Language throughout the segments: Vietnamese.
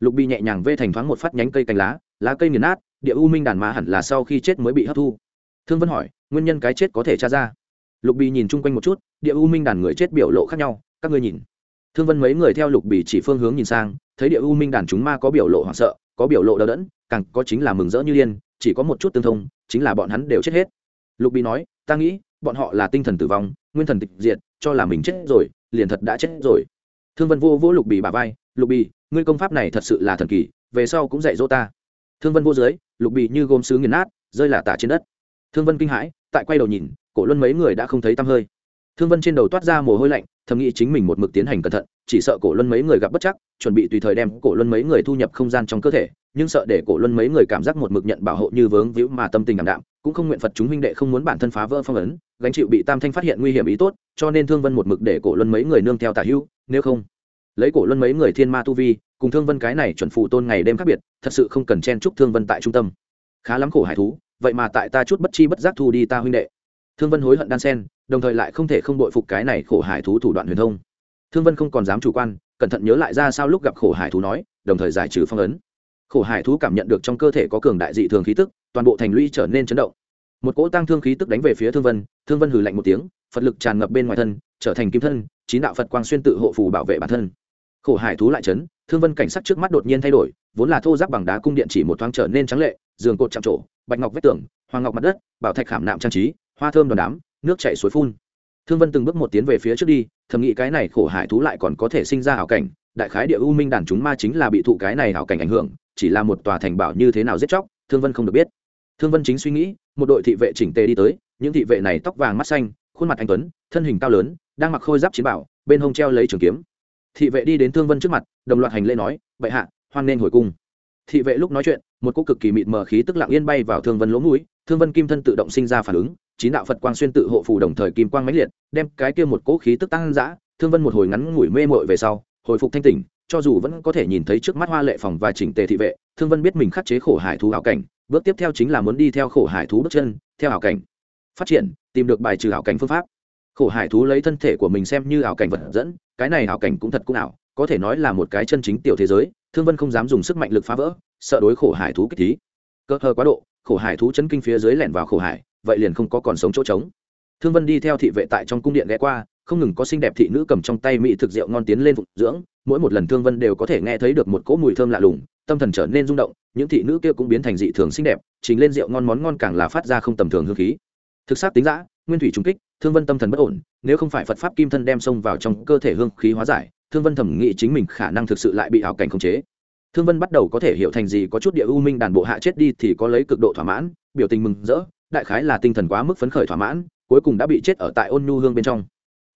lục bị nhẹ nhàng vê thành thoáng một phát nhánh cây cành lá lá cây nghiền nát, địa u minh đàn ma hẳn là sau khi chết mới bị hấp thu. Thương vân hỏi, nguyên nhân cái chết có thể tra ra? Lục bị nhìn chung quanh một chút, địa u minh đàn người chết biểu lộ khác nhau, các ngươi nhìn. Thương vân mấy người theo lục bị chỉ phương hướng nhìn sang, thấy địa u minh đàn chúng ma có biểu lộ hoảng sợ, có biểu lộ đờ đẫn, càng có chính là mừng rỡ như liên chỉ có một chút tương thông, chính là bọn hắn đều chết hết. Lục bị nói, ta nghĩ, bọn họ là tinh thần tử vong, nguyên thần tịch diệt, cho là mình chết rồi, liền thật đã chết rồi. Thương vân vô vỗ lục bì bà vai lục bì, ngươi công pháp này thật sự là thần kỳ, về sau cũng dạy dỗ ta. Thương vân vô dưới, lục bì như gôm sứ nghiền nát, rơi là tả trên đất. Thương vân kinh hãi, tại quay đầu nhìn, cổ luân mấy người đã không thấy tăm hơi. Thương vân trên đầu toát ra mồ hôi lạnh, thầm nghĩ chính mình một mực tiến hành cẩn thận, chỉ sợ cổ luân mấy người gặp bất chắc, chuẩn bị tùy thời đem cổ luân mấy người thu nhập không gian trong cơ thể, nhưng sợ để cổ luân mấy người cảm giác một mực nhận bảo hộ như vướng víu mà tâm tình ảm đạm, cũng không nguyện phật chúng huynh đệ không muốn bản thân phá vỡ phong ấn, gánh chịu bị tam thanh phát hiện nguy hiểm ý tốt, cho nên thương vân một mực để cổ luân mấy người nương theo tả hữu nếu không lấy cổ luân mấy người thiên ma tu vi, cùng thương vân cái này chuẩn phụ tôn ngày đêm khác biệt, thật sự không cần chen chúc thương vân tại trung tâm. Khá lắm khổ hải thú, vậy mà tại ta chút bất chi bất giác thu đi ta huynh đệ. Thương vân hối hận đan sen, đồng thời lại không thể không đội phục cái này khổ hải thú thủ đoạn huyền thông. Thương vân không còn dám chủ quan, cẩn thận nhớ lại ra sao lúc gặp khổ hải thú nói, đồng thời giải trừ phong ấn. Khổ hải thú cảm nhận được trong cơ thể có cường đại dị thường khí tức, toàn bộ thành lũy trở nên chấn động. Một cỗ tăng thương khí tức đánh về phía thương vân thương vân hừ lạnh một tiếng, phật lực tràn ngập bên ngoài thân, trở thành kim thân, chín đạo phật quang xuyên tự hộ phù bảo vệ bản thân khổ hải thú lại chấn, thương vân cảnh sắc trước mắt đột nhiên thay đổi, vốn là thô giáp bằng đá cung điện chỉ một thoáng trở nên trắng lệ, giường cột chạm trổ, bạch ngọc vách tường, hoàng ngọc mặt đất, bảo thạch khảm nạm trang trí, hoa thơm đòn đám, nước chảy suối phun. Thương vân từng bước một tiến về phía trước đi, thầm nghĩ cái này khổ hải thú lại còn có thể sinh ra hảo cảnh, đại khái địa u minh đàn chúng ma chính là bị thụ cái này hảo cảnh ảnh hưởng, chỉ là một tòa thành bảo như thế nào giết chóc, thương vân không được biết. Thương vân chính suy nghĩ, một đội thị vệ chỉnh tề đi tới, những thị vệ này tóc vàng mắt xanh, khuôn mặt anh tuấn, thân hình cao lớn, đang mặc khôi giáp chiến bảo, bên hông treo lấy trường kiếm thị vệ đi đến thương vân trước mặt, đồng loạt hành lễ nói, bệ hạ, hoan nên hồi cung. Thị vệ lúc nói chuyện, một cô cực kỳ mịt mờ khí tức lặng yên bay vào thương vân lỗ mũi, thương vân kim thân tự động sinh ra phản ứng, chín đạo phật quang xuyên tự hộ phù đồng thời kim quang mãnh liệt, đem cái kia một cỗ khí tức tăng dã, thương vân một hồi ngắn ngủi mê mội về sau, hồi phục thanh tỉnh, cho dù vẫn có thể nhìn thấy trước mắt hoa lệ phòng và chỉnh tề thị vệ, thương vân biết mình khắc chế khổ hải thú hảo cảnh, bước tiếp theo chính là muốn đi theo khổ hải thú bước chân, theo hảo cảnh phát triển, tìm được bài trừ hảo cảnh phương pháp. Khổ hải thú lấy thân thể của mình xem như ảo cảnh vật dẫn cái này hảo cảnh cũng thật cũng ảo, có thể nói là một cái chân chính tiểu thế giới, thương vân không dám dùng sức mạnh lực phá vỡ, sợ đối khổ hải thú kích thí cơ hờ quá độ, khổ hải thú chân kinh phía dưới lẻn vào khổ hải, vậy liền không có còn sống chỗ trống. Thương vân đi theo thị vệ tại trong cung điện ghé qua, không ngừng có xinh đẹp thị nữ cầm trong tay mỹ thực rượu ngon tiến lên phục dưỡng, mỗi một lần thương vân đều có thể nghe thấy được một cỗ mùi thơm lạ lùng, tâm thần trở nên rung động, những thị nữ kia cũng biến thành dị thường xinh đẹp chính lên rượu ngon món ngon càng là phát ra không tầm thường hương khí. Thực xác tính giã nguyên thủy trung kích thương vân tâm thần bất ổn, nếu không phải phật pháp kim thân đem xông vào trong cơ thể hương khí hóa giải, thương vân thẩm nghĩ chính mình khả năng thực sự lại bị ảo cảnh khống chế. Thương vân bắt đầu có thể hiểu thành gì có chút địa u minh đàn bộ hạ chết đi thì có lấy cực độ thỏa mãn, biểu tình mừng rỡ, đại khái là tinh thần quá mức phấn khởi thỏa mãn, cuối cùng đã bị chết ở tại ôn nhu hương bên trong.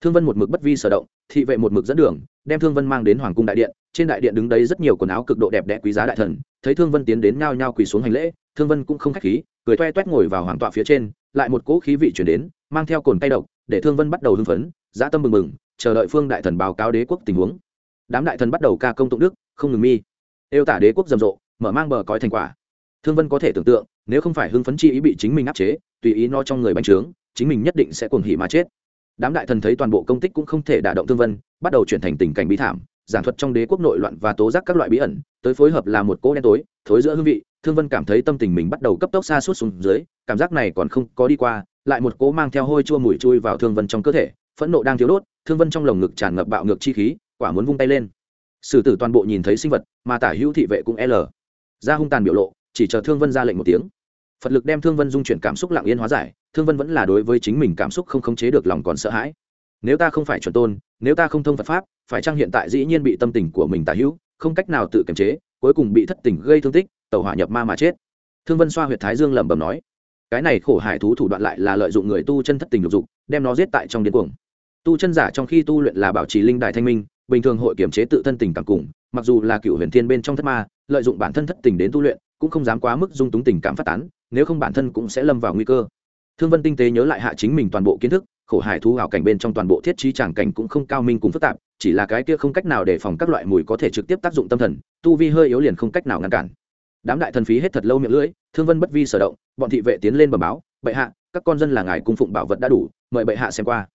Thương vân một mực bất vi sở động, thị vệ một mực dẫn đường, đem thương vân mang đến hoàng cung đại điện, trên đại điện đứng đấy rất nhiều quần áo cực độ đẹp đẽ quý giá đại thần, thấy thương vân tiến đến nhao nhao quỳ xuống hành lễ, thương vân cũng không khách khí, cười toe toét ngồi vào hoàng tọa phía trên lại một cỗ khí vị chuyển đến, mang theo cồn tay độc, để thương vân bắt đầu hưng phấn, dã tâm mừng mừng chờ đợi phương đại thần báo cáo đế quốc tình huống. Đám đại thần bắt đầu ca công tụng đức, không ngừng mi. Yêu tả đế quốc rầm rộ, mở mang bờ cõi thành quả. Thương vân có thể tưởng tượng, nếu không phải hưng phấn chi ý bị chính mình áp chế, tùy ý no trong người bánh trướng, chính mình nhất định sẽ cuồng hỉ mà chết. Đám đại thần thấy toàn bộ công tích cũng không thể đả động thương vân, bắt đầu chuyển thành tình cảnh bí thảm, giảng thuật trong đế quốc nội loạn và tố giác các loại bí ẩn, tới phối hợp là một cỗ đen tối, thối giữa hương vị thương vân cảm thấy tâm tình mình bắt đầu cấp tốc xa suốt xuống dưới, cảm giác này còn không có đi qua, lại một cỗ mang theo hôi chua mùi chui vào thương vân trong cơ thể, phẫn nộ đang thiếu đốt, thương vân trong lồng ngực tràn ngập bạo ngược chi khí, quả muốn vung tay lên. Sử tử toàn bộ nhìn thấy sinh vật, mà tả hữu thị vệ cũng l. Ra hung tàn biểu lộ, chỉ chờ thương vân ra lệnh một tiếng. Phật lực đem thương vân dung chuyển cảm xúc lặng yên hóa giải, thương vân vẫn là đối với chính mình cảm xúc không khống chế được lòng còn sợ hãi. Nếu ta không phải chuẩn tôn, nếu ta không thông phật pháp, phải chăng hiện tại dĩ nhiên bị tâm tình của mình tả hữu, không cách nào tự kiềm chế, cuối cùng bị thất tình gây thương tích tàu hỏa nhập ma mà chết. Thương vân xoa h u y ệ t thái dương lẩm bẩm nói, cái này khổ hải thú thủ đoạn lại là lợi dụng người tu chân thất tình lục dục, đem nó giết tại trong điên cuồng. Tu chân giả trong khi tu luyện là bảo trì linh đài thanh minh, bình thường hội kiểm chế tự thân tình cảm cùng, mặc dù là cựu huyền thiên bên trong thất ma, lợi dụng bản thân thất tình đến tu luyện, cũng không dám quá mức dung túng tình cảm phát tán, nếu không bản thân cũng sẽ lâm vào nguy cơ. Thương vân tinh tế nhớ lại hạ chính mình toàn bộ kiến thức, khổ hải thú ảo cảnh bên trong toàn bộ thiết trí tràng cảnh cũng không cao minh cùng phức tạp, chỉ là cái kia không cách nào để phòng các loại mùi có thể trực tiếp tác dụng tâm thần, tu vi hơi yếu liền không cách nào ngăn cản đám đại thần phí hết thật lâu miệng lưỡi, thương vân bất vi sở động, bọn thị vệ tiến lên bờ báo, bệ hạ, các con dân là ngài cung phụng bảo vật đã đủ, mời bệ hạ xem qua.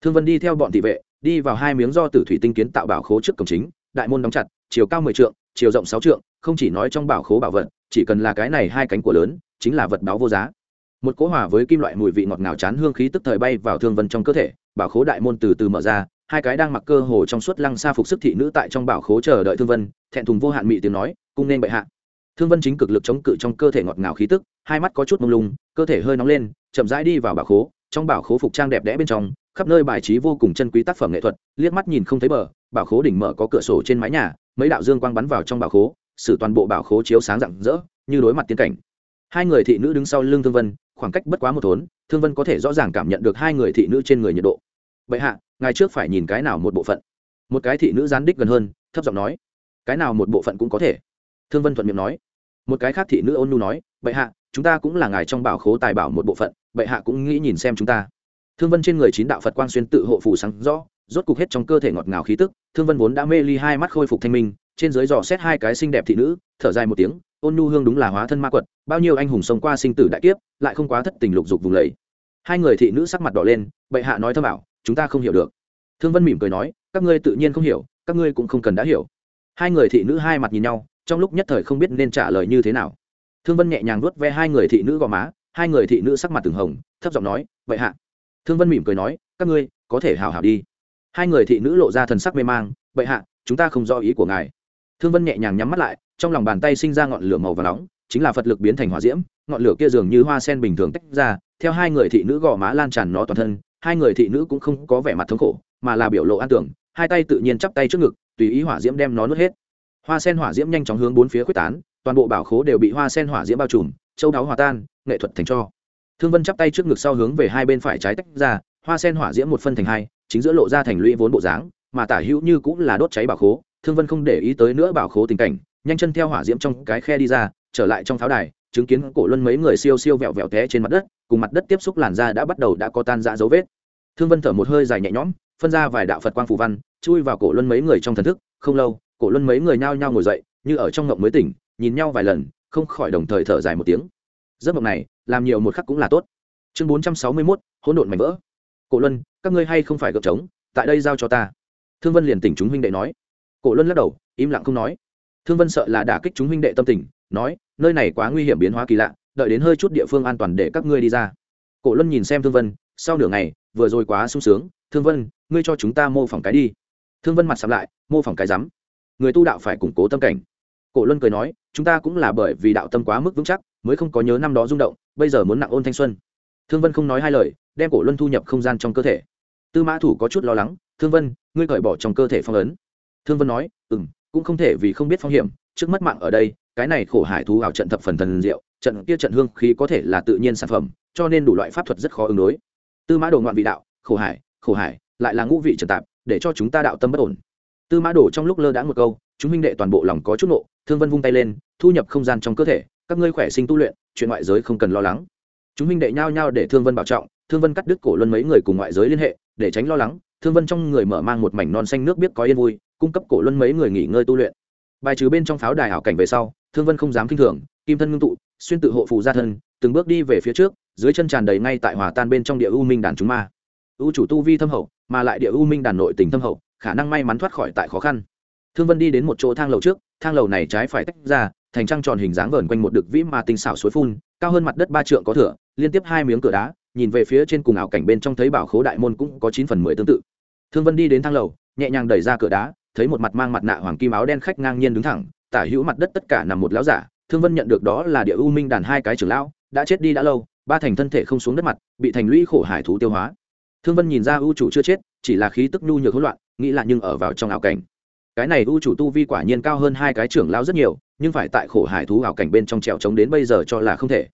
Thương vân đi theo bọn thị vệ, đi vào hai miếng do tử thủy tinh kiến tạo bảo khố trước cổng chính, đại môn đóng chặt, chiều cao mười trượng, chiều rộng sáu trượng, không chỉ nói trong bảo khố bảo vật, chỉ cần là cái này hai cánh của lớn, chính là vật báo vô giá. Một cỗ hòa với kim loại mùi vị ngọt ngào chán hương khí tức thời bay vào thương vân trong cơ thể, bảo khố đại môn từ từ mở ra, hai cái đang mặc cơ hồ trong suốt lăng xa phục sức thị nữ tại trong bảo khố chờ đợi thương vân, thẹn thùng vô hạn mị tiếng nói, cung nên bệ hạ thương vân chính cực lực chống cự trong cơ thể ngọt ngào khí tức, hai mắt có chút mông lung, cơ thể hơi nóng lên, chậm rãi đi vào bảo khố, trong bảo khố phục trang đẹp đẽ bên trong, khắp nơi bài trí vô cùng chân quý tác phẩm nghệ thuật, liếc mắt nhìn không thấy bờ, bảo khố đỉnh mở có cửa sổ trên mái nhà, mấy đạo dương quang bắn vào trong bảo khố xử toàn bộ bảo khố chiếu sáng rạng rỡ, như đối mặt tiên cảnh. Hai người thị nữ đứng sau lưng thương vân, khoảng cách bất quá một thốn, thương vân có thể rõ ràng cảm nhận được hai người thị nữ trên người nhiệt độ. Bệ hạ, ngài trước phải nhìn cái nào một bộ phận? Một cái thị nữ gián đích gần hơn, thấp giọng nói. Cái nào một bộ phận cũng có thể. Thương vân thuận miệng nói một cái khác thị nữ ôn nu nói, bệ hạ, chúng ta cũng là ngài trong bảo khố tài bảo một bộ phận, bệ hạ cũng nghĩ nhìn xem chúng ta. Thương vân trên người chín đạo phật quang xuyên tự hộ phủ sáng rõ, rốt cục hết trong cơ thể ngọt ngào khí tức, thương vân vốn đã mê ly hai mắt khôi phục thanh minh, trên dưới dò xét hai cái xinh đẹp thị nữ, thở dài một tiếng, ôn nhu hương đúng là hóa thân ma quật, bao nhiêu anh hùng sống qua sinh tử đại kiếp, lại không quá thất tình lục dục vùng lầy. Hai người thị nữ sắc mặt đỏ lên, bệ hạ nói thơ bảo, chúng ta không hiểu được. Thương vân mỉm cười nói, các ngươi tự nhiên không hiểu, các ngươi cũng không cần đã hiểu. Hai người thị nữ hai mặt nhìn nhau trong lúc nhất thời không biết nên trả lời như thế nào. Thương vân nhẹ nhàng vuốt ve hai người thị nữ gò má, hai người thị nữ sắc mặt từng hồng, thấp giọng nói, vậy hạ. Thương vân mỉm cười nói, các ngươi, có thể hào hào đi. Hai người thị nữ lộ ra thần sắc mê mang, vậy hạ, chúng ta không do ý của ngài. Thương vân nhẹ nhàng nhắm mắt lại, trong lòng bàn tay sinh ra ngọn lửa màu và nóng, chính là phật lực biến thành hỏa diễm, ngọn lửa kia dường như hoa sen bình thường tách ra, theo hai người thị nữ gò má lan tràn nó toàn thân, hai người thị nữ cũng không có vẻ mặt thống khổ, mà là biểu lộ an tưởng, hai tay tự nhiên chắp tay trước ngực, tùy ý hỏa diễm đem nó nuốt hết hoa sen hỏa diễm nhanh chóng hướng bốn phía quyết tán, toàn bộ bảo khố đều bị hoa sen hỏa diễm bao trùm, châu đáo hòa tan, nghệ thuật thành cho thương vân chắp tay trước ngực sau hướng về hai bên phải trái tách ra, hoa sen hỏa diễm một phân thành hai, chính giữa lộ ra thành lũy vốn bộ dáng, mà tả hữu như cũng là đốt cháy bảo khố, thương vân không để ý tới nữa bảo khố tình cảnh, nhanh chân theo hỏa diễm trong cái khe đi ra, trở lại trong pháo đài, chứng kiến cổ luân mấy người siêu siêu vẹo vẹo té trên mặt đất, cùng mặt đất tiếp xúc làn da đã bắt đầu đã có tan ra dấu vết. Thương vân thở một hơi dài nhẹ nhõm, phân ra vài đạo phật quang phù văn, chui vào cổ luân mấy người trong thần thức, không lâu cổ luân mấy người nhao nhao ngồi dậy, như ở trong ngộng mới tỉnh, nhìn nhau vài lần, không khỏi đồng thời thở dài một tiếng. Giấc mộng này, làm nhiều một khắc cũng là tốt. Chương bốn trăm sáu mươi mốt, hỗn độn mảnh vỡ. Cổ luân, các ngươi hay không phải gợp trống, tại đây giao cho ta. Thương vân liền tỉnh chúng huynh đệ nói. Cổ luân lắc đầu, im lặng không nói. Thương vân sợ là đả kích chúng huynh đệ tâm tình, nói, nơi này quá nguy hiểm biến hóa kỳ lạ, đợi đến hơi chút địa phương an toàn để các ngươi đi ra. Cổ luân nhìn xem thương vân, sau nửa ngày, vừa rồi quá sung sướng. Thương vân, ngươi cho chúng ta mô phỏng cái đi. Thương vân mặt sắm lại, mô phỏng cái rắm người tu đạo phải củng cố tâm cảnh. Cổ luân cười nói, chúng ta cũng là bởi vì đạo tâm quá mức vững chắc, mới không có nhớ năm đó rung động, bây giờ muốn nặng ôn thanh xuân. Thương vân không nói hai lời, đem cổ luân thu nhập không gian trong cơ thể. Tư mã thủ có chút lo lắng, thương vân, ngươi cởi bỏ trong cơ thể phong ấn. Thương vân nói ừ m cũng không thể vì không biết phong hiểm, trước mất mạng ở đây, cái này khổ hải thú ảo trận thập phần thần diệu, trận kia trận hương khí có thể là tự nhiên sản phẩm, cho nên đủ loại pháp thuật rất khó ứng đối. Tư mã đồ ngoạn vị đạo, khổ hải khổ hải, lại là ngũ vị trần tạp, để cho chúng ta đạo tâm bất ổn tư mã đổ trong lúc lơ đãng một câu, chúng minh đệ toàn bộ lòng có chút nộ thương vân vung tay lên, thu nhập không gian trong cơ thể, các ngươi khỏe sinh tu luyện, chuyện ngoại giới không cần lo lắng. Chúng minh đệ nhao nhao để thương vân bảo trọng, thương vân cắt đứt cổ luân mấy người cùng ngoại giới liên hệ, để tránh lo lắng, thương vân trong người mở mang một mảnh non xanh nước biết có yên vui, cung cấp cổ luân mấy người nghỉ ngơi tu luyện. Bài trừ bên trong pháo đài hảo cảnh về sau, thương vân không dám k i n h thường, kim thân ngưng tụ, xuyên tự hộ phù ra thân, từng bước đi về phía trước, dưới chân tràn đầy ngay tại hòa tan bên trong địa u minh đàn chúng ma. U chủ tu vi thâm hậu, mà lại địa u minh đàn nội tình thâm hậu khả năng may mắn thoát khỏi tại khó khăn. Thương vân đi đến một chỗ thang lầu trước, thang lầu này trái phải tách ra, thành trăng tròn hình dáng vờn quanh một đực vĩ mà tinh xảo suối phun, cao hơn mặt đất ba trượng có thửa, liên tiếp hai miếng cửa đá, nhìn về phía trên cùng ảo cảnh bên trong thấy bảo khố đại môn cũng có chín phần mười tương tự. Thương vân đi đến thang lầu, nhẹ nhàng đẩy ra cửa đá, thấy một mặt mang mặt nạ hoàng kim áo đen khách ngang nhiên đứng thẳng, tả hữu mặt đất tất cả nằm một lão giả, thương vân nhận được đó là địa u minh đàn hai cái trưởng lão, đã chết đi đã lâu, ba thành thân thể không xuống đất mặt, bị thành lũy khổ hải thú tiêu hóa. Thương vân nhìn ra ưu chủ chưa chết, chỉ là khí tức nhu nhược hỗn loạn nghĩ là nhưng ở vào trong ảo cảnh. Cái này u chủ tu vi quả nhiên cao hơn hai cái trưởng lão rất nhiều, nhưng phải tại khổ hải thú ảo cảnh bên trong trèo trống đến bây giờ cho là không thể.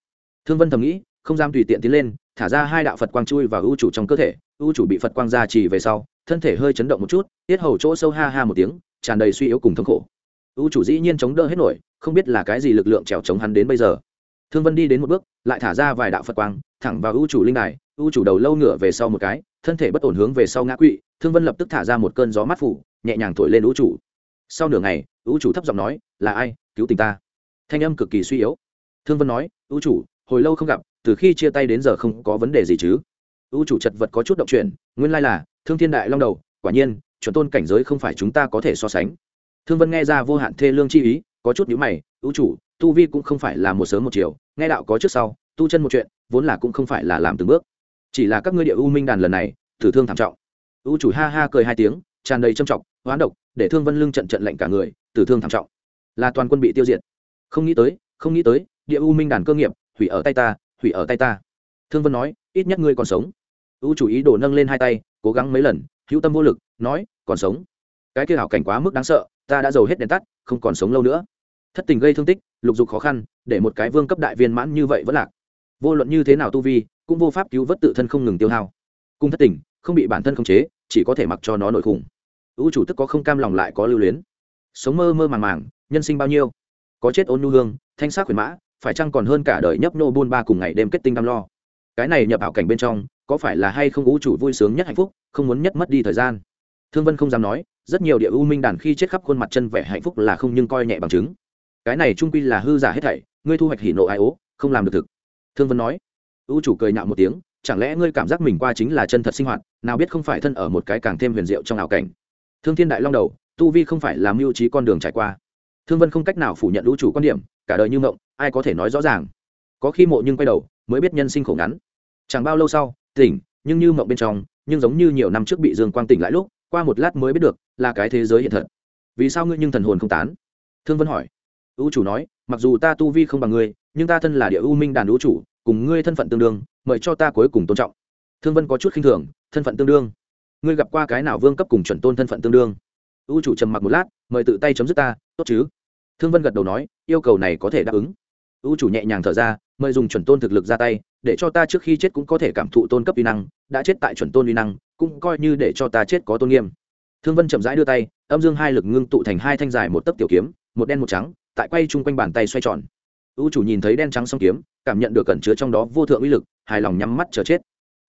Thương vân thầm nghĩ, không dám tùy tiện tiến lên, thả ra hai đạo phật quang chui vào u chủ trong cơ thể. U chủ bị phật quang ra trì về sau, thân thể hơi chấn động một chút, tiết hầu chỗ sâu ha ha một tiếng, tràn đầy suy yếu cùng thống khổ. U chủ dĩ nhiên chống đỡ hết nổi, không biết là cái gì lực lượng trèo chống hắn đến bây giờ. Thương vân đi đến một bước, lại thả ra vài đạo phật quang, thẳng vào u chủ linh đài U chủ đầu lâu ngửa về sau một cái, thân thể bất ổn hướng về sau ngã quỵ, thương vân lập tức thả ra một cơn gió mát phủ, nhẹ nhàng thổi lên u chủ. Sau nửa ngày, u chủ thấp giọng nói, là ai? Cứu tình ta. Thanh âm cực kỳ suy yếu. Thương vân nói, u chủ, hồi lâu không gặp, từ khi chia tay đến giờ không có vấn đề gì chứ? U chủ chật vật có chút động chuyển, nguyên lai là, thương thiên đại long đầu, quả nhiên, chuẩn tôn cảnh giới không phải chúng ta có thể so sánh. Thương vân nghe ra vô hạn thê lương chi ý, có chút nhữ mày, u chủ, tu vi cũng không phải là một sớm một chiều, nghe đạo có trước sau, tu chân một chuyện, vốn là cũng không phải là làm từng bước chỉ là các ngươi địa u minh đàn lần này tử thương thảm trọng. U chủ ha ha cười hai tiếng, tràn đầy trâm trọng, hoán độc, để thương vân lưng trận trận lệnh cả người tử thương thảm trọng. Là toàn quân bị tiêu diệt. Không nghĩ tới, không nghĩ tới, địa u minh đàn cơ nghiệp, hủy ở tay ta, hủy ở tay ta. Thương vân nói, ít nhất ngươi còn sống. U chủ ý đồ nâng lên hai tay, cố gắng mấy lần, hữu tâm vô lực, nói, còn sống. Cái kia hảo cảnh quá mức đáng sợ, ta đã giàu hết đèn tắt, không còn sống lâu nữa. Thất tình gây thương tích, lục dục khó khăn, để một cái vương cấp đại viên mãn như vậy vẫn lạc. Vô luận như thế nào tu vi cũng vô pháp cứu vớt tự thân không ngừng tiêu hao. Cung thất tình, không bị bản thân khống chế, chỉ có thể mặc cho nó nổi khủng. Ưu chủ tức có không cam lòng lại có lưu luyến. Sống mơ mơ màng màng, nhân sinh bao nhiêu? Có chết ôn nhu hương, thanh sắc huyền mã, phải chăng còn hơn cả đời nhấp nô buôn ba cùng ngày đêm kết tinh đam lo? Cái này nhập ảo cảnh bên trong, có phải là hay không ưu chủ vui sướng nhất hạnh phúc, không muốn nhất mất đi thời gian? Thương vân không dám nói, rất nhiều địa ưu minh đàn khi chết khắp khuôn mặt chân vẻ hạnh phúc là không nhưng coi nhẹ bằng chứng. Cái này trung quy là hư giả hết thảy, ngươi thu hoạch hỉ nộ ai ố, không làm được thực. Thương vân nói ưu chủ cười nhạo một tiếng, chẳng lẽ ngươi cảm giác mình qua chính là chân thật sinh hoạt, nào biết không phải thân ở một cái càng thêm huyền diệu trong ảo cảnh? Thương thiên đại long đầu, tu vi không phải là mưu trí con đường trải qua. Thương vân không cách nào phủ nhận ưu chủ quan điểm, cả đời như mộng, ai có thể nói rõ ràng. Có khi mộ nhưng quay đầu, mới biết nhân sinh khổ ngắn. Chẳng bao lâu sau, tỉnh, nhưng như mộng bên trong, nhưng giống như nhiều năm trước bị dương quang tỉnh lại lúc, qua một lát mới biết được, là cái thế giới hiện thật. Vì sao ngươi nhưng thần hồn không tán? Thương vân hỏi. Ưu chủ nói, mặc dù ta tu vi không bằng ngươi, nhưng ta thân là địa ưu minh đàn ưu chủ cùng ngươi thân phận tương đương, mời cho ta cuối cùng tôn trọng. Thương vân có chút khinh thường, thân phận tương đương. Ngươi gặp qua cái nào vương cấp cùng chuẩn tôn thân phận tương đương? Ưu chủ trầm mặc một lát, mời tự tay chấm dứt ta, tốt chứ? Thương vân gật đầu nói, yêu cầu này có thể đáp ứng. Ưu chủ nhẹ nhàng thở ra, mời dùng chuẩn tôn thực lực ra tay, để cho ta trước khi chết cũng có thể cảm thụ tôn cấp uy năng, đã chết tại chuẩn tôn uy năng, cũng coi như để cho ta chết có tôn nghiêm. Thương vân chậm rãi đưa tay, âm dương hai lực ngưng tụ thành hai thanh dài một tấc tiểu kiếm, một đen một trắng, tại quay chung quanh bàn tay xoay tròn ưu chủ nhìn thấy đen trắng song kiếm, cảm nhận được cẩn chứa trong đó vô thượng uy lực, hài lòng nhắm mắt chờ chết.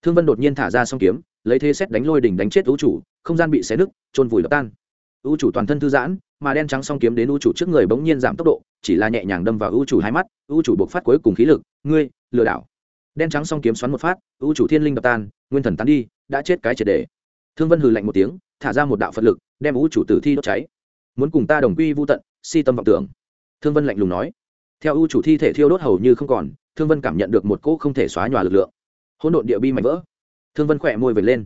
Thương vân đột nhiên thả ra song kiếm, lấy thế xét đánh lôi đỉnh đánh chết ưu chủ, không gian bị xé nứt trôn vùi lập tan. Ưu chủ toàn thân thư giãn, mà đen trắng song kiếm đến ưu chủ trước người bỗng nhiên giảm tốc độ, chỉ là nhẹ nhàng đâm vào ưu chủ hai mắt ưu chủ buộc phát cuối cùng khí lực, ngươi, lừa đảo. Đen trắng song kiếm xoắn một phát ưu chủ thiên linh đập tan, nguyên thần tán đi, đã chết cái triệt đề thương vân hừ lạnh một tiếng, thả ra một đạo phật lực, đem ưu chủ tử thi đốt cháy. Muốn cùng ta đồng quy vô tận, si tâm vọng tưởng. Thương vân lạnh lùng nói theo ưu chủ thi thể thiêu đốt hầu như không còn, thương vân cảm nhận được một cỗ không thể xóa nhòa lực lượng. Hỗn độn địa bi mạnh vỡ. Thương vân khỏe môi vệt lên.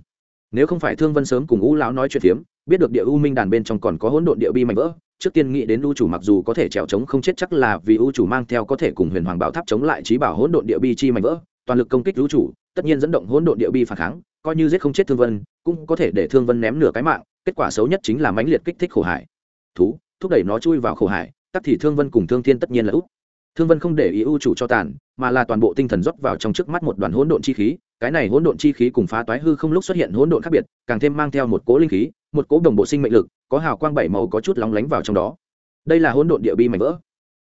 Nếu không phải thương vân sớm cùng u lão nói chuyện phiếm, biết được địa u minh đàn bên trong còn có hỗn độn địa bi mạnh vỡ, trước tiên nghĩ đến u chủ mặc dù có thể trèo trống không chết chắc là vì u chủ mang theo có thể cùng huyền hoàng bảo tháp chống lại trí bảo hỗn độn địa bi chi mạnh vỡ, toàn lực công kích u chủ, tất nhiên dẫn động hỗn độn địa bi phản kháng, coi như giết không chết thương vân, cũng có thể để thương vân ném nửa cái mạng, kết quả xấu nhất chính là mãnh liệt kích thích khổ hải. Thú, thúc đẩy nó chui vào khổ hải, tắc thì thương vân cùng thương thiên tất nhiên là út thương vân không để ý ưu chủ cho tàn, mà là toàn bộ tinh thần rót vào trong trước mắt một đoàn hỗn độn chi khí. Cái này hỗn độn chi khí cùng phá toái hư không lúc xuất hiện hỗn độn khác biệt, càng thêm mang theo một cố linh khí, một cố đồng bộ sinh mệnh lực, có hào quang bảy màu có chút lóng lánh vào trong đó. Đây là hỗn độn địa bi mảnh vỡ.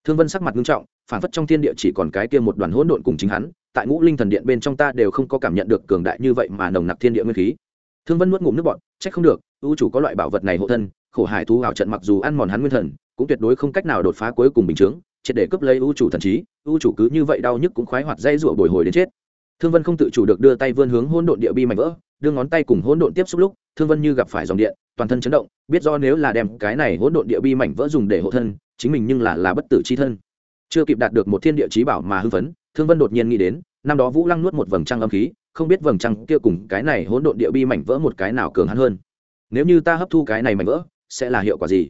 Thương vân sắc mặt nghiêm trọng phản phất trong thiên địa chỉ còn cái kia một đoàn hỗn độn cùng chính hắn, tại ngũ linh thần điện bên trong ta đều không có cảm nhận được cường đại như vậy mà nồng nặc thiên địa nguyên khí. Thương vân nuốt ngụm nước bọt trách không được, ưu chủ có loại bảo vật này hộ thân, khổ hải thú hào trận mặc dù ăn mòn hắn nguyên thần, cũng tuyệt đối không cách nào đột phá cuối cùng bình chướng triệt để cướp lấy ưu chủ thần trí, ưu chủ cứ như vậy đau nhức cũng khoái hoạt dây rụa bồi hồi đến chết. Thương vân không tự chủ được đưa tay vươn hướng hỗn độn địa bi mạnh vỡ, đưa ngón tay cùng hỗn độn tiếp xúc lúc, thương vân như gặp phải dòng điện, toàn thân chấn động, biết do nếu là đem cái này hỗn độn địa bi mảnh vỡ dùng để hộ thân, chính mình nhưng là là bất tử chi thân. Chưa kịp đạt được một thiên địa chí bảo mà hư phấn, thương vân đột nhiên nghĩ đến, năm đó vũ lăng nuốt một vầng trăng âm khí, không biết vầng trăng kia cùng cái này hỗn độn địa bi mảnh vỡ một cái nào cường hắn hơn. Nếu như ta hấp thu cái này mảnh vỡ, sẽ là hiệu quả gì?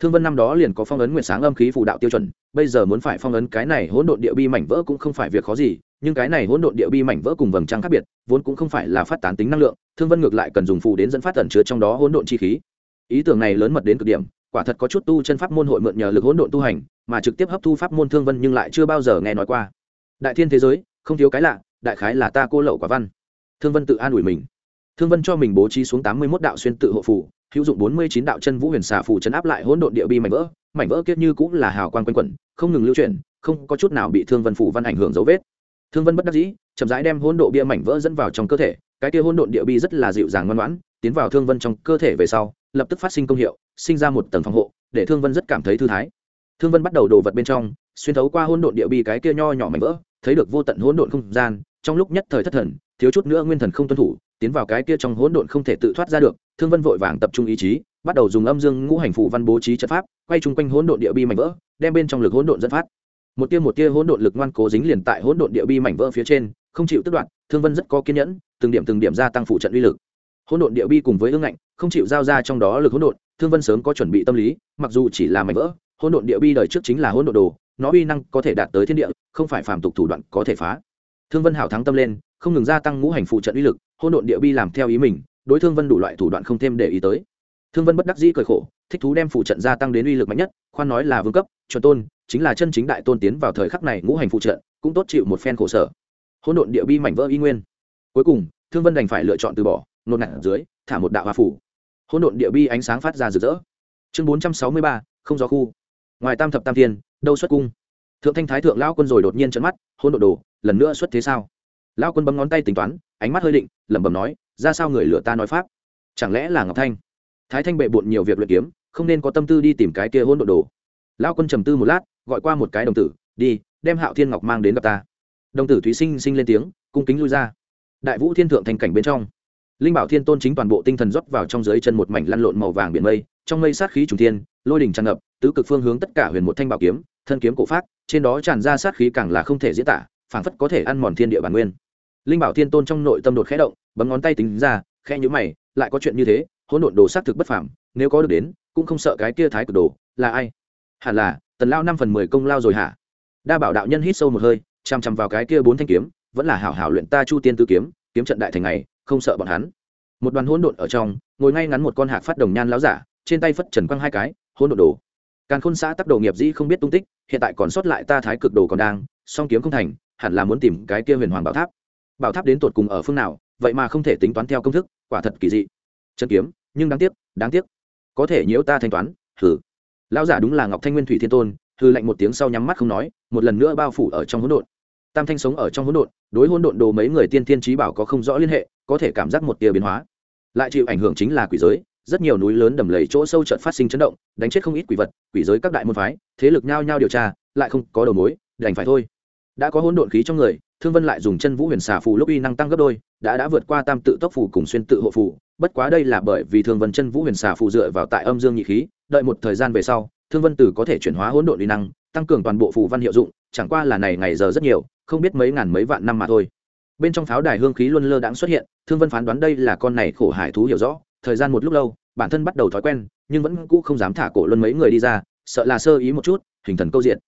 Thương vân năm đó liền có phong ấn nguyện sáng âm khí phù đạo tiêu chuẩn bây giờ muốn phải phong ấn cái này hỗn độn địa bi mảnh vỡ cũng không phải việc khó gì, nhưng cái này hỗn độn địa bi mảnh vỡ cùng vầng trăng khác biệt, vốn cũng không phải là phát tán tính năng lượng, thương vân ngược lại cần dùng phù đến dẫn phát tẩn chứa trong đó hỗn độn chi khí. Ý tưởng này lớn mật đến cực điểm, quả thật có chút tu chân pháp môn hội mượn nhờ lực hỗn độn tu hành, mà trực tiếp hấp thu pháp môn thương vân nhưng lại chưa bao giờ nghe nói qua. Đại thiên thế giới, không thiếu cái lạ, đại khái là ta cô lậu quả văn. Thương vân tự an ủi mình. Thương vân cho mình bố trí xuống tám mươi mốt đạo xuyên tự hộ phù hữu dụng bốn mươi chín đạo chân vũ huyền xà phù chấn áp lại hỗn độn địa bi mảnh vỡ mảnh vỡ kiết như cũng là hào quang quanh quẩn, không ngừng lưu chuyển, không có chút nào bị thương vân phủ văn ảnh hưởng dấu vết. Thương vân bất đắc dĩ, chậm rãi đem hỗn độ bia mảnh vỡ dẫn vào trong cơ thể, cái kia hỗn độn địa bi rất là dịu dàng ngoan ngoãn, tiến vào thương vân trong cơ thể về sau, lập tức phát sinh công hiệu, sinh ra một tầng phòng hộ, để thương vân rất cảm thấy thư thái. Thương vân bắt đầu đồ vật bên trong, xuyên thấu qua hỗn độn địa bi cái kia nho nhỏ mảnh vỡ, thấy được vô tận hỗn độn không gian, trong lúc nhất thời thất thần, thiếu chút nữa nguyên thần không tuân thủ tiến vào cái kia trong hỗn độn không thể tự thoát ra được, thương vân vội vàng tập trung ý chí, bắt đầu dùng âm dương ngũ hành phụ văn bố trí trận pháp, quay chung quanh hỗn độn địa bi mảnh vỡ, đem bên trong lực hỗn độn dẫn phát. Một tia một tia hỗn độn lực ngoan cố dính liền tại hỗn độn địa bi mảnh vỡ phía trên, không chịu tức đoạn thương vân rất có kiên nhẫn, từng điểm từng điểm gia tăng phụ trận uy lực. Hỗn độn địa bi cùng với ương ngạnh, không chịu giao ra trong đó lực hỗn độn, thương vân sớm có chuẩn bị tâm lý, mặc dù chỉ là mảnh vỡ, hỗn độn địa bi đời trước chính là hỗn độn đồ, nó uy năng có thể đạt tới thiên địa, không phải phàm tục thủ đoạn có thể phá. Thương vân hảo thắng tâm lên không ngừng gia tăng ngũ hành phụ trận uy lực, hỗn độn địa bi làm theo ý mình, đối thương vân đủ loại thủ đoạn không thêm để ý tới. Thương vân bất đắc dĩ cởi khổ, thích thú đem phụ trận gia tăng đến uy lực mạnh nhất, khoan nói là vương cấp, chuẩn tôn, chính là chân chính đại tôn tiến vào thời khắc này ngũ hành phụ trận, cũng tốt chịu một phen khổ sở. Hỗn độn địa bi mảnh vỡ y nguyên. Cuối cùng, thương vân đành phải lựa chọn từ bỏ, nột nặng dưới, thả một đạo hoa phủ. Hỗn độn địa bi ánh sáng phát ra rực rỡ. Chương bốn trăm sáu mươi ba, không gió khu. Ngoài tam thập tam thiên, đâu xuất cung? Thượng thanh thái thượng lao quân rồi đột nhiên trận mắt, hỗn độn đồ, lần nữa xuất thế sao? Lão quân bấm ngón tay tính toán, ánh mắt hơi định, lẩm bẩm nói, ra sao người lửa ta nói pháp? Chẳng lẽ là ngọc thanh? Thái thanh bệ bộn nhiều việc luyện kiếm, không nên có tâm tư đi tìm cái kia hỗn độn đồ. Lão quân trầm tư một lát, gọi qua một cái đồng tử, đi, đem hạo thiên ngọc mang đến gặp ta. Đồng tử thúy sinh sinh lên tiếng, cung kính lui ra. Đại vũ thiên thượng thành cảnh bên trong, linh bảo thiên tôn chính toàn bộ tinh thần rót vào trong dưới chân một mảnh lăn lộn màu vàng biển mây, trong mây sát khí trùng thiên, lôi đỉnh tràn ngập, tứ cực phương hướng tất cả huyền một thanh bảo kiếm, thân kiếm cổ phát, trên đó tràn ra sát khí càng là không thể diễn tả phảng phất có thể ăn mòn thiên địa bản nguyên. Linh bảo thiên tôn trong nội tâm đột khẽ động, bấm ngón tay tính ra, khẽ nhíu mày, lại có chuyện như thế, hỗn độn đồ sát thực bất phàm, nếu có được đến, cũng không sợ cái kia thái cực đồ, là ai? Hẳn là, tần lao năm phần mười công lao rồi hả? Đa bảo đạo nhân hít sâu một hơi chằm chằm vào cái kia bốn thanh kiếm, vẫn là hảo hảo luyện ta chu tiên tư kiếm kiếm trận đại thành này, không sợ bọn hắn. Một đoàn hỗn độn ở trong, ngồi ngay ngắn một con hạc phát đồng nhan láo giả, trên tay phất trần quăng hai cái, hỗn độn đồ. Càn khôn xã tắc đồ nghiệp dĩ không biết tung tích, hiện tại còn sót lại ta thái cực đồ còn đang, song kiếm không thành hẳn là muốn tìm cái kia huyền hoàng bảo tháp. Bảo tháp đến tột cùng ở phương nào, vậy mà không thể tính toán theo công thức, quả thật kỳ dị. Chân kiếm, nhưng đáng tiếc đáng tiếc. Có thể nhiễu ta thanh toán, hừ. Lão giả đúng là ngọc thanh nguyên thủy thiên tôn hư lạnh một tiếng sau nhắm mắt không nói, một lần nữa bao phủ ở trong hỗn độn. Tam thanh sống ở trong hỗn độn, đối hỗn độn đồ mấy người tiên tiên trí bảo có không rõ liên hệ, có thể cảm giác một tia biến hóa. Lại chịu ảnh hưởng chính là quỷ giới, rất nhiều núi lớn đầm lầy chỗ sâu trận phát sinh chấn động, đánh chết không ít quỷ vật, quỷ giới các đại môn phái, thế lực nhao nhao điều tra, lại không có đầu mối, đành phải thôi đã có hỗn độn khí trong người, thương vân lại dùng chân vũ huyền xà phù lúc uy năng tăng gấp đôi, đã đã vượt qua tam tự tốc phù cùng xuyên tự hộ phù. Bất quá đây là bởi vì thương vân chân vũ huyền xà phù dựa vào tại âm dương nhị khí, đợi một thời gian về sau, thương vân tử có thể chuyển hóa hỗn độn uy năng, tăng cường toàn bộ phù văn hiệu dụng, chẳng qua là này ngày giờ rất nhiều, không biết mấy ngàn mấy vạn năm mà thôi. Bên trong pháo đài hương khí luân lơ đãng xuất hiện, thương vân phán đoán đây là con này khổ hải thú hiểu rõ, thời gian một lúc lâu, bản thân bắt đầu thói quen, nhưng vẫn cũ không dám thả cổ luân mấy người đi ra, sợ là sơ ý một chút, hình thần câu diện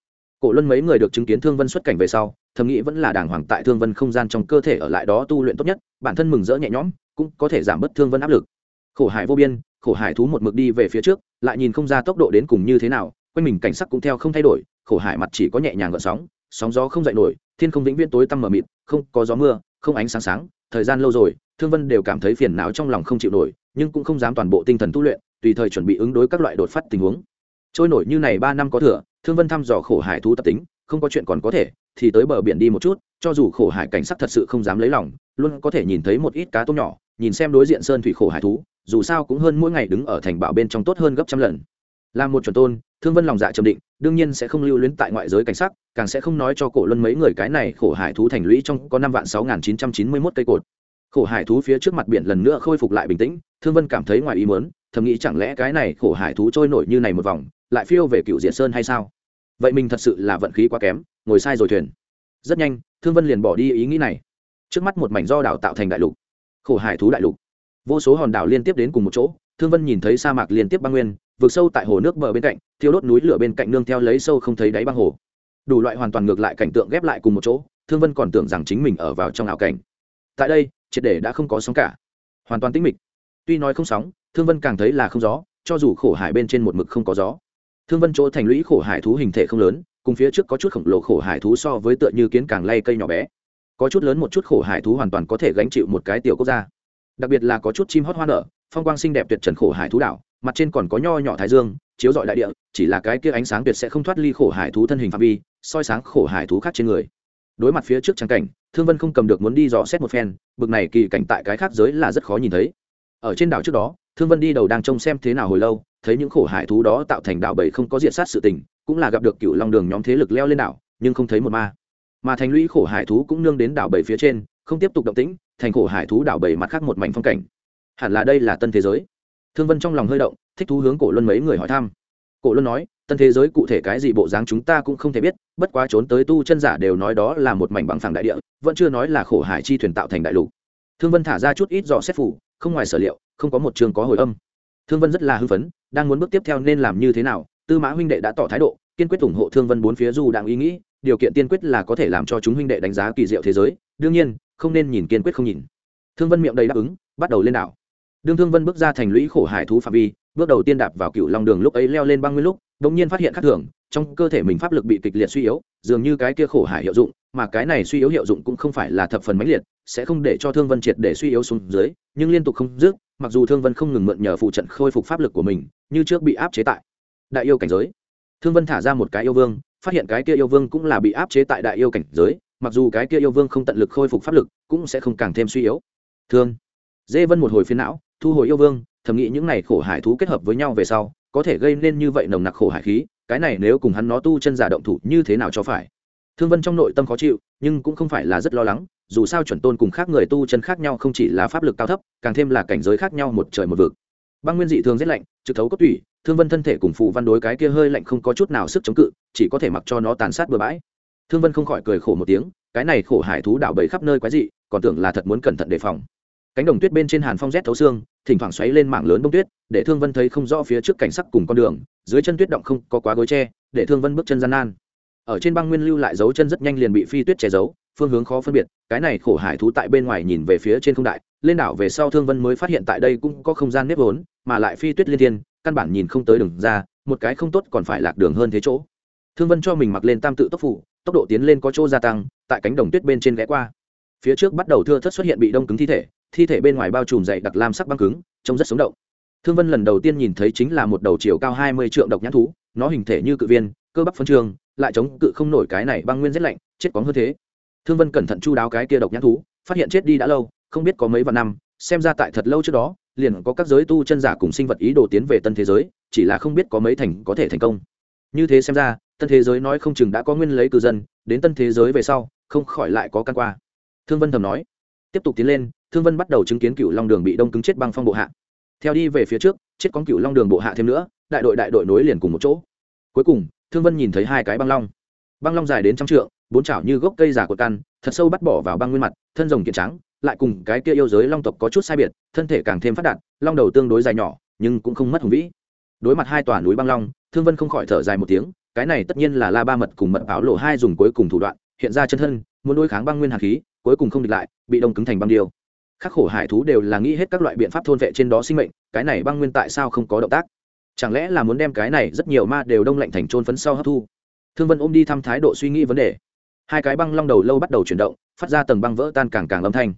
cổ luân mấy người được chứng kiến thương vân xuất cảnh về sau, thầm nghĩ vẫn là đàng hoàng tại thương vân không gian trong cơ thể ở lại đó tu luyện tốt nhất, bản thân mừng rỡ nhẹ nhõm, cũng có thể giảm bớt thương vân áp lực. Khổ hải vô biên, khổ hải thú một mực đi về phía trước, lại nhìn không ra tốc độ đến cùng như thế nào, quanh mình cảnh sắc cũng theo không thay đổi, khổ hải mặt chỉ có nhẹ nhàng gợn sóng sóng gió không dậy nổi, thiên không vĩnh viễn tối tăm mờ mịt, không có gió mưa, không ánh sáng sáng, thời gian lâu rồi, thương vân đều cảm thấy phiền não trong lòng không chịu nổi, nhưng cũng không dám toàn bộ tinh thần tu luyện, tùy thời chuẩn bị ứng đối các loại đột phát tình huống. Trôi nổi như này ba năm có thừa thương vân thăm dò khổ hải thú tập tính, không có chuyện còn có thể, thì tới bờ biển đi một chút, cho dù khổ hải cảnh sắc thật sự không dám lấy lòng, luôn có thể nhìn thấy một ít cá tôm nhỏ, nhìn xem đối diện sơn thủy khổ hải thú, dù sao cũng hơn mỗi ngày đứng ở thành bảo bên trong tốt hơn gấp trăm lần. Làm một chuẩn tôn, thương vân lòng dạ trầm định, đương nhiên sẽ không lưu luyến tại ngoại giới cảnh sắc, càng sẽ không nói cho cổ luân mấy người cái này khổ hải thú thành lũy trong có năm vạn sáu nghìn chín trăm chín mươi mốt cây cột. Khổ hải thú phía trước mặt biển lần nữa khôi phục lại bình tĩnh, thương vân cảm thấy ngoài ý muốn, thầm nghĩ chẳng lẽ cái này khổ hải thú trôi nổi như này một vòng lại phiêu về cựu diện sơn hay sao? Vậy mình thật sự là vận khí quá kém, ngồi sai rồi thuyền. Rất nhanh, thương vân liền bỏ đi ý nghĩ này. Trước mắt một mảnh do đảo tạo thành đại lục, khổ hải thú đại lục. Vô số hòn đảo liên tiếp đến cùng một chỗ, thương vân nhìn thấy sa mạc liên tiếp băng nguyên vượt sâu tại hồ nước bờ bên cạnh, thiêu đốt núi lửa bên cạnh nương theo lấy sâu không thấy đáy băng hồ. Đủ loại hoàn toàn ngược lại cảnh tượng ghép lại cùng một chỗ, thương vân còn tưởng rằng chính mình ở vào trong ảo cảnh. Tại đây, triệt để đã không có sóng cả. Hoàn toàn tĩnh mịch. Tuy nói không sóng, thương vân càng thấy là không gió, cho dù khổ hải bên trên một mực không có gió thương vân chỗ thành lũy khổ hải thú hình thể không lớn, cùng phía trước có chút khổng lồ khổ hải thú so với tựa như kiến càng lay cây nhỏ bé. Có chút lớn một chút khổ hải thú hoàn toàn có thể gánh chịu một cái tiểu quốc gia. Đặc biệt là có chút chim hót hoa nở, phong quang xinh đẹp tuyệt trần khổ hải thú đảo, mặt trên còn có nho nhỏ thái dương, chiếu dọi đại địa, chỉ là cái kia ánh sáng tuyệt sẽ không thoát ly khổ hải thú thân hình phạm vi, soi sáng khổ hải thú khác trên người. Đối mặt phía trước trang cảnh, thương vân không cầm được muốn đi dò xét một phen, bực này kỳ cảnh tại cái khác giới là rất khó nhìn thấy. Ở trên đảo trước đó, thương vân đi đầu đang trông xem thế nào hồi lâu thấy những khổ hải thú đó tạo thành đảo bầy không có diện sát sự tình, cũng là gặp được cựu long đường nhóm thế lực leo lên đảo, nhưng không thấy một ma. Mà thành lũy khổ hải thú cũng nương đến đảo bầy phía trên, không tiếp tục động tĩnh, thành khổ hải thú đảo bảy mặt khác một mảnh phong cảnh. Hẳn là đây là tân thế giới. Thương vân trong lòng hơi động, thích thú hướng cổ luân mấy người hỏi thăm. Cổ luân nói, tân thế giới cụ thể cái gì bộ dáng chúng ta cũng không thể biết, bất quá trốn tới tu chân giả đều nói đó là một mảnh bằng phẳng đại địa, vẫn chưa nói là khổ hải chi thuyền tạo thành đại lục. Thương vân thả ra chút ít dò xét phủ không ngoài sở liệu, không có một trường có hồi âm thương vân rất là hưng phấn, đang muốn bước tiếp theo nên làm như thế nào, tư mã huynh đệ đã tỏ thái độ, kiên quyết ủng hộ thương vân bốn phía du đang ý nghĩ, điều kiện tiên quyết là có thể làm cho chúng huynh đệ đánh giá kỳ diệu thế giới, đương nhiên, không nên nhìn kiên quyết không nhìn. Thương vân miệng đầy đáp ứng, bắt đầu lên đảo. Đương thương vân bước ra thành lũy khổ hải thú phạm vi, bước đầu tiên đạp vào cựu long đường lúc ấy leo lên băng nguyên lúc đ ỗ n g nhiên phát hiện khác thường, trong cơ thể mình pháp lực bị kịch liệt suy yếu, dường như cái kia khổ hải hiệu dụng, mà cái này suy yếu hiệu dụng cũng không phải là thập phần mãnh liệt sẽ không để cho thương vân triệt để suy yếu xuống dưới, nhưng liên tục không dứt, mặc dù thương vân không ngừng mượn nhờ phụ trận khôi phục pháp lực của mình, như trước bị áp chế tại đại yêu cảnh giới. Thương vân thả ra một cái yêu vương, phát hiện cái kia yêu vương cũng là bị áp chế tại đại yêu cảnh giới, mặc dù cái kia yêu vương không tận lực khôi phục pháp lực, cũng sẽ không càng thêm suy yếu. Thương, dê vân một hồi phiến não, thu hồi yêu vương, thầm nghĩ những này khổ hải thú kết hợp với nhau về sau, có thể gây nên như vậy nồng nặc khổ hải khí, cái này nếu cùng hắn nó tu chân giả động thủ như thế nào cho phải. Thương vân trong nội tâm khó chịu, nhưng cũng không phải là rất lo lắng dù sao chuẩn tôn cùng khác người tu chân khác nhau không chỉ là pháp lực cao thấp, càng thêm là cảnh giới khác nhau một trời một vực. Băng nguyên dị thường rét lạnh, trực thấu cốt tủy, thương vân thân thể cùng phụ văn đối cái kia hơi lạnh không có chút nào sức chống cự, chỉ có thể mặc cho nó tàn sát bừa bãi. Thương vân không khỏi cười khổ một tiếng, cái này khổ hải thú đảo bầy khắp nơi quái dị, còn tưởng là thật muốn cẩn thận đề phòng. Cánh đồng tuyết bên trên hàn phong rét thấu xương, thỉnh thoảng xoáy lên mảng lớn bông tuyết, để thương vân thấy không rõ phía trước cảnh sắc cùng con đường, dưới chân tuyết động không có quá gối tre để thương vân bước chân gian nan. Ở trên băng nguyên lưu lại dấu chân rất nhanh liền bị phi tuyết che giấu phương hướng khó phân biệt, cái này khổ hải thú tại bên ngoài nhìn về phía trên không đại, lên đảo về sau thương vân mới phát hiện tại đây cũng có không gian nếp vốn, mà lại phi tuyết liên thiên, căn bản nhìn không tới đường ra, một cái không tốt còn phải lạc đường hơn thế chỗ. Thương vân cho mình mặc lên tam tự tốc phủ, tốc độ tiến lên có chỗ gia tăng, tại cánh đồng tuyết bên trên ghé qua. Phía trước bắt đầu thưa thất xuất hiện bị đông cứng thi thể thi thể bên ngoài bao trùm dày đặc lam sắc băng cứng, trông rất sống động. Thương vân lần đầu tiên nhìn thấy chính là một đầu chiều cao hai mươi triệu độc nhãn thú, nó hình thể như cự viên, cơ bắp phân trường, lại chống cự không nổi cái này băng nguyên rét lạnh, chết quóng hơn thế thương vân cẩn thận chu đáo cái kia độc nhãn thú, phát hiện chết đi đã lâu, không biết có mấy vạn năm, xem ra tại thật lâu trước đó, liền có các giới tu chân giả cùng sinh vật ý đồ tiến về tân thế giới, chỉ là không biết có mấy thành có thể thành công. Như thế xem ra, tân thế giới nói không chừng đã có nguyên lấy cư dân, đến tân thế giới về sau, không khỏi lại có căn qua. Thương vân thầm nói. Tiếp tục tiến lên, thương vân bắt đầu chứng kiến cựu long đường bị đông cứng chết băng phong bộ hạ. Theo đi về phía trước, chết con cựu long đường bộ hạ thêm nữa, đại đội đại đội nối liền cùng một chỗ. Cuối cùng, thương vân nhìn thấy hai cái băng long. Băng long dài đến trăm trượng bốn chảo như gốc cây già của căn, thật sâu bắt bỏ vào băng nguyên mặt, thân rồng kiện trắng, lại cùng cái kia yêu giới long tộc có chút sai biệt, thân thể càng thêm phát đạt, long đầu tương đối dài nhỏ, nhưng cũng không mất hùng vĩ. Đối mặt hai tòa núi băng long, thương vân không khỏi thở dài một tiếng, cái này tất nhiên là la ba mật cùng mật báo lộ hai dùng cuối cùng thủ đoạn, hiện ra chân thân, muốn đối kháng băng nguyên hạt khí, cuối cùng không địch lại, bị đông cứng thành băng điêu. Khắc khổ hải thú đều là nghĩ hết các loại biện pháp thôn vệ trên đó sinh mệnh, cái này băng nguyên tại sao không có động tác? Chẳng lẽ là muốn đem cái này rất nhiều ma đều đông lạnh thành trôn phấn sau hấp thu? Thương vân ôm đi thăm thái độ suy nghĩ vấn đề hai cái băng long đầu lâu bắt đầu chuyển động, phát ra tầng băng vỡ tan càng càng âm thanh.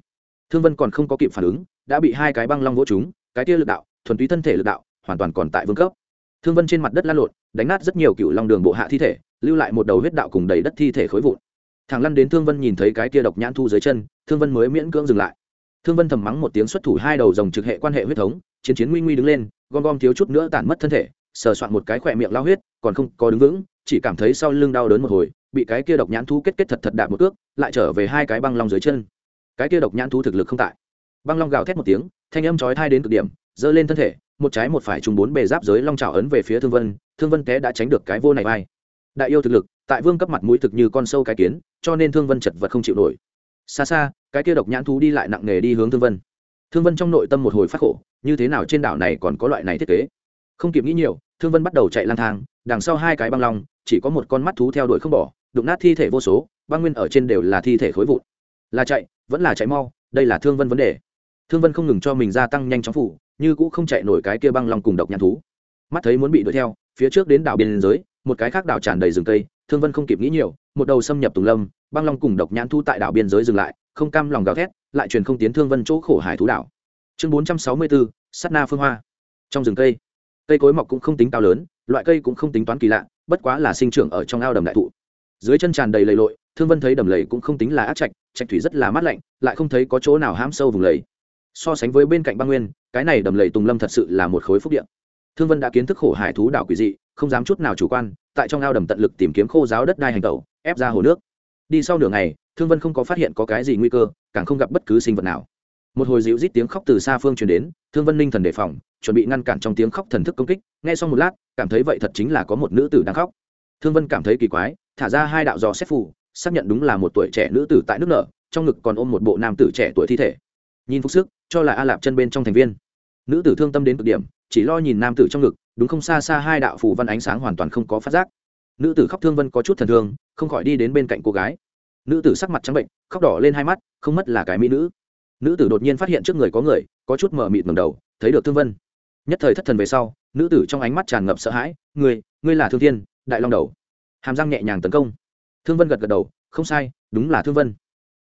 Thương vân còn không có kịp phản ứng, đã bị hai cái băng long vỗ chúng cái tia lực đạo, thuần túy thân thể lực đạo, hoàn toàn còn tại vương cấp. Thương vân trên mặt đất lan lộn, đánh nát rất nhiều cựu long đường bộ hạ thi thể, lưu lại một đầu huyết đạo cùng đầy đất thi thể khối vụn. Thằng lăn đến thương vân nhìn thấy cái tia độc nhãn thu dưới chân, thương vân mới miễn cưỡng dừng lại. Thương vân thầm mắng một tiếng xuất thủ hai đầu dòng trực hệ quan hệ huyết thống, chiến chiến nguy nguy đứng lên, gom gom thiếu chút nữa tản mất thân thể sờ soạn một cái khỏe miệng lao huyết, còn không có đứng vững, chỉ cảm thấy sau lưng đau đớn một hồi, bị cái kia độc nhãn thú kết kết thật thật đạp một cước, lại trở về hai cái băng long dưới chân. Cái kia độc nhãn thú thực lực không tại. Băng long gào thét một tiếng, thanh âm chói thai đến cực điểm, giơ lên thân thể, một trái một phải trùng bốn bề giáp giới long trào ấn về phía thương vân thương vân té đã tránh được cái vô này vai. Đại yêu thực lực, tại vương cấp mặt mũi thực như con sâu cái kiến, cho nên thương vân chật vật không chịu nổi. Xa xa, cái kia độc nhãn thú đi lại nặng nề đi hướng thương vân. Thương vân trong nội tâm một hồi phát khổ, như thế nào trên đảo này còn có loại này thiết kế? Không kịp nghĩ nhiều thương vân bắt đầu chạy lang thang, đằng sau hai cái băng long, chỉ có một con mắt thú theo đuổi không bỏ, đụng nát thi thể vô số, băng nguyên ở trên đều là thi thể khối vụn. Là chạy, vẫn là chạy mau, đây là thương vân vấn đề. Thương vân không ngừng cho mình gia tăng nhanh chóng phủ, như cũng không chạy nổi cái kia băng long cùng độc nhãn thú. Mắt thấy muốn bị đuổi theo, phía trước đến đảo biên giới, một cái khác đảo tràn đầy rừng cây, thương vân không kịp nghĩ nhiều, một đầu xâm nhập tùng lâm, băng long cùng độc nhãn thu tại đảo biên giới dừng lại, không cam lòng gào thét, lại truyền không tiến thương vân chỗ khổ hải thú đảo. Chương bốn trăm sáu mươi bốn sắt na phương hoa. Trong rừng cây cây cối mọc cũng không tính cao lớn, loại cây cũng không tính toán kỳ lạ, bất quá là sinh trưởng ở trong ao đầm đại thụ. Dưới chân tràn đầy lầy lội, thương vân thấy đầm lầy cũng không tính là ác trạch trạch thủy rất là mát lạnh, lại không thấy có chỗ nào hãm sâu vùng lầy. So sánh với bên cạnh băng nguyên, cái này đầm lầy tùng lâm thật sự là một khối phúc điện thương vân đã kiến thức khổ hải thú đảo quỷ dị, không dám chút nào chủ quan, tại trong ao đầm tận lực tìm kiếm khô giáo đất đai hành tẩu, ép ra hồ nước. Đi sau nửa ngày, thương vân không có phát hiện có cái gì nguy cơ, càng không gặp bất cứ sinh vật nào. Một hồi dịu rít tiếng khóc từ xa phương truyền đến, thương vân ninh thần đề phòng chuẩn bị ngăn cản trong tiếng khóc thần thức công kích, nghe xong một lát, cảm thấy vậy thật chính là có một nữ tử đang khóc. Thương vân cảm thấy kỳ quái, thả ra hai đạo dò xét phù, xác nhận đúng là một tuổi trẻ nữ tử tại nước nở, trong ngực còn ôm một bộ nam tử trẻ tuổi thi thể. Nhìn phúc sức, cho là a lạp chân bên trong thành viên. Nữ tử thương tâm đến cực điểm, chỉ lo nhìn nam tử trong ngực, đúng không xa xa hai đạo phù văn ánh sáng hoàn toàn không có phát giác. Nữ tử khóc thương vân có chút thần thương, không khỏi đi đến bên cạnh cô gái. Nữ tử sắc mặt trắng bệnh, khóc đỏ lên hai mắt, không mất là cái mỹ nữ. Nữ tử đột nhiên phát hiện trước người có người, có chút mở mịt ngầm đầu, thấy được thương vân nhất thời thất thần về sau, nữ tử trong ánh mắt tràn ngập sợ hãi, ngươi ngươi là thương thiên, đại long đầu. Hàm răng nhẹ nhàng tấn công. Thương vân gật gật đầu, không sai, đúng là thương vân.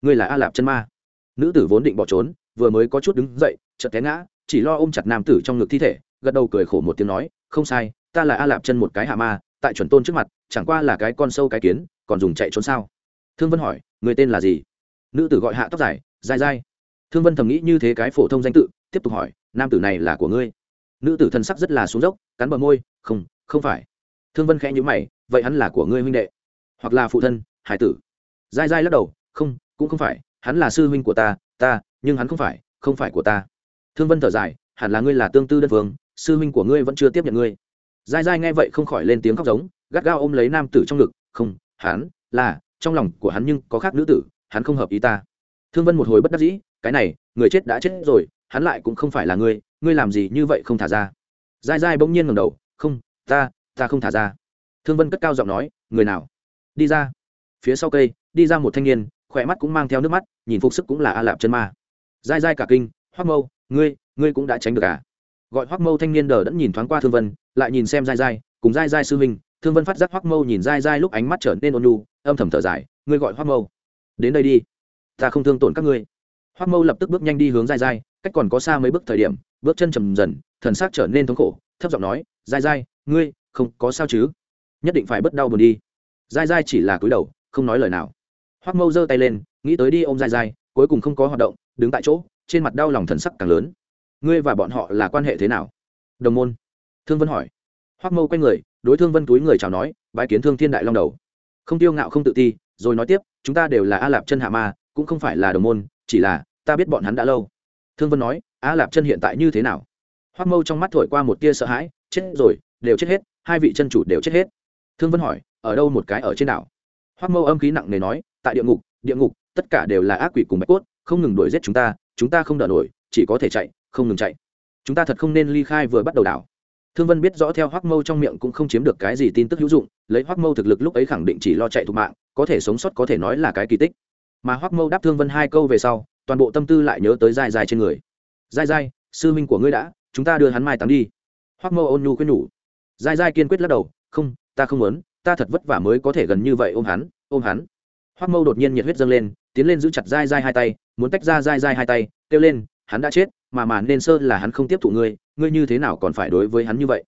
Ngươi là a lạp chân ma. Nữ tử vốn định bỏ trốn, vừa mới có chút đứng dậy, chợt té ngã, chỉ lo ôm chặt nam tử trong ngực thi thể, gật đầu cười khổ một tiếng nói, không sai, ta là a lạp chân một cái hạ ma, tại chuẩn tôn trước mặt, chẳng qua là cái con sâu cái kiến, còn dùng chạy trốn sao? Thương vân hỏi người tên là gì? Nữ tử gọi hạ tóc dài dai dai thương vân thầm nghĩ như thế cái phổ thông danh tự, tiếp tục hỏi, nam tử này là của ngươi? Nữ tử thân sắc rất là xuống dốc cắn bờ môi không không phải. Thương vân khẽ nhữ mày vậy hắn là của ngươi huynh đệ hoặc là phụ thân hải tử? Dai dai lắc đầu không cũng không phải hắn là sư huynh của ta ta nhưng hắn không phải không phải của ta. Thương vân thở dài hẳn là ngươi là tương tư đơn vương, sư huynh của ngươi vẫn chưa tiếp nhận ngươi. Dai dai nghe vậy không khỏi lên tiếng khóc giống gắt gao ôm lấy nam tử trong ngực không hắn là trong lòng của hắn nhưng có khác nữ tử hắn không hợp ý ta. Thương vân một hồi bất đắc dĩ cái này người chết đã chết rồi hắn lại cũng không phải là ngươi ngươi làm gì như vậy không thả ra? Dai dai bỗng nhiên ngầm đầu, không, ta ta không thả ra. Thương vân cất cao giọng nói, người nào? Đi ra. Phía sau cây, đi ra một thanh niên, khỏe mắt cũng mang theo nước mắt, nhìn phục sức cũng là a lạp chân ma. Dai dai cả kinh hoác mâu, ngươi ngươi cũng đã tránh được à? Gọi hoác mâu thanh niên đờ đẫn nhìn thoáng qua thương vân, lại nhìn xem dai dai, cùng dai dai sư huynh, thương vân phát giác hoác mâu nhìn dai dai lúc ánh mắt trở nên ôn nhu, âm thầm thở dài, ngươi gọi hoác mâu. Đến đây đi, ta không thương tổn các ngươi. Hoác mâu lập tức bước nhanh đi hướng dai dai, cách còn có xa mấy bước thời điểm bước chân trầm dần, thần xác trở nên thống khổ, thấp giọng nói dai dai ngươi không có sao chứ? Nhất định phải bất đau buồn đi. Dai dai chỉ là cúi đầu, không nói lời nào. Hoác mâu giơ tay lên, nghĩ tới đi ô m dai dai cuối cùng không có hoạt động, đứng tại chỗ, trên mặt đau lòng thần sắc càng lớn. Ngươi và bọn họ là quan hệ thế nào? Đồng môn. Thương vân hỏi. Hoác mâu quay người, đối thương vân túi người chào nói bãi kiến thương thiên đại long đầu. Không tiêu ngạo, không tự ti, rồi nói tiếp, chúng ta đều là a lạp chân hạ ma, cũng không phải là đồng môn, chỉ là, ta biết bọn hắn đã lâu thương vân nói a lạp chân hiện tại như thế nào? Hoác mâu trong mắt thổi qua một tia sợ hãi, chết rồi, đều chết hết, hai vị chân chủ đều chết hết. Thương vân hỏi, ở đâu một cái ở trên đảo? Hoác mâu âm khí nặng nề nói, tại địa ngục địa ngục, tất cả đều là ác quỷ cùng bạch cốt, không ngừng đuổi giết chúng ta chúng ta không đỡ nổi, chỉ có thể chạy, không ngừng chạy. Chúng ta thật không nên ly khai vừa bắt đầu đảo. Thương vân biết rõ theo hoác mâu trong miệng cũng không chiếm được cái gì tin tức hữu dụng, lấy hoác mâu thực lực lúc ấy khẳng định chỉ lo chạy thục mạng, có thể sống sót có thể nói là cái kỳ tích. Mà hoác mâu đáp thương vân hai câu về sau toàn bộ tâm tư lại nhớ tới dai dai trên người. Dai dai sư minh của ngươi đã, chúng ta đưa hắn mai táng đi. Hoắc mâu ôn nhu khuyên nhủ. Dai dai kiên quyết lắc đầu, không, ta không muốn, ta thật vất vả mới có thể gần như vậy ôm hắn ôm hắn. Hoắc mâu đột nhiên nhiệt huyết dâng lên, tiến lên giữ chặt dai dai hai tay, muốn tách ra dai dai hai tay, kêu lên, hắn đã chết, mà mà nên sơ là hắn không tiếp thụ ngươi ngươi như thế nào còn phải đối với hắn như vậy?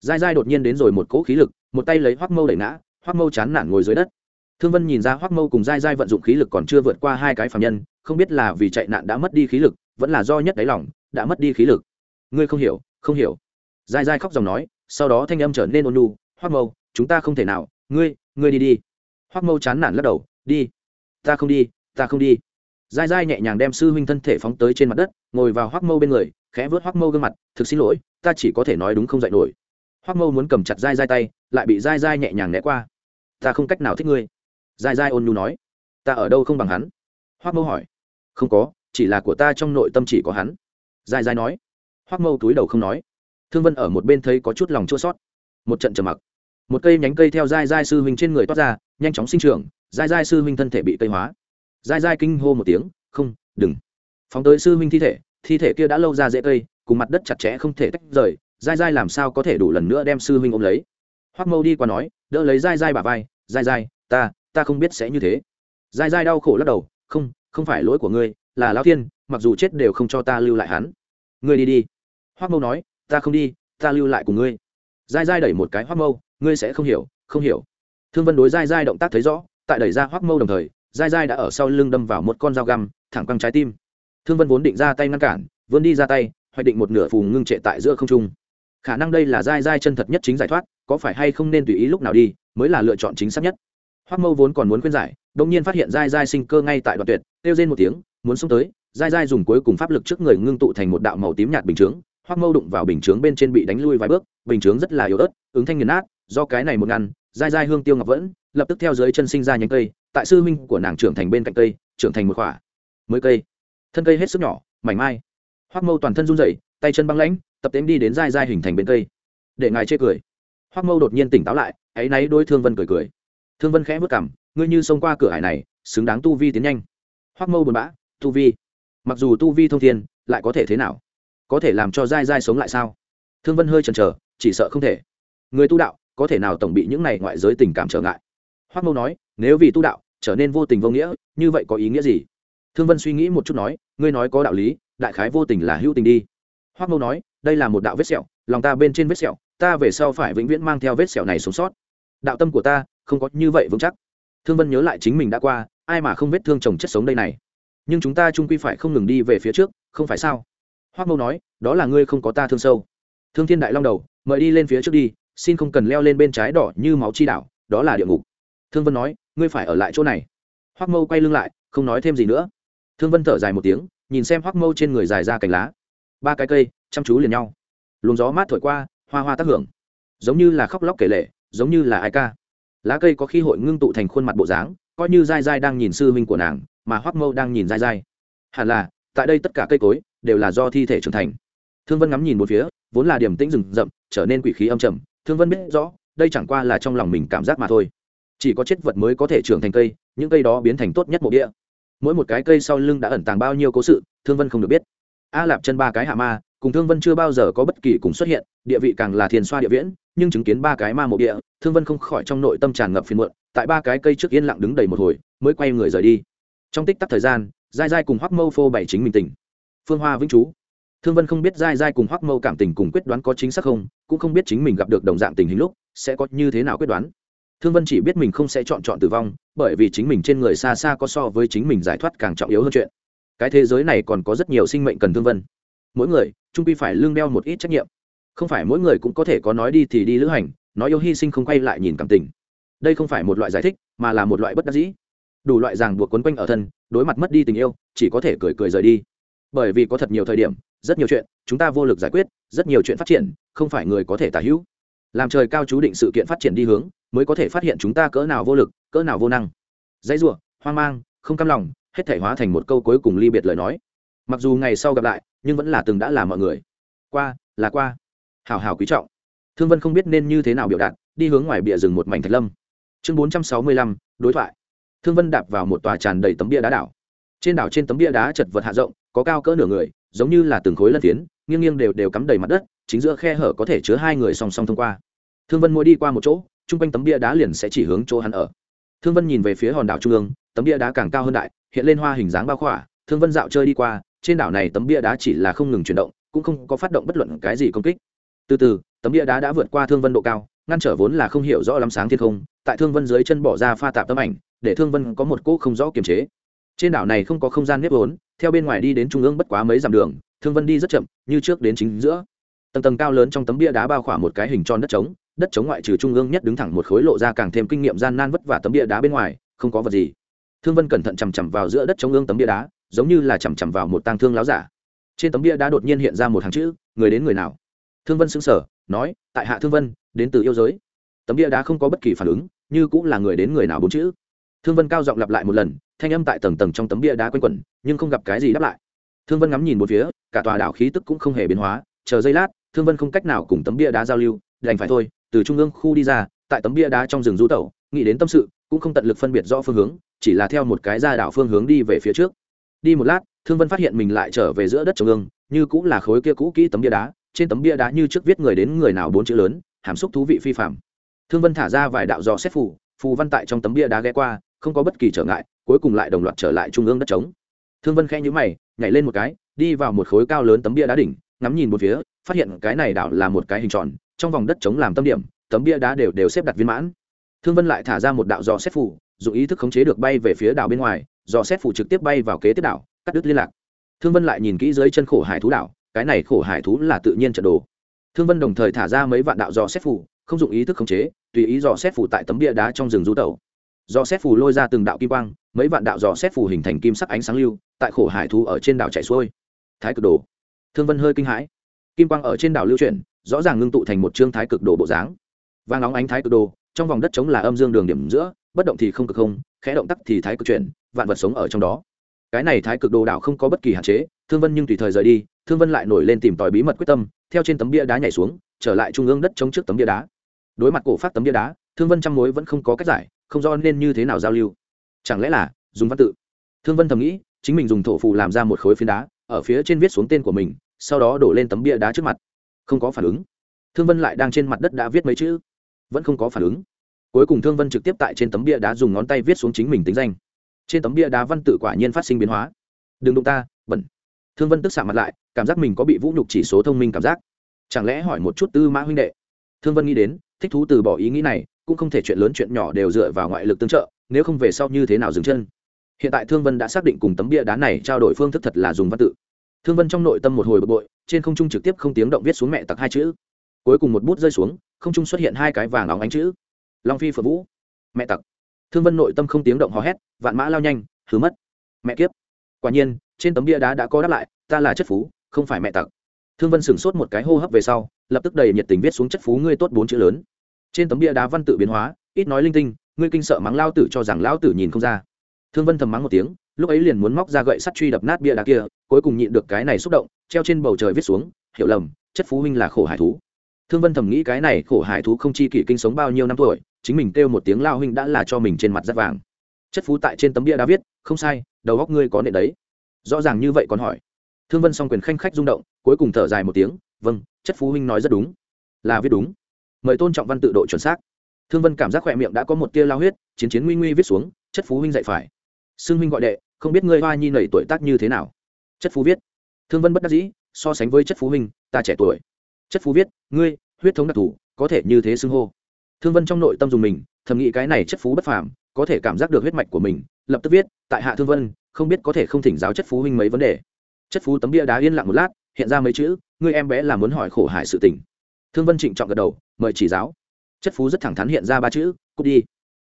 Dai dai đột nhiên đến rồi một cỗ khí lực, một tay lấy hoắc mâu đẩy ngã, hoắc mâu chán nản ngồi dưới đất thương vân nhìn ra Hoắc mâu cùng dai dai vận dụng khí lực còn chưa vượt qua hai cái phạm nhân, không biết là vì chạy nạn đã mất đi khí lực, vẫn là do nhất đáy lòng, đã mất đi khí lực. Ngươi không hiểu không hiểu. Dai dai khóc dòng nói, sau đó thanh âm trở nên ôn nhu, hoắc mâu, chúng ta không thể nào, ngươi ngươi đi đi. Hoắc mâu chán nản lắc đầu, đi, ta không đi, ta không đi. Dai dai nhẹ nhàng đem sư huynh thân thể phóng tới trên mặt đất, ngồi vào Hoắc mâu bên người, khẽ vớt Hoắc mâu gương mặt, thực xin lỗi, ta chỉ có thể nói đúng không dạy nổi. Hoắc mâu muốn cầm chặt dai dai tay, lại bị dai dai nhẹ nhàng né qua. Ta không cách nào thích ngươi dai dai ôn nhu nói, ta ở đâu không bằng hắn? Hoác mâu hỏi, không có, chỉ là của ta trong nội tâm chỉ có hắn. Dai dai nói hoác mâu túi đầu không nói. Thương vân ở một bên thấy có chút lòng chua sót một trận trầm mặc. Một cây nhánh cây theo dai dai sư huynh trên người toát ra, nhanh chóng sinh trưởng dai dai sư huynh thân thể bị cây hóa. Dai dai kinh hô một tiếng, không, đừng. Phóng tới sư huynh thi thể thi thể kia đã lâu ra dễ cây, cùng mặt đất chặt chẽ không thể tách rời dai dai làm sao có thể đủ lần nữa đem sư huynh ôm lấy? Hoác mâu đi qua nói, đỡ lấy dai dai bà vai dai dai ta ta không biết sẽ như thế. Dai dai đau khổ lắc đầu, không không phải lỗi của ngươi, là lão thiên, mặc dù chết đều không cho ta lưu lại hắn. Ngươi đi đi. Hoác mâu nói, ta không đi, ta lưu lại cùng ngươi. Dai dai đẩy một cái hoác mâu, ngươi sẽ không hiểu không hiểu. Thương vân đối dai dai động tác thấy rõ, tại đẩy ra hoác mâu đồng thời, dai dai đã ở sau lưng đâm vào một con dao găm, thẳng căng trái tim. Thương vân vốn định ra tay ngăn cản, vươn đi ra tay, hoạch định một nửa phù ngưng trệ tại giữa không trung. Khả năng đây là dai dai chân thật nhất chính giải thoát, có phải hay không nên tùy ý lúc nào đi, mới là lựa chọn chính xác nhất. Hoắc mâu vốn còn muốn khuyên giải đông nhiên phát hiện dai dai sinh cơ ngay tại đoạn tuyệt, kêu rên một tiếng, muốn xông tới dai dai dùng cuối cùng pháp lực trước người ngưng tụ thành một đạo màu tím nhạt bình chướng, hoắc mâu đụng vào bình chướng bên trên bị đánh lui vài bước, bình chướng rất là yếu ớt, ứng thanh nghiền nát, do cái này một ngăn dai dai hương tiêu ngọc vẫn, lập tức theo dưới chân sinh ra nhánh cây, tại sư huynh của nàng trưởng thành bên cạnh cây, trưởng thành một khỏa, mới cây. Thân cây hết sức nhỏ, mảnh mai. Hoắc mâu toàn thân run rẩy, tay chân băng lãnh, tập tễnh đi đến dai dai hình thành bên cây. Để ngài chê cười. Hoắc mâu đột nhiên tỉnh táo lại, ấy náy đôi thương vân cười cười thương vân khẽ vất cảm ngươi như xông qua cửa hải này, xứng đáng tu vi tiến nhanh. Hoắc mâu buồn bã, tu vi? Mặc dù tu vi thông thiên, lại có thể thế nào? Có thể làm cho dai dai sống lại sao? Thương vân hơi chần chờ, chỉ sợ không thể. Người tu đạo, có thể nào tổng bị những này ngoại giới tình cảm trở ngại? Hoắc mâu nói, nếu vì tu đạo, trở nên vô tình vô nghĩa, như vậy có ý nghĩa gì? Thương vân suy nghĩ một chút nói, ngươi nói có đạo lý, đại khái vô tình là hữu tình đi. Hoắc mâu nói, đây là một đạo vết sẹo, lòng ta bên trên vết sẹo, ta về sau phải vĩnh viễn mang theo vết sẹo này sống sót. Đạo tâm của ta không có như vậy vững chắc. Thương vân nhớ lại chính mình đã qua, ai mà không vết thương chồng chất sống đây này. Nhưng chúng ta trung quy phải không ngừng đi về phía trước, không phải sao? Hoác mâu nói, đó là ngươi không có ta thương sâu. Thương thiên đại long đầu, mời đi lên phía trước đi, xin không cần leo lên bên trái đỏ như máu chi đảo, đó là địa ngục. Thương vân nói, ngươi phải ở lại chỗ này. Hoác mâu quay lưng lại, không nói thêm gì nữa. Thương vân thở dài một tiếng, nhìn xem hoác mâu trên người dài ra cành lá. Ba cái cây, chăm chú liền nhau. Luồng gió mát thổi qua, hoa hoa tác hưởng. Giống như là khóc lóc kể lệ giống như là ai ca lá cây có khi hội ngưng tụ thành khuôn mặt bộ dáng, coi như dai dai đang nhìn sư huynh của nàng, mà hoác mâu đang nhìn dai dai hẳn là, tại đây tất cả cây cối đều là do thi thể trưởng thành. Thương vân ngắm nhìn một phía, vốn là điểm tĩnh rừng rậm, trở nên quỷ khí âm trầm. Thương vân biết rõ, đây chẳng qua là trong lòng mình cảm giác mà thôi. Chỉ có chết vật mới có thể trưởng thành cây, những cây đó biến thành tốt nhất mộ địa. Mỗi một cái cây sau lưng đã ẩn tàng bao nhiêu cố sự, thương vân không được biết. A lạp chân ba cái hạ ma cùng thương vân chưa bao giờ có bất kỳ cùng xuất hiện, địa vị càng là thiền xoa địa viễn, nhưng chứng kiến ba cái ma mộ địa, thương vân không khỏi trong nội tâm tràn ngập phiền muộn, tại ba cái cây trước yên lặng đứng đầy một hồi, mới quay người rời đi. Trong tích tắc thời gian dai dai cùng hoắc mâu phô bày chính mình tỉnh phương hoa vĩnh chú thương vân không biết dai dai cùng hoắc mâu cảm tình cùng quyết đoán có chính xác không, cũng không biết chính mình gặp được đồng dạng tình hình lúc, sẽ có như thế nào quyết đoán. Thương vân chỉ biết mình không sẽ chọn chọn tử vong, bởi vì chính mình trên người xa xa có so với chính mình giải thoát càng trọng yếu hơn chuyện. Cái thế giới này còn có rất nhiều sinh mệnh cần thương vân mỗi người, trung quy phải lương đeo một ít trách nhiệm. Không phải mỗi người cũng có thể có nói đi thì đi lữ hành, nói yêu hy sinh không quay lại nhìn cảm tình. Đây không phải một loại giải thích, mà là một loại bất đắc dĩ. Đủ loại ràng buộc quấn quanh ở thân, đối mặt mất đi tình yêu, chỉ có thể cười cười rời đi. Bởi vì có thật nhiều thời điểm, rất nhiều chuyện, chúng ta vô lực giải quyết, rất nhiều chuyện phát triển, không phải người có thể tả hữu. Làm trời cao chú định sự kiện phát triển đi hướng, mới có thể phát hiện chúng ta cỡ nào vô lực, cỡ nào vô năng. Dãy r u ộ hoang mang, không cam lòng, hết thể hóa thành một câu cuối cùng ly biệt lời nói mặc dù ngày sau gặp lại, nhưng vẫn là từng đã là mọi người. Qua, là qua. Hào hào quý trọng. Thương vân không biết nên như thế nào biểu đạt, đi hướng ngoài bìa rừng một mảnh thạch lâm. Chương bốn trăm sáu mươi lăm, đối thoại. Thương vân đạp vào một tòa tràn đầy tấm bia đá đảo. Trên đảo trên tấm bia đá chật vật hạ rộng, có cao cỡ nửa người, giống như là từng khối lân tiến nghiêng nghiêng đều đều cắm đầy mặt đất, chính giữa khe hở có thể chứa hai người song song thông qua. Thương vân mỗi đi qua một chỗ, chung quanh tấm bia đá liền sẽ chỉ hướng chỗ hắn ở. Thương vân nhìn về phía hòn đảo trung ương, tấm bia đá càng cao hơn đại, hiện lên hoa hình dáng bao khỏa, thương vân dạo chơi đi qua trên đảo này tấm bia đá chỉ là không ngừng chuyển động, cũng không có phát động bất luận cái gì công kích. Từ từ, tấm bia đá đã vượt qua thương vân độ cao, ngăn trở vốn là không hiểu rõ lắm sáng thiên không, tại thương vân dưới chân bỏ ra pha tạp tấm ảnh, để thương vân có một cỗ không rõ kiềm chế. Trên đảo này không có không gian nếp vốn, theo bên ngoài đi đến trung ương bất quá mấy dặm đường, thương vân đi rất chậm, như trước đến chính giữa. Tầng tầng cao lớn trong tấm bia đá bao khỏa một cái hình tròn đất trống đất trống ngoại trừ trung ương nhất đứng thẳng một khối lộ ra càng thêm kinh nghiệm gian nan vất vả tấm bia đá bên ngoài, không có vật gì. Thương vân cẩn thận chằm chằm vào giữa đất trống ương tấm bia đá giống như là chằm chằm vào một tang thương láo giả. Trên tấm bia đá đột nhiên hiện ra một hàng chữ, người đến người nào? Thương vân xứng sở nói, tại hạ thương vân, đến từ yêu giới. Tấm bia đá không có bất kỳ phản ứng, như cũng là người đến người nào bốn chữ. Thương vân cao giọng lặp lại một lần, thanh âm tại tầng tầng trong tấm bia đá quanh quẩn, nhưng không gặp cái gì đáp lại. Thương vân ngắm nhìn một phía, cả tòa đảo khí tức cũng không hề biến hóa. Chờ giây lát, thương vân không cách nào cùng tấm bia đá giao lưu, đành phải thôi, từ trung ương khu đi ra, tại tấm bia đá trong rừng du tẩu, nghĩ đến tâm sự, cũng không tận lực phân biệt rõ phương hướng, chỉ là theo một cái ra đảo phương hướng đi về phía trước đi một lát thương vân phát hiện mình lại trở về giữa đất trồng ương như cũng là khối kia cũ kỹ tấm bia đá trên tấm bia đá như trước viết người đến người nào bốn chữ lớn hàm xúc thú vị phi phạm thương vân thả ra vài đạo dò xét phủ, phù văn tại trong tấm bia đá ghé qua không có bất kỳ trở ngại cuối cùng lại đồng loạt trở lại trung ương đất trống. Thương vân khẽ nhữ mày nhảy lên một cái đi vào một khối cao lớn tấm bia đá đỉnh ngắm nhìn một phía phát hiện cái này đảo là một cái hình tròn trong vòng đất trống làm tâm điểm tấm bia đá đều đều xếp đặt viên mãn thương vân lại thả ra một đạo dò xét phủ, dùng ý thức khống chế được bay về phía đảo bên ngoài, dò xét phủ trực tiếp bay vào kế tiếp đảo, cắt đứt liên lạc. Thương vân lại nhìn kỹ dưới chân khổ hải thú đảo, cái này khổ hải thú là tự nhiên trận đồ. Thương vân đồng thời thả ra mấy vạn đạo dò xét phủ, không dụng ý thức khống chế, tùy ý dò xét phủ tại tấm bia đá trong rừng du tẩu. Dò xét phù lôi ra từng đạo kim quang, mấy vạn đạo dò xét phù hình thành kim sắc ánh sáng lưu, tại khổ hải thú ở trên đảo chạy xuôi. Thái cực đồ. Thương vân hơi kinh hãi. Kim quang ở trên đảo lưu chuyển, rõ ràng ngưng tụ thành một chương thái cực đồ bộ dáng. Vàng óng ánh thái cực đồ trong vòng đất chống là âm dương đường điểm giữa, bất động thì không cực không, khẽ động tắc thì thái cực chuyển, vạn vật sống ở trong đó. Cái này thái cực đồ đảo không có bất kỳ hạn chế, thương vân nhưng tùy thời rời đi, thương vân lại nổi lên tìm tòi bí mật quyết tâm, theo trên tấm bia đá nhảy xuống, trở lại trung ương đất chống trước tấm bia đá. Đối mặt cổ phát tấm bia đá, thương vân trăm mối vẫn không có cách giải, không do nên như thế nào giao lưu. Chẳng lẽ là, dùng văn tự? Thương vân thầm nghĩ, chính mình dùng thổ phù làm ra một khối phiến đá, ở phía trên viết xuống tên của mình, sau đó đổ lên tấm bia đá trước mặt. Không có phản ứng. Thương vân lại đang trên mặt đất đã viết mấy chữ vẫn không có phản ứng. Cuối cùng thương vân trực tiếp tại trên tấm bia đá dùng ngón tay viết xuống chính mình tính danh. Trên tấm bia đá văn tự quả nhiên phát sinh biến hóa. Đừng đụng ta, bẩn. Thương vân tức xạ mặt lại, cảm giác mình có bị vũ nhục chỉ số thông minh cảm giác. Chẳng lẽ hỏi một chút tư mã huynh đệ? Thương vân nghĩ đến, thích thú từ bỏ ý nghĩ này, cũng không thể chuyện lớn chuyện nhỏ đều dựa vào ngoại lực tương trợ, nếu không về sau như thế nào dừng chân. Hiện tại thương vân đã xác định cùng tấm bia đá này trao đổi phương thức thật là dùng văn tự. Thương vân trong nội tâm một hồi bực bội, trên không trung trực tiếp không tiếng động viết xuống mẹ tặc hai chữ cuối cùng một bút rơi xuống, không trung xuất hiện hai cái vàng óng ánh chữ. Long phi phượng vũ. Mẹ tặc. Thương vân nội tâm không tiếng động hò hét, vạn mã lao nhanh, hứa mất. Mẹ kiếp. Quả nhiên, trên tấm bia đá đã có đáp lại, ta là chất phú, không phải mẹ tặc. Thương vân sửng sốt một cái hô hấp về sau, lập tức đầy nhiệt tình viết xuống chất phú ngươi tốt bốn chữ lớn. Trên tấm bia đá văn tự biến hóa, ít nói linh tinh, ngươi kinh sợ mắng lao tử cho rằng lao tử nhìn không ra. Thương vân thầm mắng một tiếng, lúc ấy liền muốn móc ra gậy sắt truy đập nát bia đá kia, cuối cùng nhịn được cái này xúc động, treo trên bầu trời viết xuống, hiểu lầm, chất phú huynh là khổ hải thú thương vân thầm nghĩ cái này khổ hải thú không chi kỷ kinh sống bao nhiêu năm tuổi, chính mình kêu một tiếng lao huynh đã là cho mình trên mặt rất vàng. Chất phú tại trên tấm bia đã viết, không sai, đầu góc ngươi có nệ đấy. Rõ ràng như vậy còn hỏi. Thương vân s o n g quyền khanh khách rung động, cuối cùng thở dài một tiếng vâng chất phú huynh nói rất đúng. Là viết đúng. Mời tôn trọng văn tự độ chuẩn xác. Thương vân cảm giác khỏe miệng đã có một tia lao huyết, chiến chiến nguy nguy viết xuống, chất phú huynh dạy phải. Xưng huynh gọi đệ, không biết ngươi hoa nhi nầy tuổi tác như thế nào? Chất phú viết. Thương vân bất đắc dĩ, so sánh với chất phú huynh, ta trẻ tuổi chất phú viết, ngươi, huyết thống đặc thù, có thể như thế xưng hô. Thương vân trong nội tâm dùng mình, thầm nghĩ cái này chất phú bất phàm, có thể cảm giác được huyết mạch của mình, lập tức viết, tại hạ thương vân, không biết có thể không thỉnh giáo chất phú huynh mấy vấn đề. Chất phú tấm bia đá yên lặng một lát, hiện ra mấy chữ, ngươi em bé là muốn hỏi khổ hải sự tình. Thương vân trịnh trọng gật đầu, mời chỉ giáo. Chất phú rất thẳng thắn hiện ra ba chữ, cút đi.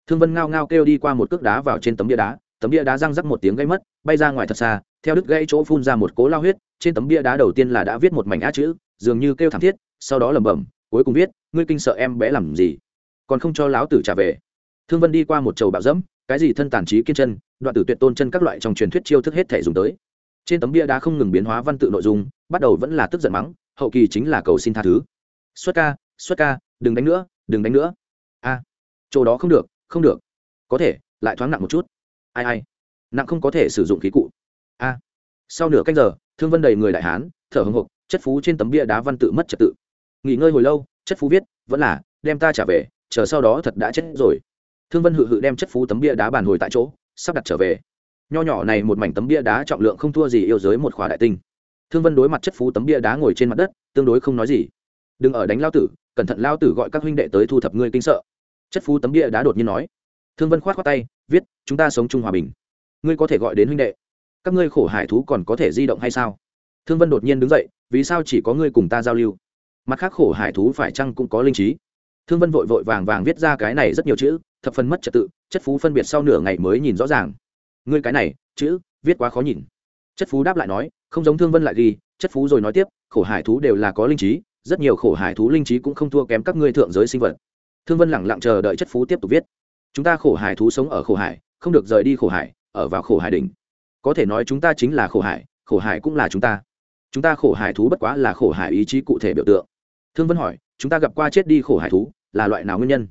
Thương vân ngao ngao kêu đi qua một cước đá vào trên tấm bia đá, tấm bia đá răng rắc một tiếng gây mất, bay ra ngoài thật xa, theo đứt gãy chỗ phun ra một cố lao huyết, trên tấm bia đá đầu tiên là đã viết một mảnh á chữ dường như kêu thảm thiết, sau đó lẩm bẩm, cuối cùng viết, ngươi kinh sợ em bé làm gì? Còn không cho láo tử trả về. Thương vân đi qua một chầu bạo dẫm, cái gì thân tàn trí kiên chân, đoạn tử tuyệt tôn chân các loại trong truyền thuyết chiêu thức hết thể dùng tới. Trên tấm bia đá không ngừng biến hóa văn tự nội dung, bắt đầu vẫn là tức giận mắng, hậu kỳ chính là cầu xin tha thứ. Xuất ca xuất ca, đừng đánh nữa, đừng đánh nữa. A, chỗ đó không được không được. Có thể, lại thoáng nặng một chút. Ai ai? Nặng không có thể sử dụng khí cụ. A. Sau nửa canh giờ, thương vân đầy người đại hán, thở hồng hộc chất phú trên tấm bia đá văn tự mất trật tự. Nghỉ ngơi hồi lâu, chất phú viết, vẫn là, đem ta trả về, chờ sau đó thật đã chết rồi. Thương vân hự hự đem chất phú tấm bia đá bàn hồi tại chỗ, sắp đặt trở về. Nho nhỏ này một mảnh tấm bia đá trọng lượng không thua gì yêu giới một khóa đại tinh. Thương vân đối mặt chất phú tấm bia đá ngồi trên mặt đất, tương đối không nói gì. Đừng ở đánh lao tử, cẩn thận lao tử gọi các huynh đệ tới thu thập ngươi kinh sợ. Chất phú tấm bia đá đột nhiên nói. Thương vân khoát khoát tay, viết, chúng ta sống chung hòa bình. Ngươi có thể gọi đến huynh đệ. Các ngươi khổ hải thú còn có thể di động hay sao? Thương vân đột nhiên đứng dậy, vì sao chỉ có ngươi cùng ta giao lưu? Mặt khác khổ hải thú phải chăng cũng có linh trí? Thương vân vội vội vàng vàng viết ra cái này rất nhiều chữ, thập phần mất trật tự, chất phú phân biệt sau nửa ngày mới nhìn rõ ràng. Ngươi cái này, chữ, viết quá khó nhìn. Chất phú đáp lại nói, không giống thương vân lại ghi, chất phú rồi nói tiếp, khổ hải thú đều là có linh trí, rất nhiều khổ hải thú linh trí cũng không thua kém các ngươi thượng giới sinh vật. Thương vân lẳng lặng chờ đợi chất phú tiếp tục viết. Chúng ta khổ hải thú sống ở khổ hải, không được rời đi khổ hải, ở vào khổ hải đỉnh. Có thể nói chúng ta chính là khổ hải khổ hải cũng là chúng ta chúng ta khổ hải thú bất quá là khổ hải ý chí cụ thể biểu tượng. Thương vân hỏi, chúng ta gặp qua chết đi khổ hải thú là loại nào nguyên nhân?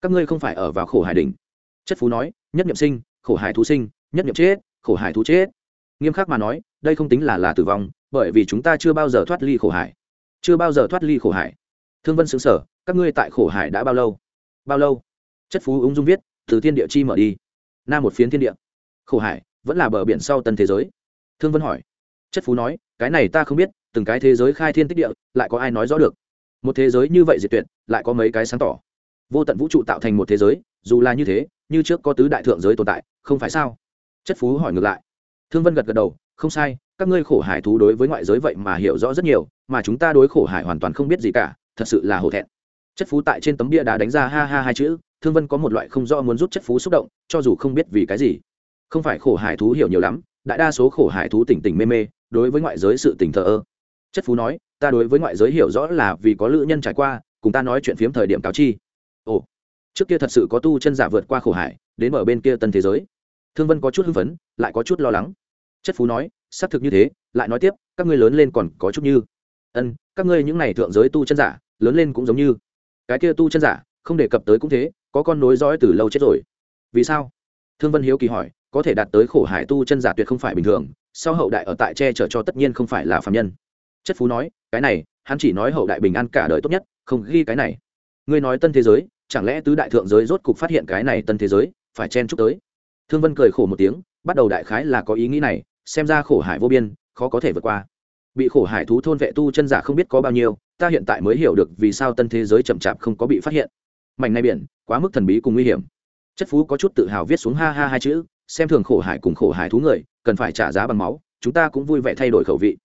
Các ngươi không phải ở vào khổ hải đỉnh. Chất phú nói, nhất nhậm sinh, khổ hải thú sinh, nhất nhậm chết, khổ hải thú chết. Nghiêm khắc mà nói, đây không tính là là tử vong, bởi vì chúng ta chưa bao giờ thoát ly khổ hải. Chưa bao giờ thoát ly khổ hải. Thương vân xứng sở các ngươi tại khổ hải đã bao lâu? Bao lâu? Chất phú ung dung viết, từ thiên địa chi mở đi. Nam một phiến thiên địa. Khổ hải, vẫn là bờ biển sau tân thế giới. Thương vân hỏi chất phú nói, cái này ta không biết, từng cái thế giới khai thiên tích địa, lại có ai nói rõ được? Một thế giới như vậy diệt tuyệt, lại có mấy cái sáng tỏ? Vô tận vũ trụ tạo thành một thế giới, dù là như thế, như trước có tứ đại thượng giới tồn tại, không phải sao? Chất phú hỏi ngược lại. Thương vân gật gật đầu, không sai, các ngươi khổ hải thú đối với ngoại giới vậy mà hiểu rõ rất nhiều, mà chúng ta đối khổ hải hoàn toàn không biết gì cả, thật sự là hổ thẹn. Chất phú tại trên tấm bia đá đánh ra ha ha hai chữ, thương vân có một loại không rõ muốn rút chất phú xúc động, cho dù không biết vì cái gì. Không phải khổ hải thú hiểu nhiều lắm, đại đa số khổ hải thú tỉnh tỉnh mê mê đối với ngoại giới sự tình thờ ơ. Chất phú nói, ta đối với ngoại giới hiểu rõ là vì có lữ nhân trải qua, cùng ta nói chuyện phiếm thời điểm cáo chi. Ồ, trước kia thật sự có tu chân giả vượt qua khổ hải, đến ở bên kia tân thế giới. Thương vân có chút hưng phấn, lại có chút lo lắng. Chất phú nói, xác thực như thế, lại nói tiếp, các ngươi lớn lên còn có chút như. Ân, các ngươi những n à y thượng giới tu chân giả, lớn lên cũng giống như. Cái kia tu chân giả, không đề cập tới cũng thế, có con nối dõi từ lâu chết rồi. Vì sao? Thương vân hiếu kỳ hỏi, có thể đạt tới khổ hải tu chân giả tuyệt không phải bình thường sau hậu đại ở tại che chở cho tất nhiên không phải là phạm nhân. Chất phú nói, cái này, hắn chỉ nói hậu đại bình an cả đời tốt nhất, không ghi cái này. Ngươi nói tân thế giới, chẳng lẽ tứ đại thượng giới rốt cục phát hiện cái này tân thế giới, phải chen chúc tới. Thương vân cười khổ một tiếng, bắt đầu đại khái là có ý nghĩ này, xem ra khổ hải vô biên, khó có thể vượt qua. Bị khổ hải thú thôn vệ tu chân giả không biết có bao nhiêu, ta hiện tại mới hiểu được vì sao tân thế giới chậm chạp không có bị phát hiện. Mảnh này biển, quá mức thần bí cùng nguy hiểm. Chất phú có chút tự hào viết xuống ha ha hai chữ, xem thường khổ hải cùng khổ hải thú người cần phải trả giá bằng máu, chúng ta cũng vui vẻ thay đổi khẩu vị.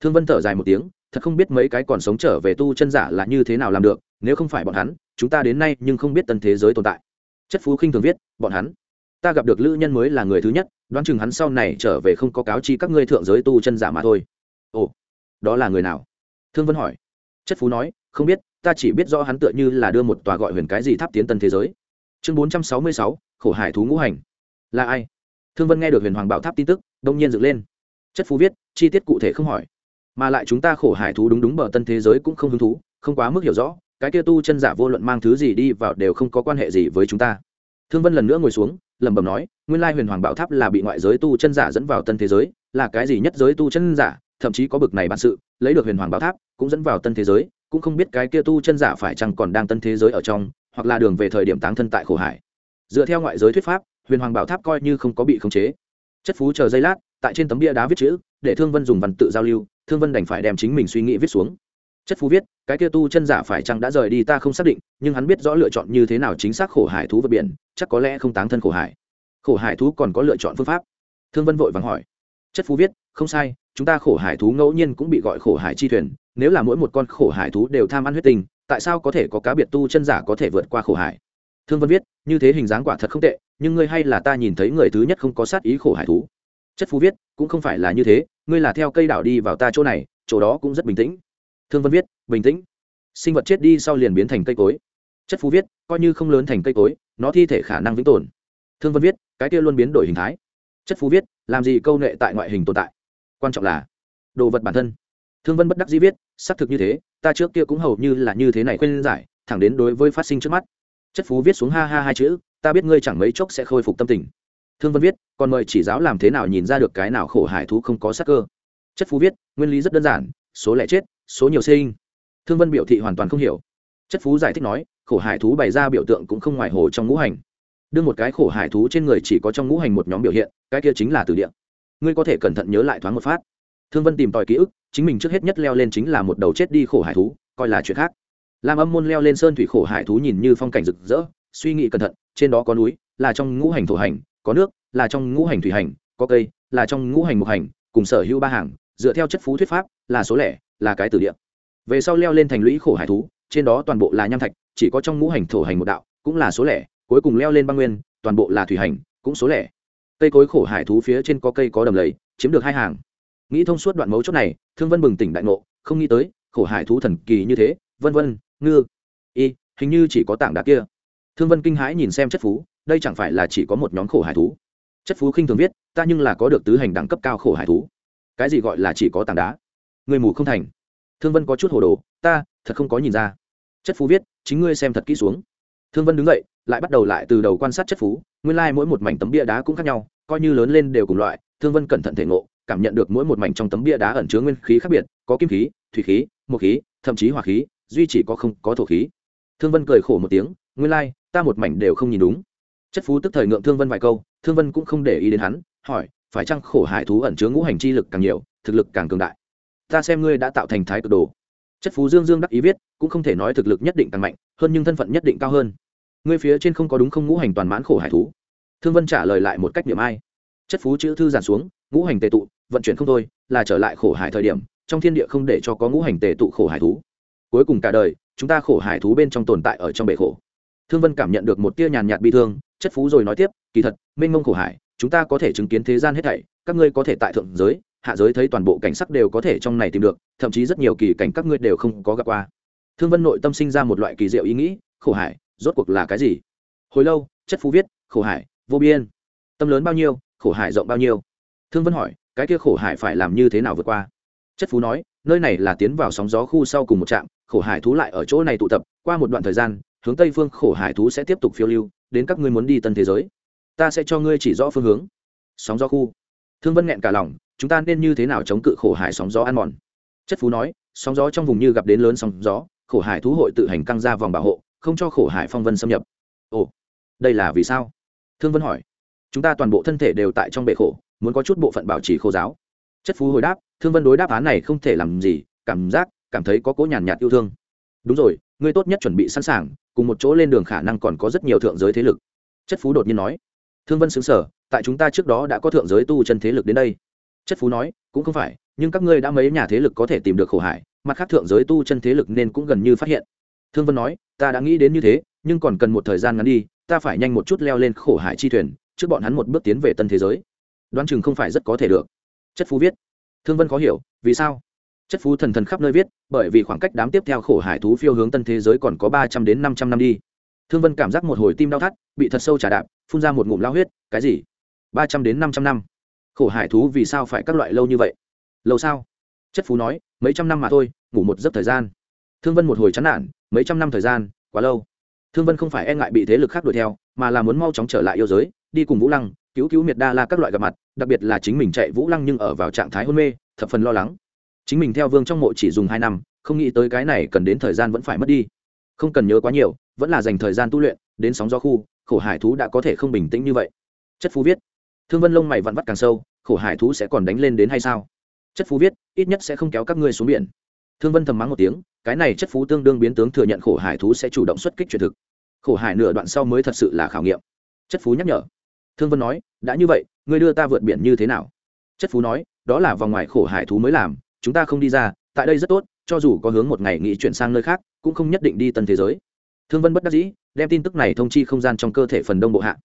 Thương vân thở dài một tiếng, thật không biết mấy cái còn sống trở về tu chân giả là như thế nào làm được, nếu không phải bọn hắn, chúng ta đến nay nhưng không biết tân thế giới tồn tại. Chất phú khinh thường viết, bọn hắn, ta gặp được lữ nhân mới là người thứ nhất, đoán chừng hắn sau này trở về không có cáo chi các ngươi thượng giới tu chân giả mà thôi. Ồ, đó là người nào? Thương vân hỏi. Chất phú nói, không biết, ta chỉ biết rõ hắn tựa như là đưa một tòa gọi huyền cái gì tháp tiến tân thế giới. Chương bốn trăm sáu mươi sáu, khổ hải thú ngũ hành. Là ai? Thương vân nghe được huyền hoàng bảo tháp tin tức, đông nhiên dựng lên. Chất phú viết, chi tiết cụ thể không hỏi. Mà lại chúng ta khổ hải thú đúng đúng bờ tân thế giới cũng không hứng thú, không quá mức hiểu rõ, cái kia tu chân giả vô luận mang thứ gì đi vào đều không có quan hệ gì với chúng ta. Thương vân lần nữa ngồi xuống, lẩm bẩm nói, nguyên lai huyền hoàng bảo tháp là bị ngoại giới tu chân giả dẫn vào tân thế giới, là cái gì nhất giới tu chân giả, thậm chí có bực này bản sự, lấy được huyền hoàng bảo tháp, cũng dẫn vào tân thế giới, cũng không biết cái kia tu chân giả phải chăng còn đang tân thế giới ở trong, hoặc là đường về thời điểm táng thân tại khổ hải. Dựa theo ngoại giới thuyết pháp huyền hoàng bảo tháp coi như không có bị khống chế. Chất phú chờ giây lát tại trên tấm bia đá viết chữ để thương vân dùng văn tự giao lưu thương vân đành phải đem chính mình suy nghĩ viết xuống. Chất phú viết cái kia tu chân giả phải chăng đã rời đi ta không xác định nhưng hắn biết rõ lựa chọn như thế nào chính xác khổ hải thú vượt biển chắc có lẽ không táng thân khổ hải. Khổ hải thú còn có lựa chọn phương pháp? Thương vân vội vàng hỏi. Chất phú viết không sai chúng ta khổ hải thú ngẫu nhiên cũng bị gọi khổ hải chi thuyền nếu là mỗi một con khổ hải thú đều tham ăn huyết tình, tại sao có thể có cá biệt tu chân giả có thể vượt qua khổ hải? Thương vân viết, như thế hình dáng quả thật không tệ, nhưng ngươi hay là ta nhìn thấy người thứ nhất không có sát ý khổ hải thú. Chất phú viết, cũng không phải là như thế, ngươi là theo cây đảo đi vào ta chỗ này, chỗ đó cũng rất bình tĩnh. Thương vân viết, bình tĩnh. Sinh vật chết đi sau liền biến thành cây cối. Chất phú viết, coi như không lớn thành cây cối, nó thi thể khả năng vĩnh tồn. Thương vân viết, cái kia luôn biến đổi hình thái. Chất phú viết, làm gì câu nghệ tại ngoại hình tồn tại? Quan trọng là đồ vật bản thân. Thương vân bất đắc dĩ viết, xác thực như thế, ta trước kia cũng hầu như là như thế này khuyên giải, thẳng đến đối với phát sinh trước mắt chất phú viết xuống ha ha hai chữ, ta biết ngươi chẳng mấy chốc sẽ khôi phục tâm tình. Thương vân viết, còn mời chỉ giáo làm thế nào nhìn ra được cái nào khổ hải thú không có sắc cơ. Chất phú viết, nguyên lý rất đơn giản, số lẻ chết, số nhiều sinh. Thương vân biểu thị hoàn toàn không hiểu. Chất phú giải thích nói, khổ hải thú bày ra biểu tượng cũng không ngoài hồ trong ngũ hành. Đương một cái khổ hải thú trên người chỉ có trong ngũ hành một nhóm biểu hiện, cái kia chính là từ địa. Ngươi có thể cẩn thận nhớ lại thoáng một phát. Thương vân tìm tòi ký ức, chính mình trước hết nhất leo lên chính là một đầu chết đi khổ hải thú, coi là chuyện khác làm âm môn leo lên sơn thủy khổ hải thú nhìn như phong cảnh rực rỡ, suy nghĩ cẩn thận, trên đó có núi, là trong ngũ hành thổ hành, có nước, là trong ngũ hành thủy hành, có cây, là trong ngũ hành mục hành, cùng sở hữu ba hàng, dựa theo chất phú thuyết pháp, là số lẻ, là cái tử địa. Về sau leo lên thành lũy khổ hải thú, trên đó toàn bộ là nham thạch, chỉ có trong ngũ hành thổ hành một đạo, cũng là số lẻ, cuối cùng leo lên băng nguyên, toàn bộ là thủy hành, cũng số lẻ. Cây cối khổ hải thú phía trên có cây có đầm lầy, chiếm được hai hàng. Nghĩ thông suốt đoạn mấu chốt này, thương vân bừng tỉnh đại ngộ, không nghĩ tới, khổ hải thú thần kỳ như thế, vân vân ngư. Y, hình như chỉ có tảng đá kia. Thương vân kinh hãi nhìn xem chất phú, đây chẳng phải là chỉ có một nhóm khổ hải thú. Chất phú khinh thường viết, ta nhưng là có được tứ hành đẳng cấp cao khổ hải thú. Cái gì gọi là chỉ có tảng đá? Người mù không thành. Thương vân có chút hồ đồ, ta, thật không có nhìn ra. Chất phú viết, chính ngươi xem thật kỹ xuống. Thương vân đứng dậy, lại bắt đầu lại từ đầu quan sát chất phú, nguyên lai、like、mỗi một mảnh tấm bia đá cũng khác nhau, coi như lớn lên đều cùng loại, thương vân cẩn thận thể ngộ, cảm nhận được mỗi một mảnh trong tấm bia đá ẩn chứa nguyên khí khác biệt, có kim khí, thủy khí, mộc khí, thậm chí hỏa khí duy chỉ có không có thổ khí. Thương vân cười khổ một tiếng nguyên lai、like, ta một mảnh đều không nhìn đúng. Chất phú tức thời ngượng thương vân vài câu thương vân cũng không để ý đến hắn hỏi phải chăng khổ hải thú ẩn chứa ngũ hành chi lực càng nhiều thực lực càng cường đại? Ta xem ngươi đã tạo thành thái cực đồ. Chất phú dương dương đắc ý viết cũng không thể nói thực lực nhất định càng mạnh hơn nhưng thân phận nhất định cao hơn. Ngươi phía trên không có đúng không ngũ hành toàn mãn khổ hải thú? Thương vân trả lời lại một cách niệm ai. Chất phú chữ thư giản xuống ngũ hành tề tụ vận chuyển không thôi là trở lại khổ hải thời điểm trong thiên địa không để cho có ngũ hành tề tụ khổ hải thú cuối cùng cả đời, chúng ta khổ hải thú bên trong tồn tại ở trong bể khổ. Thương vân cảm nhận được một tia nhàn nhạt bi thương, chất phú rồi nói tiếp, kỳ thật, mênh mông khổ hải, chúng ta có thể chứng kiến thế gian hết thảy, các ngươi có thể tại thượng giới, hạ giới thấy toàn bộ cảnh sắc đều có thể trong này tìm được, thậm chí rất nhiều kỳ cảnh các ngươi đều không có gặp qua. Thương vân nội tâm sinh ra một loại kỳ diệu ý nghĩ, khổ hải, rốt cuộc là cái gì? Hồi lâu, chất phú viết, khổ hải, vô biên. Tâm lớn bao nhiêu, khổ hải rộng bao nhiêu? Thương vân hỏi, cái kia khổ hải phải làm như thế nào vượt qua? Chất phú nói, nơi này là tiến vào sóng gió khu sau cùng một trạm, khổ hải thú lại ở chỗ này tụ tập, qua một đoạn thời gian, hướng tây phương khổ hải thú sẽ tiếp tục phiêu lưu, đến các ngươi muốn đi tân thế giới. Ta sẽ cho ngươi chỉ rõ phương hướng. Sóng gió khu. Thương vân nghẹn cả lòng, chúng ta nên như thế nào chống cự khổ hải sóng gió ăn mòn? Chất phú nói, sóng gió trong vùng như gặp đến lớn sóng gió, khổ hải thú hội tự hành căng ra vòng bảo hộ, không cho khổ hải phong vân xâm nhập. Ồ, đây là vì sao? Thương vân hỏi. Chúng ta toàn bộ thân thể đều tại trong bệ khổ, muốn có chút bộ phận bảo trì khô giáo. Chất phú hồi đáp thương vân đối đáp án này không thể làm gì, cảm giác, cảm thấy có cố nhàn nhạt yêu thương. Đúng rồi, ngươi tốt nhất chuẩn bị sẵn sàng, cùng một chỗ lên đường khả năng còn có rất nhiều thượng giới thế lực. Chất phú đột nhiên nói. Thương vân xứng sở tại chúng ta trước đó đã có thượng giới tu chân thế lực đến đây. Chất phú nói, cũng không phải, nhưng các ngươi đã mấy nhà thế lực có thể tìm được khổ hải, mặt khác thượng giới tu chân thế lực nên cũng gần như phát hiện. Thương vân nói, ta đã nghĩ đến như thế, nhưng còn cần một thời gian ngắn đi, ta phải nhanh một chút leo lên khổ hải chi thuyền, trước bọn hắn một bước tiến về tân thế giới. Đoán chừng không phải rất có thể được. Chất phú viết thương vân khó hiểu, vì sao? Chất phú thần thần khắp nơi viết, bởi vì khoảng cách đám tiếp theo khổ hải thú phiêu hướng tân thế giới còn có ba trăm đến năm trăm năm đi. Thương vân cảm giác một hồi tim đau thắt, bị thật sâu trả đạp, phun ra một ngụm lao huyết, cái gì? ba trăm đến năm trăm năm. Khổ hải thú vì sao phải các loại lâu như vậy? Lâu sao? Chất phú nói, mấy trăm năm mà thôi, ngủ một giấc thời gian. Thương vân một hồi chán nản, mấy trăm năm thời gian, quá lâu. Thương vân không phải e ngại bị thế lực khác đuổi theo, mà là muốn mau chóng trở lại yêu giới, đi cùng vũ lăng cứu cứu miệt đa la các loại gặp mặt, đặc biệt là chính mình chạy vũ lăng nhưng ở vào trạng thái hôn mê, thập phần lo lắng. Chính mình theo vương trong mộ chỉ dùng hai năm, không nghĩ tới cái này cần đến thời gian vẫn phải mất đi. Không cần nhớ quá nhiều, vẫn là dành thời gian tu luyện, đến sóng gió khu, khổ hải thú đã có thể không bình tĩnh như vậy. Chất phú viết. Thương vân lông mày vặn vắt càng sâu, khổ hải thú sẽ còn đánh lên đến hay sao? Chất phú viết, ít nhất sẽ không kéo các ngươi xuống biển. Thương vân thầm mắng một tiếng, cái này chất phú tương đương biến tướng thừa nhận khổ hải thú sẽ chủ động xuất kích truyền thực. Khổ hải nửa đoạn sau mới thật sự là khảo nghiệm. Chất phú nhắc nhở thương vân nói, đã như vậy, ngươi đưa ta vượt biển như thế nào? Chất phú nói, đó là vòng ngoài khổ hải thú mới làm, chúng ta không đi ra, tại đây rất tốt, cho dù có hướng một ngày nghĩ chuyển sang nơi khác, cũng không nhất định đi tân thế giới. Thương vân bất đắc dĩ, đem tin tức này thông chi không gian trong cơ thể phần đông bộ hạ.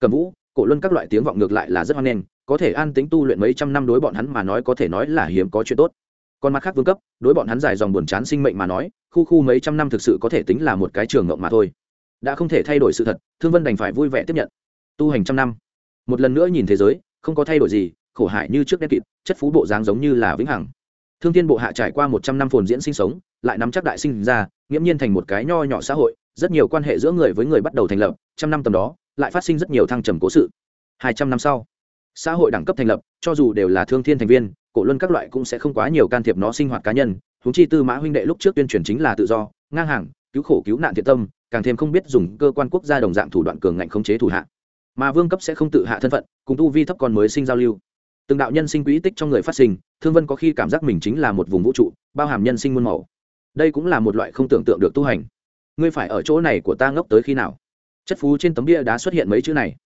Cầm vũ, cổ luân các loại tiếng vọng ngược lại là rất hoan nghênh, có thể an tính tu luyện mấy trăm năm đối bọn hắn mà nói có thể nói là hiếm có chuyện tốt. Còn mặt khác vương cấp, đối bọn hắn dài dòng buồn chán sinh mệnh mà nói, khu khu mấy trăm năm thực sự có thể tính là một cái trường ngộng mà thôi. Đã không thể thay đổi sự thật, thương vân đành phải vui vẻ tiếp nhận tu hành trăm năm. Một lần nữa nhìn thế giới, không có thay đổi gì, khổ hại như trước đen kịt, chất phú bộ dáng giống như là vĩnh hằng. Thương thiên bộ hạ trải qua một trăm năm phồn diễn sinh sống, lại nắm chắc đại sinh ra, nghiễm nhiên thành một cái nho nhỏ xã hội, rất nhiều quan hệ giữa người với người bắt đầu thành lập, trăm năm tầm đó, lại phát sinh rất nhiều thăng trầm cố sự. Hai trăm năm sau, xã hội đẳng cấp thành lập, cho dù đều là thương thiên thành viên, cổ luân các loại cũng sẽ không quá nhiều can thiệp nó sinh hoạt cá nhân húng chi tư mã huynh đệ lúc trước tuyên truyền chính là tự do, ngang hàng, cứu khổ cứu nạn thiện tâm, càng thêm không biết dùng cơ quan quốc gia đồng dạng thủ đoạn cường ngạnh khống chế thủ hạ mà vương cấp sẽ không tự hạ thân phận, cùng tu vi thấp còn mới sinh giao lưu. Từng đạo nhân sinh quỹ tích trong người phát sinh, thương vân có khi cảm giác mình chính là một vùng vũ trụ, bao hàm nhân sinh muôn màu. Đây cũng là một loại không tưởng tượng được tu hành. Ngươi phải ở chỗ này của ta ngốc tới khi nào? Chất phú trên tấm bia đá xuất hiện mấy chữ này.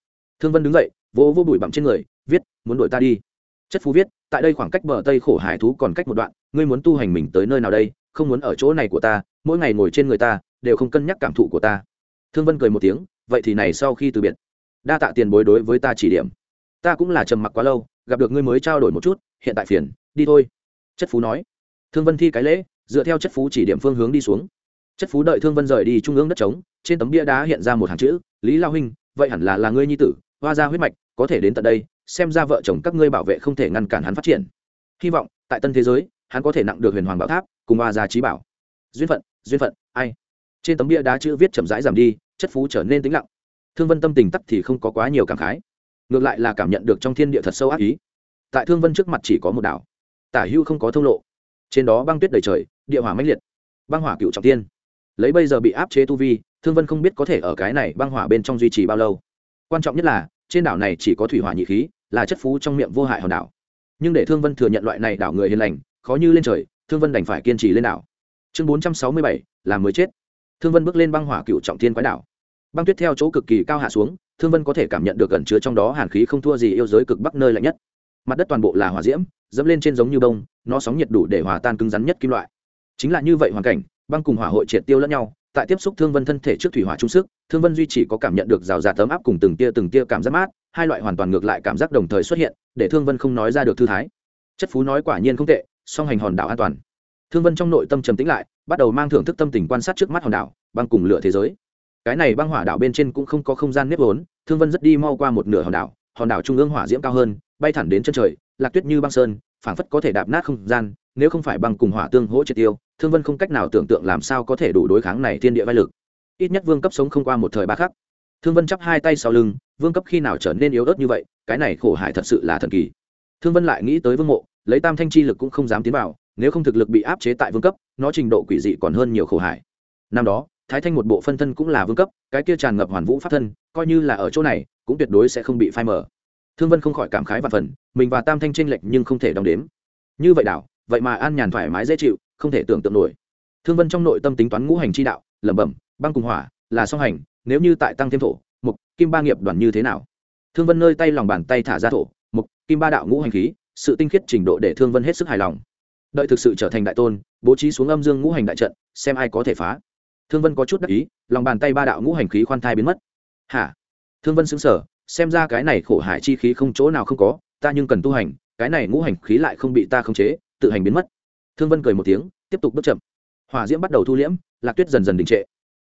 Thương vân đứng dậy, vỗ vô bụi bặm trên người, viết, muốn đuổi ta đi. Chất phú viết, tại đây khoảng cách bờ tây khổ hải thú còn cách một đoạn, ngươi muốn tu hành mình tới nơi nào đây? Không muốn ở chỗ này của ta, mỗi ngày ngồi trên người ta, đều không cân nhắc cảm thụ của ta. Thương vân cười một tiếng, vậy thì này sau khi từ biệt đa tạ tiền bối đối với ta chỉ điểm. Ta cũng là trầm mặc quá lâu, gặp được ngươi mới trao đổi một chút, hiện tại phiền, đi thôi. Chất phú nói. Thương vân thi cái lễ, dựa theo chất phú chỉ điểm phương hướng đi xuống. Chất phú đợi thương vân rời đi trung ương đất trống, trên tấm bia đá hiện ra một hàng chữ, lý lao huynh, vậy hẳn là là ngươi nhi tử, hoa ra huyết mạch, có thể đến tận đây, xem ra vợ chồng các ngươi bảo vệ không thể ngăn cản hắn phát triển. Hy vọng, tại tân thế giới, hắn có thể nặng được huyền hoàng bảo tháp, cùng hoa gia trí bảo. Duyên phận duyên phận, ai? Trên tấm bia đá chữ viết chậm rãi giảm đi, chất phú trở nên tĩnh lặng thương vân tâm tình tắc thì không có quá nhiều cảm khái. Ngược lại là cảm nhận được trong thiên địa thật sâu ác ý. Tại thương vân trước mặt chỉ có một đảo. Tả hưu không có thông lộ. Trên đó băng tuyết đầy trời, địa hỏa mãnh liệt. Băng hỏa cựu trọng tiên. Lấy bây giờ bị áp chế tu vi, thương vân không biết có thể ở cái này băng hỏa bên trong duy trì bao lâu. Quan trọng nhất là, trên đảo này chỉ có thủy hỏa nhị khí, là chất phú trong miệng vô hại hòn đảo. Nhưng để thương vân thừa nhận loại này đảo người hiền lành, khó như lên trời, thương vân đành phải kiên trì lên đảo. Chương bốn trăm sáu mươi bảy là mới chết. Thương vân bước lên băng hỏa cựu trọng thiên quái đảo băng tuyết theo chỗ cực kỳ cao hạ xuống, thương vân có thể cảm nhận được gần chứa trong đó hàn khí không thua gì yêu giới cực bắc nơi lạnh nhất. Mặt đất toàn bộ là hỏa diễm, dẫm lên trên giống như bông, nó sóng nhiệt đủ để hòa tan cứng rắn nhất kim loại. Chính là như vậy hoàn cảnh, băng cùng hỏa hội triệt tiêu lẫn nhau, tại tiếp xúc thương vân thân thể trước thủy hỏa trung sức, thương vân duy chỉ có cảm nhận được rào rạt tấm áp cùng từng tia từng tia cảm giác mát, hai loại hoàn toàn ngược lại cảm giác đồng thời xuất hiện, để thương vân không nói ra được thư thái. Chất phú nói quả nhiên không tệ, song hành hòn đảo an toàn. Thương vân trong nội tâm trầm tĩnh lại, bắt đầu mang thưởng thức tâm tình quan sát trước mắt hòn đảo, băng cùng lửa thế giới cái này băng hỏa đảo bên trên cũng không có không gian nếp vốn, thương vân rất đi mau qua một nửa hòn đảo hòn đảo trung ương hỏa diễm cao hơn, bay thẳng đến chân trời, lạc tuyết như băng sơn, phảng phất có thể đạp nát không gian, nếu không phải băng cùng hỏa tương hỗ triệt tiêu, thương vân không cách nào tưởng tượng làm sao có thể đủ đối kháng này thiên địa vai lực. Ít nhất vương cấp sống không qua một thời ba khắc. Thương vân chắp hai tay sau lưng, vương cấp khi nào trở nên yếu ớt như vậy, cái này khổ hại thật sự là thần kỳ. Thương vân lại nghĩ tới vương mộ, lấy tam thanh chi lực cũng không dám tiến vào, nếu không thực lực bị áp chế tại vương cấp, nó trình độ quỷ dị còn hơn nhiều khổ hại năm đó thái thanh một bộ phân thân cũng là vương cấp, cái kia tràn ngập hoàn vũ pháp thân, coi như là ở chỗ này, cũng tuyệt đối sẽ không bị phai mở thương vân không khỏi cảm khái và phần, mình và tam thanh tranh lệch nhưng không thể đong đếm. Như vậy đảo, vậy mà an nhàn thoải mái dễ chịu, không thể tưởng tượng nổi. Thương vân trong nội tâm tính toán ngũ hành chi đạo, lẩm bẩm, băng cùng hỏa, là song hành, nếu như tại tăng thêm thổ, mục, kim ba nghiệp đoàn như thế nào? Thương vân nơi tay lòng bàn tay thả ra thổ, mục, kim ba đạo ngũ hành khí, sự tinh khiết trình độ để thương vân hết sức hài lòng. Đợi thực sự trở thành đại tôn, bố trí xuống âm dương ngũ hành đại trận, xem ai có thể phá thương vân có chút đắc ý, lòng bàn tay ba đạo ngũ hành khí khoan thai biến mất. Hả? Thương vân xứng sở xem ra cái này khổ hải chi khí không chỗ nào không có, ta nhưng cần tu hành, cái này ngũ hành khí lại không bị ta khống chế, tự hành biến mất. Thương vân cười một tiếng, tiếp tục bước chậm. Hỏa diễm bắt đầu thu liễm, lạc tuyết dần dần đình trệ.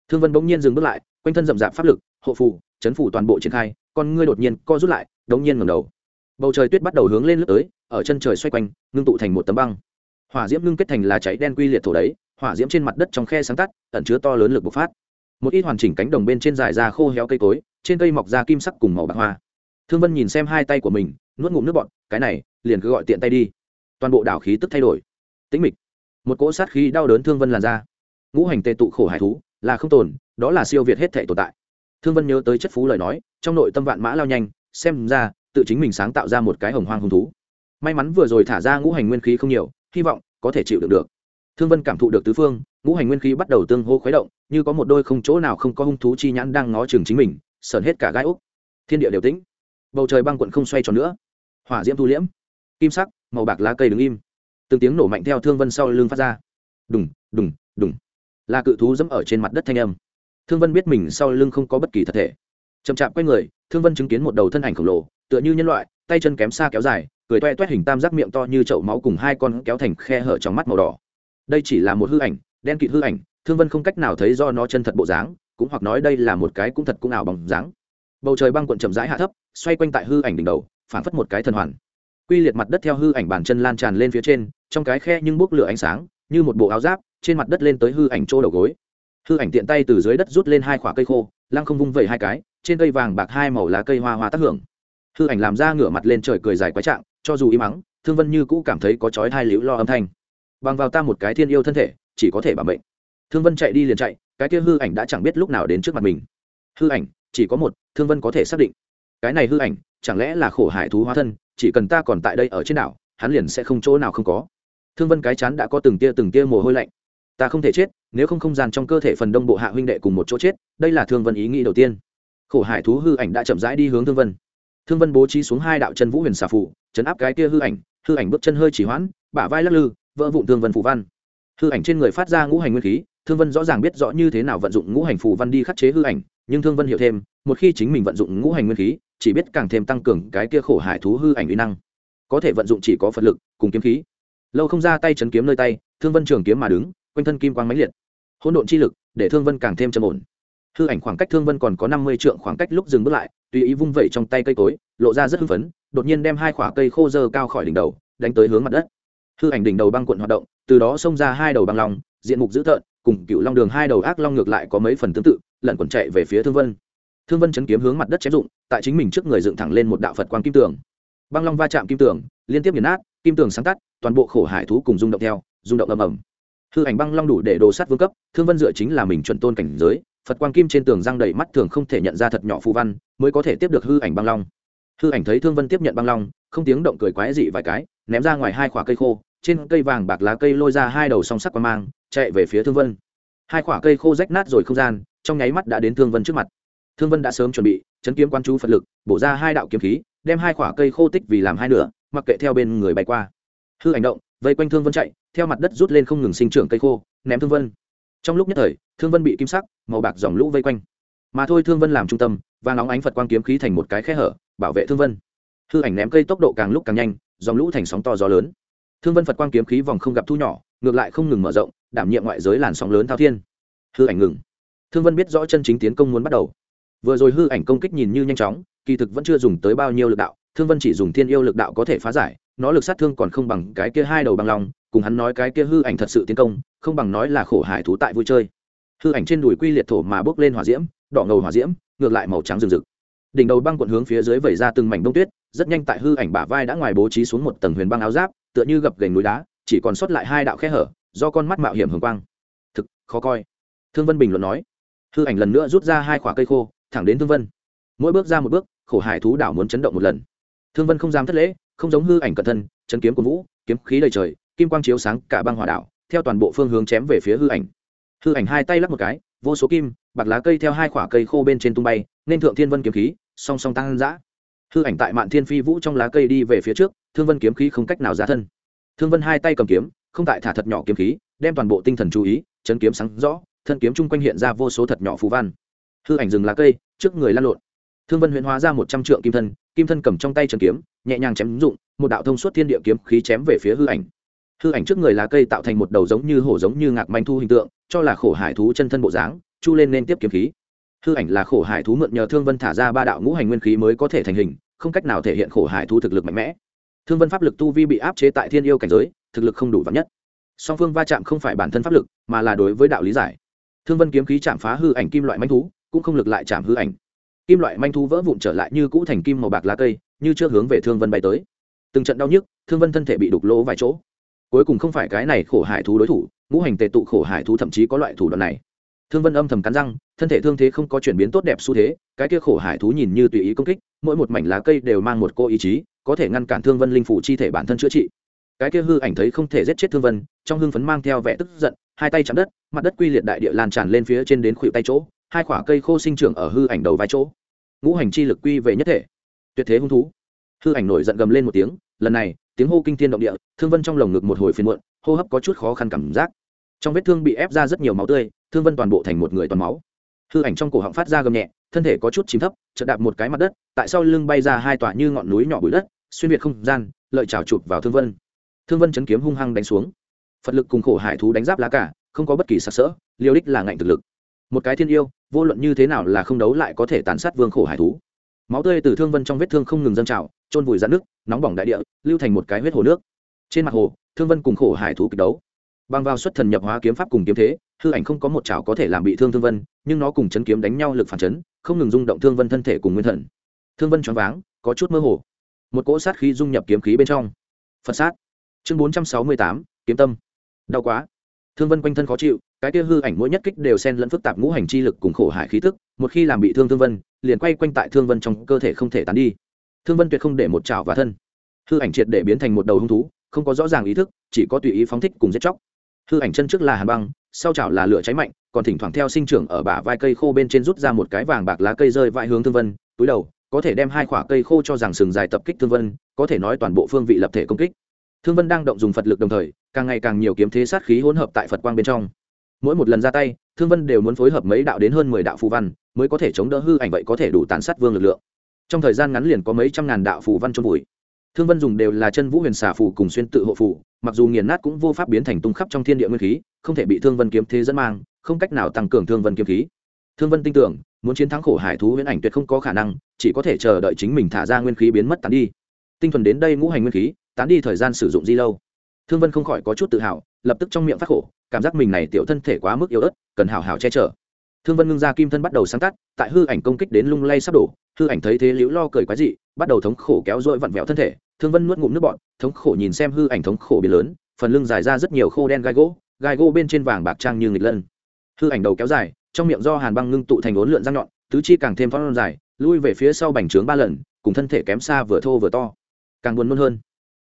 Thương vân bỗng nhiên dừng bước lại, quanh thân rậm rạp pháp lực, hộ phù, chấn phủ toàn bộ triển khai, con ngươi đột nhiên co rút lại, đống nhiên ngầm đầu. Bầu trời tuyết bắt đầu hướng lên lướt tới, ở chân trời xoay quanh, ngưng tụ thành một tấm băng. Hỏa diễm ngưng kết thành là cháy đen quy liệt thổ đấy hỏa diễm trên mặt đất trong khe sáng tắt, ẩn chứa to lớn lực bộc phát. Một ít hoàn chỉnh cánh đồng bên trên dài ra khô héo cây cối, trên cây mọc ra kim sắc cùng màu bạc hoa. Thương vân nhìn xem hai tay của mình, nuốt ngụm nước bọn cái này, liền cứ gọi tiện tay đi. Toàn bộ đảo khí tức thay đổi. Tĩnh mịch. Một cỗ sát khí đau đớn thương vân làn ra. Ngũ hành tệ tụ khổ hải thú, là không tồn, đó là siêu việt hết thể tồn tại. Thương vân nhớ tới chất phú lời nói, trong nội tâm vạn mã lao nhanh, xem ra, tự chính mình sáng tạo ra một cái hồng hoang hung thú. May mắn vừa rồi thả ra ngũ hành nguyên khí không nhiều, hy vọng có thể chịu được được thương vân cảm thụ được tứ phương, ngũ hành nguyên khí bắt đầu tương hô khuấy động, như có một đôi không chỗ nào không có hung thú chi nhãn đang ngó chừng chính mình sờn hết cả gai úc. Thiên địa đều tĩnh. Bầu trời băng quận không xoay tròn nữa. Hỏa diễm thu liễm. Kim sắc, màu bạc lá cây đứng im. Từng tiếng nổ mạnh theo thương vân sau lưng phát ra. Đùng đùng đùng. Là cự thú dẫm ở trên mặt đất thanh âm. Thương vân biết mình sau lưng không có bất kỳ thật thể. Chậm chạp quay người, thương vân chứng kiến một đầu thân ảnh khổng lồ, tựa như nhân loại, tay chân kém xa kéo dài, cười toe toét hình tam giác miệng to như chậu máu cùng hai con kéo thành khe hở trong mắt màu đỏ đây chỉ là một hư ảnh, đen kịt hư ảnh, thương vân không cách nào thấy do nó chân thật bộ dáng, cũng hoặc nói đây là một cái cũng thật cũng ảo bằng dáng. Bầu trời băng cuộn chậm rãi hạ thấp, xoay quanh tại hư ảnh đỉnh đầu, phản phất một cái thần hoàn. Quy liệt mặt đất theo hư ảnh bàn chân lan tràn lên phía trên, trong cái khe nhưng bốc lửa ánh sáng, như một bộ áo giáp, trên mặt đất lên tới hư ảnh chỗ đầu gối. Hư ảnh tiện tay từ dưới đất rút lên hai khoả cây khô, lăng không vung vẩy hai cái, trên cây vàng bạc hai màu lá cây hoa hoa tác hưởng. Hư ảnh làm ra ngửa mặt lên trời cười dài quái trạng, cho dù im mắng thương vân như cũ cảm thấy có chói hai liễu lo âm thanh bằng vào ta một cái thiên yêu thân thể, chỉ có thể bảo mệnh. Thương vân chạy đi liền chạy, cái kia hư ảnh đã chẳng biết lúc nào đến trước mặt mình. Hư ảnh, chỉ có một, thương vân có thể xác định. Cái này hư ảnh, chẳng lẽ là khổ hải thú hóa thân, chỉ cần ta còn tại đây ở trên đảo, hắn liền sẽ không chỗ nào không có. Thương vân cái chán đã có từng tia từng tia mồ hôi lạnh. Ta không thể chết, nếu không không gian trong cơ thể phần đông bộ hạ huynh đệ cùng một chỗ chết, đây là thương vân ý nghĩ đầu tiên. Khổ hải thú hư ảnh đã chậm rãi đi hướng thương vân. Thương vân bố trí xuống hai đạo chân vũ huyền xà phụ chấn áp cái kia hư ảnh hư ảnh bước chân hơi chỉ hoãn, bả vai lắc lư vỡ vụn thương vân phù văn. Hư ảnh trên người phát ra ngũ hành nguyên khí, thương vân rõ ràng biết rõ như thế nào vận dụng ngũ hành phù văn đi khắc chế hư ảnh, nhưng thương vân hiểu thêm, một khi chính mình vận dụng ngũ hành nguyên khí, chỉ biết càng thêm tăng cường cái kia khổ hải thú hư ảnh uy năng. Có thể vận dụng chỉ có phật lực, cùng kiếm khí. Lâu không ra tay chấn kiếm nơi tay, thương vân trường kiếm mà đứng, quanh thân kim quang mãnh liệt. Hỗn độn chi lực, để thương vân càng thêm trầm ổn. Hư ảnh khoảng cách thương vân còn có năm mươi trượng khoảng cách lúc dừng bước lại, tùy ý vung vẩy trong tay cây cối, lộ ra rất hưng phấn, đột nhiên đem hai khoả cây khô dơ cao khỏi đỉnh đầu, đánh tới hướng mặt đất hư ảnh đỉnh đầu băng cuộn hoạt động, từ đó xông ra hai đầu băng long, diện mục dữ tợn, cùng cựu long đường hai đầu ác long ngược lại có mấy phần tương tự, lẩn quẩn chạy về phía thương vân. Thương vân chấn kiếm hướng mặt đất chém dụng, tại chính mình trước người dựng thẳng lên một đạo phật quang kim tường. Băng long va chạm kim tường, liên tiếp nghiền nát, kim tường sáng tắt, toàn bộ khổ hải thú cùng rung động theo, rung động ầm ầm. Hư ảnh băng long đủ để đồ sát vương cấp, thương vân dựa chính là mình chuẩn tôn cảnh giới, phật quang kim trên tường răng đầy mắt thường không thể nhận ra thật nhỏ phù văn, mới có thể tiếp được hư ảnh băng long. Hư ảnh thấy thương vân tiếp nhận băng long, không tiếng động cười quái dị vài cái, ném ra ngoài hai khoả cây khô trên cây vàng bạc lá cây lôi ra hai đầu song sắc qua mang, chạy về phía thương vân. Hai khoả cây khô rách nát rồi không gian, trong nháy mắt đã đến thương vân trước mặt. Thương vân đã sớm chuẩn bị, chấn kiếm quan chú phật lực, bổ ra hai đạo kiếm khí, đem hai khoả cây khô tích vì làm hai nửa, mặc kệ theo bên người bay qua. Hư ảnh động, vây quanh thương vân chạy, theo mặt đất rút lên không ngừng sinh trưởng cây khô, ném thương vân. Trong lúc nhất thời, thương vân bị kim sắc, màu bạc dòng lũ vây quanh. Mà thôi thương vân làm trung tâm, và nóng ánh phật quang kiếm khí thành một cái khe hở, bảo vệ thương vân. Hư ảnh ném cây tốc độ càng lúc càng nhanh, dòng lũ thành sóng to gió lớn thương vân phật quang kiếm khí vòng không gặp thu nhỏ, ngược lại không ngừng mở rộng, đảm nhiệm ngoại giới làn sóng lớn thao thiên. Hư ảnh ngừng. Thương vân biết rõ chân chính tiến công muốn bắt đầu. Vừa rồi hư ảnh công kích nhìn như nhanh chóng, kỳ thực vẫn chưa dùng tới bao nhiêu lực đạo, thương vân chỉ dùng thiên yêu lực đạo có thể phá giải, nó lực sát thương còn không bằng cái kia hai đầu bằng lòng cùng hắn nói cái kia hư ảnh thật sự tiến công, không bằng nói là khổ hải thú tại vui chơi. Hư ảnh trên đùi quy liệt thổ mà bốc lên hỏa diễm, đỏ ngầu hỏa diễm, ngược lại màu trắng rừng rực. Đỉnh đầu băng quận hướng phía dưới vẩy ra từng mảnh đông tuyết, rất nhanh tại hư ảnh bả vai đã ngoài bố trí xuống một tầng huyền băng áo giáp tựa như gập gành núi đá, chỉ còn sót lại hai đạo khe hở, do con mắt mạo hiểm hường quang. Thực, khó coi. Thương vân bình luận nói. Hư ảnh lần nữa rút ra hai khoả cây khô, thẳng đến thương vân. Mỗi bước ra một bước, khổ hải thú đảo muốn chấn động một lần. Thương vân không dám thất lễ, không giống hư ảnh cẩn thân, chấn kiếm của vũ, kiếm khí đầy trời, kim quang chiếu sáng cả băng hỏa đảo, theo toàn bộ phương hướng chém về phía hư ảnh. Hư ảnh hai tay lắp một cái, vô số kim, bạc lá cây theo hai khoả cây khô bên trên tung bay, nên thượng thiên vân kiếm khí, song song tăng dã hư ảnh tại mạn thiên phi vũ trong lá cây đi về phía trước, thương vân kiếm khí không cách nào ra thân. Thương vân hai tay cầm kiếm, không tại thả thật nhỏ kiếm khí, đem toàn bộ tinh thần chú ý, chấn kiếm sáng rõ, thân kiếm chung quanh hiện ra vô số thật nhỏ phù văn. Hư ảnh dừng lá cây, trước người lan lộn. Thương vân huyễn hóa ra một trăm trượng kim thân kim thân cầm trong tay trần kiếm, nhẹ nhàng chém dụng, một đạo thông suốt thiên địa kiếm khí chém về phía hư ảnh. Hư ảnh trước người lá cây tạo thành một đầu giống như hổ giống như ngạc manh thu hình tượng, cho là khổ hải thú chân thân bộ dáng, chu lên nên tiếp kiếm khí hư ảnh là khổ hải thú mượn nhờ thương vân thả ra ba đạo ngũ hành nguyên khí mới có thể thành hình, không cách nào thể hiện khổ hải thú thực lực mạnh mẽ. Thương vân pháp lực tu vi bị áp chế tại thiên yêu cảnh giới, thực lực không đủ vắn nhất. Song phương va chạm không phải bản thân pháp lực, mà là đối với đạo lý giải. Thương vân kiếm khí chạm phá hư ảnh kim loại manh thú, cũng không lực lại chạm hư ảnh. Kim loại manh thú vỡ vụn trở lại như cũ thành kim màu bạc lá cây, như chưa hướng về thương vân bay tới. Từng trận đau nhức, thương vân thân thể bị đục lỗ vài chỗ. Cuối cùng không phải cái này khổ hải thú đối thủ, ngũ hành tề tụ khổ hải thú thậm chí có loại thủ đoạn này thương vân âm thầm cắn răng, thân thể thương thế không có chuyển biến tốt đẹp xu thế, cái kia khổ hải thú nhìn như tùy ý công kích, mỗi một mảnh lá cây đều mang một cô ý chí, có thể ngăn cản thương vân linh phủ chi thể bản thân chữa trị. Cái kia hư ảnh thấy không thể giết chết thương vân, trong hưng phấn mang theo vẻ tức giận, hai tay chạm đất, mặt đất quy liệt đại địa lan tràn lên phía trên đến khuỷu tay chỗ, hai quả cây khô sinh trưởng ở hư ảnh đầu vai chỗ. Ngũ hành chi lực quy về nhất thể. Tuyệt thế hung thú. Hư ảnh nổi giận gầm lên một tiếng, lần này, tiếng hô kinh thiên động địa, thương vân trong lồng ngực một hồi phiền muộn, hô hấp có chút khó khăn cảm giác trong vết thương bị ép ra rất nhiều máu tươi, thương vân toàn bộ thành một người toàn máu. Hư ảnh trong cổ họng phát ra gầm nhẹ, thân thể có chút chìm thấp, chợt đạp một cái mặt đất, tại sau lưng bay ra hai tòa như ngọn núi nhỏ bụi đất, xuyên việt không gian, lợi trào chụp vào thương vân. Thương vân chấn kiếm hung hăng đánh xuống. Phật lực cùng khổ hải thú đánh giáp lá cả, không có bất kỳ sặc sỡ liêu đích là ngạnh thực lực. Một cái thiên yêu, vô luận như thế nào là không đấu lại có thể tàn sát vương khổ hải thú. Máu tươi từ thương vân trong vết thương không ngừng dâng trào trôn vùi dạn nước nóng bỏng đại địa, lưu thành một cái huyết hồ nước. Trên mặt hồ, thương vân cùng khổ hải thú kịch đấu bằng vào xuất thần nhập hóa kiếm pháp cùng kiếm thế, hư ảnh không có một chảo có thể làm bị thương thương vân, nhưng nó cùng chấn kiếm đánh nhau lực phản chấn, không ngừng rung động thương vân thân thể cùng nguyên thần. Thương vân choáng váng, có chút mơ hồ. Một cỗ sát khí dung nhập kiếm khí bên trong. Phật sát. Chương bốn trăm sáu mươi tám, kiếm tâm. Đau quá. Thương vân quanh thân khó chịu, cái kia hư ảnh mỗi nhất kích đều xen lẫn phức tạp ngũ hành chi lực cùng khổ hải khí tức, một khi làm bị thương thương vân, liền quay quanh tại thương vân trong cơ thể không thể tán đi. Thương vân tuyệt không để một chảo và thân. Hư ảnh triệt để biến thành một đầu hung thú, không có rõ ràng ý thức, chỉ có tùy ý phóng thích cùng giết chóc hư ảnh chân trước là hàn băng, sau chảo là lửa cháy mạnh, còn thỉnh thoảng theo sinh trưởng ở bả vai cây khô bên trên rút ra một cái vàng bạc lá cây rơi vãi hướng thương vân, túi đầu, có thể đem hai khoả cây khô cho rằng sừng dài tập kích thương vân, có thể nói toàn bộ phương vị lập thể công kích. Thương vân đang động dùng phật lực đồng thời, càng ngày càng nhiều kiếm thế sát khí hỗn hợp tại phật quang bên trong. Mỗi một lần ra tay, thương vân đều muốn phối hợp mấy đạo đến hơn mười đạo phù văn, mới có thể chống đỡ hư ảnh vậy có thể đủ tàn sát vương lực lượng. Trong thời gian ngắn liền có mấy trăm ngàn đạo phù văn trong bụi thương vân dùng đều là chân vũ huyền xả phủ cùng xuyên tự hộ phủ mặc dù nghiền nát cũng vô pháp biến thành tung khắp trong thiên địa nguyên khí, không thể bị thương vân kiếm thế dẫn mang, không cách nào tăng cường thương vân kiếm khí. Thương vân tin tưởng, muốn chiến thắng khổ hải thú huyễn ảnh tuyệt không có khả năng, chỉ có thể chờ đợi chính mình thả ra nguyên khí biến mất tán đi. Tinh thuần đến đây ngũ hành nguyên khí, tán đi thời gian sử dụng di lâu. Thương vân không khỏi có chút tự hào, lập tức trong miệng phát khổ, cảm giác mình này tiểu thân thể quá mức yếu ớt, cần hào hào che chở. Thương vân ngưng ra kim thân bắt đầu sáng tắt tại hư ảnh công kích đến lung lay sắp đổ, hư ảnh thấy thế liễu lo cười quái dị, bắt đầu thống khổ kéo dội vặn vẹo thân thể thương vân nuốt ngụm nước bọn thống khổ nhìn xem hư ảnh thống khổ biến lớn, phần lưng dài ra rất nhiều khô đen gai gỗ gai gỗ bên trên vàng bạc trang như nghịch lân. Hư ảnh đầu kéo dài, trong miệng do hàn băng ngưng tụ thành ốn lượn răng nhọn, tứ chi càng thêm phong dài, lui về phía sau bành trướng ba lần, cùng thân thể kém xa vừa thô vừa to. Càng buồn nôn hơn.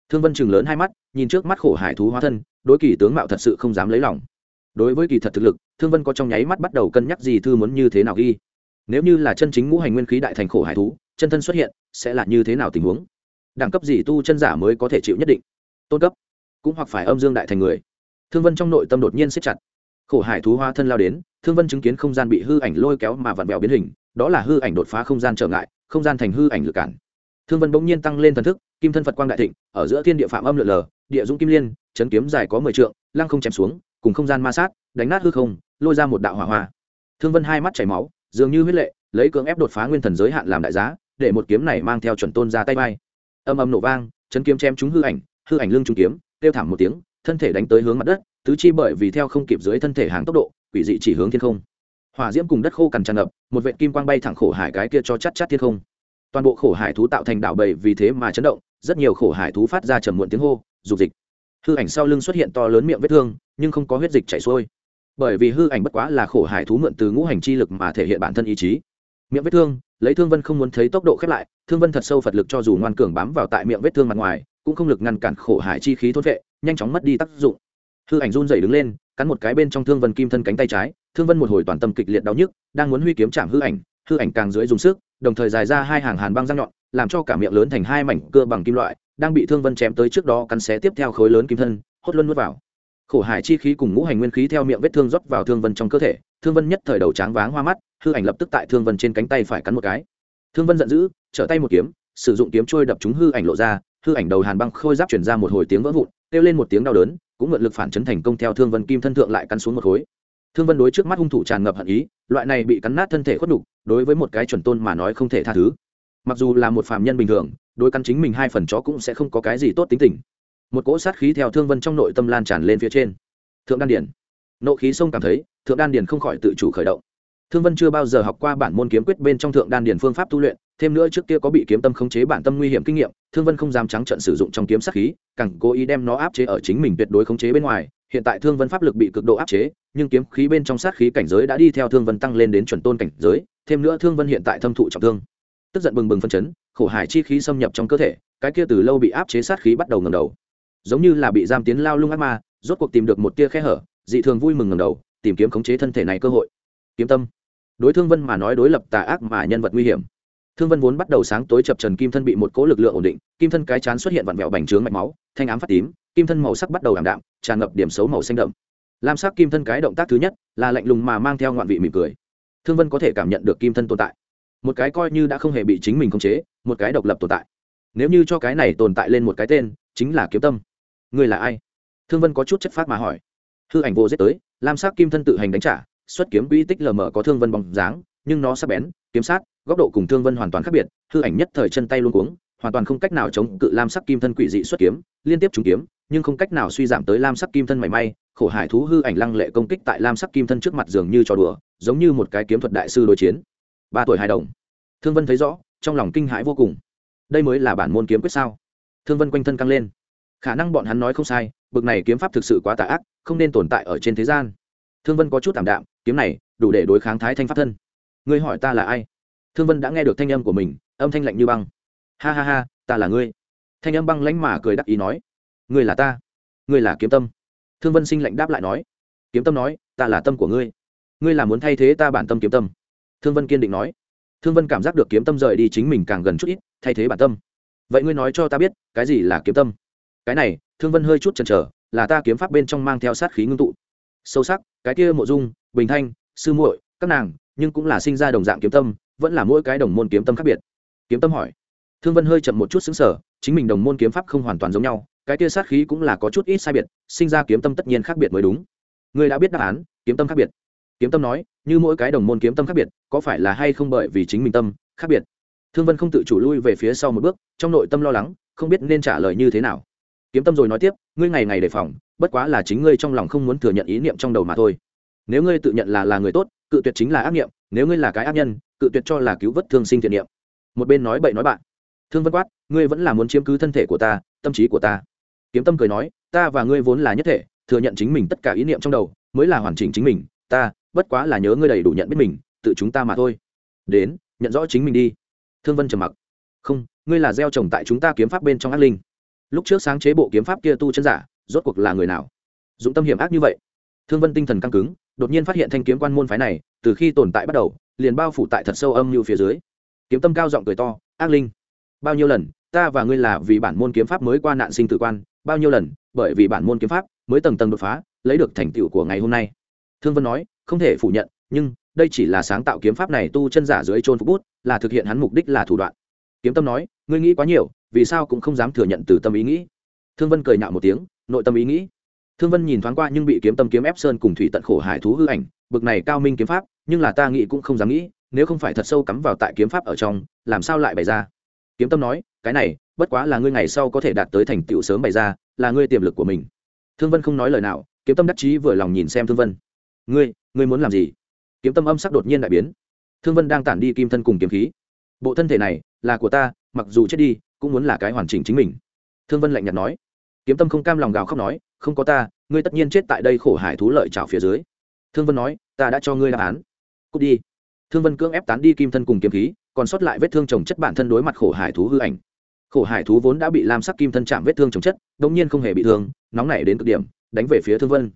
Thương vân chừng lớn hai mắt, nhìn trước mắt khổ hải thú hóa thân, đối kỳ tướng mạo thật sự không dám lấy lòng. Đối với kỳ thật thực lực, thương vân có trong nháy mắt bắt đầu cân nhắc gì thư muốn như thế nào ghi. Nếu như là chân chính ngũ hành nguyên khí đại thành khổ hải thú, chân thân xuất hiện, sẽ là như thế nào tình huống? Đẳng cấp gì tu chân giả mới có thể chịu nhất định. Tôn cấp, cũng hoặc phải âm dương đại thành người. Thương vân trong nội tâm đột nhiên siết chặt. Khổ hải thú hoa thân lao đến, thương vân chứng kiến không gian bị hư ảnh lôi kéo mà vặn vẹo biến hình, đó là hư ảnh đột phá không gian trở ngại, không gian thành hư ảnh lực cản. Thương vân bỗng nhiên tăng lên thần thức, kim thân phật quang đại thịnh, ở giữa thiên địa phạm âm lượn lờ, địa dũng kim liên, chấn kiếm dài có mười trượng, lăng không chém xuống, cùng không gian ma sát, đánh nát hư không, lôi ra một đạo hỏa hoa. Thương vân hai mắt chảy máu, dường như huyết lệ, lấy cưỡng ép đột phá nguyên thần giới hạn làm đại giá, để một kiếm này mang theo chuẩn tôn ra tay bay âm âm nổ vang, chấn kiếm chém trúng hư ảnh hư ảnh lưng trúng kiếm, kêu thảm một tiếng, thân thể đánh tới hướng mặt đất, tứ chi bởi vì theo không kịp dưới thân thể hàng tốc độ, quỷ dị chỉ hướng thiên không. Hỏa diễm cùng đất khô cằn tràn ngập, một vệ kim quang bay thẳng khổ hải cái kia cho chắt chắt thiên không. Toàn bộ khổ hải thú tạo thành đảo bầy vì thế mà chấn động, rất nhiều khổ hải thú phát ra trầm muộn tiếng hô, dục dịch. Hư ảnh sau lưng xuất hiện to lớn miệng vết thương, nhưng không có huyết dịch chảy xuôi. Bởi vì hư ảnh bất quá là khổ hải thú mượn từ ngũ hành chi lực mà thể hiện bản thân ý chí. Miệng vết thương lấy thương vân không muốn thấy tốc độ khép lại, thương vân thật sâu phật lực cho dù ngoan cường bám vào tại miệng vết thương mặt ngoài, cũng không lực ngăn cản khổ hải chi khí thốt vệ, nhanh chóng mất đi tác dụng. Hư ảnh run dày đứng lên, cắn một cái bên trong thương vân kim thân cánh tay trái, thương vân một hồi toàn tâm kịch liệt đau nhức, đang muốn huy kiếm chạm hư ảnh hư ảnh càng dưới dùng sức, đồng thời dài ra hai hàng hàn băng răng nhọn, làm cho cả miệng lớn thành hai mảnh cơ bằng kim loại, đang bị thương vân chém tới trước đó cắn xé tiếp theo khối lớn kim thân, hốt luân nuốt vào. Khổ hải chi khí cùng ngũ hành nguyên khí theo miệng vết thương rót vào thương vân trong cơ thể thương vân nhất thời đầu tráng váng hoa mắt, hư ảnh lập tức tại thương vân trên cánh tay phải cắn một cái. Thương vân giận dữ, trở tay một kiếm, sử dụng kiếm trôi đập chúng hư ảnh lộ ra, hư ảnh đầu hàn băng khôi giáp chuyển ra một hồi tiếng vỡ vụn, kêu lên một tiếng đau đớn, cũng mượn lực phản chấn thành công theo thương vân kim thân thượng lại cắn xuống một khối. Thương vân đối trước mắt hung thủ tràn ngập hận ý, loại này bị cắn nát thân thể khuất đục đối với một cái chuẩn tôn mà nói không thể tha thứ. Mặc dù là một phạm nhân bình thường, đối cắn chính mình hai phần chó cũng sẽ không có cái gì tốt tính tình. Một cỗ sát khí theo thương vân trong nội tâm lan tràn lên phía trên. Thượng đan điển. Nộ khí sông cảm thấy thượng đan Điền không khỏi tự chủ khởi động. Thương vân chưa bao giờ học qua bản môn kiếm quyết bên trong thượng đan Điền phương pháp tu luyện, thêm nữa trước kia có bị kiếm tâm khống chế bản tâm nguy hiểm kinh nghiệm, thương vân không dám trắng trận sử dụng trong kiếm sát khí, càng cố ý đem nó áp chế ở chính mình tuyệt đối khống chế bên ngoài. Hiện tại thương vân pháp lực bị cực độ áp chế, nhưng kiếm khí bên trong sát khí cảnh giới đã đi theo thương vân tăng lên đến chuẩn tôn cảnh giới, thêm nữa thương vân hiện tại thâm thụ trọng thương. Tức giận bừng bừng phân chấn, khổ hải chi khí xâm nhập trong cơ thể, cái kia từ lâu bị áp chế sát khí bắt đầu ngầm đầu. Giống như là bị giam tiến lao lung ác ma, rốt cuộc tìm được một tia khe hở, dị thường vui mừng ngầm đầu tìm kiếm khống chế thân thể này cơ hội. Kiếm tâm. Đối thương vân mà nói đối lập tà ác mà nhân vật nguy hiểm. Thương vân vốn bắt đầu sáng tối chập trần kim thân bị một cỗ lực lượng ổn định, kim thân cái chán xuất hiện vặn vẹo bành trướng mạch máu, thanh ám phát tím, kim thân màu sắc bắt đầu ảm đạm, tràn ngập điểm xấu màu xanh đậm. Lam sắc kim thân cái động tác thứ nhất là lạnh lùng mà mang theo ngoạn vị mỉm cười. Thương vân có thể cảm nhận được kim thân tồn tại. Một cái coi như đã không hề bị chính mình khống chế, một cái độc lập tồn tại. Nếu như cho cái này tồn tại lên một cái tên, chính là kiếm tâm. Người là ai? Thương vân có chút chất phát mà hỏi. Hư ảnh vô giết tới lam sắc kim thân tự hành đánh trả, xuất kiếm quỹ tích lờ mờ có thương vân bóng dáng, nhưng nó sắc bén, kiếm sát, góc độ cùng thương vân hoàn toàn khác biệt, hư ảnh nhất thời chân tay luôn cuống, hoàn toàn không cách nào chống cự lam sắc kim thân quỷ dị xuất kiếm, liên tiếp trúng kiếm, nhưng không cách nào suy giảm tới lam sắc kim thân mảy may, khổ hải thú hư ảnh lăng lệ công kích tại lam sắc kim thân trước mặt dường như trò đùa, giống như một cái kiếm thuật đại sư đối chiến. Ba tuổi hài đồng. Thương vân thấy rõ, trong lòng kinh hãi vô cùng. Đây mới là bản môn kiếm quyết sao? Thương vân quanh thân căng lên. Khả năng bọn hắn nói không sai, bực này kiếm pháp thực sự quá tà ác không nên tồn tại ở trên thế gian. Thương vân có chút t đạm, kiếm này, đủ để đối kháng thái thanh pháp thân. Ngươi hỏi ta là ai? Thương vân đã nghe được thanh âm của mình, âm thanh lạnh như băng. Ha ha ha, ta là ngươi. Thanh âm băng lánh mà cười đắc ý nói. Ngươi là ta. Ngươi là kiếm tâm. Thương vân sinh lạnh đáp lại nói. Kiếm tâm nói, ta là tâm của ngươi. Ngươi là muốn thay thế ta bản tâm kiếm tâm. Thương vân kiên định nói. Thương vân cảm giác được kiếm tâm rời đi chính mình càng gần chút ít, thay thế bản tâm. Vậy ngươi nói cho ta biết, cái gì là kiếm tâm? Cái này, thương vân hơi chút chần chờ là ta kiếm pháp bên trong mang theo sát khí ngưng tụ. Sâu sắc, cái kia mộ dung, bình thanh, sư muội, các nàng, nhưng cũng là sinh ra đồng dạng kiếm tâm, vẫn là mỗi cái đồng môn kiếm tâm khác biệt. Kiếm tâm hỏi. Thương vân hơi chậm một chút xứng sở chính mình đồng môn kiếm pháp không hoàn toàn giống nhau, cái kia sát khí cũng là có chút ít sai biệt, sinh ra kiếm tâm tất nhiên khác biệt mới đúng. Người đã biết đáp án, kiếm tâm khác biệt. Kiếm tâm nói, như mỗi cái đồng môn kiếm tâm khác biệt, có phải là hay không bởi vì chính mình tâm, khác biệt? Thương vân không tự chủ lui về phía sau một bước, trong nội tâm lo lắng, không biết nên trả lời như thế nào kiếm tâm rồi nói tiếp, ngươi ngày ngày đề phòng, bất quá là chính ngươi trong lòng không muốn thừa nhận ý niệm trong đầu mà thôi. Nếu ngươi tự nhận là là người tốt, cự tuyệt chính là ác niệm, nếu ngươi là cái ác nhân, cự tuyệt cho là cứu vớt thương sinh thiện niệm. Một bên nói bậy nói bạn. Thương vân quát, ngươi vẫn là muốn chiếm cứ thân thể của ta, tâm trí của ta. Kiếm tâm cười nói, ta và ngươi vốn là nhất thể, thừa nhận chính mình tất cả ý niệm trong đầu, mới là hoàn chỉnh chính mình. Ta, bất quá là nhớ ngươi đầy đủ nhận biết mình, tự chúng ta mà thôi. Đến, nhận rõ chính mình đi. Thương vân trầm mặc. Không, ngươi là gieo trồng tại chúng ta kiếm pháp bên trong ác linh lúc trước sáng chế bộ kiếm pháp kia tu chân giả, rốt cuộc là người nào? Dũng tâm hiểm ác như vậy. Thương vân tinh thần căng cứng, đột nhiên phát hiện thanh kiếm quan môn phái này, từ khi tồn tại bắt đầu, liền bao phủ tại thật sâu âm như phía dưới. Kiếm tâm cao giọng cười to, ác linh, bao nhiêu lần, ta và ngươi là vì bản môn kiếm pháp mới qua nạn sinh tử quan, bao nhiêu lần, bởi vì bản môn kiếm pháp mới tầng tầng đột phá, lấy được thành tựu của ngày hôm nay. Thương vân nói, không thể phủ nhận, nhưng đây chỉ là sáng tạo kiếm pháp này tu chân giả dưới trôn phục bút, là thực hiện hắn mục đích là thủ đoạn kiếm tâm nói, ngươi nghĩ quá nhiều, vì sao cũng không dám thừa nhận từ tâm ý nghĩ? Thương vân cười nhạo một tiếng, nội tâm ý nghĩ. Thương vân nhìn thoáng qua nhưng bị kiếm tâm kiếm ép sơn cùng thủy tận khổ hải thú hư ảnh, bực này cao minh kiếm pháp, nhưng là ta nghĩ cũng không dám nghĩ, nếu không phải thật sâu cắm vào tại kiếm pháp ở trong, làm sao lại bày ra? Kiếm tâm nói, cái này, bất quá là ngươi ngày sau có thể đạt tới thành tựu sớm bày ra, là ngươi tiềm lực của mình. Thương vân không nói lời nào, kiếm tâm đắc chí vừa lòng nhìn xem thương vân. Ngươi ngươi muốn làm gì? Kiếm tâm âm sắc đột nhiên đại biến. Thương vân đang tản đi kim thân cùng kiếm khí. Bộ thân thể này là của ta, mặc dù chết đi, cũng muốn là cái hoàn chỉnh chính mình. Thương vân lạnh nhạt nói. Kiếm tâm không cam lòng gào khóc nói, không có ta, ngươi tất nhiên chết tại đây khổ hải thú lợi trào phía dưới. Thương vân nói, ta đã cho ngươi đáp án. Cút đi. Thương vân cưỡng ép tán đi kim thân cùng kiếm khí, còn sót lại vết thương trồng chất bản thân đối mặt khổ hải thú hư ảnh. Khổ hải thú vốn đã bị lam sắc kim thân chạm vết thương trồng chất đông nhiên không hề bị thương, nóng nảy đến cực điểm, đánh về phía thương vân.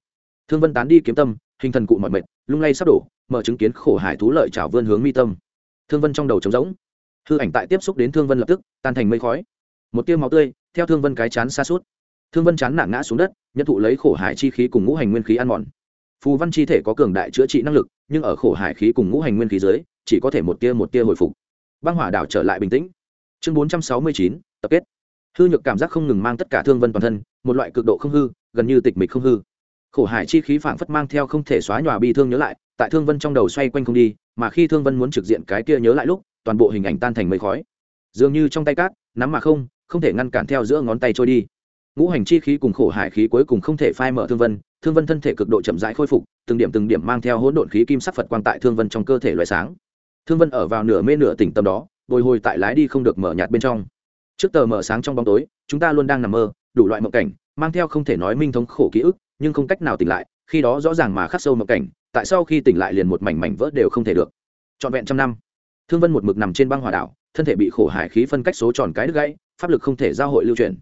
Thương vân tán đi kiếm tâm, hình thần cụ mọi mệt, lung lay sắp đổ, mở chứng kiến khổ hải thú lợi trào vươn hướng mi tâm. Thương vân trong đầu trống rỗng hư ảnh tại tiếp xúc đến thương vân lập tức, tan thành mây khói. Một tiêu máu tươi, theo thương vân cái chán xa suốt thương vân chán nản ngã xuống đất nhất thụ lấy khổ hải chi khí cùng ngũ hành nguyên khí ăn mòn. Phù văn chi thể có cường đại chữa trị năng lực, nhưng ở khổ hải khí cùng ngũ hành nguyên khí dưới, chỉ có thể một tia một tia hồi phục. Băng hỏa đảo trở lại bình tĩnh. Chương bốn trăm sáu mươi chín, tập kết. Hư nhược cảm giác không ngừng mang tất cả thương vân toàn thân, một loại cực độ không hư, gần như tịch mịch không hư. Khổ hải chi khí phảng phất mang theo không thể xóa nhòa bi thương nhớ lại, tại thương vân trong đầu xoay quanh không đi, mà khi thương vân muốn trực diện cái kia nhớ lại lúc toàn bộ hình ảnh tan thành mây khói. Dường như trong tay cát, nắm mà không không thể ngăn cản theo giữa ngón tay trôi đi. Ngũ hành chi khí cùng khổ hải khí cuối cùng không thể phai mở thương vân thương vân thân thể cực độ chậm rãi khôi phục, từng điểm từng điểm mang theo hỗn độn khí kim sắc phật quang tại thương vân trong cơ thể loại sáng. Thương vân ở vào nửa mê nửa tỉnh tâm đó, bồi hồi tại lái đi không được mở nhạt bên trong. Trước tờ mở sáng trong bóng tối, chúng ta luôn đang nằm mơ, đủ loại mộng cảnh, mang theo không thể nói minh thống khổ ký ức, nhưng không cách nào tỉnh lại, khi đó rõ ràng mà khắc sâu mộng cảnh, tại sao khi tỉnh lại liền một mảnh mảnh vỡ đều không thể được. Trọn vẹn trăm năm thương vân một mực nằm trên băng hòa đảo, thân thể bị khổ hải khí phân cách số tròn cái đứt gãy, pháp lực không thể giao hội lưu truyền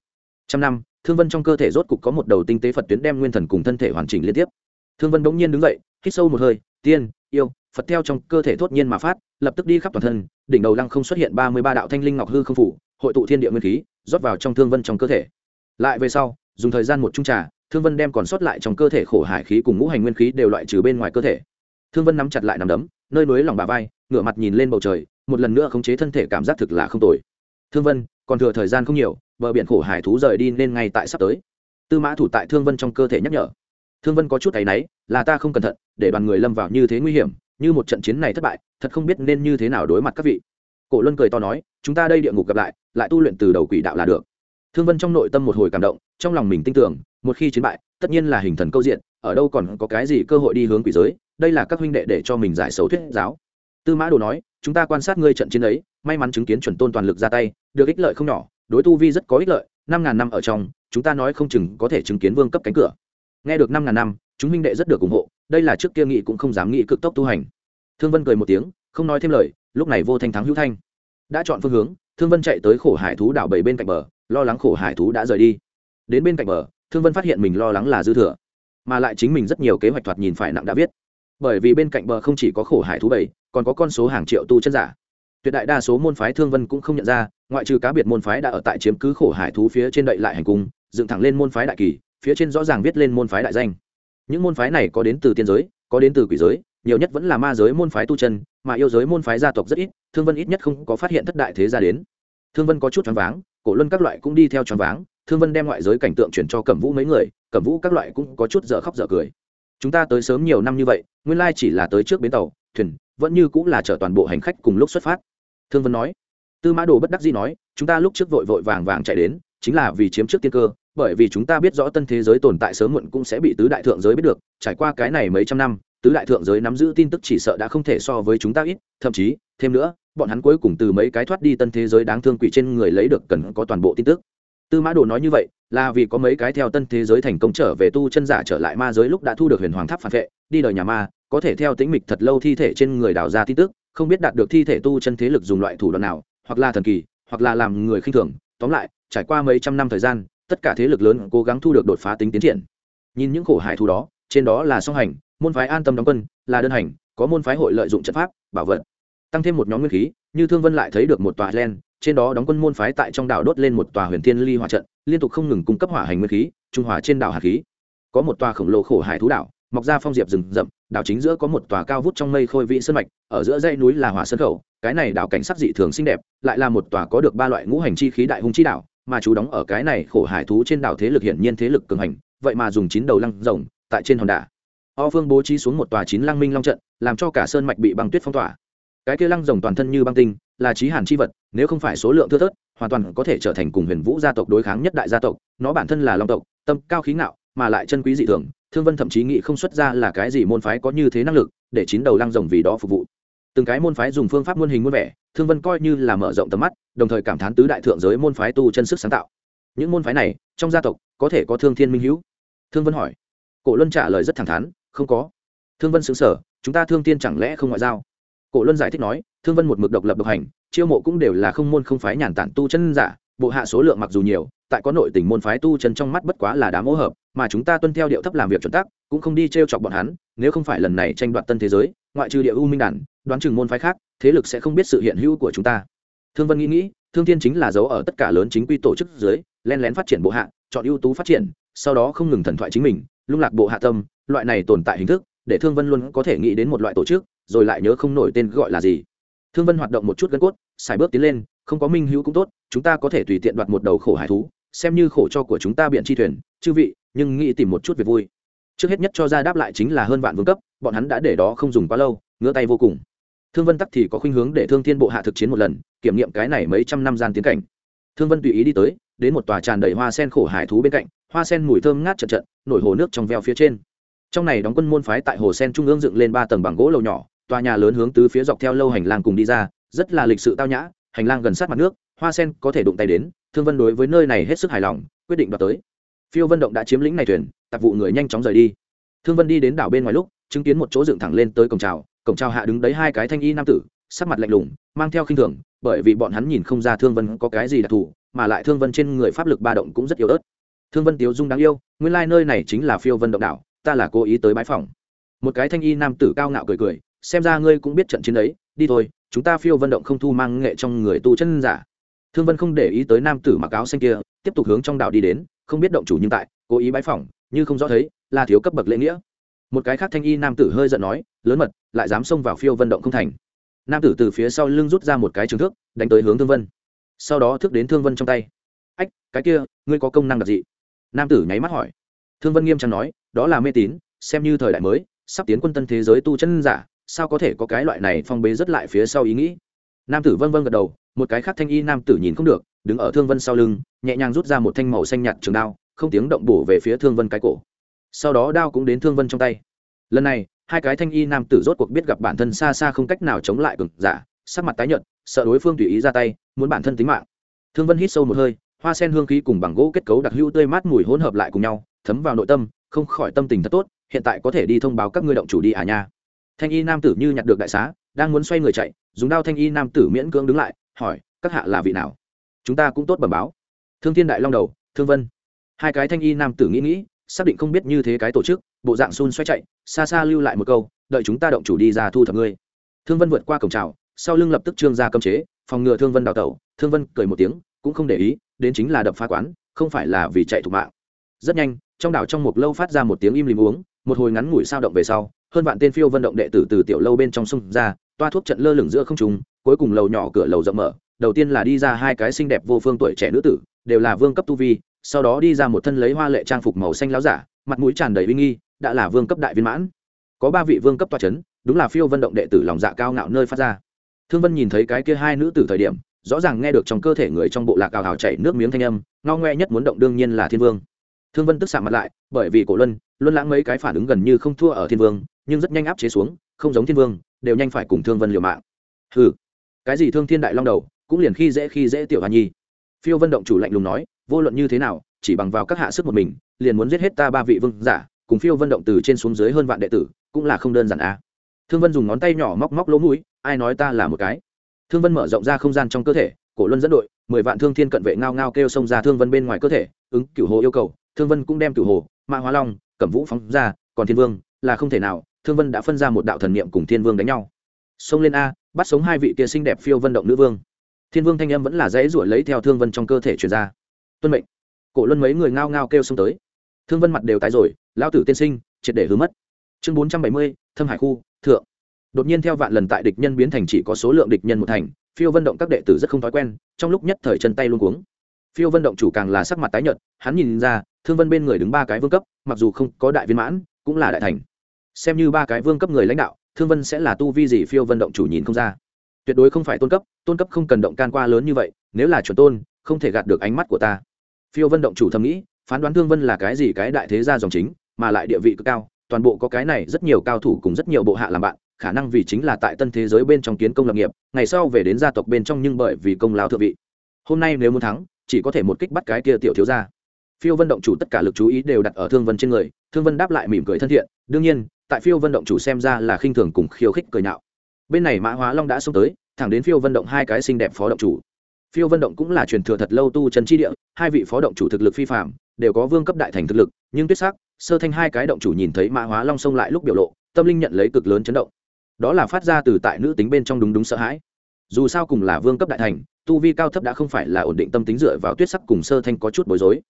trăm năm, thương vân trong cơ thể rốt cục có một đầu tinh tế phật tuyến đem nguyên thần cùng thân thể hoàn chỉnh liên tiếp. Thương vân bỗng nhiên đứng dậy, hít sâu một hơi, tiên, yêu, phật theo trong cơ thể thốt nhiên mà phát, lập tức đi khắp toàn thân, đỉnh đầu lăng không xuất hiện ba mươi ba đạo thanh linh ngọc hư không phủ, hội tụ thiên địa nguyên khí, rót vào trong thương vân trong cơ thể. Lại về sau, dùng thời gian một trung trà, thương vân đem còn sót lại trong cơ thể khổ hải khí cùng ngũ hành nguyên khí đều loại trừ bên ngoài cơ thể. Thương vân nắm chặt lại nằm đấm, nơi núi lòng bà vai ngửa mặt nhìn lên bầu trời, một lần nữa khống chế thân thể cảm giác thực là không tồi. Thương vân, còn thừa thời gian không nhiều, bờ biển khổ hải thú rời đi nên ngay tại sắp tới. Tư mã thủ tại thương vân trong cơ thể nhắc nhở. Thương vân có chút áy náy, là ta không cẩn thận, để đoàn người lâm vào như thế nguy hiểm, như một trận chiến này thất bại, thật không biết nên như thế nào đối mặt các vị. Cổ luân cười to nói, chúng ta đây địa ngục gặp lại lại tu luyện từ đầu quỷ đạo là được. Thương vân trong nội tâm một hồi cảm động, trong lòng mình tin tưởng, một khi chiến bại, tất nhiên là hình thần câu diện, ở đâu còn có cái gì cơ hội đi hướng quỷ giới, đây là các huynh đệ để cho mình giải xấu thuyết giáo tư mã đồ nói, chúng ta quan sát ngươi trận chiến ấy, may mắn chứng kiến chuẩn tôn toàn lực ra tay, được ích lợi không nhỏ, đối tu vi rất có ích lợi, năm ngàn năm ở trong, chúng ta nói không chừng có thể chứng kiến vương cấp cánh cửa. Nghe được năm ngàn năm, chúng minh đệ rất được ủng hộ, đây là trước kia nghị cũng không dám nghĩ cực tốc tu hành. Thương vân cười một tiếng, không nói thêm lời, lúc này vô thanh thắng hữu thanh. Đã chọn phương hướng, thương vân chạy tới khổ hải thú đảo bảy bên cạnh bờ, lo lắng khổ hải thú đã rời đi. Đến bên cạnh bờ, thương vân phát hiện mình lo lắng là dư thừa, mà lại chính mình rất nhiều kế hoạch thoạt nhìn phải nặng đã viết. Bởi vì bên cạnh bờ không chỉ có khổ hải thú bảy còn có con số hàng triệu tu chân giả. Tuyệt đại đa số môn phái thương vân cũng không nhận ra, ngoại trừ cá biệt môn phái đã ở tại chiếm cứ khổ hải thú phía trên đậy lại hành cung, dựng thẳng lên môn phái đại kỳ, phía trên rõ ràng viết lên môn phái đại danh. Những môn phái này có đến từ tiên giới, có đến từ quỷ giới, nhiều nhất vẫn là ma giới môn phái tu chân, mà yêu giới môn phái gia tộc rất ít, thương vân ít nhất không có phát hiện thất đại thế gia đến. Thương vân có chút choáng váng, cổ luân các loại cũng đi theo choáng váng, thương vân đem ngoại giới cảnh tượng chuyển cho cẩm vũ mấy người, cẩm vũ các loại cũng có chút dở khóc dở cười. Chúng ta tới sớm nhiều năm như vậy, nguyên lai chỉ là tới trước bến tàu thuyền, vẫn như cũng là chở toàn bộ hành khách cùng lúc xuất phát. Thương vân nói. Tư mã đồ bất đắc dĩ nói, chúng ta lúc trước vội vội vàng vàng chạy đến, chính là vì chiếm trước tiên cơ, bởi vì chúng ta biết rõ tân thế giới tồn tại sớm muộn cũng sẽ bị tứ đại thượng giới biết được, trải qua cái này mấy trăm năm, tứ đại thượng giới nắm giữ tin tức chỉ sợ đã không thể so với chúng ta ít, thậm chí, thêm nữa, bọn hắn cuối cùng từ mấy cái thoát đi tân thế giới đáng thương quỷ trên người lấy được cần có toàn bộ tin tức tư mã đồ nói như vậy, là vì có mấy cái theo tân thế giới thành công trở về tu chân giả trở lại ma giới lúc đã thu được huyền hoàng tháp phản vệ, đi đời nhà ma, có thể theo tính mịch thật lâu thi thể trên người đào ra tin tức, không biết đạt được thi thể tu chân thế lực dùng loại thủ đoạn nào, hoặc là thần kỳ, hoặc là làm người khinh thường. Tóm lại, trải qua mấy trăm năm thời gian, tất cả thế lực lớn cố gắng thu được đột phá tính tiến triển. Nhìn những khổ hải thu đó, trên đó là song hành, môn phái an tâm đóng quân, là đơn hành, có môn phái hội lợi dụng trận pháp, bảo vật, tăng thêm một nhóm nguyên khí, như thương vân lại thấy được một tòa len trên đó đóng quân môn phái tại trong đảo đốt lên một tòa huyền thiên ly hỏa trận, liên tục không ngừng cung cấp hỏa hành nguyên khí, trung hòa trên đảo hạt khí. Có một tòa khổng lồ khổ hải thú đảo, mọc ra phong diệp rừng rậm, đảo chính giữa có một tòa cao vút trong mây khôi vị sơn mạch, ở giữa dãy núi là hỏa sơn khẩu, cái này đảo cảnh sắc dị thường xinh đẹp, lại là một tòa có được ba loại ngũ hành chi khí đại hung chi đảo, mà chú đóng ở cái này khổ hải thú trên đảo thế lực hiển nhiên thế lực cường hành, vậy mà dùng chín đầu lăng rồng, tại trên hòn đảo. O phương bố trí xuống một tòa chín lăng minh long trận, làm cho cả sơn mạch bị băng tuyết phong tỏa. Cái kia lăng rồng toàn thân như băng tinh, là trí hàn chi vật nếu không phải số lượng thưa thớt, hoàn toàn có thể trở thành cùng huyền vũ gia tộc đối kháng nhất đại gia tộc, nó bản thân là long tộc, tâm cao khí ngạo, mà lại chân quý dị thường, thương vân thậm chí nghĩ không xuất ra là cái gì môn phái có như thế năng lực để chín đầu lăng rồng vì đó phục vụ. Từng cái môn phái dùng phương pháp muôn hình muôn vẻ, thương vân coi như là mở rộng tầm mắt, đồng thời cảm thán tứ đại thượng giới môn phái tu chân sức sáng tạo. Những môn phái này, trong gia tộc, có thể có thương thiên minh hữu? Thương vân hỏi. Cổ luân trả lời rất thẳng thắn, không có. Thương vân xứng sở chúng ta thương tiên chẳng lẽ không ngoại giao? Cổ luân giải thích nói, thương vân một mực độc lập độc hành chiêu mộ cũng đều là không môn không phái nhàn tản tu chân giả, bộ hạ số lượng mặc dù nhiều, tại có nội tình môn phái tu chân trong mắt bất quá là đám ô hợp, mà chúng ta tuân theo điệu thấp làm việc chuẩn tắc, cũng không đi t r e o chọc bọn hắn, nếu không phải lần này tranh đoạt tân thế giới, ngoại trừ địa u minh đản đoán chừng môn phái khác, thế lực sẽ không biết sự hiện hữu của chúng ta. Thương vân nghĩ nghĩ, thương thiên chính là dấu ở tất cả lớn chính quy tổ chức dưới, len lén phát triển bộ hạ, chọn ưu tú phát triển, sau đó không ngừng thần thoại chính mình, lung lạc bộ hạ tâm, loại này tồn tại hình thức, để thương vân luôn có thể nghĩ đến một loại tổ chức, rồi lại nhớ không nổi tên gọi là gì thương vân hoạt động một chút gân cốt, xài bước tiến lên, không có minh hữu cũng tốt, chúng ta có thể tùy tiện đoạt một đầu khổ hải thú, xem như khổ cho của chúng ta biện chi thuyền, chư vị, nhưng nghĩ tìm một chút việc vui. Trước hết nhất cho ra đáp lại chính là hơn vạn vương cấp, bọn hắn đã để đó không dùng quá lâu, ngứa tay vô cùng. Thương vân tắc thì có khuynh hướng để thương thiên bộ hạ thực chiến một lần, kiểm nghiệm cái này mấy trăm năm gian tiến cảnh. Thương vân tùy ý đi tới, đến một tòa tràn đầy hoa sen khổ hải thú bên cạnh, hoa sen mùi thơm ngát trận trận nổi hồ nước trong veo phía trên. Trong này đóng quân môn phái tại hồ sen trung ương dựng lên ba tầng bằng gỗ lầu nhỏ tòa nhà lớn hướng tứ phía dọc theo lâu hành lang cùng đi ra, rất là lịch sự tao nhã, hành lang gần sát mặt nước, hoa sen có thể đụng tay đến, thương vân đối với nơi này hết sức hài lòng, quyết định đoạt tới. Phiêu vân động đã chiếm lĩnh này thuyền, tạp vụ người nhanh chóng rời đi. Thương vân đi đến đảo bên ngoài lúc, chứng kiến một chỗ dựng thẳng lên tới cổng trào cổng trào hạ đứng đấy hai cái thanh y nam tử, sắc mặt lạnh lùng, mang theo khinh thường, bởi vì bọn hắn nhìn không ra thương vân có cái gì đặc thù, mà lại thương vân trên người pháp lực ba động cũng rất yếu ớt. Thương vân tiếu dung đáng yêu, nguyên lai、like、nơi này chính là phiêu vân động đảo, ta là cố ý tới bãi phòng một cái thanh y nam tử cao ngạo cười cười xem ra ngươi cũng biết trận chiến ấy, đi thôi, chúng ta phiêu vân động không thu mang nghệ trong người tu chân giả. Thương vân không để ý tới nam tử mặc áo xanh kia, tiếp tục hướng trong đảo đi đến, không biết động chủ nhưng tại, cố ý bãi phỏng, như không rõ thấy, là thiếu cấp bậc lễ nghĩa. Một cái khác thanh y nam tử hơi giận nói, lớn mật, lại dám xông vào phiêu vân động không thành. Nam tử từ phía sau lưng rút ra một cái trường thước, đánh tới hướng thương vân. Sau đó thước đến thương vân trong tay. Ách, cái kia, ngươi có công năng đặc dị? Nam tử nháy mắt hỏi. Thương vân nghiêm trang nói, đó là mê tín, xem như thời đại mới, sắp tiến quân tân thế giới tu chân giả sao có thể có cái loại này phong bế rất lại phía sau ý nghĩ? Nam tử vân vân gật đầu, một cái khác thanh y nam tử nhìn không được, đứng ở thương vân sau lưng, nhẹ nhàng rút ra một thanh màu xanh nhạt trường đao, không tiếng động bổ về phía thương vân cái cổ. Sau đó đao cũng đến thương vân trong tay. Lần này, hai cái thanh y nam tử rốt cuộc biết gặp bản thân xa xa không cách nào chống lại cực giả, sắc mặt tái nhợt, sợ đối phương tùy ý ra tay, muốn bản thân tính mạng. Thương vân hít sâu một hơi, hoa sen hương khí cùng bằng gỗ kết cấu đặc hữu tươi mát mùi hỗn hợp lại cùng nhau, thấm vào nội tâm, không khỏi tâm tình thật tốt, hiện tại có thể đi thông báo các ngươi động chủ đi à nha thanh y nam tử như nhặt được đại xá, đang muốn xoay người chạy, dùng đao thanh y nam tử miễn cưỡng đứng lại, hỏi, các hạ là vị nào? Chúng ta cũng tốt bẩm báo. Thương thiên đại long đầu, thương vân. Hai cái thanh y nam tử nghĩ nghĩ, xác định không biết như thế cái tổ chức, bộ dạng xun xoay chạy, xa xa lưu lại một câu, đợi chúng ta động chủ đi ra thu thập ngươi. Thương vân vượt qua cổng trào sau lưng lập tức trương ra cấm chế, phòng ngừa thương vân đào tẩu. Thương vân cười một tiếng, cũng không để ý, đến chính là đập phá quán, không phải là vì chạy thủ mạng. Rất nhanh, trong đảo trong một lâu phát ra một tiếng im lìm uống một hồi ngắn ngủi sao động về sau, hơn vạn tên phiêu vận động đệ tử từ tiểu lâu bên trong sông ra, toa thuốc trận lơ lửng giữa không trung, cuối cùng lầu nhỏ cửa lầu rộng mở, đầu tiên là đi ra hai cái xinh đẹp vô phương tuổi trẻ nữ tử, đều là vương cấp tu vi, sau đó đi ra một thân lấy hoa lệ trang phục màu xanh láo giả, mặt mũi tràn đầy uy nghi, đã là vương cấp đại viên mãn. Có ba vị vương cấp toa c h ấ n đúng là phiêu vận động đệ tử lòng dạ cao ngạo nơi phát ra. Thương vân nhìn thấy cái kia hai nữ tử thời điểm, rõ ràng nghe được trong cơ thể người trong bộ lạc cào hào chảy nước miếng thanh âm, ngao ngoe nhất muốn động đương nhiên là thiên vương thương vân tức xạ mặt lại, bởi vì cổ luân luân lãng mấy cái phản ứng gần như không thua ở thiên vương, nhưng rất nhanh áp chế xuống, không giống thiên vương, đều nhanh phải cùng thương vân liều mạng. Hừ. Cái gì thương thiên đại long đầu, cũng liền khi dễ khi dễ tiểu hoa nhi. Phiêu vân động chủ lạnh lùng nói, vô luận như thế nào, chỉ bằng vào các hạ sức một mình, liền muốn giết hết ta ba vị vương giả, cùng phiêu vân động từ trên xuống dưới hơn vạn đệ tử, cũng là không đơn giản à. thương vân dùng ngón tay nhỏ móc móc lỗ mũi, ai nói ta là một cái. Thương vân mở rộng ra không gian trong cơ thể, cổ luân dẫn đội, mười vạn thương thiên cận vệ ngao ngao kêu xông ra thương vân bên ngoài cơ thể, ứng cửu hồ yêu cầu thương vân cũng đem cửu hồ mã hóa long, cẩm vũ phóng ra, còn thiên vương, là không thể nào, thương vân đã phân ra một đạo thần niệm cùng thiên vương đánh nhau. Xông lên a, bắt sống hai vị kia xinh đẹp phiêu vân động nữ vương. Thiên vương thanh âm vẫn là dãy ruổi lấy theo thương vân trong cơ thể truyền ra. Tuân mệnh. Cổ luân mấy người ngao ngao kêu xông tới. Thương vân mặt đều tái rồi, lão tử tiên sinh, triệt để hứa mất. Chương bốn trăm bảy mươi, thâm hải khu, thượng. Đột nhiên theo vạn lần tại địch nhân biến thành chỉ có số lượng địch nhân một thành, phiêu vận động các đệ tử rất không thói quen, trong lúc nhất thời chân tay luôn cuống phiêu vận động chủ càng là sắc mặt tái nhợt, hắn nhìn ra, thương vân bên người đứng ba cái vương cấp, mặc dù không có đại viên mãn, cũng là đại thành. Xem như ba cái vương cấp người lãnh đạo, thương vân sẽ là tu vi gì phiêu vận động chủ nhìn không ra. Tuyệt đối không phải tôn cấp tôn cấp không cần động can qua lớn như vậy, nếu là chuẩn tôn, không thể gạt được ánh mắt của ta. Phiêu vận động chủ thầm nghĩ, phán đoán thương vân là cái gì cái đại thế gia dòng chính, mà lại địa vị cực cao, toàn bộ có cái này rất nhiều cao thủ cùng rất nhiều bộ hạ làm bạn, khả năng vì chính là tại tân thế giới bên trong kiến công lập nghiệp, ngày sau về đến gia tộc bên trong nhưng bởi vì công lao thượng vị. Hôm nay nếu muốn thắng chỉ có thể một kích bắt cái kia tiểu thiếu gia. Phiêu vân động chủ tất cả lực chú ý đều đặt ở thương vân trên người, thương vân đáp lại mỉm cười thân thiện, đương nhiên, tại phiêu vân động chủ xem ra là khinh thường cùng khiêu khích cười nhạo. Bên này mã hóa long đã xông tới, thẳng đến phiêu vân động hai cái xinh đẹp phó động chủ. Phiêu vân động cũng là truyền thừa thật lâu tu chân chi địa, hai vị phó động chủ thực lực phi phạm đều có vương cấp đại thành thực lực, nhưng tuyết sắc, sơ thanh hai cái động chủ nhìn thấy mã hóa long xông lại lúc biểu lộ, tâm linh nhận lấy cực lớn chấn động. Đó là phát ra từ tại nữ tính bên trong đúng đúng sợ hãi. Dù sao cùng là vương cấp đại thành tu vi cao thấp đã không phải là ổn định tâm tính dựa vào tuyết sắc cùng sơ thanh có chút bối rối.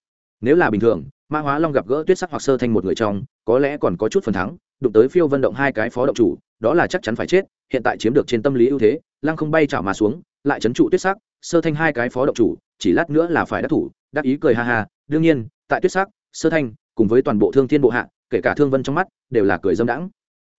Nếu là bình thường, Ma hóa long gặp gỡ tuyết sắc hoặc sơ thanh một người trong, có lẽ còn có chút phần thắng, đụng tới phiêu vận động hai cái phó động chủ, đó là chắc chắn phải chết, hiện tại chiếm được trên tâm lý ưu thế, lăng không bay chảo mà xuống, lại chấn trụ tuyết sắc, sơ thanh hai cái phó động chủ, chỉ lát nữa là phải đắc thủ, đắc ý cười ha ha, đương nhiên, tại tuyết sắc, sơ thanh, cùng với toàn bộ thương thiên bộ hạ, kể cả thương vân trong mắt, đều là cười dâm đãng.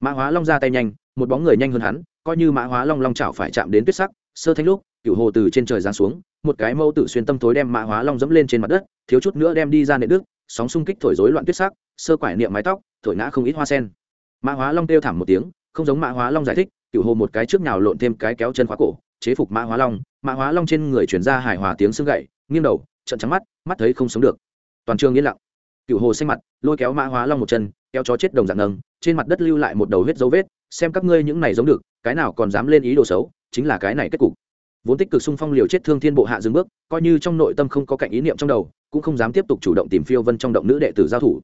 Mã hóa long ra tay nhanh, một bóng người nhanh hơn hắn, coi như mã hóa long long chảo phải chạm đến tuyết sắc, sơ thanh lúc cựu hồ từ trên trời giáng xuống, một cái mâu tử xuyên tâm tối đem mã hóa long dẫm lên trên mặt đất, thiếu chút nữa đem đi ra nệ đức, sóng xung kích thổi rối loạn tuyết sắc, sơ quải niệm mái tóc, thổi ngã không ít hoa sen. Mã hóa long kêu thảm một tiếng, không giống mã hóa long giải thích, cựu hồ một cái trước nhào lộn thêm cái kéo chân khóa cổ, chế phục mã hóa long, mã hóa long trên người chuyển ra hài hòa tiếng xương gậy, nghiêng đầu trận trắng mắt mắt thấy không sống được. Toàn trường yên lặng. Cựu hồ xanh mặt, lôi kéo mã hóa long một chân, kéo chó chết đồng dạng nâng, trên mặt đất lưu lại một đầu huyết dấu vết, xem các ngươi những này giống được, cái nào còn dám lên ý đồ xấu, chính là cái này kết cục vốn tích cực xung phong liều chết thương thiên bộ hạ dừng bước, coi như trong nội tâm không có cạnh ý niệm trong đầu, cũng không dám tiếp tục chủ động tìm phiêu vân trong động nữ đệ tử giao thủ.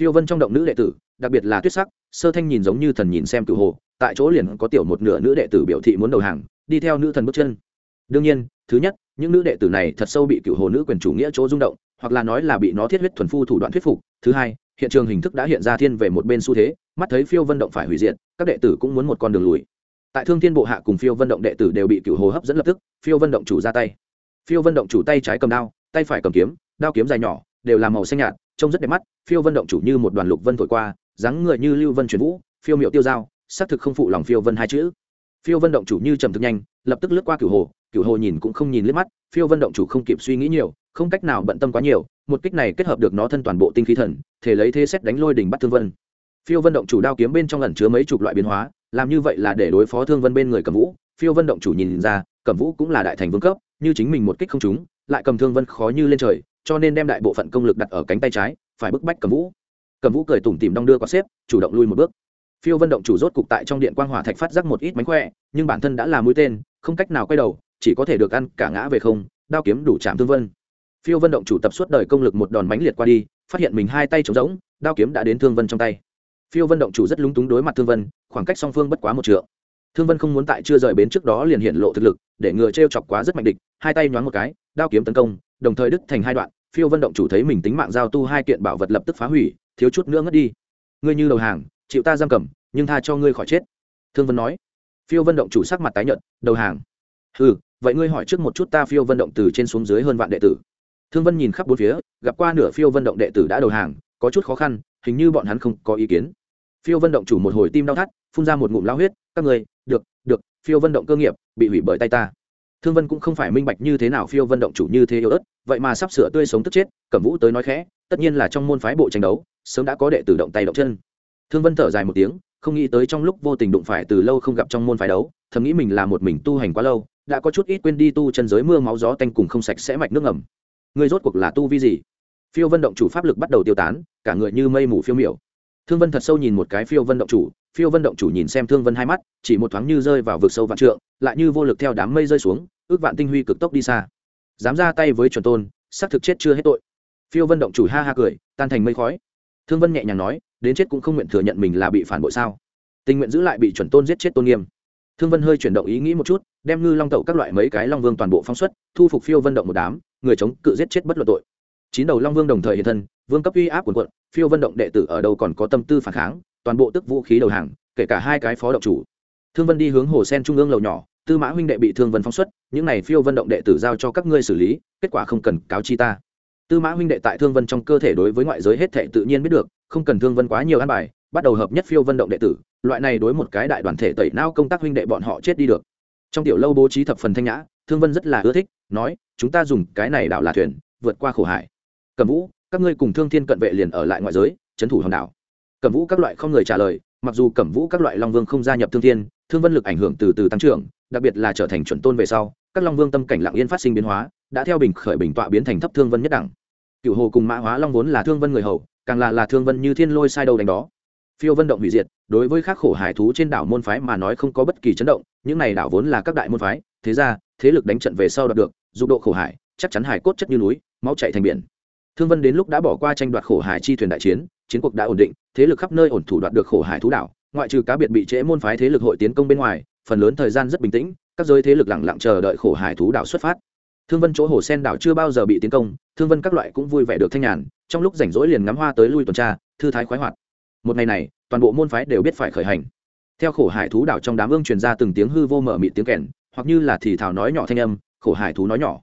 Phiêu vân trong động nữ đệ tử, đặc biệt là tuyết sắc, sơ thanh nhìn giống như thần nhìn xem cựu hồ, tại chỗ liền có tiểu một nửa nữ đệ tử biểu thị muốn đầu hàng, đi theo nữ thần bước chân. Đương nhiên, thứ nhất, những nữ đệ tử này thật sâu bị cựu hồ nữ quyền chủ nghĩa chỗ rung động, hoặc là nói là bị nó thiết huyết thuần phu thủ đoạn thuyết phục. Thứ hai, hiện trường hình thức đã hiện ra thiên về một bên xu thế, mắt thấy phiêu vân động phải hủy diệt, các đệ tử cũng muốn một con đường lùi tại thương thiên bộ hạ cùng phiêu vân động đệ tử đều bị cựu hồ hấp dẫn lập tức, phiêu vân động chủ ra tay. Phiêu vân động chủ tay trái cầm đao, tay phải cầm kiếm, đao kiếm dài nhỏ, đều là màu xanh nhạt, trông rất đẹp mắt. Phiêu vân động chủ như một đoàn lục vân thổi qua, dáng người như lưu vân truyền vũ, phiêu miệu tiêu dao, xác thực không phụ lòng phiêu vân hai chữ. Phiêu vân động chủ như trầm thực nhanh, lập tức lướt qua cửu hồ cửu hồ nhìn cũng không nhìn liếc mắt, phiêu vân động chủ không kịp suy nghĩ nhiều, không cách nào bận tâm quá nhiều, một kích này kết hợp được nó thân toàn bộ tinh khí thần, thể lấy thế xét đánh lôi đỉnh bắt thương vân. Phiêu vân động chủ đao kiếm bên trong ẩn chứa mấy chục loại biến hóa làm như vậy là để đối phó thương vân bên người cầm vũ. Phiêu vân động chủ nhìn ra cầm vũ cũng là đại thành vương cấp, như chính mình một kích không trúng, lại cầm thương vân khó như lên trời, cho nên đem đại bộ phận công lực đặt ở cánh tay trái, phải bức bách cầm vũ. Cầm vũ cười tủm tìm đong đưa có xếp, chủ động lui một bước. Phiêu vân động chủ rốt cục tại trong điện quang hỏa thạch phát giác một ít mánh khỏe, nhưng bản thân đã là mũi tên, không cách nào quay đầu, chỉ có thể được ăn cả ngã về không, đao kiếm đủ chạm thương vân. Phiêu vân động chủ tập suốt đời công lực một đòn mánh liệt qua đi, phát hiện mình hai tay trống rỗng, đao kiếm đã đến thương vân trong tay phiêu vân động chủ rất lúng túng đối mặt thương vân, khoảng cách song phương bất quá một trượng. Thương vân không muốn tại chưa rời bến trước đó liền hiện lộ thực lực, để ngừa t r e o chọc quá rất mạnh địch, hai tay nhoáng một cái, đao kiếm tấn công, đồng thời đứt thành hai đoạn, phiêu vân động chủ thấy mình tính mạng giao tu hai kiện bảo vật lập tức phá hủy, thiếu chút nữa ngất đi. Ngươi như đầu hàng, chịu ta giam cầm, nhưng tha cho ngươi khỏi chết. Thương vân nói. Phiêu vân động chủ sắc mặt tái nhợt, đầu hàng. Ừ vậy ngươi hỏi trước một chút ta phiêu vân động từ trên xuống dưới hơn vạn đệ tử. Thương vân nhìn khắp bốn phía, gặp qua nửa phiêu vân động đệ tử đã đầu hàng, có chút khó khăn hình như bọn hắn không có ý kiến. Phiêu vân động chủ một hồi tim đau thắt, phun ra một ngụm lao huyết, các người được được, phiêu vân động cơ nghiệp, bị hủy bởi tay ta. Thương vân cũng không phải minh bạch như thế nào phiêu vân động chủ như thế yếu ớt, vậy mà sắp sửa tươi sống tức chết, cẩm vũ tới nói khẽ, tất nhiên là trong môn phái bộ tranh đấu, sớm đã có đệ tử động tay động chân. Thương vân thở dài một tiếng, không nghĩ tới trong lúc vô tình đụng phải từ lâu không gặp trong môn phái đấu, thầm nghĩ mình là một mình tu hành quá lâu, đã có chút ít quên đi tu chân giới mưa máu gió tanh cùng không sạch sẽ mạch nước ngầm. Người rốt cuộc là tu vi gì? Phiêu vân động chủ pháp lực bắt đầu tiêu tán, cả người như mây mù phiêu miểu. Thương vân thật sâu nhìn một cái phiêu vân động chủ, phiêu vân động chủ nhìn xem thương vân hai mắt, chỉ một thoáng như rơi vào vực sâu vạn trượng, lại như vô lực theo đám mây rơi xuống, ước vạn tinh huy cực tốc đi xa. Dám ra tay với chuẩn tôn, xác thực chết chưa hết tội. Phiêu vân động chủ ha ha cười, tan thành mây khói. Thương vân nhẹ nhàng nói, đến chết cũng không nguyện thừa nhận mình là bị phản bội sao? Tình nguyện giữ lại bị chuẩn tôn giết chết tôn nghiêm. Thương vân hơi chuyển động ý nghĩ một chút, đem ngư long tẩu các loại mấy cái long vương toàn bộ phóng xuất, thu phục phiêu vân động một đám, người chống cự giết chết bất luận tội chín đầu long vương đồng thời hiện thân, vương cấp uy áp quần quận phiêu vân động đệ tử ở đâu còn có tâm tư phản kháng, toàn bộ tức vũ khí đầu hàng, kể cả hai cái phó động chủ. Thương vân đi hướng hồ sen trung ương lầu nhỏ, tư mã huynh đệ bị thương vân phóng xuất, những này phiêu vân động đệ tử giao cho các ngươi xử lý, kết quả không cần cáo chi ta. Tư mã huynh đệ tại thương vân trong cơ thể đối với ngoại giới hết thệ tự nhiên biết được, không cần thương vân quá nhiều an bài, bắt đầu hợp nhất phiêu vân động đệ tử, loại này đối một cái đại đoàn thể tẩy não công tác huynh đệ bọn họ chết đi được. Trong tiểu lâu bố trí thập phần thanh nhã, thương vân rất là ưa thích, nói, chúng ta dùng cái này đảo là thuyền, vượt qua khổ hải cầm vũ, các ngươi cùng thương thiên cận vệ liền ở lại ngoại giới, trấn thủ hòn đảo. Cẩm vũ các loại không người trả lời, mặc dù cẩm vũ các loại long vương không gia nhập thương thiên, thương vân lực ảnh hưởng từ từ tăng trưởng, đặc biệt là trở thành chuẩn tôn về sau, các long vương tâm cảnh lặng yên phát sinh biến hóa, đã theo bình khởi bình tọa biến thành thấp thương vân nhất đẳng. Cựu hồ cùng mã hóa long vốn là thương vân người hầu, càng là là thương vân như thiên lôi sai đầu đánh đó. Phiêu vân động hủy diệt, đối với các khổ hải thú trên đảo môn phái mà nói không có bất kỳ chấn động, những này đảo vốn là các đại môn phái, thế ra, thế lực đánh trận về sau đạt được, dục độ khổ hải, chắc chắn hải cốt chất như núi, máu chạy thành biển thương vân đến lúc đã bỏ qua tranh đoạt khổ hải chi thuyền đại chiến chiến cuộc đã ổn định, thế lực khắp nơi ổn thủ đoạt được khổ hải thú đảo, ngoại trừ cá biệt bị trễ môn phái thế lực hội tiến công bên ngoài, phần lớn thời gian rất bình tĩnh, các giới thế lực lặng lặng chờ đợi khổ hải thú đảo xuất phát. Thương vân chỗ hồ sen đảo chưa bao giờ bị tiến công, thương vân các loại cũng vui vẻ được thanh nhàn, trong lúc rảnh rỗi liền ngắm hoa tới lui tuần tra, thư thái khoái hoạt. Một ngày này, toàn bộ môn phái đều biết phải khởi hành. Theo khổ hải thú đảo trong đám ương truyền ra từng tiếng hư vô mở mị tiếng kèn, hoặc như là thì thảo nói nhỏ thanh âm, khổ hải thú nói nhỏ.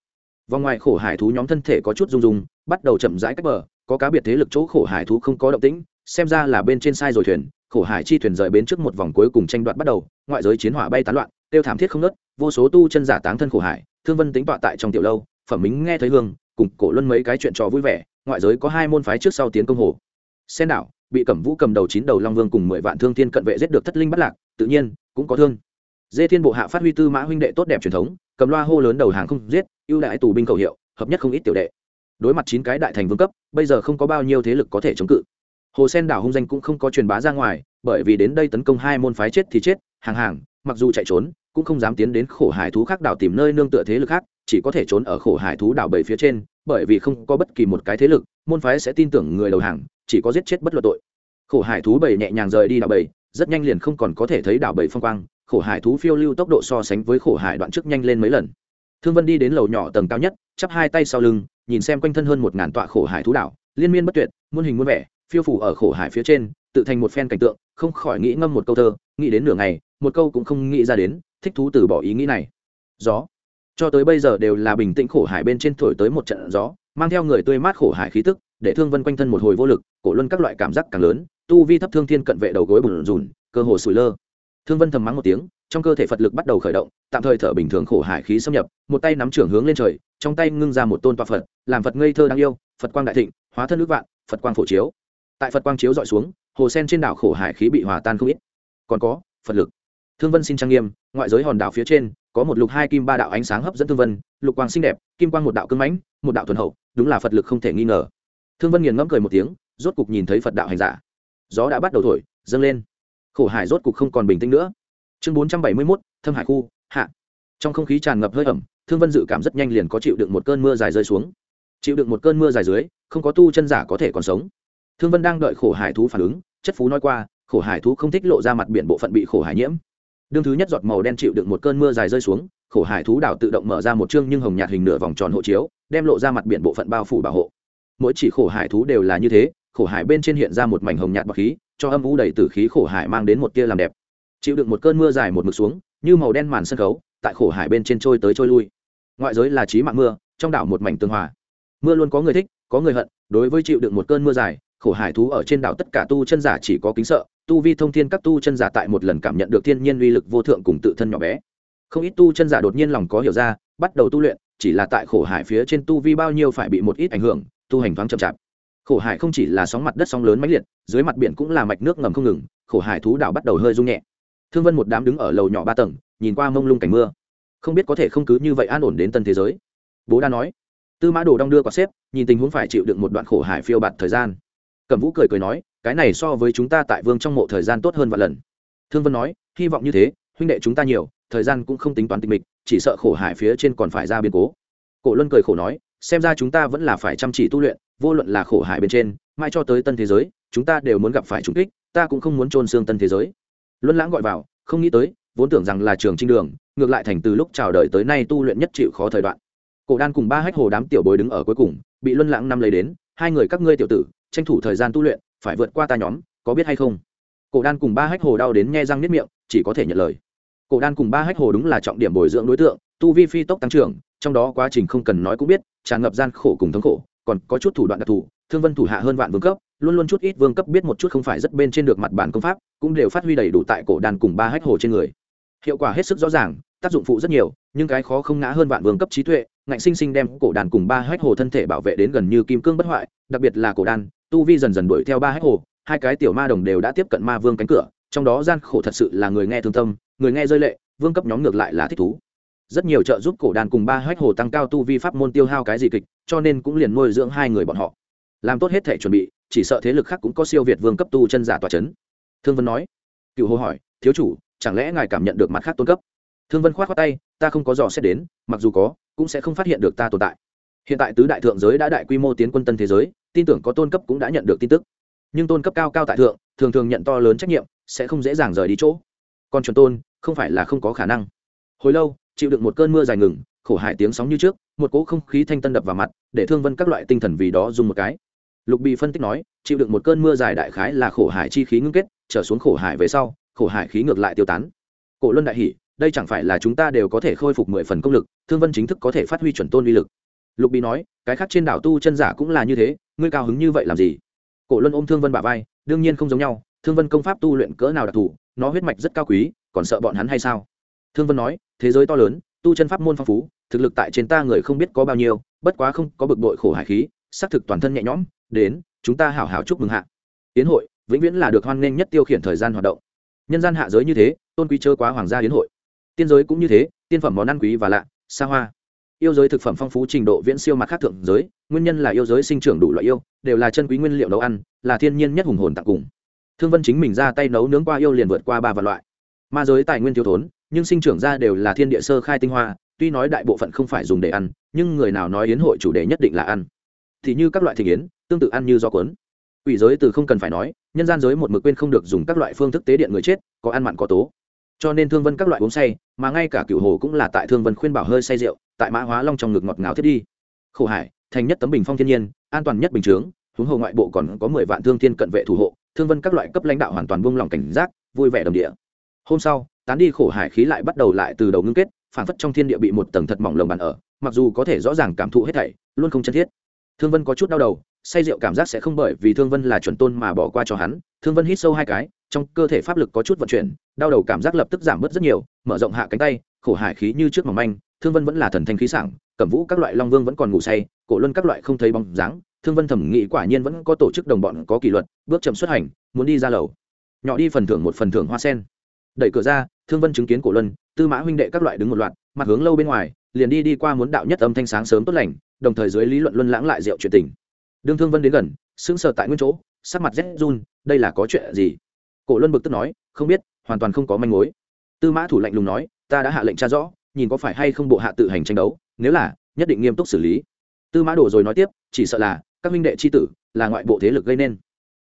Vòng ngoài khổ hải thú nhóm thân thể có chút rung rung bắt đầu chậm rãi cách bờ, có cá biệt thế lực chỗ khổ hải thú không có động tĩnh, xem ra là bên trên sai rồi thuyền, khổ hải chi thuyền rời bến trước một vòng cuối cùng tranh đoạt bắt đầu, ngoại giới chiến hỏa bay tán loạn, tiêu thảm thiết không nớt vô số tu chân giả táng thân khổ hải, thương vân tính tọa tại trong tiểu lâu, phẩm mính nghe thấy hương, cùng cổ luân mấy cái chuyện trò vui vẻ, ngoại giới có hai môn phái trước sau tiến công hồ. Sen đảo, bị cẩm vũ cầm đầu chín đầu long vương cùng mười vạn thương thiên cận vệ giết được thất linh bắt lạc, tự nhiên, cũng có thương. Dê thiên bộ hạ phát huy tư mã huynh đệ tốt đẹp truyền thống, cầm loa hô lớn đầu hàng không giết, ưu đại tù binh khẩu hiệu, hợp nhất không ít tiểu đệ đối mặt chín cái đại thành vương cấp, bây giờ không có bao nhiêu thế lực có thể chống cự. Hồ sen đảo hung danh cũng không có truyền bá ra ngoài, bởi vì đến đây tấn công hai môn phái chết thì chết, hàng hàng, mặc dù chạy trốn, cũng không dám tiến đến khổ hải thú khác đảo tìm nơi nương tựa thế lực khác, chỉ có thể trốn ở khổ hải thú đảo bảy phía trên, bởi vì không có bất kỳ một cái thế lực, môn phái sẽ tin tưởng người đầu hàng, chỉ có giết chết bất luận tội. Khổ hải thú bảy nhẹ nhàng rời đi đảo bảy rất nhanh liền không còn có thể thấy đảo bảy phong quang, khổ hải thú phiêu lưu tốc độ so sánh với khổ hải đoạn trước nhanh lên mấy lần. Thương vân đi đến lầu nhỏ tầng cao nhất, chắp hai tay sau lưng nhìn xem quanh thân hơn một ngàn tọa khổ hải thú đảo, liên miên bất tuyệt, muôn hình muôn vẻ, phiêu phủ ở khổ hải phía trên, tự thành một phen cảnh tượng, không khỏi nghĩ ngâm một câu thơ, nghĩ đến nửa ngày, một câu cũng không nghĩ ra đến, thích thú từ bỏ ý nghĩ này. Gió. Cho tới bây giờ đều là bình tĩnh khổ hải bên trên thổi tới một trận gió, mang theo người tươi mát khổ hải khí tức, để thương vân quanh thân một hồi vô lực, cổ luân các loại cảm giác càng lớn, tu vi thấp thương thiên cận vệ đầu gối bùn rùn, cơ hồ sủi lơ. Thương vân thầm mắng một tiếng trong cơ thể phật lực bắt đầu khởi động, tạm thời thở bình thường khổ hải khí xâm nhập, một tay nắm trưởng hướng lên trời, trong tay ngưng ra một tôn tọa phật, làm phật ngây thơ đáng yêu, phật quang đại thịnh, hóa thân nước vạn, phật quang phổ chiếu. Tại phật quang chiếu dọi xuống, hồ sen trên đảo khổ hải khí bị hòa tan không ít. Còn có, phật lực. Thương vân xin trang nghiêm, ngoại giới hòn đảo phía trên, có một lục hai kim ba đạo ánh sáng hấp dẫn thương vân, lục quang xinh đẹp, kim quang một đạo cưng mãnh, một đạo thuần hậu, đúng là phật lực không thể nghi ngờ. Thương vân nghiền ngẫm cười một tiếng, rốt cục nhìn thấy phật đạo hành giả. Gió đã bắt đầu thổi, dâng lên. Khổ hải rốt cục không còn bình tĩnh nữa chương bốn trăm bảy mươi mốt, thâm hải khu, hạ. Trong không khí tràn ngập hơi ẩm, thương vân dự cảm rất nhanh liền có chịu đựng một cơn mưa dài rơi xuống. Chịu đựng một cơn mưa dài dưới, không có tu chân giả có thể còn sống. Thương vân đang đợi khổ hải thú phản ứng, chất phú nói qua, khổ hải thú không thích lộ ra mặt biển bộ phận bị khổ hải nhiễm. Đương thứ nhất giọt màu đen chịu đựng một cơn mưa dài rơi xuống, khổ hải thú đảo tự động mở ra một chương nhưng hồng nhạt hình nửa vòng tròn hộ chiếu, đem lộ ra mặt biển bộ phận bao phủ bảo hộ. Mỗi chỉ khổ hải thú đều là như thế, khổ hải bên trên hiện ra một mảnh hồng nhạt bọc khí, cho âm u đầy tử khí khổ hải mang đến một tia làm đẹp chịu đựng một cơn mưa dài một mực xuống, như màu đen màn sân khấu, tại khổ hải bên trên trôi tới trôi lui. Ngoại giới là trí mạng mưa, trong đảo một mảnh tương hòa. Mưa luôn có người thích, có người hận, đối với chịu đựng một cơn mưa dài, khổ hải thú ở trên đảo tất cả tu chân giả chỉ có kính sợ, tu vi thông thiên các tu chân giả tại một lần cảm nhận được thiên nhiên uy lực vô thượng cùng tự thân nhỏ bé. Không ít tu chân giả đột nhiên lòng có hiểu ra, bắt đầu tu luyện, chỉ là tại khổ hải phía trên tu vi bao nhiêu phải bị một ít ảnh hưởng, tu hành thoáng chậm chạp. Khổ hải không chỉ là sóng mặt đất sóng lớn mãnh liệt, dưới mặt biển cũng là mạch nước ngầm không ngừng, khổ hải thú đảo bắt đầu hơi rung nhẹ thương vân một đám đứng ở lầu nhỏ ba tầng, nhìn qua mông lung cảnh mưa. Không biết có thể không cứ như vậy an ổn đến tân thế giới. Bố đa nói. Tư mã đồ đong đưa quả xếp, nhìn tình huống phải chịu đựng một đoạn khổ hải phiêu bạt thời gian. Cẩm vũ cười cười nói, cái này so với chúng ta tại vương trong mộ thời gian tốt hơn vài lần. Thương vân nói, hy vọng như thế, huynh đệ chúng ta nhiều, thời gian cũng không tính toán tình mịch, chỉ sợ khổ hải phía trên còn phải ra biến cố. Cổ luân cười khổ nói, xem ra chúng ta vẫn là phải chăm chỉ tu luyện, vô luận là khổ hải bên trên mai cho tới tân thế giới, chúng ta đều muốn gặp phải trùng kích, ta cũng không muốn trôn xương tân thế giới luân lãng gọi vào, không nghĩ tới, vốn tưởng rằng là trường trinh đường, ngược lại thành từ lúc chào đời tới nay tu luyện nhất chịu khó thời đoạn. Cổ đan cùng ba hách hồ đám tiểu bối đứng ở cuối cùng, bị luân lãng năm lấy đến, hai người các ngươi tiểu tử, tranh thủ thời gian tu luyện, phải vượt qua ta nhóm, có biết hay không? Cổ đan cùng ba hách hồ đau đến nghe răng nếp miệng, chỉ có thể nhận lời. Cổ đan cùng ba hách hồ đúng là trọng điểm bồi dưỡng đối tượng, tu vi phi tốc tăng trưởng, trong đó quá trình không cần nói cũng biết, tràn ngập gian khổ cùng thống khổ, còn có chút thủ đoạn đặc thù, thương vân thủ hạ hơn vạn vương cấp luôn luôn chút ít vương cấp biết một chút không phải rất bên trên được mặt bản công pháp, cũng đều phát huy đầy đủ tại cổ đàn cùng ba hách hồ trên người. Hiệu quả hết sức rõ ràng, tác dụng phụ rất nhiều, nhưng cái khó không ngã hơn vạn vương cấp trí tuệ, ngạnh sinh sinh đem cổ đàn cùng ba hách hồ thân thể bảo vệ đến gần như kim cương bất hoại, đặc biệt là cổ đàn tu vi dần dần đuổi theo ba hách hồ, hai cái tiểu ma đồng đều đã tiếp cận ma vương cánh cửa, trong đó gian khổ thật sự là người nghe thương tâm, người nghe rơi lệ, vương cấp nhóm ngược lại là thích thú. Rất nhiều trợ giúp cổ đàn cùng ba hách hồ tăng cao tu vi pháp môn tiêu hao cái gì kịch, cho nên cũng liền nuôi dưỡng hai người bọn họ. Làm tốt hết thể chuẩn bị chỉ sợ thế lực khác cũng có siêu việt vương cấp tu chân giả tòa c h ấ n thương vân nói. Cựu hồ hỏi, thiếu chủ, chẳng lẽ ngài cảm nhận được mặt khác tôn cấp? Thương vân k h o á t khoác tay, ta không có dò xét đến, mặc dù có, cũng sẽ không phát hiện được ta tồn tại. Hiện tại tứ đại thượng giới đã đại quy mô tiến quân tân thế giới, tin tưởng có tôn cấp cũng đã nhận được tin tức. Nhưng tôn cấp cao cao tại thượng, thường thường nhận to lớn trách nhiệm, sẽ không dễ dàng rời đi chỗ. Còn chuẩn tôn, không phải là không có khả năng. Hồi lâu, chịu đựng một cơn mưa dài ngừng, khổ hại tiếng sóng như trước, một cỗ không khí thanh tân đập vào mặt, để thương vân các loại tinh thần vì đó dùng một cái lục bị phân tích nói, chịu đựng một cơn mưa dài đại khái là khổ hải chi khí ngưng kết, trở xuống khổ hải về sau, khổ hải khí ngược lại tiêu tán. Cổ luân đại hỷ đây chẳng phải là chúng ta đều có thể khôi phục mười phần công lực, thương vân chính thức có thể phát huy chuẩn tôn uy lực. Lục bị nói, cái khác trên đảo tu chân giả cũng là như thế, ngươi cao hứng như vậy làm gì? Cổ luân ôm thương vân bà vai, đương nhiên không giống nhau, thương vân công pháp tu luyện cỡ nào đặc thù, nó huyết mạch rất cao quý, còn sợ bọn hắn hay sao? Thương vân nói, thế giới to lớn, tu chân pháp môn phong phú, thực lực tại trên ta người không biết có bao nhiêu, bất quá không có bực bội khổ hải khí, xác thực toàn thân nhẹ nhõm đến, chúng ta hảo hảo chúc mừng hạ. Tiến hội, vĩnh viễn là được hoan nghênh nhất tiêu khiển thời gian hoạt động. Nhân gian hạ giới như thế, tôn quý chớ quá hoàng gia hiến hội. Tiên giới cũng như thế, tiên phẩm món ăn quý và lạ, xa hoa. Yêu giới thực phẩm phong phú trình độ viễn siêu mặt khác thượng giới, nguyên nhân là yêu giới sinh trưởng đủ loại yêu, đều là chân quý nguyên liệu nấu ăn, là thiên nhiên nhất hùng hồn tặng cùng. Thương vân chính mình ra tay nấu nướng qua yêu liền vượt qua ba vạn loại. Ma giới tài nguyên thiếu thốn, nhưng sinh trưởng ra đều là thiên địa sơ khai tinh hoa, tuy nói đại bộ phận không phải dùng để ăn, nhưng người nào nói yến hội chủ đề nhất định là ăn thì như các loại thị yến, tương tự ăn như do cuốn. Ủy giới từ không cần phải nói, nhân gian giới một mực quên không được dùng các loại phương thức tế điện người chết, có ăn mặn có tố. Cho nên thương vân các loại uống say, mà ngay cả cựu hồ cũng là tại thương vân khuyên bảo hơi say rượu, tại mã hóa long trong ngực ngọt ngào thiết đi. Khổ hải, thành nhất tấm bình phong thiên nhiên, an toàn nhất bình chướng, huống hồ ngoại bộ còn có mười vạn thương thiên cận vệ thủ hộ, thương vân các loại cấp lãnh đạo hoàn toàn buông lỏng cảnh giác, vui vẻ đồng địa. Hôm sau, tán đi khổ hải khí lại bắt đầu lại từ đầu ngưng kết phản phất trong thiên địa bị một tầng thật mỏng lồng bàn ở, mặc dù có thể rõ ràng cảm thụ hết thảy, luôn không chân thiết thương vân có chút đau đầu, say rượu cảm giác sẽ không bởi vì thương vân là chuẩn tôn mà bỏ qua cho hắn. Thương vân hít sâu hai cái, trong cơ thể pháp lực có chút vận chuyển, đau đầu cảm giác lập tức giảm bớt rất nhiều, mở rộng hạ cánh tay, khổ hải khí như trước mỏng manh. Thương vân vẫn là thần thanh khí sảng, cẩm vũ các loại long vương vẫn còn ngủ say, cổ luân các loại không thấy bóng dáng. Thương vân thẩm nghĩ quả nhiên vẫn có tổ chức đồng bọn, có kỷ luật, bước chậm xuất hành, muốn đi ra lầu. Nhỏ đi phần thưởng một phần thưởng hoa sen. Đẩy cửa ra, thương vân chứng kiến cổ luân, tư mã huynh đệ các loại đứng một loạt, mặt hướng lâu bên ngoài liền đi đi qua muốn đạo nhất âm thanh sáng sớm tốt lành, đồng thời dưới lý luận luân lãng lại rượu chuyện tình. Đương thương vân đến gần, sững sờ tại nguyên chỗ, sắc mặt rét run, đây là có chuyện gì? Cổ luân bực tức nói, không biết, hoàn toàn không có manh mối. Tư mã thủ lạnh lùng nói, ta đã hạ lệnh tra rõ, nhìn có phải hay không bộ hạ tự hành tranh đấu, nếu là, nhất định nghiêm túc xử lý. Tư mã đổ rồi nói tiếp, chỉ sợ là, các minh đệ c tử, là ngoại bộ thế lực gây nên.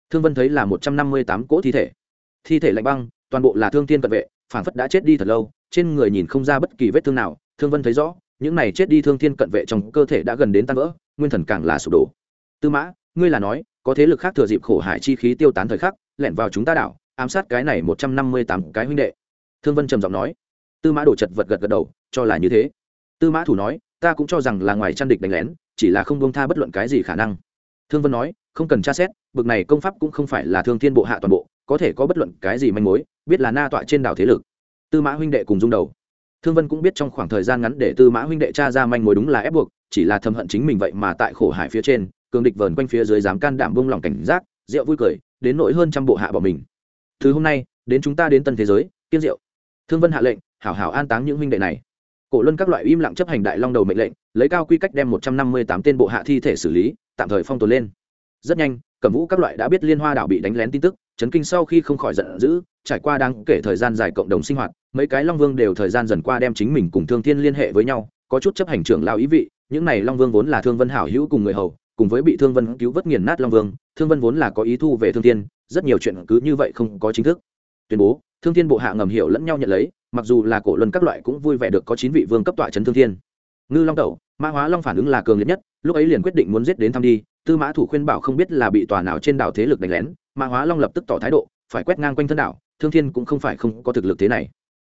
Thương vân thấy là một trăm năm mươi tám cỗ thi thể. Thi thể lạnh băng, toàn bộ là thương thiên cận vệ phản phất đã chết đi thật lâu, trên người nhìn không ra bất kỳ vết thương nào, thương vân thấy rõ những này chết đi thương thiên cận vệ trong cơ thể đã gần đến tan vỡ, nguyên thần càng là sụp đổ. Tư mã, ngươi là nói, có thế lực khác thừa dịp khổ hải chi khí tiêu tán thời khắc, lẻn vào chúng ta đảo, ám sát cái này một trăm năm mươi tám cái huynh đệ. Thương vân trầm giọng nói. Tư mã đổ chật vật gật gật đầu, cho là như thế. Tư mã thủ nói, ta cũng cho rằng là ngoài chăn địch đánh lén, chỉ là không bông tha bất luận cái gì khả năng. Thương vân nói, không cần tra xét, bực này công pháp cũng không phải là thương thiên bộ hạ toàn bộ, có thể có bất luận cái gì manh mối, biết là na tọa trên đảo thế lực. Tư mã huynh đệ cùng rung đầu thương vân cũng biết trong khoảng thời gian ngắn để tư mã huynh đệ cha ra manh mối đúng là ép buộc, chỉ là thầm hận chính mình vậy mà tại khổ hải phía trên, cường địch vờn quanh phía dưới dám can đảm bông lòng cảnh giác, rượu vui cười, đến nỗi hơn trăm bộ hạ bỏ mình. Từ hôm nay, đến chúng ta đến tân thế giới, kiên rượu. Thương vân hạ lệnh, hảo hảo an táng những huynh đệ này. Cổ luân các loại im lặng chấp hành đại long đầu mệnh lệnh, lấy cao quy cách đem một trăm năm mươi tám tên bộ hạ thi thể xử lý, tạm thời phong tồn lên. Rất nhanh, cẩm vũ các loại đã biết liên hoa đảo bị đánh lén tin tức chấn kinh sau khi không khỏi giận dữ, trải qua đáng kể thời gian dài cộng đồng sinh hoạt, mấy cái long vương đều thời gian dần qua đem chính mình cùng thương thiên liên hệ với nhau, có chút chấp hành trưởng lao ý vị, những này long vương vốn là thương vân hảo hữu cùng người hầu, cùng với bị thương vân cứu vớt nghiền nát long vương, thương vân vốn là có ý thu về thương thiên, rất nhiều chuyện cứ như vậy không có chính thức. Tuyên bố, thương thiên bộ hạ ngầm hiểu lẫn nhau nhận lấy, mặc dù là cổ luân các loại cũng vui vẻ được có chín vị vương cấp tọa trấn thương thiên. Ngư long tẩu mã hóa long phản ứng là cường liệt nhất, lúc ấy liền quyết định muốn giết đến thăm đi, tư mã thủ khuyên bảo không biết là bị tòa nào trên đảo thế lực đánh lén, mã hóa long lập tức tỏ thái độ, phải quét ngang quanh thân đảo, thương thiên cũng không phải không có thực lực thế này.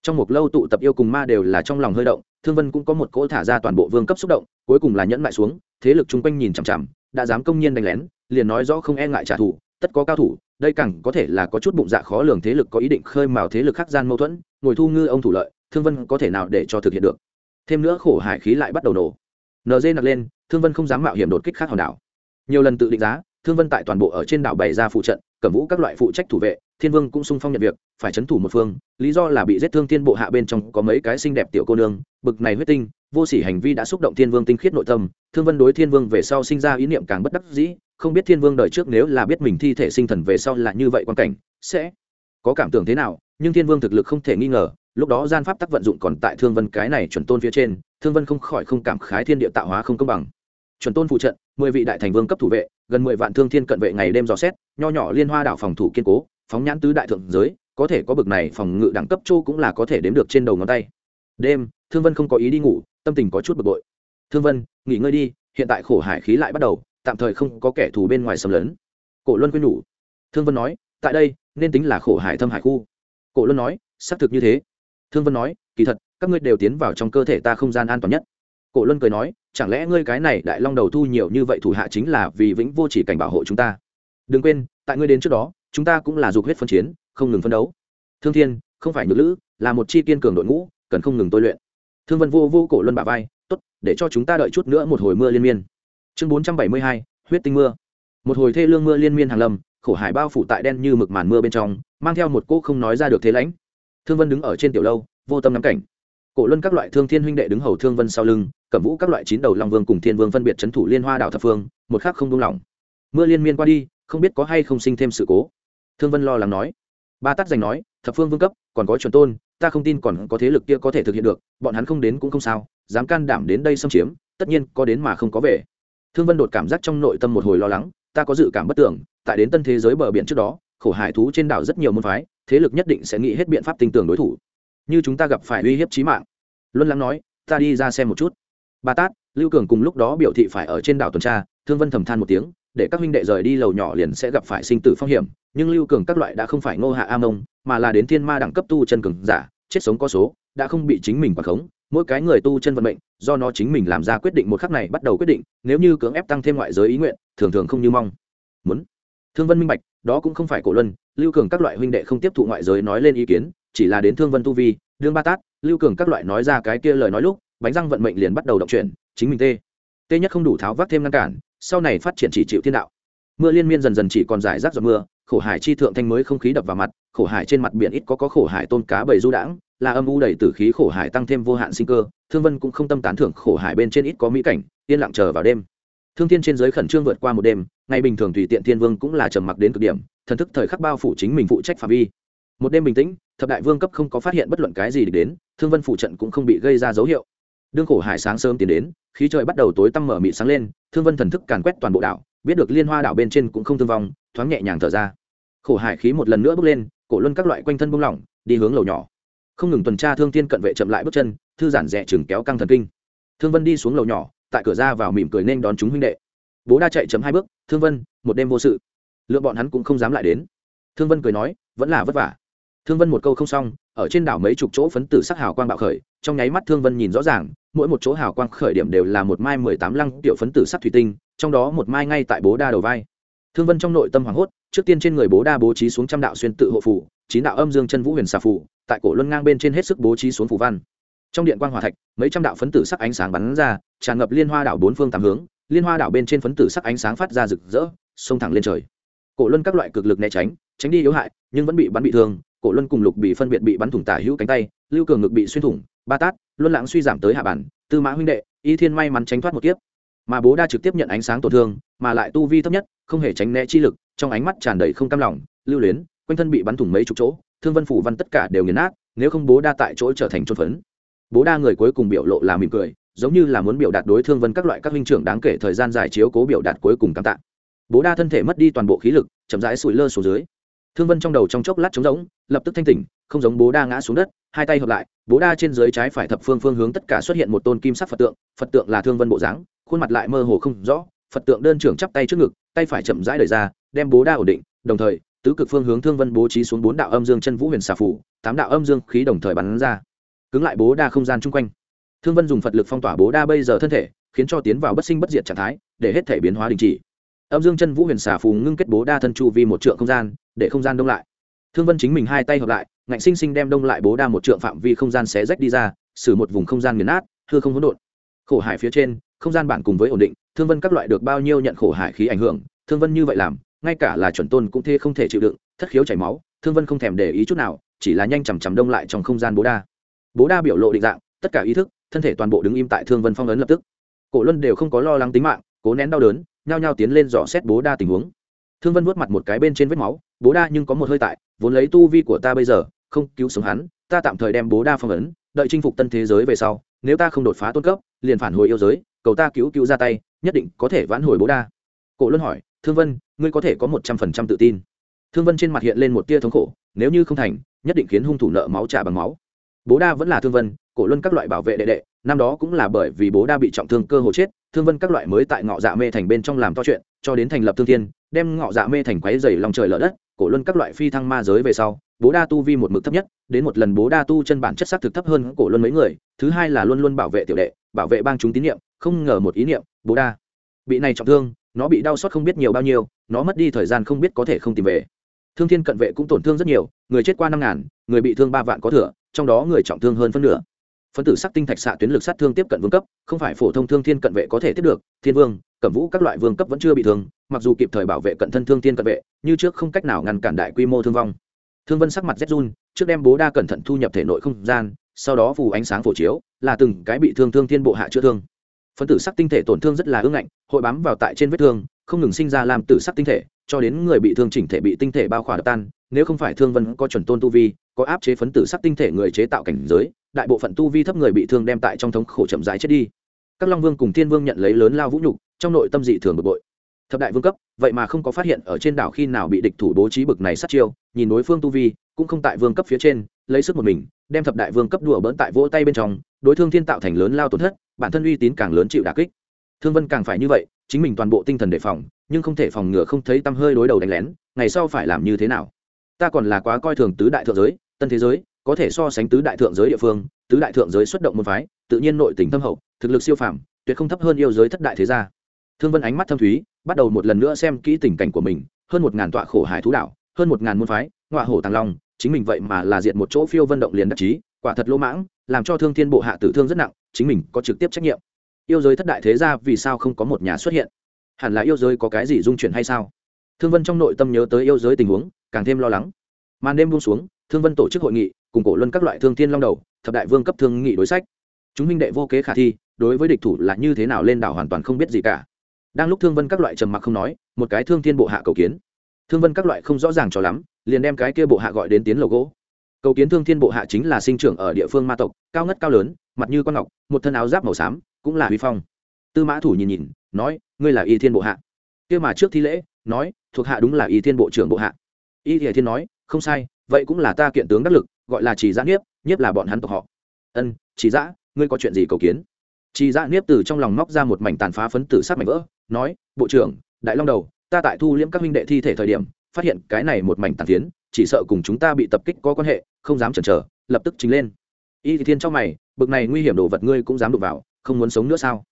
Trong một lâu tụ tập yêu cùng ma đều là trong lòng hơi động, thương vân cũng có một cỗ thả ra toàn bộ vương cấp xúc động, cuối cùng là nhẫn lại xuống, thế lực chung quanh nhìn chằm chằm, đã dám công nhiên đánh lén, liền nói rõ không e ngại trả thù, tất có cao thủ, đây càng có thể là có chút bụng dạ khó lường thế lực có ý định khơi mào thế lực khác gian mâu thuẫn, ngồi thu ngư ông thủ lợi, thương vân có thể nào để cho thực hiện được? Thêm nữa khổ hải khí lại bắt đầu nổ nd nặc lên, thương vân không dám mạo hiểm đột kích khác hòn đảo. Nhiều lần tự định giá, thương vân tại toàn bộ ở trên đảo bày ra phụ trận cẩm vũ các loại phụ trách thủ vệ, thiên vương cũng sung phong nhận việc, phải c h ấ n thủ một phương, lý do là bị giết thương thiên bộ hạ bên trong có mấy cái xinh đẹp tiểu cô nương, bực này huyết tinh, vô sỉ hành vi đã xúc động thiên vương tinh khiết nội tâm, thương vân đối thiên vương về sau sinh ra ý niệm càng bất đắc dĩ, không biết thiên vương đời trước nếu là biết mình thi thể sinh thần về sau là như vậy quan cảnh, sẽ có cảm tưởng thế nào, nhưng thiên vương thực lực không thể nghi ngờ lúc đó gian pháp tắc vận dụng còn tại thương vân cái này chuẩn tôn phía trên, thương vân không khỏi không cảm khái thiên địa tạo hóa không công bằng. Chuẩn tôn phụ trận, mười vị đại thành vương cấp thủ vệ, gần mười vạn thương thiên cận vệ ngày đêm dò xét, nho nhỏ liên hoa đảo phòng thủ kiên cố, phóng nhãn tứ đại thượng giới, có thể có bực này phòng ngự đẳng cấp châu cũng là có thể đếm được trên đầu ngón tay. Đêm, thương vân không có ý đi ngủ, tâm tình có chút bực bội. Thương vân, nghỉ ngơi đi, hiện tại khổ hải khí lại bắt đầu, tạm thời không có kẻ thù bên ngoài xâm lấn. Cổ luân quyên nhủ. Thương vân nói, tại đây, nên tính là khổ hải thâm hải khu. Cổ luân nói, xác thực như thế thương vân nói, kỳ thật, các ngươi đều tiến vào trong cơ thể ta không gian an toàn nhất. Cổ luân cười nói, chẳng lẽ ngươi cái này đại long đầu thu nhiều như vậy thủ hạ chính là vì vĩnh vô chỉ cảnh bảo hộ chúng ta? Đừng quên, tại ngươi đến trước đó, chúng ta cũng là dục huyết phân chiến, không ngừng phân đấu. Thương thiên, không phải nhược lữ, là một chi kiên cường đội ngũ, cần không ngừng tôi luyện. Thương vân vô vô cổ luân bả vai, tốt, để cho chúng ta đợi chút nữa một hồi mưa liên miên. Chương bốn trăm bảy mươi hai, huyết tinh mưa. Một hồi thê lương mưa liên miên hàng lâm, khổ hải bao phủ tại đen như mực màn mưa bên trong, mang theo một cỗ không nói ra được thế lãnh thương vân đứng ở trên tiểu lâu, vô tâm nắm cảnh. Cổ luân các loại thương thiên huynh đệ đứng hầu thương vân sau lưng, cẩm vũ các loại chín đầu long vương cùng thiên vương phân biệt c thủ liên hoa đảo thập phương, một khác không đông lòng mưa liên miên qua đi, không biết có hay không sinh thêm sự cố. Thương vân lo lắng nói. Ba Tác giành nói, thập phương vương cấp, còn có chuẩn tôn, ta không tin còn có thế lực kia có thể thực hiện được, bọn hắn không đến cũng không sao, dám can đảm đến đây xâm chiếm, tất nhiên có đến mà không có về. Thương vân đột cảm giác trong nội tâm một hồi lo lắng, ta có dự cảm bất tưởng, tại đến tân thế giới bờ biển trước đó, khổ hải thú trên đảo rất nhiều môn phái thế lực nhất định sẽ nghĩ hết biện pháp tinh tường đối thủ. Như chúng ta gặp phải uy hiếp chí mạng. Luân lắng nói, ta đi ra xem một chút. Bà tát, lưu cường cùng lúc đó biểu thị phải ở trên đảo tuần tra, thương vân thầm than một tiếng, để các huynh đệ rời đi lầu nhỏ liền sẽ gặp phải sinh tử phong hiểm, nhưng lưu cường các loại đã không phải ngô hạ a mông, mà là đến thiên ma đẳng cấp tu chân cường giả, chết sống có số, đã không bị chính mình quản khống, mỗi cái người tu chân vận mệnh, do nó chính mình làm ra quyết định một khắc này bắt đầu quyết định, nếu như cưỡng ép tăng thêm ngoại giới ý nguyện, thường thường không như mong. Muốn. Thương vân minh bạch, đó cũng không phải cổ luân lưu cường các loại huynh đệ không tiếp thụ ngoại giới nói lên ý kiến, chỉ là đến thương vân tu vi, đương ba tát, lưu cường các loại nói ra cái kia lời nói lúc, bánh răng vận mệnh liền bắt đầu động chuyển, chính mình tê. Tê nhất không đủ tháo vác thêm ngăn cản, sau này phát triển chỉ chịu thiên đạo. Mưa liên miên dần dần chỉ còn giải rác giọt mưa, khổ hải chi thượng thanh mới không khí đập vào mặt, khổ hải trên mặt biển ít có có khổ hải tôn cá bầy du đãng, là âm u đầy tử khí khổ hải tăng thêm vô hạn sinh cơ, thương vân cũng không tâm tán thưởng khổ hải bên trên ít có mỹ cảnh, yên lặng chờ vào đêm. Thương thiên trên giới khẩn trương vượt qua một đêm ngày bình thường tùy tiện thiên vương cũng là trầm mặc đến cực điểm, thần thức thời khắc bao phủ chính mình phụ trách phạm vi. Một đêm bình tĩnh, thập đại vương cấp không có phát hiện bất luận cái gì đến, thương vân phụ trận cũng không bị gây ra dấu hiệu. Đương khổ hải sáng sớm tiến đến, khí trời bắt đầu tối tăm mở mị sáng lên, thương vân thần thức càn quét toàn bộ đảo, biết được liên hoa đảo bên trên cũng không thương vong, thoáng nhẹ nhàng thở ra. Khổ hải khí một lần nữa bước lên, cổ luân các loại quanh thân bung lỏng, đi hướng lầu nhỏ. Không ngừng tuần tra thương thiên cận vệ chậm lại bước chân, thư giản rẻ chừng kéo căng thần kinh. Thương vân đi xuống lầu nhỏ, tại cửa ra vào mỉm cười nên đón chúng huynh đệ. Bố đa chạy chấm hai bước thương vân, một đêm vô sự. Lượng bọn hắn cũng không dám lại đến. Thương vân cười nói, vẫn là vất vả. Thương vân một câu không xong, ở trên đảo mấy chục chỗ phấn tử sắc hào quang bạo khởi, trong nháy mắt thương vân nhìn rõ ràng, mỗi một chỗ hào quang khởi điểm đều là một mai mười tám lăng tiểu phấn tử sắc thủy tinh, trong đó một mai ngay tại bố đa đầu vai. Thương vân trong nội tâm hoảng hốt, trước tiên trên người bố đa bố trí xuống trăm đạo xuyên tự hộ phủ, chín đạo âm dương chân vũ huyền xà phủ, tại cổ luân ngang bên trên hết sức bố trí xuống phủ văn. Trong điện quan hòa thạch, mấy trăm đạo phấn tử sắc ánh sáng bắn ra, tràn ngập liên hoa đảo bốn phương tám hướng liên hoa đảo bên trên phấn tử sắc ánh sáng phát ra rực rỡ xông thẳng lên trời. Cổ luân các loại cực lực né tránh tránh đi yếu hại, nhưng vẫn bị bắn bị thương. Cổ luân cùng lục bị phân biệt bị bắn thủng tả hữu cánh tay, lưu cường ngực bị xuyên thủng, ba tát, luân lãng suy giảm tới hạ bản, tư mã huynh đệ, y thiên may mắn tránh thoát một kiếp. Mà bố đa trực tiếp nhận ánh sáng tổn thương, mà lại tu vi thấp nhất, không hề tránh né chi lực, trong ánh mắt tràn đầy không cam lòng, lưu luyến, quanh thân bị bắn thủng mấy chục chỗ, thương vân phủ văn tất cả đều nghiền nát, nếu không bố đa tại chỗ trở thành trôn phấn. Bố đa người cuối cùng biểu lộ là mỉm cười giống như là muốn biểu đạt đối thương vân các loại các huynh trưởng đáng kể thời gian dài chiếu cố biểu đạt cuối cùng cảm tạ. Bố đa thân thể mất đi toàn bộ khí lực, chậm rãi sụi lơ xuống dưới. Thương vân trong đầu trong chốc lát trống rỗng, lập tức thanh tỉnh, không giống bố đa ngã xuống đất, hai tay hợp lại, bố đa trên dưới trái phải thập phương phương hướng tất cả xuất hiện một tôn kim sắc phật tượng phật tượng là thương vân bộ dáng, khuôn mặt lại mơ hồ không rõ, phật tượng đơn trưởng chắp tay trước ngực, tay phải chậm rãi đời ra, đem bố đa ổn định, đồng thời, tứ cực phương hướng thương vân bố trí xuống bốn đạo âm dương chân vũ huyền xà phủ, tám đạo âm dương khí đồng thời bắn ra. Cứng lại bố đa không gian chung quanh thương vân dùng phật lực phong tỏa bố đa bây giờ thân thể, khiến cho tiến vào bất sinh bất diệt trạng thái, để hết thể biến hóa đình chỉ. Âm dương chân vũ huyền xà phù ngưng kết bố đa thân chu vi một trượng không gian, để không gian đông lại. Thương vân chính mình hai tay hợp lại, ngạnh sinh sinh đem đông lại bố đa một trượng phạm vi không gian xé rách đi ra xử một vùng không gian nghiền nát, hư không hỗn độn. Khổ hải phía trên, không gian bản cùng với ổn định, thương vân các loại được bao nhiêu nhận khổ hải khí ảnh hưởng, thương vân như vậy làm, ngay cả là chuẩn tôn cũng thế không thể chịu đựng, thất khiếu chảy máu, thương vân không thèm để ý chút nào, chỉ là nhanh chằm chằm đông lại trong không gian bố đa. Bố đa biểu lộ định dạng, tất cả ý thức thân thể toàn bộ đứng im tại thương vân phong ấn lập tức. Cổ luân đều không có lo lắng tính mạng, cố nén đau đớn, nhao nhao tiến lên dò xét bố đa tình huống. Thương vân vuốt mặt một cái bên trên vết máu, bố đa nhưng có một hơi tại, vốn lấy tu vi của ta bây giờ, không cứu sống hắn, ta tạm thời đem bố đa phong ấn, đợi chinh phục tân thế giới về sau, nếu ta không đột phá tôn cấp, liền phản hồi yêu giới, cầu ta cứu cứu ra tay, nhất định có thể vãn hồi bố đa. Cổ luân hỏi, thương vân, ngươi có thể có một trăm phần trăm tự tin? Thương vân trên mặt hiện lên một tia thống khổ, nếu như không thành, nhất định khiến hung thủ nợ máu trả bằng máu bố đa vẫn là thương vân, cổ luân các loại bảo vệ đệ đệ, năm đó cũng là bởi vì bố đa bị trọng thương cơ hồ chết, thương vân các loại mới tại ngọ dạ mê thành bên trong làm to chuyện, cho đến thành lập thương thiên, đem ngọ dạ mê thành quáy dày lòng trời lở đất, cổ luân các loại phi thăng ma giới về sau, bố đa tu vi một mực thấp nhất, đến một lần bố đa tu chân bản chất xác thực thấp hơn cổ luân mấy người, thứ hai là luôn luôn bảo vệ tiểu đệ, bảo vệ bang chúng tín nhiệm không ngờ một ý niệm, bố đa bị này trọng thương, nó bị đau xót không biết nhiều bao nhiêu, nó mất đi thời gian không biết có thể không tìm về thương thiên cận vệ cũng tổn thương rất nhiều, người chết qua năm ngàn, người bị thương ba vạn có thừa, trong đó người trọng thương hơn phân nửa. Phân tử sắc tinh thạch xạ tuyến lực sát thương tiếp cận vương cấp, không phải phổ thông thương thiên cận vệ có thể tiếp được, thiên vương, cẩm vũ các loại vương cấp vẫn chưa bị thương, mặc dù kịp thời bảo vệ cận thân thương thiên cận vệ, như trước không cách nào ngăn cản đại quy mô thương vong. Thương vân sắc mặt rét run, trước đem bố đa cẩn thận thu nhập thể nội không gian, sau đó phù ánh sáng phổ chiếu, là từng cái bị thương thương thiên bộ hạ chữa thương. Phân tử sắc tinh thể tổn thương rất là ưng ngạnh, hội bám vào tại trên vết thương, không ngừng sinh ra làm tử sắc tinh thể cho đến người bị thương chỉnh thể bị tinh thể bao khỏa đập tan, nếu không phải thương vân có chuẩn tôn tu vi, có áp chế phấn tử sắc tinh thể người chế tạo cảnh giới, đại bộ phận tu vi thấp người bị thương đem tại trong thống khổ chậm rãi chết đi. Các long vương cùng thiên vương nhận lấy lớn lao vũ nhục, trong nội tâm dị thường bực bội. Thập đại vương cấp, vậy mà không có phát hiện ở trên đảo khi nào bị địch thủ bố trí bực này sát chiêu, nhìn đối phương tu vi, cũng không tại vương cấp phía trên, lấy sức một mình, đem thập đại vương cấp đùa bỡn tại vỗ tay bên trong, đối thương thiên tạo thành lớn lao tổn thất, bản thân uy tín càng lớn chịu đà kích. Thương vân càng phải như vậy, chính mình toàn bộ tinh thần đề phòng nhưng không thể phòng ngừa không thấy tăm hơi đối đầu đánh lén, ngày sau phải làm như thế nào? Ta còn là quá coi thường tứ đại thượng giới, tân thế giới, có thể so sánh tứ đại thượng giới địa phương, tứ đại thượng giới xuất động môn phái, tự nhiên nội tình thâm hậu, thực lực siêu phàm, tuyệt không thấp hơn yêu giới thất đại thế gia. Thương vân ánh mắt thâm thúy, bắt đầu một lần nữa xem kỹ tình cảnh của mình, hơn một ngàn tọa khổ hải thú đạo hơn một ngàn môn phái, ngọa hổ tàng long, chính mình vậy mà là diệt một chỗ phiêu vân động liền đắc chí, quả thật lỗ mãng, làm cho thương thiên bộ hạ tử thương rất nặng, chính mình có trực tiếp trách nhiệm. Yêu giới thất đại thế gia vì sao không có một nhà xuất hiện? Hẳn là yêu giới có cái gì dung chuyển hay sao? Thương vân trong nội tâm nhớ tới yêu giới tình huống, càng thêm lo lắng. Màn đêm buông xuống, thương vân tổ chức hội nghị, cùng cổ luân các loại thương thiên long đầu, thập đại vương cấp thương nghị đối sách. Chúng minh đệ vô kế khả thi, đối với địch thủ là như thế nào lên đảo hoàn toàn không biết gì cả. Đang lúc thương vân các loại trầm mặc không nói, một cái thương thiên bộ hạ cầu kiến. Thương vân các loại không rõ ràng cho lắm, liền đem cái kia bộ hạ gọi đến tiến lầu gỗ. Cầu kiến thương thiên bộ hạ chính là sinh trưởng ở địa phương ma tộc, cao ngất cao lớn, mặt như con ngọc, một thân áo giáp màu xám, cũng là huy phong. Tư mã thủ nhìn nhìn nói, ngươi là y thiên bộ hạ. Kia mà trước thi lễ, nói, thuộc hạ đúng là y thiên bộ trưởng bộ hạ. Y thiệ thiên nói, không sai, vậy cũng là ta kiện tướng đắc lực, gọi là chỉ giã niếp nhiếp là bọn hắn tộc họ. Ân, chỉ giã, ngươi có chuyện gì cầu kiến? Chỉ giã niếp từ trong lòng móc ra một mảnh tàn phá phấn tử sát mảnh vỡ, nói, bộ trưởng, đại long đầu, ta tại thu liễm các minh đệ thi thể thời điểm, phát hiện cái này một mảnh tàn phiến, chỉ sợ cùng chúng ta bị tập kích có quan hệ, không dám chần chờ, lập tức chính lên. Y thiên trong mày, bực này nguy hiểm đồ vật ngươi cũng dám đụng vào, không muốn sống nữa sao?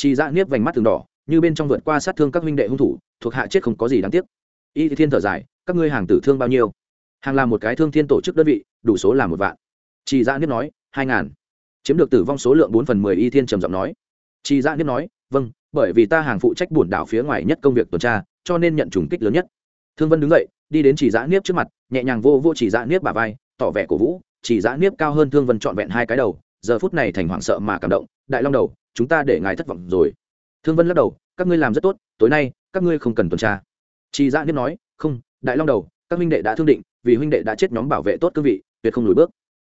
Chị dạ niếp vành mắt từng đỏ, như bên trong vượt qua sát thương các minh đệ hung thủ, thuộc hạ chết không có gì đáng tiếc. Y thiên thở dài, các ngươi hàng tử thương bao nhiêu? Hàng là một cái thương thiên tổ chức đơn vị, đủ số là một vạn. Chị dạ niếp nói, hai ngàn. Chiếm được tử vong số lượng bốn phần mười, y thiên trầm giọng nói. Chị dạ niếp nói vâng bởi vì ta hàng phụ trách bổn đảo phía ngoài nhất công việc tuần tra, cho nên nhận trùng kích lớn nhất. Thương vân đứng dậy, đi đến chỉ Dạ niếp trước mặt, nhẹ nhàng vô vô chỉ Dạ niếp bà vai, tỏ vẻ cổ vũ. Chỉ Dạ niếp cao hơn thương vân trọn vẹn hai cái đầu giờ phút này thành hoảng sợ mà cảm động, đại long đầu, chúng ta để ngài thất vọng rồi. Thương vân lắc đầu, các ngươi làm rất tốt, tối nay, các ngươi không cần tuần tra. Chị dạ niếp nói, không, đại long đầu, các huynh đệ đã thương định, vì huynh đệ đã chết nhóm bảo vệ tốt cương vị, tuyệt không lùi bước.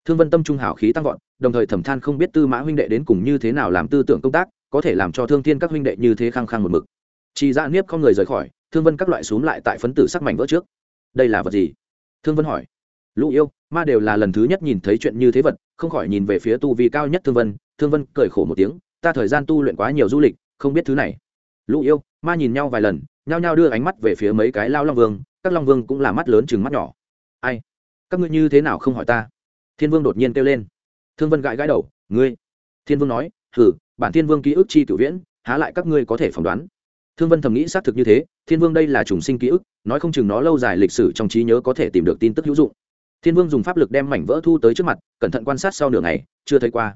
Thương vân tâm trung hào khí tăng vọt, đồng thời thẩm than không biết tư mã huynh đệ đến cùng như thế nào làm tư tưởng công tác, có thể làm cho thương thiên các huynh đệ như thế khăng khăng một mực. Chị dạ niếp không người rời khỏi, thương vân các loại xuống lại tại phấn tử sắc mảnh vỡ trước. Đây là vật gì? Thương vân hỏi lũ yêu, ma đều là lần thứ nhất nhìn thấy chuyện như thế vật, không khỏi nhìn về phía tu vi cao nhất thương vân. Thương vân cười khổ một tiếng, ta thời gian tu luyện quá nhiều du lịch, không biết thứ này. Lũ yêu, ma nhìn nhau vài lần, nhao nhao đưa ánh mắt về phía mấy cái lao long vương, các long vương cũng là mắt lớn chừng mắt nhỏ. Ai? Các ngươi như thế nào không hỏi ta? Thiên vương đột nhiên kêu lên. Thương vân gãi gãi đầu, ngươi? Thiên vương nói hử bản thiên vương ký ức chi cửu viễn, há lại các ngươi có thể phỏng đoán? Thương vân thầm nghĩ xác thực như thế, thiên vương đây là trùng sinh ký ức, nói không chừng nó lâu dài lịch sử trong trí nhớ có thể tìm được tin tức hữu dụng thiên vương dùng pháp lực đem mảnh vỡ thu tới trước mặt, cẩn thận quan sát sau nửa ngày, chưa thấy qua.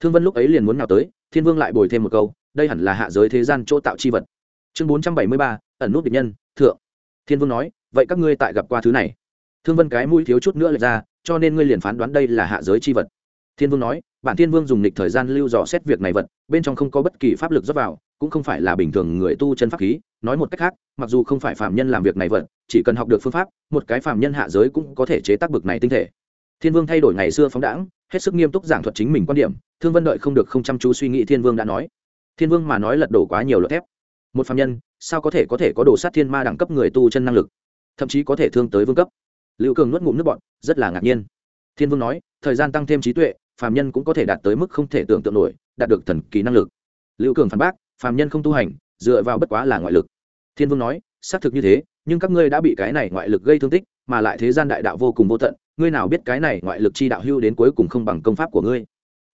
Thương vân lúc ấy liền muốn nào tới, thiên vương lại bồi thêm một câu, đây hẳn là hạ giới thế gian chỗ tạo chi vật. Chương bốn trăm bảy mươi ba, ẩn nút địch nhân, thượng. Thiên vương nói, vậy các ngươi tại gặp qua thứ này. Thương vân cái mũi thiếu chút nữa lệch ra, cho nên ngươi liền phán đoán đây là hạ giới chi vật thiên vương nói, bản thiên vương dùng lịch thời gian lưu dò xét việc này vật, bên trong không có bất kỳ pháp lực dốc vào, cũng không phải là bình thường người tu chân pháp khí. Nói một cách khác, mặc dù không phải phạm nhân làm việc này vật, chỉ cần học được phương pháp, một cái phạm nhân hạ giới cũng có thể chế tác bực này tinh thể. Thiên vương thay đổi ngày xưa phóng đãng, hết sức nghiêm túc giảng thuật chính mình quan điểm, thương vân đợi không được không chăm chú suy nghĩ thiên vương đã nói. Thiên vương mà nói lật đổ quá nhiều luật thép. Một phạm nhân, sao có thể có thể có đồ sát thiên ma đẳng cấp người tu chân năng lực? Thậm chí có thể thương tới vương cấp. Lưu cường nuốt ngụm nước bọn rất là ngạc nhiên. Thiên vương nói, thời gian tăng thêm trí tuệ phàm nhân cũng có thể đạt tới mức không thể tưởng tượng nổi, đạt được thần kỳ năng lực. Lưu cường phản bác, phàm nhân không tu hành, dựa vào bất quá là ngoại lực. Thiên vương nói, xác thực như thế, nhưng các ngươi đã bị cái này ngoại lực gây thương tích, mà lại thế gian đại đạo vô cùng vô tận, ngươi nào biết cái này ngoại lực chi đạo hưu đến cuối cùng không bằng công pháp của ngươi?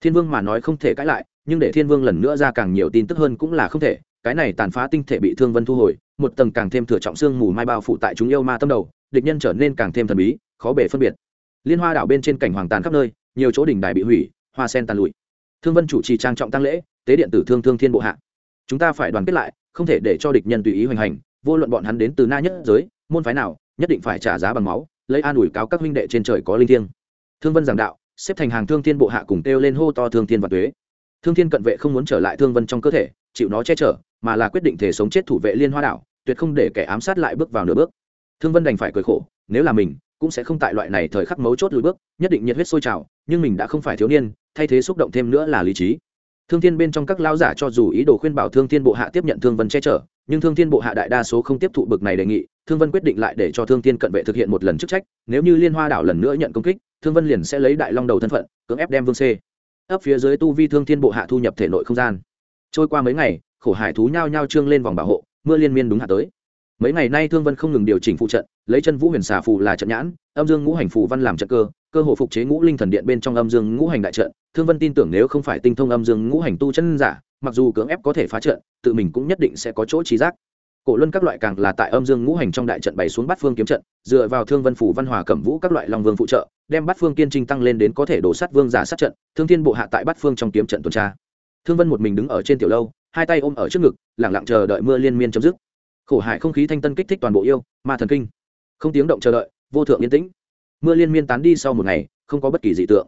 Thiên vương mà nói không thể cãi lại, nhưng để thiên vương lần nữa ra càng nhiều tin tức hơn cũng là không thể, cái này tàn phá tinh thể bị thương vân thu hồi, một tầng càng thêm thừa trọng xương mù mai bao phủ tại chúng yêu ma tâm đầu, địch nhân trở nên càng thêm thần bí, khó bể phân biệt. Liên hoa đảo bên trên cảnh hoàng tàn khắp nơi nhiều chỗ đỉnh đài bị hủy, hoa sen tàn lụi. Thương vân chủ trì trang trọng tăng lễ, tế điện tử thương thương thiên bộ hạ. Chúng ta phải đoàn kết lại, không thể để cho địch nhân tùy ý hoành hành, vô luận bọn hắn đến từ na nhất giới, môn phái nào, nhất định phải trả giá bằng máu, lấy an ủi cáo các huynh đệ trên trời có linh thiêng. Thương vân giảng đạo, xếp thành hàng thương thiên bộ hạ cùng kêu lên hô to thương thiên và tuế. Thương thiên cận vệ không muốn trở lại thương vân trong cơ thể, chịu nó che chở, mà là quyết định thể sống chết thủ vệ liên hoa đảo, tuyệt không để kẻ ám sát lại bước vào nửa bước. Thương vân đành phải cười khổ, nếu là mình cũng sẽ không tại loại này thời khắc mấu chốt lùi bước, nhất định nhiệt huyết sôi trào, nhưng mình đã không phải thiếu niên, thay thế xúc động thêm nữa là lý trí. Thương thiên bên trong các lao giả cho dù ý đồ khuyên bảo thương thiên bộ hạ tiếp nhận thương vân che chở, nhưng thương thiên bộ hạ đại đa số không tiếp thụ bực này đề nghị, thương vân quyết định lại để cho thương thiên cận vệ thực hiện một lần chức trách, nếu như liên hoa đảo lần nữa nhận công kích, thương vân liền sẽ lấy đại long đầu thân phận, cưỡng ép đem vương c. Ấp phía dưới tu vi thương thiên bộ hạ thu nhập thể nội không gian. Trôi qua mấy ngày, khổ hải thú nhao nhao trương lên vòng bảo hộ, mưa liên miên đúng hạ tới mấy ngày nay thương vân không ngừng điều chỉnh phụ trận, lấy chân vũ huyền xà phù là trận nhãn, âm dương ngũ hành phù văn làm trận cơ cơ hội phục chế ngũ linh thần điện bên trong âm dương ngũ hành đại trận. Thương vân tin tưởng nếu không phải tinh thông âm dương ngũ hành tu chân giả, mặc dù cưỡng ép có thể phá trận, tự mình cũng nhất định sẽ có chỗ trí giác. Cổ luân các loại càng là tại âm dương ngũ hành trong đại trận bày xuống bát phương kiếm trận, dựa vào thương vân phủ văn hòa cẩm vũ các loại long vương phụ trợ, đem bát phương kiên trinh tăng lên đến có thể đổ sát vương giả sát trận, thương thiên bộ hạ tại bát phương trong kiếm trận tuần tra. Thương vân một mình đứng ở trên tiểu lâu, hai tay ôm ở trước ngực lẳng lặng chờ đợi mưa liên miên chấm dứt khổ hại không khí thanh tân kích thích toàn bộ yêu, ma thần kinh. Không tiếng động chờ đợi, vô thượng yên tĩnh. Mưa liên miên tán đi sau một ngày, không có bất kỳ dị tượng.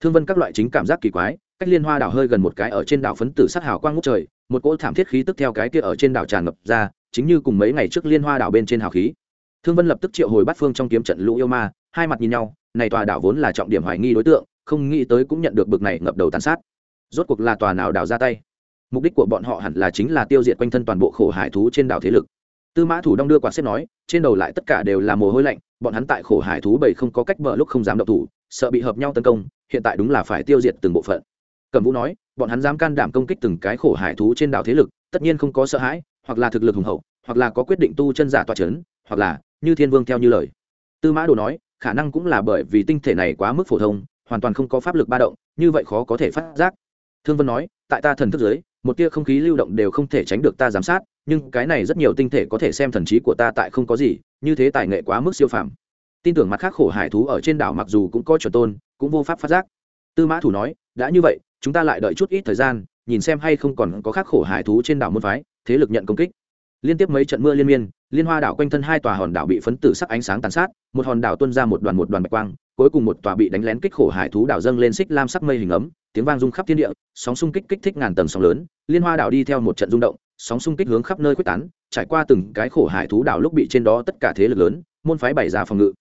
Thương vân các loại chính cảm giác kỳ quái, cách liên hoa đảo hơi gần một cái ở trên đảo phấn tử sát hào quang ngút trời, một cỗ thảm thiết khí tức theo cái kia ở trên đảo tràn ngập ra, chính như cùng mấy ngày trước liên hoa đảo bên trên hào khí. Thương vân lập tức triệu hồi bát phương trong kiếm trận lũ yêu ma, hai mặt nhìn nhau, này tòa đảo vốn là trọng điểm hoài nghi đối tượng, không nghĩ tới cũng nhận được bực này ngập đầu tàn sát. Rốt cuộc là tòa nào đảo ra tay? Mục đích của bọn họ hẳn là chính là tiêu diệt quanh thân toàn bộ khổ hải thú trên đảo thế lực tư mã thủ đông đưa quạt xếp nói, trên đầu lại tất cả đều là mồ hôi lạnh, bọn hắn tại khổ hải thú bầy không có cách bờ lúc không dám động thủ, sợ bị hợp nhau tấn công, hiện tại đúng là phải tiêu diệt từng bộ phận. Cẩm vũ nói, bọn hắn dám can đảm công kích từng cái khổ hải thú trên đảo thế lực, tất nhiên không có sợ hãi, hoặc là thực lực hùng hậu, hoặc là có quyết định tu chân giả tọa c h ấ n hoặc là, như thiên vương theo như lời. Tư mã đồ nói, khả năng cũng là bởi vì tinh thể này quá mức phổ thông, hoàn toàn không có pháp lực ba động, như vậy khó có thể phát giác. Thương vân nói, tại ta thần thức giới, một tia không khí lưu động đều không thể tránh được ta giám sát nhưng cái này rất nhiều tinh thể có thể xem thần trí của ta tại không có gì, như thế tài nghệ quá mức siêu phàm. Tin tưởng mặt khác khổ hải thú ở trên đảo mặc dù cũng có chuẩn tôn, cũng vô pháp phát giác. Tư mã thủ nói, đã như vậy, chúng ta lại đợi chút ít thời gian, nhìn xem hay không còn có khác khổ hải thú trên đảo môn phái, thế lực nhận công kích. Liên tiếp mấy trận mưa liên miên, liên hoa đảo quanh thân hai tòa hòn đảo bị phấn tử sắc ánh sáng tàn sát, một hòn đảo tuân ra một đoàn một đoàn bạch quang, cuối cùng một tòa bị đánh lén kích khổ hải thú đảo dâng lên xích lam sắc mây hình ấm, tiếng vang rung khắp thiên địa, sóng xung kích kích thích ngàn tầng sóng lớn, liên hoa đảo đi theo một trận rung động sóng xung kích hướng khắp nơi quyết tán, trải qua từng cái khổ hải thú đảo lúc bị trên đó tất cả thế lực lớn, môn phái bày ra phòng ngự.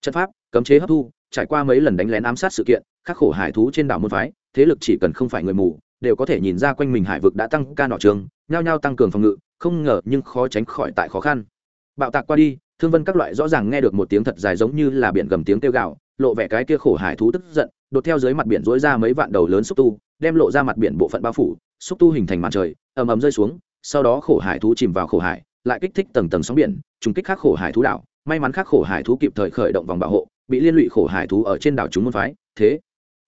Trận pháp, cấm chế hấp thu, trải qua mấy lần đánh lén ám sát sự kiện, các khổ hải thú trên đảo môn phái, thế lực chỉ cần không phải người mù, đều có thể nhìn ra quanh mình hải vực đã tăng ca nọ trường, nhao nhao tăng cường phòng ngự, không ngờ nhưng khó tránh khỏi tại khó khăn. Bạo tạc qua đi, thương vân các loại rõ ràng nghe được một tiếng thật dài giống như là biển gầm tiếng kêu gào, lộ vẻ cái kia khổ hải thú tức giận, đột theo dưới mặt biển dối ra mấy vạn đầu lớn xúc tu, đem lộ ra mặt biển bộ phận bao phủ, xúc tu hình thành màn trời, ầm ầm rơi xuống sau đó khổ hải thú chìm vào khổ hải, lại kích thích tầng tầng sóng biển, trùng kích khác khổ hải thú đảo. May mắn khắc khổ hải thú kịp thời khởi động vòng bảo hộ, bị liên lụy khổ hải thú ở trên đảo chúng môn phái. Thế,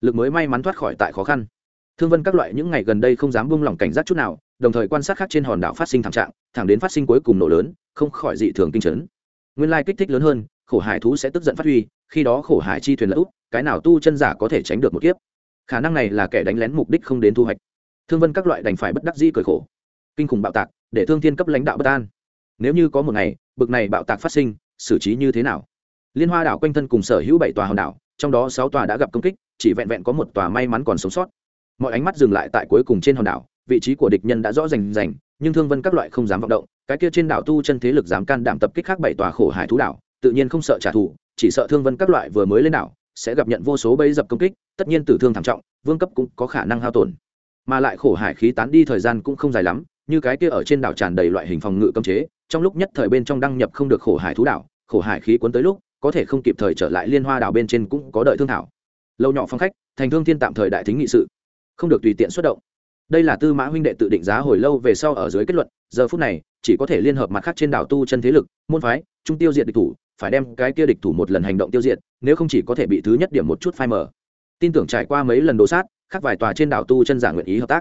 lực mới may mắn thoát khỏi tại khó khăn. Thương vân các loại những ngày gần đây không dám buông lỏng cảnh giác chút nào, đồng thời quan sát khác trên hòn đảo phát sinh thảm trạng, thẳng đến phát sinh cuối cùng nổ lớn, không khỏi dị thường kinh chấn. Nguyên lai kích thích lớn hơn, khổ hải thú sẽ tức giận phát huy, khi đó khổ hải chi thuyền lỡ úp cái nào tu chân giả có thể tránh được một kiếp? Khả năng này là kẻ đánh lén mục đích không đến thu hoạch. Thương vân các loại đành phải bất đắc dĩ cởi khổ kinh khủng bạo tạc, để thương thiên cấp lãnh đạo bất an. Nếu như có một ngày, bực này bạo tạc phát sinh, xử trí như thế nào? Liên hoa đảo quanh thân cùng sở hữu bảy tòa hòn đảo, trong đó sáu tòa đã gặp công kích, chỉ vẹn vẹn có một tòa may mắn còn sống sót. Mọi ánh mắt dừng lại tại cuối cùng trên hòn đảo, vị trí của địch nhân đã rõ rành rành, nhưng thương vân các loại không dám vọng động, cái kia trên đảo tu chân thế lực dám can đảm tập kích khác bảy tòa khổ hải thú đảo, tự nhiên không sợ trả thù, chỉ sợ thương vân các loại vừa mới lên đảo, sẽ gặp nhận vô số bẫy dập công kích, tất nhiên tử thương thảm trọng, vương cấp cũng có khả năng hao tổn. Mà lại khổ hải khí tán đi thời gian cũng không dài lắm như cái kia ở trên đảo tràn đầy loại hình phòng ngự cấm chế, trong lúc nhất thời bên trong đăng nhập không được khổ hải thú đảo, khổ hải khí cuốn tới lúc, có thể không kịp thời trở lại liên hoa đảo bên trên cũng có đợi thương thảo. Lâu nhỏ phong khách, thành thương thiên tạm thời đại thính nghị sự. Không được tùy tiện xuất động. Đây là tư mã huynh đệ tự định giá hồi lâu về sau ở dưới kết luận, giờ phút này, chỉ có thể liên hợp mặt khác trên đảo tu chân thế lực, môn phái, trung tiêu diệt địch thủ, phải đem cái kia địch thủ một lần hành động tiêu diệt, nếu không chỉ có thể bị thứ nhất điểm một chút phai mờ. Tin tưởng trải qua mấy lần đồ sát, khác vài tòa trên đảo tu chân giả nguyện ý hợp tác.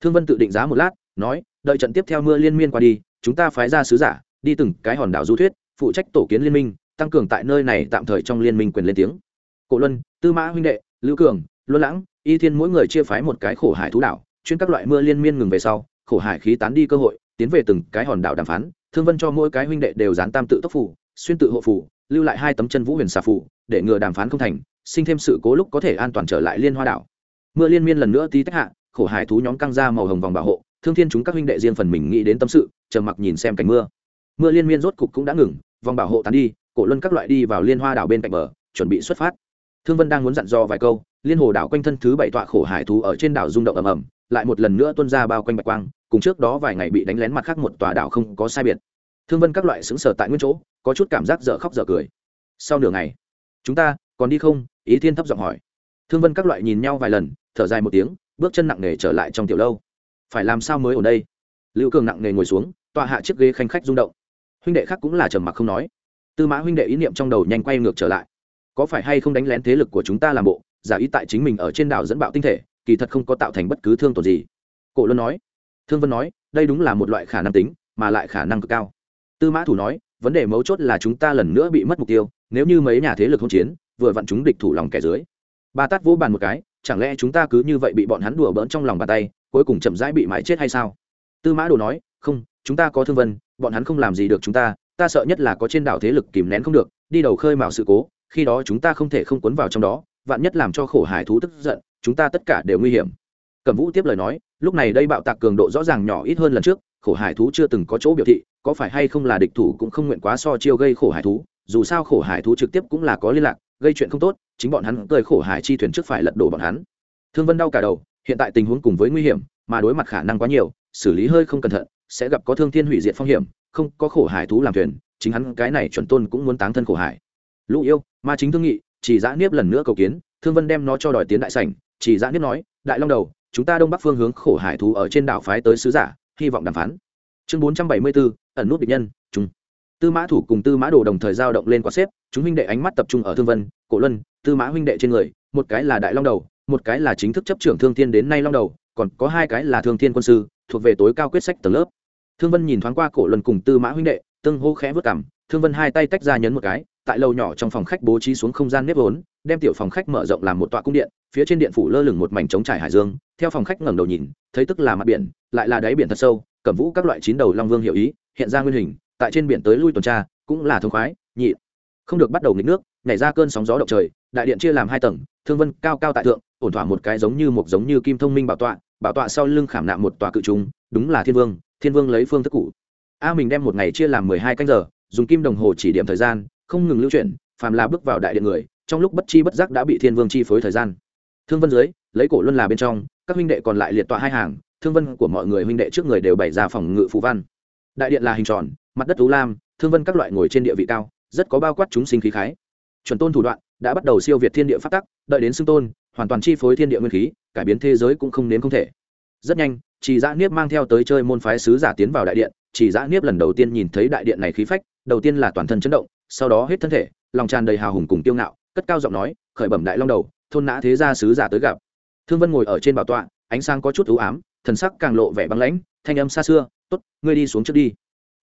Thương vân tự định giá một lát nói, đợi trận tiếp theo mưa liên miên qua đi, chúng ta phái ra sứ giả, đi từng cái hòn đảo du thuyết, phụ trách tổ kiến liên minh, tăng cường tại nơi này tạm thời trong liên minh quyền lên tiếng. Cổ luân, tư mã huynh đệ, lưu cường, luân lãng, y thiên mỗi người chia phái một cái khổ hải thú đảo, chuyên các loại mưa liên miên ngừng về sau, khổ hải khí tán đi cơ hội, tiến về từng cái hòn đảo đàm phán, thương vân cho mỗi cái huynh đệ đều dán tam tự tốc phủ, xuyên tự hộ phủ, lưu lại hai tấm chân vũ huyền xà phủ, để ngừa đàm phán không thành, sinh thêm sự cố lúc có thể an toàn trở lại liên hoa đảo. Mưa liên miên lần nữa tí tách hạ, khổ hải thú nhóm căng ra màu hồng vòng bảo hộ thương thiên chúng các huynh đệ riêng phần mình nghĩ đến tâm sự chờ mặc nhìn xem cảnh mưa. Mưa liên miên rốt cục cũng đã ngừng, vòng bảo hộ tán đi, cổ luân các loại đi vào liên hoa đảo bên cạnh bờ, chuẩn bị xuất phát. Thương vân đang muốn dặn dò vài câu, liên hồ đảo quanh thân thứ bảy tọa khổ hải thú ở trên đảo rung động ầm ầm, lại một lần nữa tuôn ra bao quanh bạch quang, cùng trước đó vài ngày bị đánh lén mặt khác một tòa đảo không có sai biệt. Thương vân các loại xứng sở tại nguyên chỗ, có chút cảm giác dở khóc dở cười. Sau nửa ngày, chúng ta, còn đi không? Ý thiên thấp giọng hỏi. Thương vân các loại nhìn nhau vài lần, thở dài một tiếng, bước chân nặng nề trở lại trong tiểu lâu phải làm sao mới ở đây? Lưu cường nặng nề ngồi xuống, tọa hạ chiếc ghế khanh khách rung động. Huynh đệ khác cũng là trầm mặc không nói. Tư mã huynh đệ ý niệm trong đầu nhanh quay ngược trở lại. Có phải hay không đánh lén thế lực của chúng ta làm bộ, giả ý tại chính mình ở trên đảo dẫn bạo tinh thể, kỳ thật không có tạo thành bất cứ thương tổn gì. Cổ luân nói. Thương vân nói, đây đúng là một loại khả năng tính, mà lại khả năng cực cao. Tư mã thủ nói, vấn đề mấu chốt là chúng ta lần nữa bị mất mục tiêu, nếu như mấy nhà thế lực hỗn chiến, vừa vặn chúng địch thủ lòng kẻ dưới. Ba tát vỗ bàn một cái, chẳng lẽ chúng ta cứ như vậy bị bọn hắn đùa bỡn trong lòng bàn tay cuối cùng chậm rãi bị mãi chết hay sao? Tư mã đồ nói, không, chúng ta có thương vân, bọn hắn không làm gì được chúng ta ta sợ nhất là có trên đảo thế lực kìm nén không được, đi đầu khơi mào sự cố, khi đó chúng ta không thể không cuốn vào trong đó, vạn nhất làm cho khổ hải thú tức giận, chúng ta tất cả đều nguy hiểm. Cẩm vũ tiếp lời nói, lúc này đây bạo tạc cường độ rõ ràng nhỏ ít hơn lần trước, khổ hải thú chưa từng có chỗ biểu thị, có phải hay không là địch thủ cũng không nguyện quá so chiêu gây khổ hải thú, dù sao khổ hải thú trực tiếp cũng là có liên lạc, gây chuyện không tốt, chính bọn hắn cười khổ hải chi thuyền trước phải lật đổ bọn hắn. Thương vân đau cả đầu hiện tại tình huống cùng với nguy hiểm, mà đối mặt khả năng quá nhiều, xử lý hơi không cẩn thận, sẽ gặp có thương thiên hủy diệt phong hiểm, không có khổ hải thú làm thuyền, chính hắn cái này chuẩn tôn cũng muốn táng thân khổ hải. Lũ yêu, ma chính thương nghị, chỉ giã niếp lần nữa cầu kiến, thương vân đem nó cho đòi tiến đại sảnh, chỉ giã niếp nói, đại long đầu, chúng ta đông bắc phương hướng khổ hải thú ở trên đảo phái tới sứ giả, hy vọng đàm phán. Chương bốn trăm bảy mươi bốn ẩn nút địch nhân chúng tư mã thủ cùng tư mã đồ đồng thời giao động lên quạt xếp, chúng huynh đệ ánh mắt tập trung ở thương vân, cổ luân, tư mã huynh đệ trên người, một cái là đại long đầu một cái là chính thức chấp trưởng thương thiên đến nay long đầu, còn có hai cái là thương thiên quân sư, thuộc về tối cao quyết sách tầng lớp. Thương vân nhìn thoáng qua cổ luân cùng tư mã huynh đệ, tương hô khẽ vớt cảm, thương vân hai tay tách ra nhấn một cái, tại lầu nhỏ trong phòng khách bố trí xuống không gian nếp vốn, đem tiểu phòng khách mở rộng làm một tọa cung điện, phía trên điện phủ lơ lửng một mảnh trống trải hải dương, theo phòng khách ngẩng đầu nhìn, thấy tức là mặt biển, lại là đáy biển thật sâu, cẩm vũ các loại chín đầu long vương hiểu ý, hiện ra nguyên hình, tại trên biển tới lui tuần tra, cũng là thông khoái, nhị. Không được bắt đầu nghịch nước, nhảy ra cơn sóng gió động trời, đại điện chia làm hai tầng, thương vân cao cao tại thượng ổn thỏa một cái giống như một giống như kim thông minh bảo tọa bảo tọa sau lưng khảm nạm một tòa cự trùng đúng là thiên vương thiên vương lấy phương thức cũ, a mình đem một ngày chia làm mười hai canh giờ dùng kim đồng hồ chỉ điểm thời gian không ngừng lưu chuyển phàm là bước vào đại điện người trong lúc bất chi bất giác đã bị thiên vương chi phối thời gian. Thương vân dưới lấy cổ luân là bên trong các huynh đệ còn lại liệt tọa hai hàng thương vân của mọi người huynh đệ trước người đều bày ra phòng ngự phú văn. Đại điện là hình tròn mặt đất ú lam thương vân các loại ngồi trên địa vị cao rất có bao quát chúng sinh khí khái. Chuẩn tôn thủ đoạn đã bắt đầu siêu việt thiên địa phát tắc đợi đến xưng tôn hoàn toàn chi phối thiên địa nguyên khí, cải biến thế giới cũng không nếm không thể. Rất nhanh chỉ giã niếp mang theo tới chơi môn phái sứ giả tiến vào đại điện. Chỉ giã niếp lần đầu tiên nhìn thấy đại điện này khí phách, đầu tiên là toàn thân chấn động, sau đó hết thân thể, lòng tràn đầy hào hùng cùng tiêu ngạo, cất cao giọng nói, khởi bẩm đại long đầu, thôn nã thế gia sứ giả tới gặp. Thương vân ngồi ở trên bảo tọa, ánh sáng có chút ưu ám, thần sắc càng lộ vẻ băng lãnh, thanh âm xa xưa, tốt, ngươi đi xuống trước đi.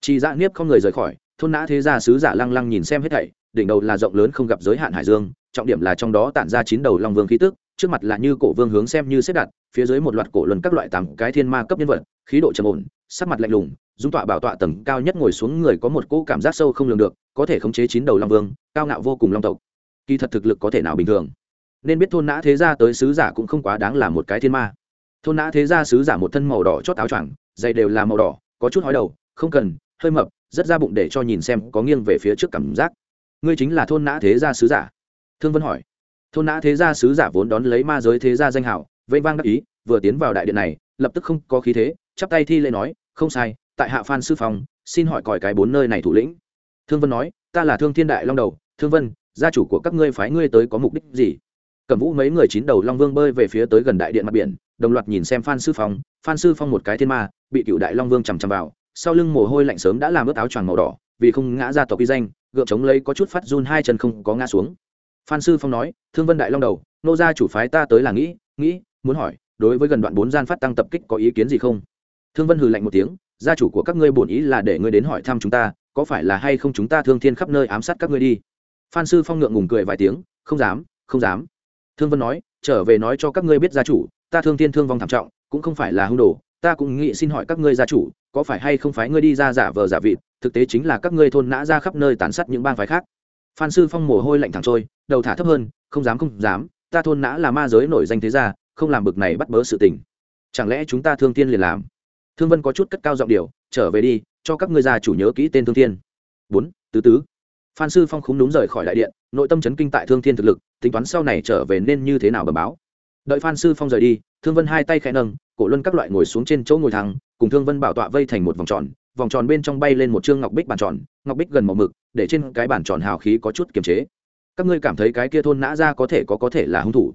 Chị dạ niếp không người rời khỏi, thôn nã thế gia sứ giả lăng lăng nhìn xem hết thảy đỉnh đầu là rộng lớn không gặp giới hạn hải dương, trọng điểm là trong đó tản ra chín đầu long vương khí tức, trước mặt là như cổ vương hướng xem như xếp đặt, phía dưới một loạt cổ luân các loại tám cái thiên ma cấp nhân vật, khí độ trầm ổn, sắc mặt lạnh lùng, dung tọa bảo tọa tầng cao nhất ngồi xuống người có một cỗ cảm giác sâu không lường được, có thể khống chế chín đầu long vương, cao ngạo vô cùng long tộc. Kỳ thật thực lực có thể nào bình thường? Nên biết thôn nã thế gia tới sứ giả cũng không quá đáng là một cái thiên ma. Thôn nã thế gia sứ giả một thân màu đỏ chót áo choàng dày đều là màu đỏ, có chút hói đầu, không cần, hơi mập, rất ra bụng để cho nhìn xem có nghiêng về phía trước cảm giác ngươi chính là thôn nã thế gia sứ giả. Thương vân hỏi. Thôn nã thế gia sứ giả vốn đón lấy ma giới thế gia danh hảo vây vang đắc ý, vừa tiến vào đại điện này, lập tức không có khí thế, chắp tay thi lễ nói, không sai, tại hạ phan sư phòng, xin hỏi còi cái bốn nơi này thủ lĩnh. Thương vân nói, ta là thương thiên đại long đầu, thương vân, gia chủ của các ngươi phái ngươi tới có mục đích gì? Cẩm vũ mấy người chín đầu long vương bơi về phía tới gần đại điện mặt biển, đồng loạt nhìn xem phan sư phong phan sư phong một cái thiên ma, bị cựu đại long vương chằm chằm vào, sau lưng mồ hôi lạnh sớm đã làm ướt áo choàng màu đỏ, vì không ngã ra tộc uy danh gượng chống lấy có chút phát run hai chân không có ngã xuống. Phan sư phong nói, thương vân đại long đầu, nô gia chủ phái ta tới là nghĩ nghĩ, muốn hỏi, đối với gần đoạn bốn gian phát tăng tập kích có ý kiến gì không? Thương vân hừ lạnh một tiếng, gia chủ của các ngươi bổn ý là để ngươi đến hỏi thăm chúng ta, có phải là hay không chúng ta thương thiên khắp nơi ám sát các ngươi đi? Phan sư phong ngượng ngùng cười vài tiếng, không dám không dám. Thương vân nói, trở về nói cho các ngươi biết gia chủ, ta thương thiên thương vong thảm trọng, cũng không phải là hung đồ, ta cũng nghĩ xin hỏi các ngươi gia chủ có phải hay không phải ngươi đi ra giả vờ giả vịt, thực tế chính là các ngươi thôn nã ra khắp nơi tàn sát những bang phái khác. Phan sư phong mồ hôi lạnh thẳng trôi, đầu thả thấp hơn, không dám không dám, ta thôn nã là ma giới nổi danh thế gia, không làm bực này bắt bớ sự tình. Chẳng lẽ chúng ta thương tiên liền làm? Thương vân có chút cất cao giọng điều trở về đi, cho các ngươi gia chủ nhớ kỹ tên thương thiên. Bốn, tứ tứ. Phan sư phong không đúng rời khỏi đại điện, nội tâm chấn kinh tại thương thiên thực lực, tính toán sau này trở về nên như thế nào bờ báo đợi phan sư phong rời đi, thương vân hai tay khẽ nâng, cổ luân các loại ngồi xuống trên chỗ ngồi thẳng, cùng thương vân bảo tọa vây thành một vòng tròn vòng tròn bên trong bay lên một chương ngọc bích bàn tròn, ngọc bích gần màu mực, để trên cái bàn tròn hào khí có chút kiềm chế. Các ngươi cảm thấy cái kia thôn nã ra có thể có có thể là hung thủ?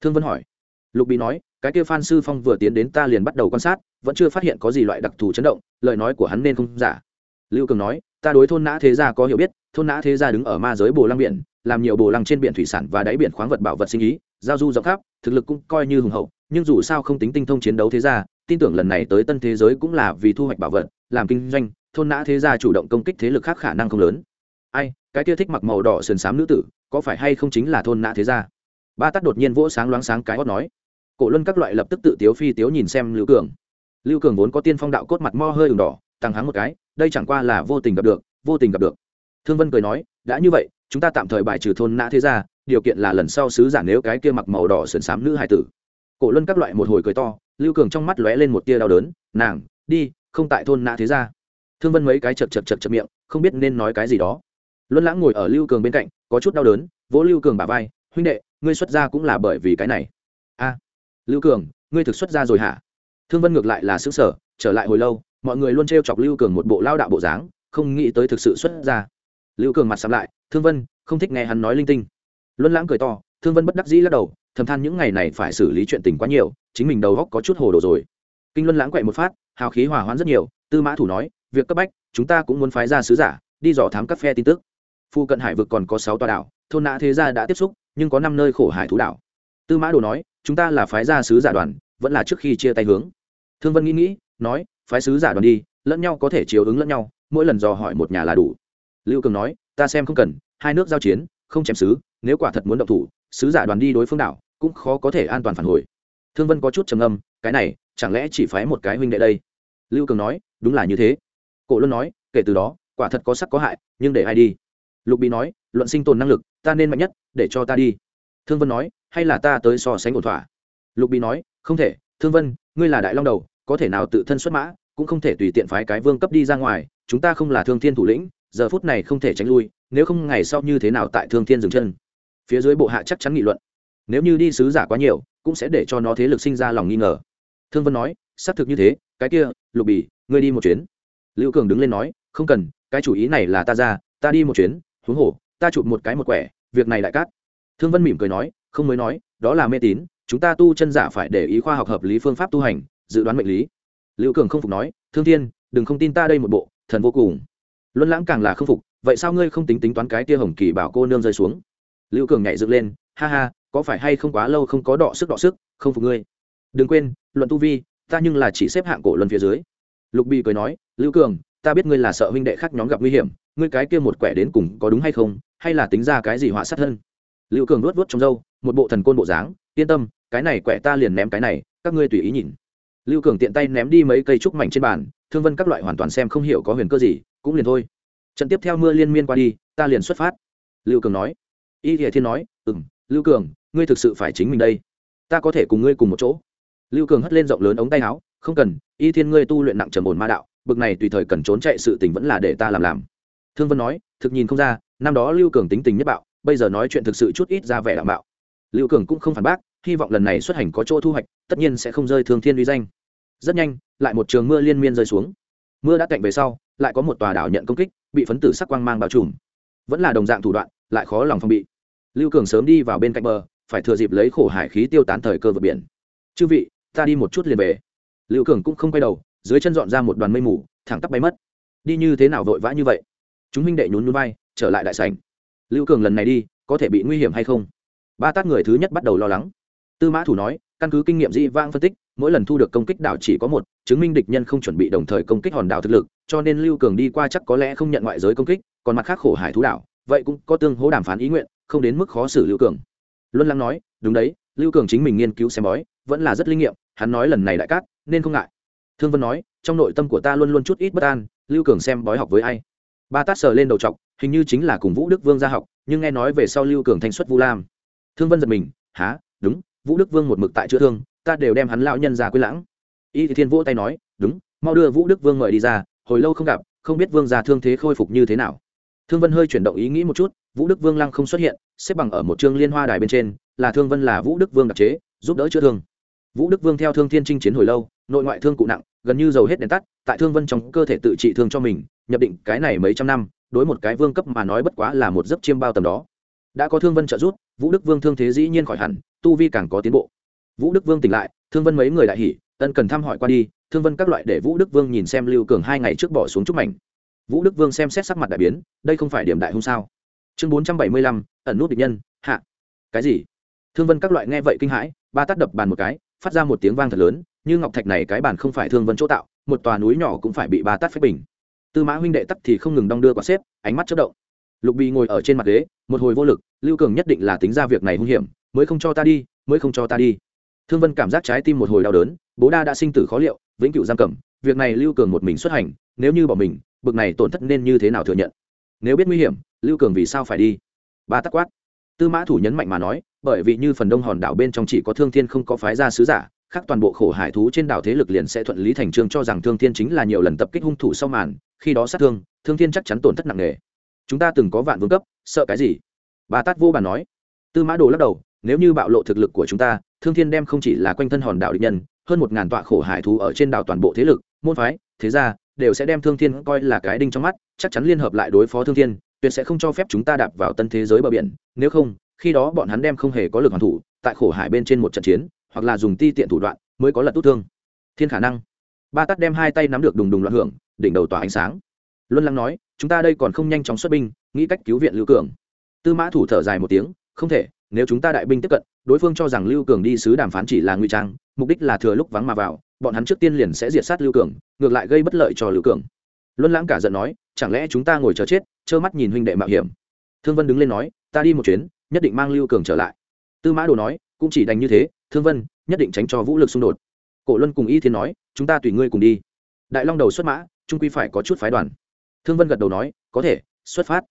Thương vân hỏi. Lục bị nói, cái kia phan sư phong vừa tiến đến ta liền bắt đầu quan sát, vẫn chưa phát hiện có gì loại đặc thù chấn động, lời nói của hắn nên không giả. Lưu cường nói, ta đối thôn nã thế gia có hiểu biết, thôn nã thế gia đứng ở ma giới bồ lăng biển, làm nhiều bồ lăng trên biển thủy sản và đáy biển khoáng vật bảo vật sinh ý, giao du rộng khắp thực lực cũng coi như hùng hậu, nhưng dù sao không tính tinh thông chiến đấu thế gia, tin tưởng lần này tới tân thế giới cũng là vì thu hoạch bảo vật, làm kinh doanh, thôn nã thế gia chủ động công kích thế lực khác khả năng không lớn. Ai, cái kia thích mặc màu đỏ sườn xám nữ tử, có phải hay không chính là thôn nã thế gia? Ba tắt đột nhiên vỗ sáng loáng sáng cái hót nói. Cổ luân các loại lập tức tự tiếu phi tiếu nhìn xem lưu cường. Lưu cường vốn có tiên phong đạo cốt mặt mo hơi ửng đỏ, tăng hắng một cái, đây chẳng qua là vô tình gặp được, vô tình gặp được. Thương vân cười nói, đã như vậy, chúng ta tạm thời bài trừ thôn nã thế gia điều kiện là lần sau sứ giả nếu cái kia mặc màu đỏ sườn xám nữ hải tử. Cổ luân các loại một hồi cười to, lưu cường trong mắt lóe lên một tia đau đớn, nàng, đi, không tại thôn nã thế gia. Thương vân mấy cái chật chật chật chật miệng, không biết nên nói cái gì đó. Luân lãng ngồi ở lưu cường bên cạnh, có chút đau đớn, vỗ lưu cường bà vai, huynh đệ, ngươi xuất gia cũng là bởi vì cái này. A, lưu cường, ngươi thực xuất gia rồi hả? Thương vân ngược lại là sững sở trở lại hồi lâu, mọi người luôn t chọc lưu cường một bộ lao đạo bộ dáng, không nghĩ tới thực sự xuất gia. Lưu cường mặt sắm lại, thương vân, không thích nghe hắn nói linh tinh luân lãng cười to, thương vân bất đắc dĩ lắc đầu, thầm than những ngày này phải xử lý chuyện tình quá nhiều, chính mình đầu góc có chút hồ đồ rồi. Kinh luân lãng quậy một phát, hào khí hòa hoãn rất nhiều, tư mã thủ nói, việc cấp bách, chúng ta cũng muốn phái ra sứ giả, đi dò thám các phe tin tức. Phu cận hải vực còn có sáu tòa đảo, thôn nã thế gia đã tiếp xúc, nhưng có năm nơi khổ hải thú đảo. Tư mã đồ nói, chúng ta là phái gia sứ giả đoàn, vẫn là trước khi chia tay hướng. Thương vân nghĩ nghĩ, nói, phái sứ giả đoàn đi, lẫn nhau có thể chiếu ứng lẫn nhau, mỗi lần dò hỏi một nhà là đủ. Lưu cường nói, ta xem không cần, hai nước giao chiến không chém sứ nếu quả thật muốn động thủ sứ giả đoàn đi đối phương đảo, cũng khó có thể an toàn phản hồi. Thương vân có chút trầm âm cái này, chẳng lẽ chỉ phái một cái huynh đệ đây? Lưu cường nói, đúng là như thế. Cổ luân nói, kể từ đó, quả thật có sắc có hại, nhưng để ai đi? Lục bị nói, luận sinh tồn năng lực, ta nên mạnh nhất, để cho ta đi. Thương vân nói, hay là ta tới so sánh ổn thỏa? Lục bị nói, không thể, thương vân, ngươi là đại long đầu, có thể nào tự thân xuất mã, cũng không thể tùy tiện phái cái vương cấp đi ra ngoài, chúng ta không là thương thiên thủ lĩnh giờ phút này không thể tránh lui, nếu không ngày sau như thế nào tại thương thiên dừng chân. Phía dưới bộ hạ chắc chắn nghị luận. Nếu như đi sứ giả quá nhiều, cũng sẽ để cho nó thế lực sinh ra lòng nghi ngờ. Thương vân nói, xác thực như thế, cái kia, lục bỉ, ngươi đi một chuyến. Lưu cường đứng lên nói, không cần, cái chủ ý này là ta ra, ta đi một chuyến, huống hồ, ta chụp một cái một quẻ, việc này lại cát thương vân mỉm cười nói, không mới nói, đó là mê tín, chúng ta tu chân giả phải để ý khoa học hợp lý phương pháp tu hành, dự đoán mệnh lý. Lưu cường không phục nói, thương thiên, đừng không tin ta đây một bộ, thần vô cùng luân lãng càng là không phục, vậy sao ngươi không tính tính toán cái tia hồng kỳ bảo cô nương rơi xuống? Lưu cường nhảy dựng lên, ha ha, có phải hay không quá lâu không có đọ sức đọ sức, không phục ngươi. Đừng quên, luận tu vi, ta nhưng là chỉ xếp hạng cổ luân phía dưới. Lục bị cười nói, lưu cường, ta biết ngươi là sợ huynh đệ khác nhóm gặp nguy hiểm, ngươi cái kia một quẻ đến cùng có đúng hay không, hay là tính ra cái gì họa sát hơn lưu cường luốt vút trong râu, một bộ thần côn bộ dáng, yên tâm, cái này quẻ ta liền ném cái này, các ngươi tùy ý nhìn. Lưu cường tiện tay ném đi mấy cây trúc mảnh trên bàn thương vân các loại hoàn toàn xem không hiểu có huyền cơ gì, cũng liền thôi. Trận tiếp theo mưa liên miên qua đi, ta liền xuất phát. Lưu cường nói. Y thìa thiên nói ừ m lưu cường, ngươi thực sự phải chính mình đây. Ta có thể cùng ngươi cùng một chỗ. Lưu cường hất lên rộng lớn ống tay áo, không cần, y thiên ngươi tu luyện nặng trầm ổn ma đạo, bực này tùy thời cần trốn chạy sự tình vẫn là để ta làm làm. Thương vân nói, thực nhìn không ra, năm đó lưu cường tính tình nhất bạo, bây giờ nói chuyện thực sự chút ít ra vẻ đạo bạo. Lưu cường cũng không phản bác, hy vọng lần này xuất hành có chỗ thu hoạch, tất nhiên sẽ không rơi thương thiên uy danh rất nhanh, lại một trường mưa liên miên rơi xuống. Mưa đã cạnh về sau, lại có một tòa đảo nhận công kích, bị phấn tử sắc quang mang bao trùm. Vẫn là đồng dạng thủ đoạn, lại khó lòng phòng bị. Lưu cường sớm đi vào bên cạnh bờ, phải thừa dịp lấy khổ hải khí tiêu tán thời cơ vượt biển. Chư vị, ta đi một chút liền về. Lưu cường cũng không quay đầu, dưới chân dọn ra một đoàn mây mù, thẳng tắp bay mất. Đi như thế nào vội vã như vậy? Chúng minh đệ nhún núi bay trở lại đại sảnh. Lưu cường lần này đi, có thể bị nguy hiểm hay không? Ba tát người thứ nhất bắt đầu lo lắng. Tư mã thủ nói, căn cứ kinh nghiệm dĩ vang phân tích mỗi lần thu được công kích đảo chỉ có một, chứng minh địch nhân không chuẩn bị đồng thời công kích hòn đảo thực lực, cho nên lưu cường đi qua chắc có lẽ không nhận ngoại giới công kích, còn mặt khác khổ hải thú đảo, vậy cũng có tương hố đàm phán ý nguyện, không đến mức khó xử lưu cường. Luân lăng nói, đúng đấy, lưu cường chính mình nghiên cứu xem bói, vẫn là rất linh nghiệm, hắn nói lần này đại cát, nên không ngại. Thương vân nói, trong nội tâm của ta luôn luôn chút ít bất an, lưu cường xem bói học với ai? Ba tát sờ lên đầu t hình như chính là cùng vũ đức vương ra học, nhưng nghe nói về sau lưu cường thanh xuất vu lam. Thương vân giật mình há đúng, vũ đức vương một mực tại chữa thương ta đều đem hắn lão nhân ra quên lãng. Y thì thiên vỗ tay nói, đúng, mau đưa vũ đức vương mời đi ra, hồi lâu không gặp, không biết vương già thương thế khôi phục như thế nào. Thương vân hơi chuyển động ý nghĩ một chút, vũ đức vương lăng không xuất hiện, xếp bằng ở một chương liên hoa đài bên trên, là thương vân là vũ đức vương đặc chế, giúp đỡ chữa thương. Vũ đức vương theo thương thiên chinh chiến hồi lâu, nội ngoại thương cụ nặng, gần như dầu hết đèn tắt, tại thương vân trong cơ thể tự trị thương cho mình, nhập định cái này mấy trăm năm, đối một cái vương cấp mà nói bất quá là một giấc chiêm bao tầm đó. Đã có thương vân trợ giúp, vũ đức vương thương thế dĩ nhiên khỏi hẳn, tu vi càng có tiến bộ vũ đức vương tỉnh lại, thương vân mấy người đại hỉ, ân cần thăm hỏi qua đi, thương vân các loại để vũ đức vương nhìn xem lưu cường hai ngày trước bỏ xuống trúc mảnh. Vũ đức vương xem xét sắc mặt đại biến, đây không phải điểm đại hung sao? Chương bốn trăm bảy mươi lăm, ẩn nút địch nhân, hạ. Cái gì? Thương vân các loại nghe vậy kinh hãi, ba tắt đập bàn một cái, phát ra một tiếng vang thật lớn, như ngọc thạch này cái bàn không phải thương vân chỗ tạo, một tòa núi nhỏ cũng phải bị ba tắt phép bình. Tư mã huynh đệ tắt thì không ngừng đong đưa quả xếp, ánh mắt chất động. Lục bì ngồi ở trên mặt ghế, một hồi vô lực, lưu cường nhất định là tính ra việc này hung hiểm, mới không cho ta đi, mới không cho ta đi thương vân cảm giác trái tim một hồi đau đớn, bố đa đã sinh tử khó liệu, vĩnh cửu giam cầm, việc này lưu cường một mình xuất hành, nếu như bỏ mình, bực này tổn thất nên như thế nào thừa nhận? Nếu biết nguy hiểm, lưu cường vì sao phải đi? Ba tắc quát. Tư mã thủ nhấn mạnh mà nói, bởi vì như phần đông hòn đảo bên trong chỉ có thương thiên không có phái gia sứ giả, khác toàn bộ khổ hải thú trên đảo thế lực liền sẽ thuận lý thành trương cho rằng thương thiên chính là nhiều lần tập kích hung thủ sau màn, khi đó sát thương thương thiên chắc chắn tổn thất nặng nề. Chúng ta từng có vạn vương cấp, sợ cái gì? Bà tát vô bàn nói. Tư mã đồ lắc đầu nếu như bạo lộ thực lực của chúng ta, thương thiên đem không chỉ là quanh thân hòn đảo địch nhân, hơn một ngàn tọa khổ hải thú ở trên đảo toàn bộ thế lực, môn phái, thế ra đều sẽ đem thương thiên coi là cái đinh trong mắt, chắc chắn liên hợp lại đối phó thương thiên, tuyệt sẽ không cho phép chúng ta đạp vào tân thế giới bờ biển, nếu không, khi đó bọn hắn đem không hề có lực hoàn thủ, tại khổ hải bên trên một trận chiến, hoặc là dùng ti tiện thủ đoạn, mới có lật tốt thương. Thiên khả năng. Ba tắt đem hai tay nắm được đùng đùng loạn hưởng, đỉnh đầu tỏa ánh sáng. Luân lăng nói, chúng ta đây còn không nhanh chóng xuất binh, nghĩ cách cứu viện lưu cường. Tư mã thủ thở dài một tiếng, không thể nếu chúng ta đại binh tiếp cận, đối phương cho rằng lưu cường đi sứ đàm phán chỉ là nguy trang, mục đích là thừa lúc vắng mà vào, bọn hắn trước tiên liền sẽ diệt sát lưu cường, ngược lại gây bất lợi cho lưu cường. Luân lãng cả giận nói, chẳng lẽ chúng ta ngồi chờ chết, trơ mắt nhìn huynh đệ mạo hiểm? Thương vân đứng lên nói, ta đi một chuyến, nhất định mang lưu cường trở lại. Tư mã đồ nói, cũng chỉ đành như thế, thương vân, nhất định tránh cho vũ lực xung đột. Cổ luân cùng y thiên nói, chúng ta tùy ngươi cùng đi. Đại long đầu xuất mã, trung quy phải có chút phái đoàn. Thương vân gật đầu nói, có thể, xuất phát.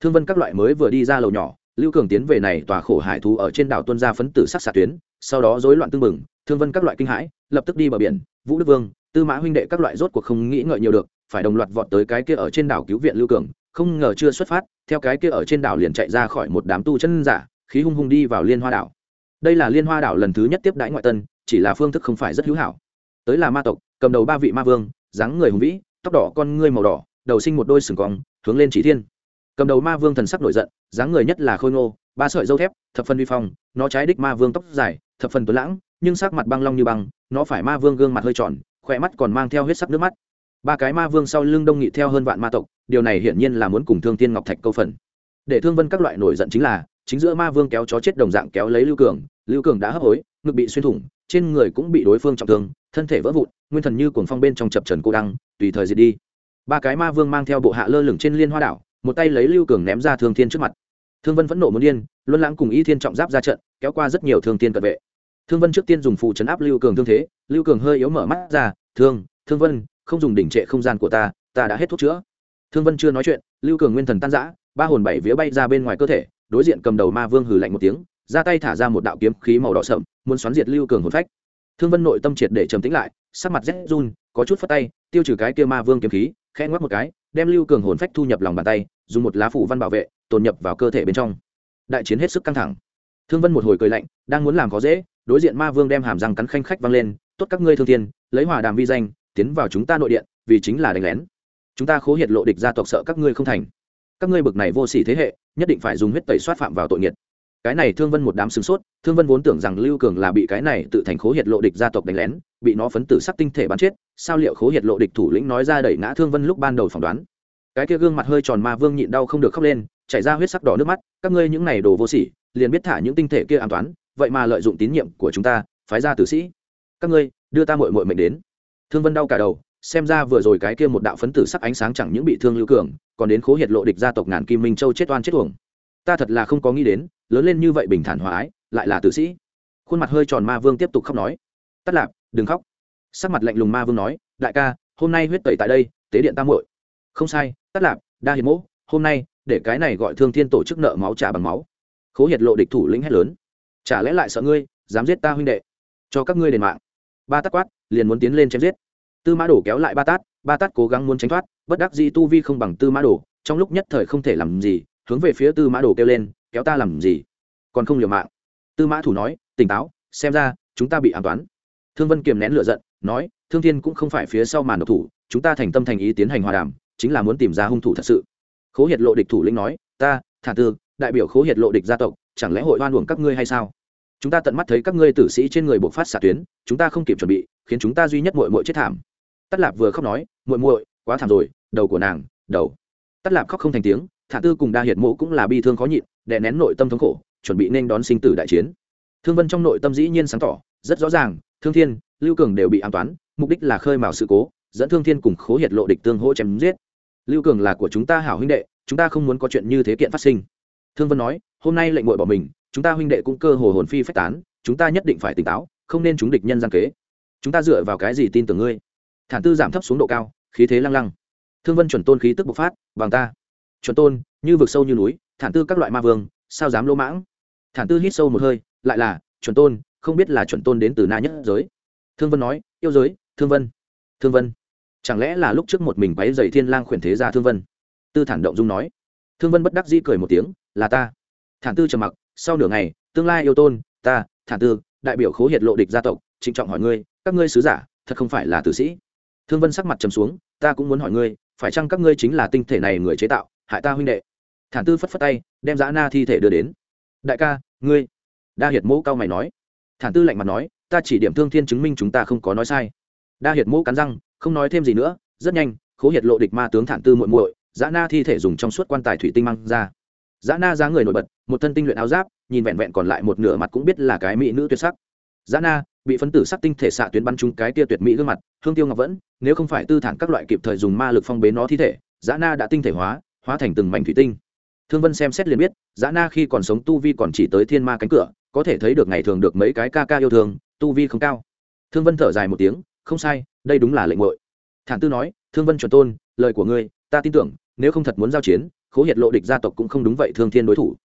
Thương vân các loại mới vừa đi ra lầu nhỏ lưu cường tiến về này tòa khổ hải thú ở trên đảo tuân gia phấn tử sắc xạ tuyến, sau đó rối loạn tương mừng thương vân các loại kinh hãi, lập tức đi bờ biển, vũ đức vương, tư mã huynh đệ các loại rốt cuộc không nghĩ ngợi nhiều được, phải đồng loạt vọt tới cái kia ở trên đảo cứu viện lưu cường, không ngờ chưa xuất phát, theo cái kia ở trên đảo liền chạy ra khỏi một đám tu chân giả, khí hung hung đi vào liên hoa đảo. Đây là liên hoa đảo lần thứ nhất tiếp đãi ngoại tân, chỉ là phương thức không phải rất hữu hảo. Tới là ma tộc, cầm đầu ba vị ma vương, dáng người hùng vĩ, tóc đỏ con ngươi màu đỏ, đầu sinh một đôi sừng cong, hướng lên chỉ thiên cầm đầu ma vương thần sắc nổi giận, dáng người nhất là khôi ngô, ba sợi dâu thép, thập phân vi phong, nó trái đích ma vương tóc dài, thập phân tuấn lãng, nhưng sắc mặt băng long như băng, nó phải ma vương gương mặt hơi tròn, khỏe mắt còn mang theo huyết sắc nước mắt. Ba cái ma vương sau lưng đông nghị theo hơn vạn ma tộc, điều này hiển nhiên là muốn cùng thương tiên ngọc thạch câu phần. Để thương vân các loại nổi giận chính là, chính giữa ma vương kéo chó chết đồng dạng kéo lấy lưu cường lưu cường đã hấp hối, ngực bị xuyên thủng, trên người cũng bị đối phương trọng thương, thân thể vỡ vụn, nguyên thần như cuồng phong bên trong chập trần cô đăng, tùy thời diệt đi. Ba cái ma vương mang theo bộ hạ lơ lửng trên liên hoa đảo một tay lấy lưu cường ném ra thương thiên trước mặt. Thương vân vẫn nộ muốn điên, luân lãng cùng y thiên trọng giáp ra trận, kéo qua rất nhiều thương tiên cận vệ. Thương vân trước tiên dùng phụ chấn áp lưu cường thương thế, lưu cường hơi yếu mở mắt ra, thương thương vân, không dùng đỉnh trệ không gian của ta ta đã hết thuốc chữa. Thương vân chưa nói chuyện, lưu cường nguyên thần tan giã ba hồn bảy vía bay ra bên ngoài cơ thể, đối diện cầm đầu ma vương hừ lạnh một tiếng, ra tay thả ra một đạo kiếm khí màu đỏ sậm, muốn xoắn diệt lưu cường hồn phách. Thương vân nội tâm triệt để trầm tĩnh lại, sắc mặt rét run, có chút phất tay, tiêu trừ cái kia ma vương kiếm khí, khẽ ngoắc một cái, đem lưu cường hồn phách thu nhập lòng bàn tay dùng một lá phủ văn bảo vệ tồn nhập vào cơ thể bên trong. Đại chiến hết sức căng thẳng. Thương vân một hồi cười lạnh đang muốn làm khó dễ đối diện ma vương đem hàm răng cắn khanh khách vang lên tốt các ngươi thương thiên, lấy hòa đàm vi danh tiến vào chúng ta nội điện vì chính là đánh lén. Chúng ta khố hiệt lộ địch gia tộc sợ các ngươi không thành. Các ngươi bực này vô sỉ thế hệ nhất định phải dùng huyết tẩy soát phạm vào tội nghiệt. Cái này thương vân một đám sửng sốt thương vân vốn tưởng rằng lưu cường là bị cái này tự thành khố hiệt lộ địch gia tộc đánh lén bị nó phấn tử sắc tinh thể bắn chết sao liệu khố hiệt lộ địch thủ lĩnh nói ra đẩy ngã thương vân lúc ban đầu phỏng đoán cái kia gương mặt hơi tròn ma vương nhịn đau không được khóc lên, chảy ra huyết sắc đỏ nước mắt, các ngươi những này đồ vô sỉ, liền biết thả những tinh thể kia an toán vậy mà lợi dụng tín nhiệm của chúng ta, phái ra tử sĩ. Các ngươi, đưa ta mội mội mệnh đến. Thương vân đau cả đầu, xem ra vừa rồi cái kia một đạo phấn tử sắc ánh sáng chẳng những bị thương lưu cường, còn đến khố hiệt lộ địch gia tộc ngàn kim minh châu chết oan chết tuồng ta thật là không có nghĩ đến, lớn lên như vậy bình thản hòa ái, lại là tử sĩ. Khuôn mặt hơi tròn ma vương tiếp tục khóc nói. Tắt lạp, đừng khóc. Sắc mặt lạnh lùng ma vương nói, đại ca, hôm nay huyết tẩy tại đây, tế điện tam muội không sai tắt lạp, đa hiền mỗ, hôm nay, để cái này gọi thương thiên tổ chức nợ máu trả bằng máu. Khố hiệt lộ địch thủ lĩnh hét lớn. Chả lẽ lại sợ ngươi, dám giết ta huynh đệ? Cho các ngươi đền mạng. Ba tát quát, liền muốn tiến lên chém giết. Tư mã đổ kéo lại ba tát ba tát cố gắng muốn tránh thoát, bất đắc dĩ tu vi không bằng tư mã đổ, trong lúc nhất thời không thể làm gì, hướng về phía tư mã đổ kêu lên, kéo ta làm gì? Còn không liều mạng. Tư mã thủ nói, tỉnh táo, xem ra, chúng ta bị an toán. Thương vân kiềm nén lựa giận, nói, thương thiên cũng không phải phía sau màn độc thủ, chúng ta thành tâm thành ý tiến hành hòa đàm chính là muốn tìm ra hung thủ thật sự. Khố hiệt lộ địch thủ lĩnh nói, ta, thả tư, đại biểu khố hiệt lộ địch gia tộc, chẳng lẽ hội oan uổng các ngươi hay sao? Chúng ta tận mắt thấy các ngươi tử sĩ trên người buộc phát xạ tuyến, chúng ta không kịp chuẩn bị, khiến chúng ta duy nhất mội mội chết thảm. Tắt lạp vừa khóc nói, muội muội, quá thảm rồi, đầu của nàng, đầu. Tắt lạp khóc không thành tiếng, thả tư cùng đa hiệt mộ cũng là bi thương khó nhịn, đè nén nội tâm thống khổ, chuẩn bị nên đón sinh tử đại chiến. Thương vân trong nội tâm dĩ nhiên sáng tỏ, rất rõ ràng, thương thiên, lưu cường đều bị an toán, mục đích là khơi mào sự cố dẫn thương thiên cùng khố hiệt lộ địch tương hỗ chém giết. Lưu cường là của chúng ta hảo huynh đệ, chúng ta không muốn có chuyện như thế kiện phát sinh. Thương vân nói, hôm nay lệnh ngội bỏ mình, chúng ta huynh đệ cũng cơ hồ hồn phi phách tán, chúng ta nhất định phải tỉnh táo, không nên chúng địch nhân gian kế. Chúng ta dựa vào cái gì tin tưởng ngươi? Thản tư giảm thấp xuống độ cao, khí thế lăng lăng. Thương vân chuẩn tôn khí tức bộc phát, bằng ta. Chuẩn tôn, như vực sâu như núi, thản tư các loại ma vương, sao dám lỗ mãng? Thản tư hít sâu một hơi, lại là, chuẩn tôn, không biết là chuẩn tôn đến từ na nhất giới. Thương vân nói, yêu giới, thương vân. Thương vân chẳng lẽ là lúc trước một mình váy dày thiên lang khuyển thế ra thương vân? Tư thản động dung nói. Thương vân bất đắc dĩ cười một tiếng, là ta. Thản tư trầm mặc, sau nửa ngày, tương lai yêu tôn, ta, thản tư, đại biểu khố hiệt lộ địch gia tộc, trịnh trọng hỏi ngươi, các ngươi sứ giả, thật không phải là tử sĩ? Thương vân sắc mặt trầm xuống, ta cũng muốn hỏi ngươi, phải chăng các ngươi chính là tinh thể này người chế tạo, hại ta huynh đệ? Thản tư phất phất tay, đem dã na thi thể đưa đến. Đại ca, ngươi. Đa hiệt mẫu cao mày nói. Thản tư lạnh mặt nói, ta chỉ điểm thương thiên chứng minh chúng ta không có nói sai. Đa hiệt mẫu cắn răng không nói thêm gì nữa, rất nhanh, khố hiệt lộ địch ma tướng thản tư muội muội, giã na thi thể dùng trong suốt quan tài thủy tinh mang ra. Giã na giá người nổi bật, một thân tinh luyện áo giáp, nhìn vẹn vẹn còn lại một nửa mặt cũng biết là cái mỹ nữ tuyệt sắc. Giã na, bị phấn tử sắc tinh thể xạ tuyến bắn trúng cái tia tuyệt mỹ gương mặt, hương tiêu ngọc vẫn, nếu không phải tư thản các loại kịp thời dùng ma lực phong bế nó thi thể, giã na đã tinh thể hóa hóa thành từng mảnh thủy tinh. Thương vân xem xét liền biết, giã na khi còn sống tu vi còn chỉ tới thiên ma cánh cửa, có thể thấy được ngày thường được mấy cái ca ca yêu thương, tu vi không cao. Thương vân thở dài một tiếng, không sai đây đúng là lệnh ngội thản tư nói, thương vân chuẩn tôn, lời của ngươi, ta tin tưởng, nếu không thật muốn giao chiến, khố hiệt lộ địch gia tộc cũng không đúng vậy thương thiên đối thủ.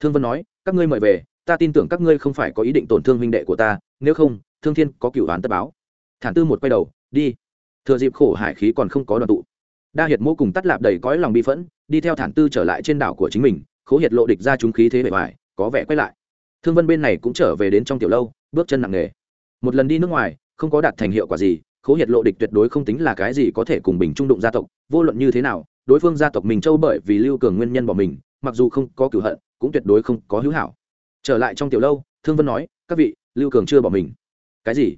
Thương vân nói, các ngươi mời về, ta tin tưởng các ngươi không phải có ý định tổn thương huynh đệ của ta, nếu không, thương thiên có cửu đoán tất báo. Thản tư một quay đầu, đi. Thừa dịp khổ hải khí còn không có đoàn tụ, đa hiệt mô cùng tắt lạp đầy cõi lòng bi phẫn, đi theo thản tư trở lại trên đảo của chính mình, khố hiệt lộ địch ra chúng khí thế bề ngoài, có vẻ quay lại. Thương vân bên này cũng trở về đến trong tiểu lâu, bước chân nặng nề. Một lần đi nước ngoài, không có đạt thành hiệu quả gì khố hiệt lộ địch tuyệt đối không tính là cái gì có thể cùng bình trung đụng gia tộc vô luận như thế nào đối phương gia tộc mình châu bởi vì lưu cường nguyên nhân bỏ mình mặc dù không có cửu hận cũng tuyệt đối không có hữu hảo. Trở lại trong tiểu lâu thương vân nói các vị lưu cường chưa bỏ mình. Cái gì?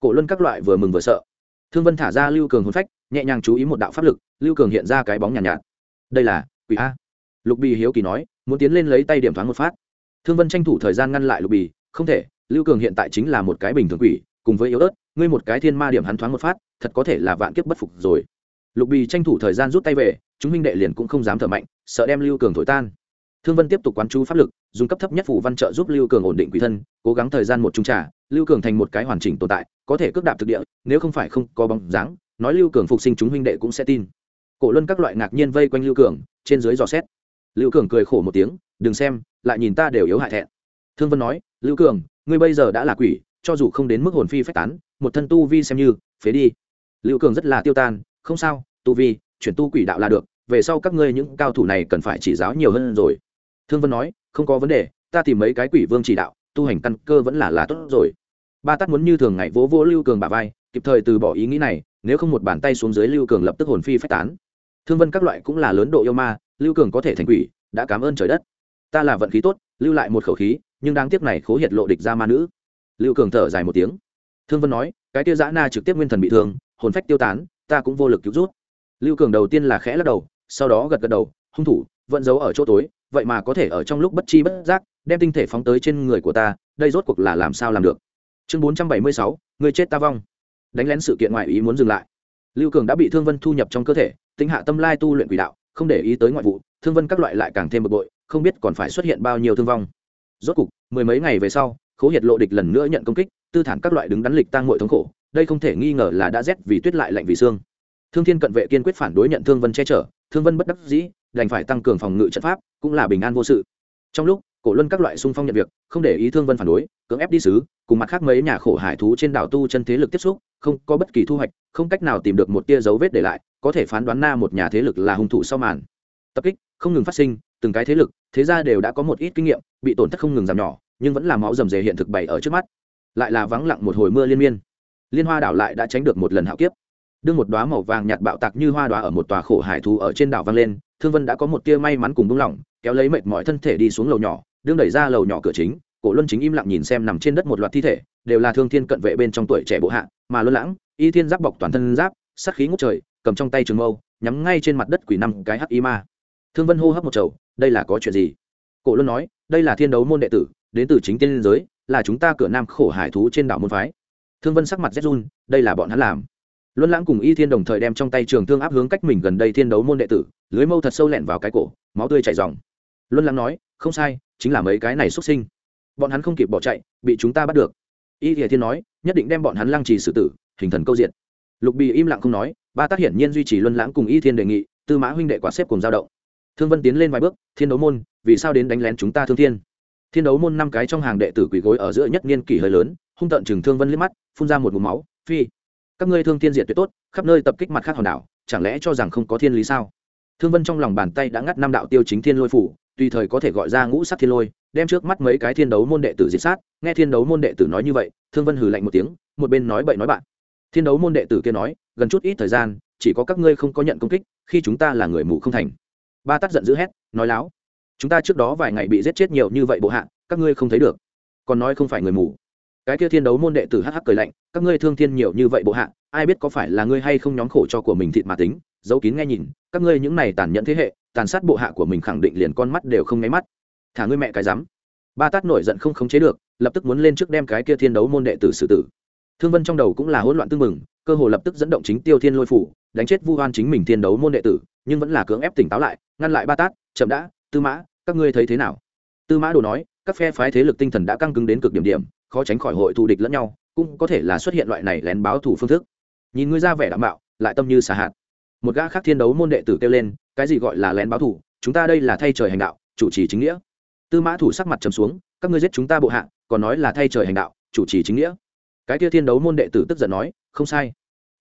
Cổ luân các loại vừa mừng vừa sợ. Thương vân thả ra lưu cường hồn phách nhẹ nhàng chú ý một đạo pháp lực lưu cường hiện ra cái bóng nhàn nhạt, nhạt. Đây là quỷ a. Lục bì hiếu kỳ nói muốn tiến lên lấy tay điểm thoáng một phát. Thương vân tranh thủ thời gian ngăn lại lục bì không thể lưu cường hiện tại chính là một cái bình thường quỷ cùng với yếu ớt ngươi một cái thiên ma điểm hắn thoáng một phát, thật có thể là vạn kiếp bất phục rồi. Lục bì tranh thủ thời gian rút tay về, chúng minh đệ liền cũng không dám thở mạnh, sợ đem lưu cường thổi tan. Thương vân tiếp tục quán chú pháp lực, dùng cấp thấp nhất phủ văn trợ giúp lưu cường ổn định quỷ thân, cố gắng thời gian một trung trả lưu cường thành một cái hoàn chỉnh tồn tại, có thể cước đạp thực địa, nếu không phải không có bóng dáng, nói lưu cường phục sinh chúng huynh đệ cũng sẽ tin. Cổ luân các loại ngạc nhiên vây quanh lưu cường, trên dưới dò xét. Lưu cường cười khổ một tiếng, đừng xem, lại nhìn ta đều yếu hại thẹn. Thương vân nói, lưu cường, ngươi bây giờ đã là quỷ cho dù không đến mức hồn phi phách tán, một thân tu vi xem như, phế đi. Lưu cường rất là tiêu tan, không sao, tu vi, chuyển tu quỷ đạo là được, về sau các ngươi những cao thủ này cần phải chỉ giáo nhiều hơn rồi. Thương vân nói, không có vấn đề, ta tìm mấy cái quỷ vương chỉ đạo, tu hành căn cơ vẫn là là tốt rồi. Ba tắt muốn như thường ngày vỗ vỗ lưu cường bà vai, kịp thời từ bỏ ý nghĩ này, nếu không một bàn tay xuống dưới lưu cường lập tức hồn phi phách tán. Thương vân các loại cũng là lớn độ yêu ma, lưu cường có thể thành quỷ, đã cảm ơn trời đất. Ta là vận khí tốt, lưu lại một khẩu khí, nhưng đáng tiếc này khố hiệt lộ địch ra ma nữ lưu cường thở dài một tiếng. Thương vân nói, cái tiêu giã na trực tiếp nguyên thần bị thương, hồn phách tiêu tán, ta cũng vô lực cứu rút. Lưu cường đầu tiên là khẽ lắc đầu, sau đó gật gật đầu, hung thủ, vẫn giấu ở chỗ tối, vậy mà có thể ở trong lúc bất chi bất giác, đem tinh thể phóng tới trên người của ta, đây rốt cuộc là làm sao làm được? Chương bốn trăm bảy mươi sáu người chết ta vong. Đánh lén sự kiện ngoại ý muốn dừng lại. Lưu cường đã bị thương vân thu nhập trong cơ thể, tính hạ tâm lai tu luyện quỷ đạo, không để ý tới ngoại vụ, thương vân các loại lại càng thêm bực bội, không biết còn phải xuất hiện bao nhiêu thương vong. Rốt cục, mười mấy ngày về sau khố hiệt lộ địch lần nữa nhận công kích, tư thản các loại đứng đắn lịch tăng ngội thống khổ, đây không thể nghi ngờ là đã rét vì tuyết lại lạnh vì xương. Thương thiên cận vệ kiên quyết phản đối nhận thương vân che chở, thương vân bất đắc dĩ, đành phải tăng cường phòng ngự trận pháp, cũng là bình an vô sự. Trong lúc, cổ luân các loại xung phong nhận việc, không để ý thương vân phản đối, cưỡng ép đi sứ cùng mặt khác mấy nhà khổ hải thú trên đảo tu chân thế lực tiếp xúc, không có bất kỳ thu hoạch, không cách nào tìm được một tia dấu vết để lại, có thể phán đoán na một nhà thế lực là hung thủ sau màn. Tập kích, không ngừng phát sinh, từng cái thế lực, thế ra đều đã có một ít kinh nghiệm, bị tổn thất không ngừng giảm nhỏ nhưng vẫn là máu rầm rề hiện thực bày ở trước mắt. Lại là vắng lặng một hồi mưa liên miên. Liên hoa đảo lại đã tránh được một lần hạo kiếp. Đương một đoá màu vàng nhạt bạo tạc như hoa đoá ở một tòa khổ hải thú ở trên đảo vang lên, thương vân đã có một tia may mắn cùng buông lỏng, kéo lấy mệt mọi thân thể đi xuống lầu nhỏ, đương đẩy ra lầu nhỏ cửa chính, cổ luân chính im lặng nhìn xem nằm trên đất một loạt thi thể, đều là thương thiên cận vệ bên trong tuổi trẻ bộ hạ, mà luân lãng, y thiên giáp bọc toàn thân giáp sắc khí ngút trời, cầm trong tay trường mâu, nhắm ngay trên mặt đất quỷ năm cái hắc y ma. Thương vân hô hấp một chầu đây là có chuyện gì? Cổ luân nói, đây là thiên đấu môn đệ tử đến từ chính tiên liên giới, là chúng ta cửa nam khổ hải thú trên đảo môn phái. Thương vân sắc mặt rét run, đây là bọn hắn làm. Luân lãng cùng y thiên đồng thời đem trong tay trường thương áp hướng cách mình gần đây thiên đấu môn đệ tử, lưới mâu thật sâu lẹn vào cái cổ, máu tươi chảy dòng luân lãng nói, không sai, chính là mấy cái này xuất sinh. Bọn hắn không kịp bỏ chạy, bị chúng ta bắt được. Y thiệt thiên nói, nhất định đem bọn hắn lăng trì xử tử, hình thần câu diện lục bì im lặng không nói, ba tác hiển nhiên duy trì luân lãng cùng y thiên đề nghị, tư mã huynh đệ quả xếp cùng dao động. Thương vân tiến lên vài bước, thiên đấu môn, vì sao đến đánh lén chúng ta thương thiên? Thiên đấu môn năm cái trong hàng đệ tử quỷ gối ở giữa nhất niên kỷ hơi lớn, hung tận chừng thương vân liếc mắt, phun ra một mũ máu, phi, các ngươi thương thiên diệt tuyệt tốt, khắp nơi tập kích mặt khác hòn đảo, chẳng lẽ cho rằng không có thiên lý sao? Thương vân trong lòng bàn tay đã ngắt năm đạo tiêu chính thiên lôi phủ, tùy thời có thể gọi ra ngũ sắc thiên lôi, đem trước mắt mấy cái thiên đấu môn đệ tử diệt sát. Nghe thiên đấu môn đệ tử nói như vậy, thương vân hừ lạnh một tiếng, một bên nói bậy nói bạn. Thiên đấu môn đệ tử kia nói, gần chút ít thời gian, chỉ có các ngươi không có nhận công kích, khi chúng ta là người mù không thành. Ba tắt giận dữ hét, nói láo chúng ta trước đó vài ngày bị giết chết nhiều như vậy bộ hạ, các ngươi không thấy được. Còn nói không phải người mù. Cái kia thiên đấu môn đệ tử hh cười lạnh, các ngươi thương thiên nhiều như vậy bộ hạ, ai biết có phải là ngươi hay không nhóm khổ cho của mình thịt mà tính, giấu kín nghe nhìn, các ngươi những này tàn nhẫn thế hệ, tàn sát bộ hạ của mình khẳng định liền con mắt đều không nháy mắt. Thả ngươi mẹ cái rắm. Ba tát nổi giận không khống chế được, lập tức muốn lên trước đem cái kia thiên đấu môn đệ tử xử tử. Thương vân trong đầu cũng là hỗn loạn tương mừng cơ hồ lập tức dẫn động chính tiêu thiên lôi phủ, đánh chết vu hoan chính mình thiên đấu môn đệ tử, nhưng vẫn là cưỡng ép tỉnh táo lại, ngăn lại ba tát, chậm đã tư mã, các ngươi thấy thế nào? Tư mã đồ nói, các phe phái thế lực tinh thần đã căng cứng đến cực điểm điểm, khó tránh khỏi hội thù địch lẫn nhau, cũng có thể là xuất hiện loại này lén báo thủ phương thức. Nhìn ngươi ra vẻ đảm bảo, lại tâm như xà hạt. Một gã khác thiên đấu môn đệ tử kêu lên, cái gì gọi là lén báo thủ chúng ta đây là thay trời hành đạo, chủ trì chính nghĩa. Tư mã thủ sắc mặt trầm xuống, các ngươi giết chúng ta bộ hạ, còn nói là thay trời hành đạo, chủ trì chính nghĩa. Cái kia thiên đấu môn đệ tử tức giận nói, không sai.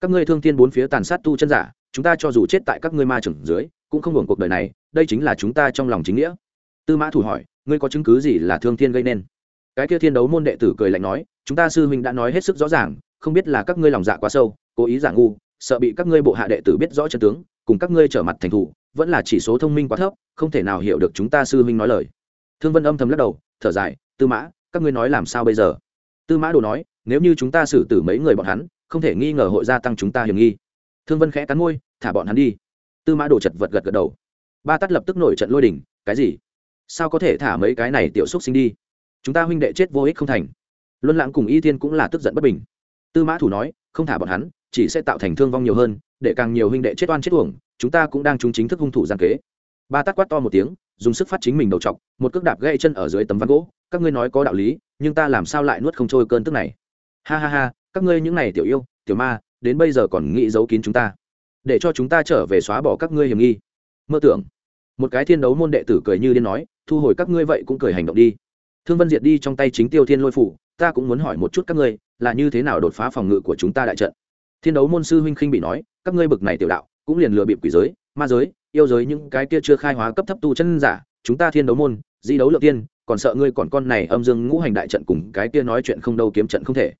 Các ngươi thương thiên bốn phía tàn sát tu chân giả, chúng ta cho dù chết tại các ngươi ma trưởng dưới, cũng không hưởng cuộc đời này đây chính là chúng ta trong lòng chính nghĩa. Tư mã thủ hỏi, ngươi có chứng cứ gì là thương thiên gây nên? Cái kia thiên đấu môn đệ tử cười lạnh nói, chúng ta sư huynh đã nói hết sức rõ ràng, không biết là các ngươi lòng dạ quá sâu, cố ý giả ngu, sợ bị các ngươi bộ hạ đệ tử biết rõ chân tướng, cùng các ngươi trở mặt thành thủ, vẫn là chỉ số thông minh quá thấp, không thể nào hiểu được chúng ta sư huynh nói lời. Thương vân âm thầm lắc đầu, thở dài, tư mã, các ngươi nói làm sao bây giờ? Tư mã đồ nói, nếu như chúng ta xử tử mấy người bọn hắn, không thể nghi ngờ hội gia tăng chúng ta hiểm nghi. Thương vân khẽ cắn môi, thả bọn hắn đi. Tư mã đồ chật vật gật gật đầu ba tắt lập tức nổi trận lôi đình, cái gì? Sao có thể thả mấy cái này tiểu xúc sinh đi? Chúng ta huynh đệ chết vô ích không thành. Luân lãng cùng y thiên cũng là tức giận bất bình. Tư mã thủ nói, không thả bọn hắn, chỉ sẽ tạo thành thương vong nhiều hơn, để càng nhiều huynh đệ chết oan chết uổng, chúng ta cũng đang trúng chính thức hung thủ gian kế. Ba tắt quát to một tiếng, dùng sức phát chính mình đầu t một cước đạp gãy chân ở dưới tấm ván gỗ. Các ngươi nói có đạo lý, nhưng ta làm sao lại nuốt không trôi cơn tức này? Ha ha ha, các ngươi những này tiểu yêu, tiểu ma, đến bây giờ còn nghĩ giấu kín chúng ta. Để cho chúng ta trở về xóa bỏ các ngươi hiểm nghi mơ tưởng. Một cái thiên đấu môn đệ tử cười như điên nói, thu hồi các ngươi vậy cũng cười hành động đi. Thương vân diệt đi trong tay chính tiêu thiên lôi phủ, ta cũng muốn hỏi một chút các ngươi, là như thế nào đột phá phòng ngự của chúng ta đại trận? Thiên đấu môn sư huynh khinh bị nói, các ngươi bực này tiểu đạo, cũng liền lừa bịp quỷ giới, ma giới, yêu giới những cái kia chưa khai hóa cấp thấp tu chân giả, chúng ta thiên đấu môn, di đấu lượng tiên, còn sợ ngươi còn con này âm dương ngũ hành đại trận cùng cái kia nói chuyện không đâu kiếm trận không thể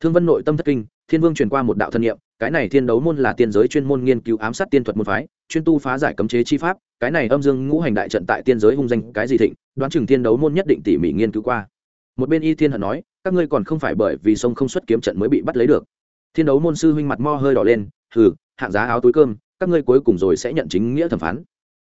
thương vân nội tâm thất kinh, thiên vương truyền qua một đạo thân nhiệm cái này thiên đấu môn là tiên giới chuyên môn nghiên cứu ám sát tiên thuật môn phái, chuyên tu phá giải cấm chế chi pháp, cái này âm dương ngũ hành đại trận tại tiên giới hung danh cái gì thịnh, đoán chừng thiên đấu môn nhất định tỉ mỉ nghiên cứu qua. Một bên y thiên hận nói, các ngươi còn không phải bởi vì sông không xuất kiếm trận mới bị bắt lấy được. Thiên đấu môn sư huynh mặt mo hơi đỏ lên, hừ, hạng giá áo túi cơm, các ngươi cuối cùng rồi sẽ nhận chính nghĩa thẩm phán.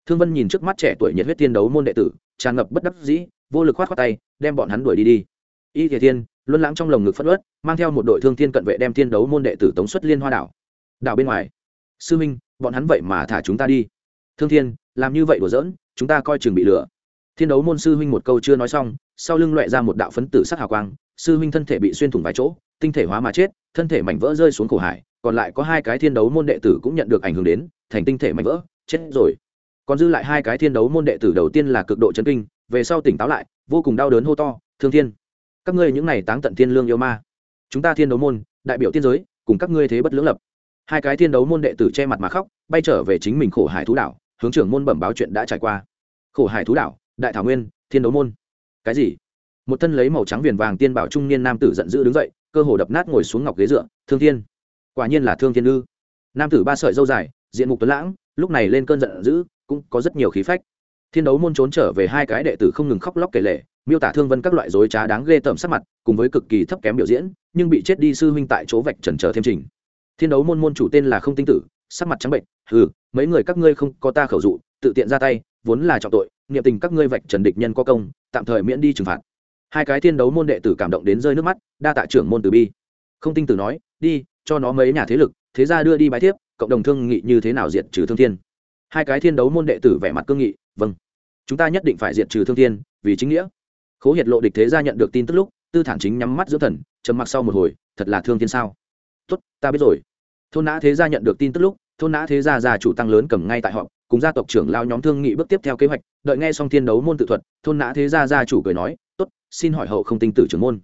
Thương vân nhìn trước mắt trẻ tuổi nhiệt huyết thiên đấu môn đệ tử, tràn ngập bất đắc dĩ, vô lực khoát khoát tay, đem bọn hắn đuổi đi đi. Y thiên luân lãng trong lồng ngực phất ớt mang theo một đội thương thiên cận vệ đem thiên đấu môn đệ tử tống xuất liên hoa đảo. Đảo bên ngoài. Sư minh, bọn hắn vậy mà thả chúng ta đi. Thương thiên, làm như vậy đùa giỡn, chúng ta coi chừng bị lừa. Thiên đấu môn sư huynh một câu chưa nói xong, sau lưng loẹ ra một đạo phấn tử sắc hào quang, sư huynh thân thể bị xuyên thủng vài chỗ, tinh thể hóa mà chết, thân thể mảnh vỡ rơi xuống cổ hải, còn lại có hai cái thiên đấu môn đệ tử cũng nhận được ảnh hưởng đến, thành tinh thể mảnh vỡ, chết rồi. Còn dư lại hai cái thiên đấu môn đệ tử đầu tiên là cực độ chấn kinh, về sau tỉnh táo lại, vô cùng đau đớn hô to, thương thiên các ngươi những này táng tận thiên lương yêu ma. Chúng ta thiên đấu môn, đại biểu tiên giới, cùng các ngươi thế bất lưỡng lập. Hai cái thiên đấu môn đệ tử che mặt mà khóc, bay trở về chính mình khổ hải thú đảo, hướng trưởng môn bẩm báo chuyện đã trải qua. Khổ hải thú đảo, đại thảo nguyên, thiên đấu môn. Cái gì? Một thân lấy màu trắng viền vàng tiên bảo trung niên nam tử giận dữ đứng dậy, cơ hồ đập nát ngồi xuống ngọc ghế dựa, thương thiên. Quả nhiên là thương thiên ư nam tử ba sợi dâu dài, diện mục tuấn lãng, lúc này lên cơn giận dữ, cũng có rất nhiều khí phách. Thiên đấu môn trốn trở về hai cái đệ tử không ngừng khóc lóc kể lể miêu tả thương vân các loại dối trá đáng ghê tởm sắc mặt, cùng với cực kỳ thấp kém biểu diễn, nhưng bị chết đi sư huynh tại chỗ vạch trần trở thêm trình. Thiên đấu môn môn chủ tên là không tinh tử, sắc mặt trắng bệnh ừ mấy người các ngươi không có ta khẩu dụ, tự tiện ra tay, vốn là trọng tội, niệm tình các ngươi vạch trần địch nhân có công, tạm thời miễn đi trừng phạt. Hai cái thiên đấu môn đệ tử cảm động đến rơi nước mắt, đa tạ trưởng môn từ bi. Không tinh tử nói, đi, cho nó mấy nhà thế lực, thế ra đưa đi bài thiếp, cộng đồng thương nghị như thế nào diệt trừ thương thiên? Hai cái thiên đấu môn đệ tử vẻ mặt cương nghị vâng chúng ta nhất định phải diệt trừ thương thiên, vì chính nghĩa khố hiệt lộ địch thế gia nhận được tin tức lúc, tư thản chính nhắm mắt giữa thần, trầm mặc sau một hồi, thật là thương thiên sao? Tốt, ta biết rồi. Thôn nã thế gia nhận được tin tức lúc, thôn nã thế gia già chủ tăng lớn cầm ngay tại họ cùng gia tộc trưởng lao nhóm thương nghị bước tiếp theo kế hoạch, đợi nghe xong thiên đấu môn tự thuật, thôn nã thế gia gia chủ cười nói, tốt, xin hỏi hậu không tinh tử trưởng môn.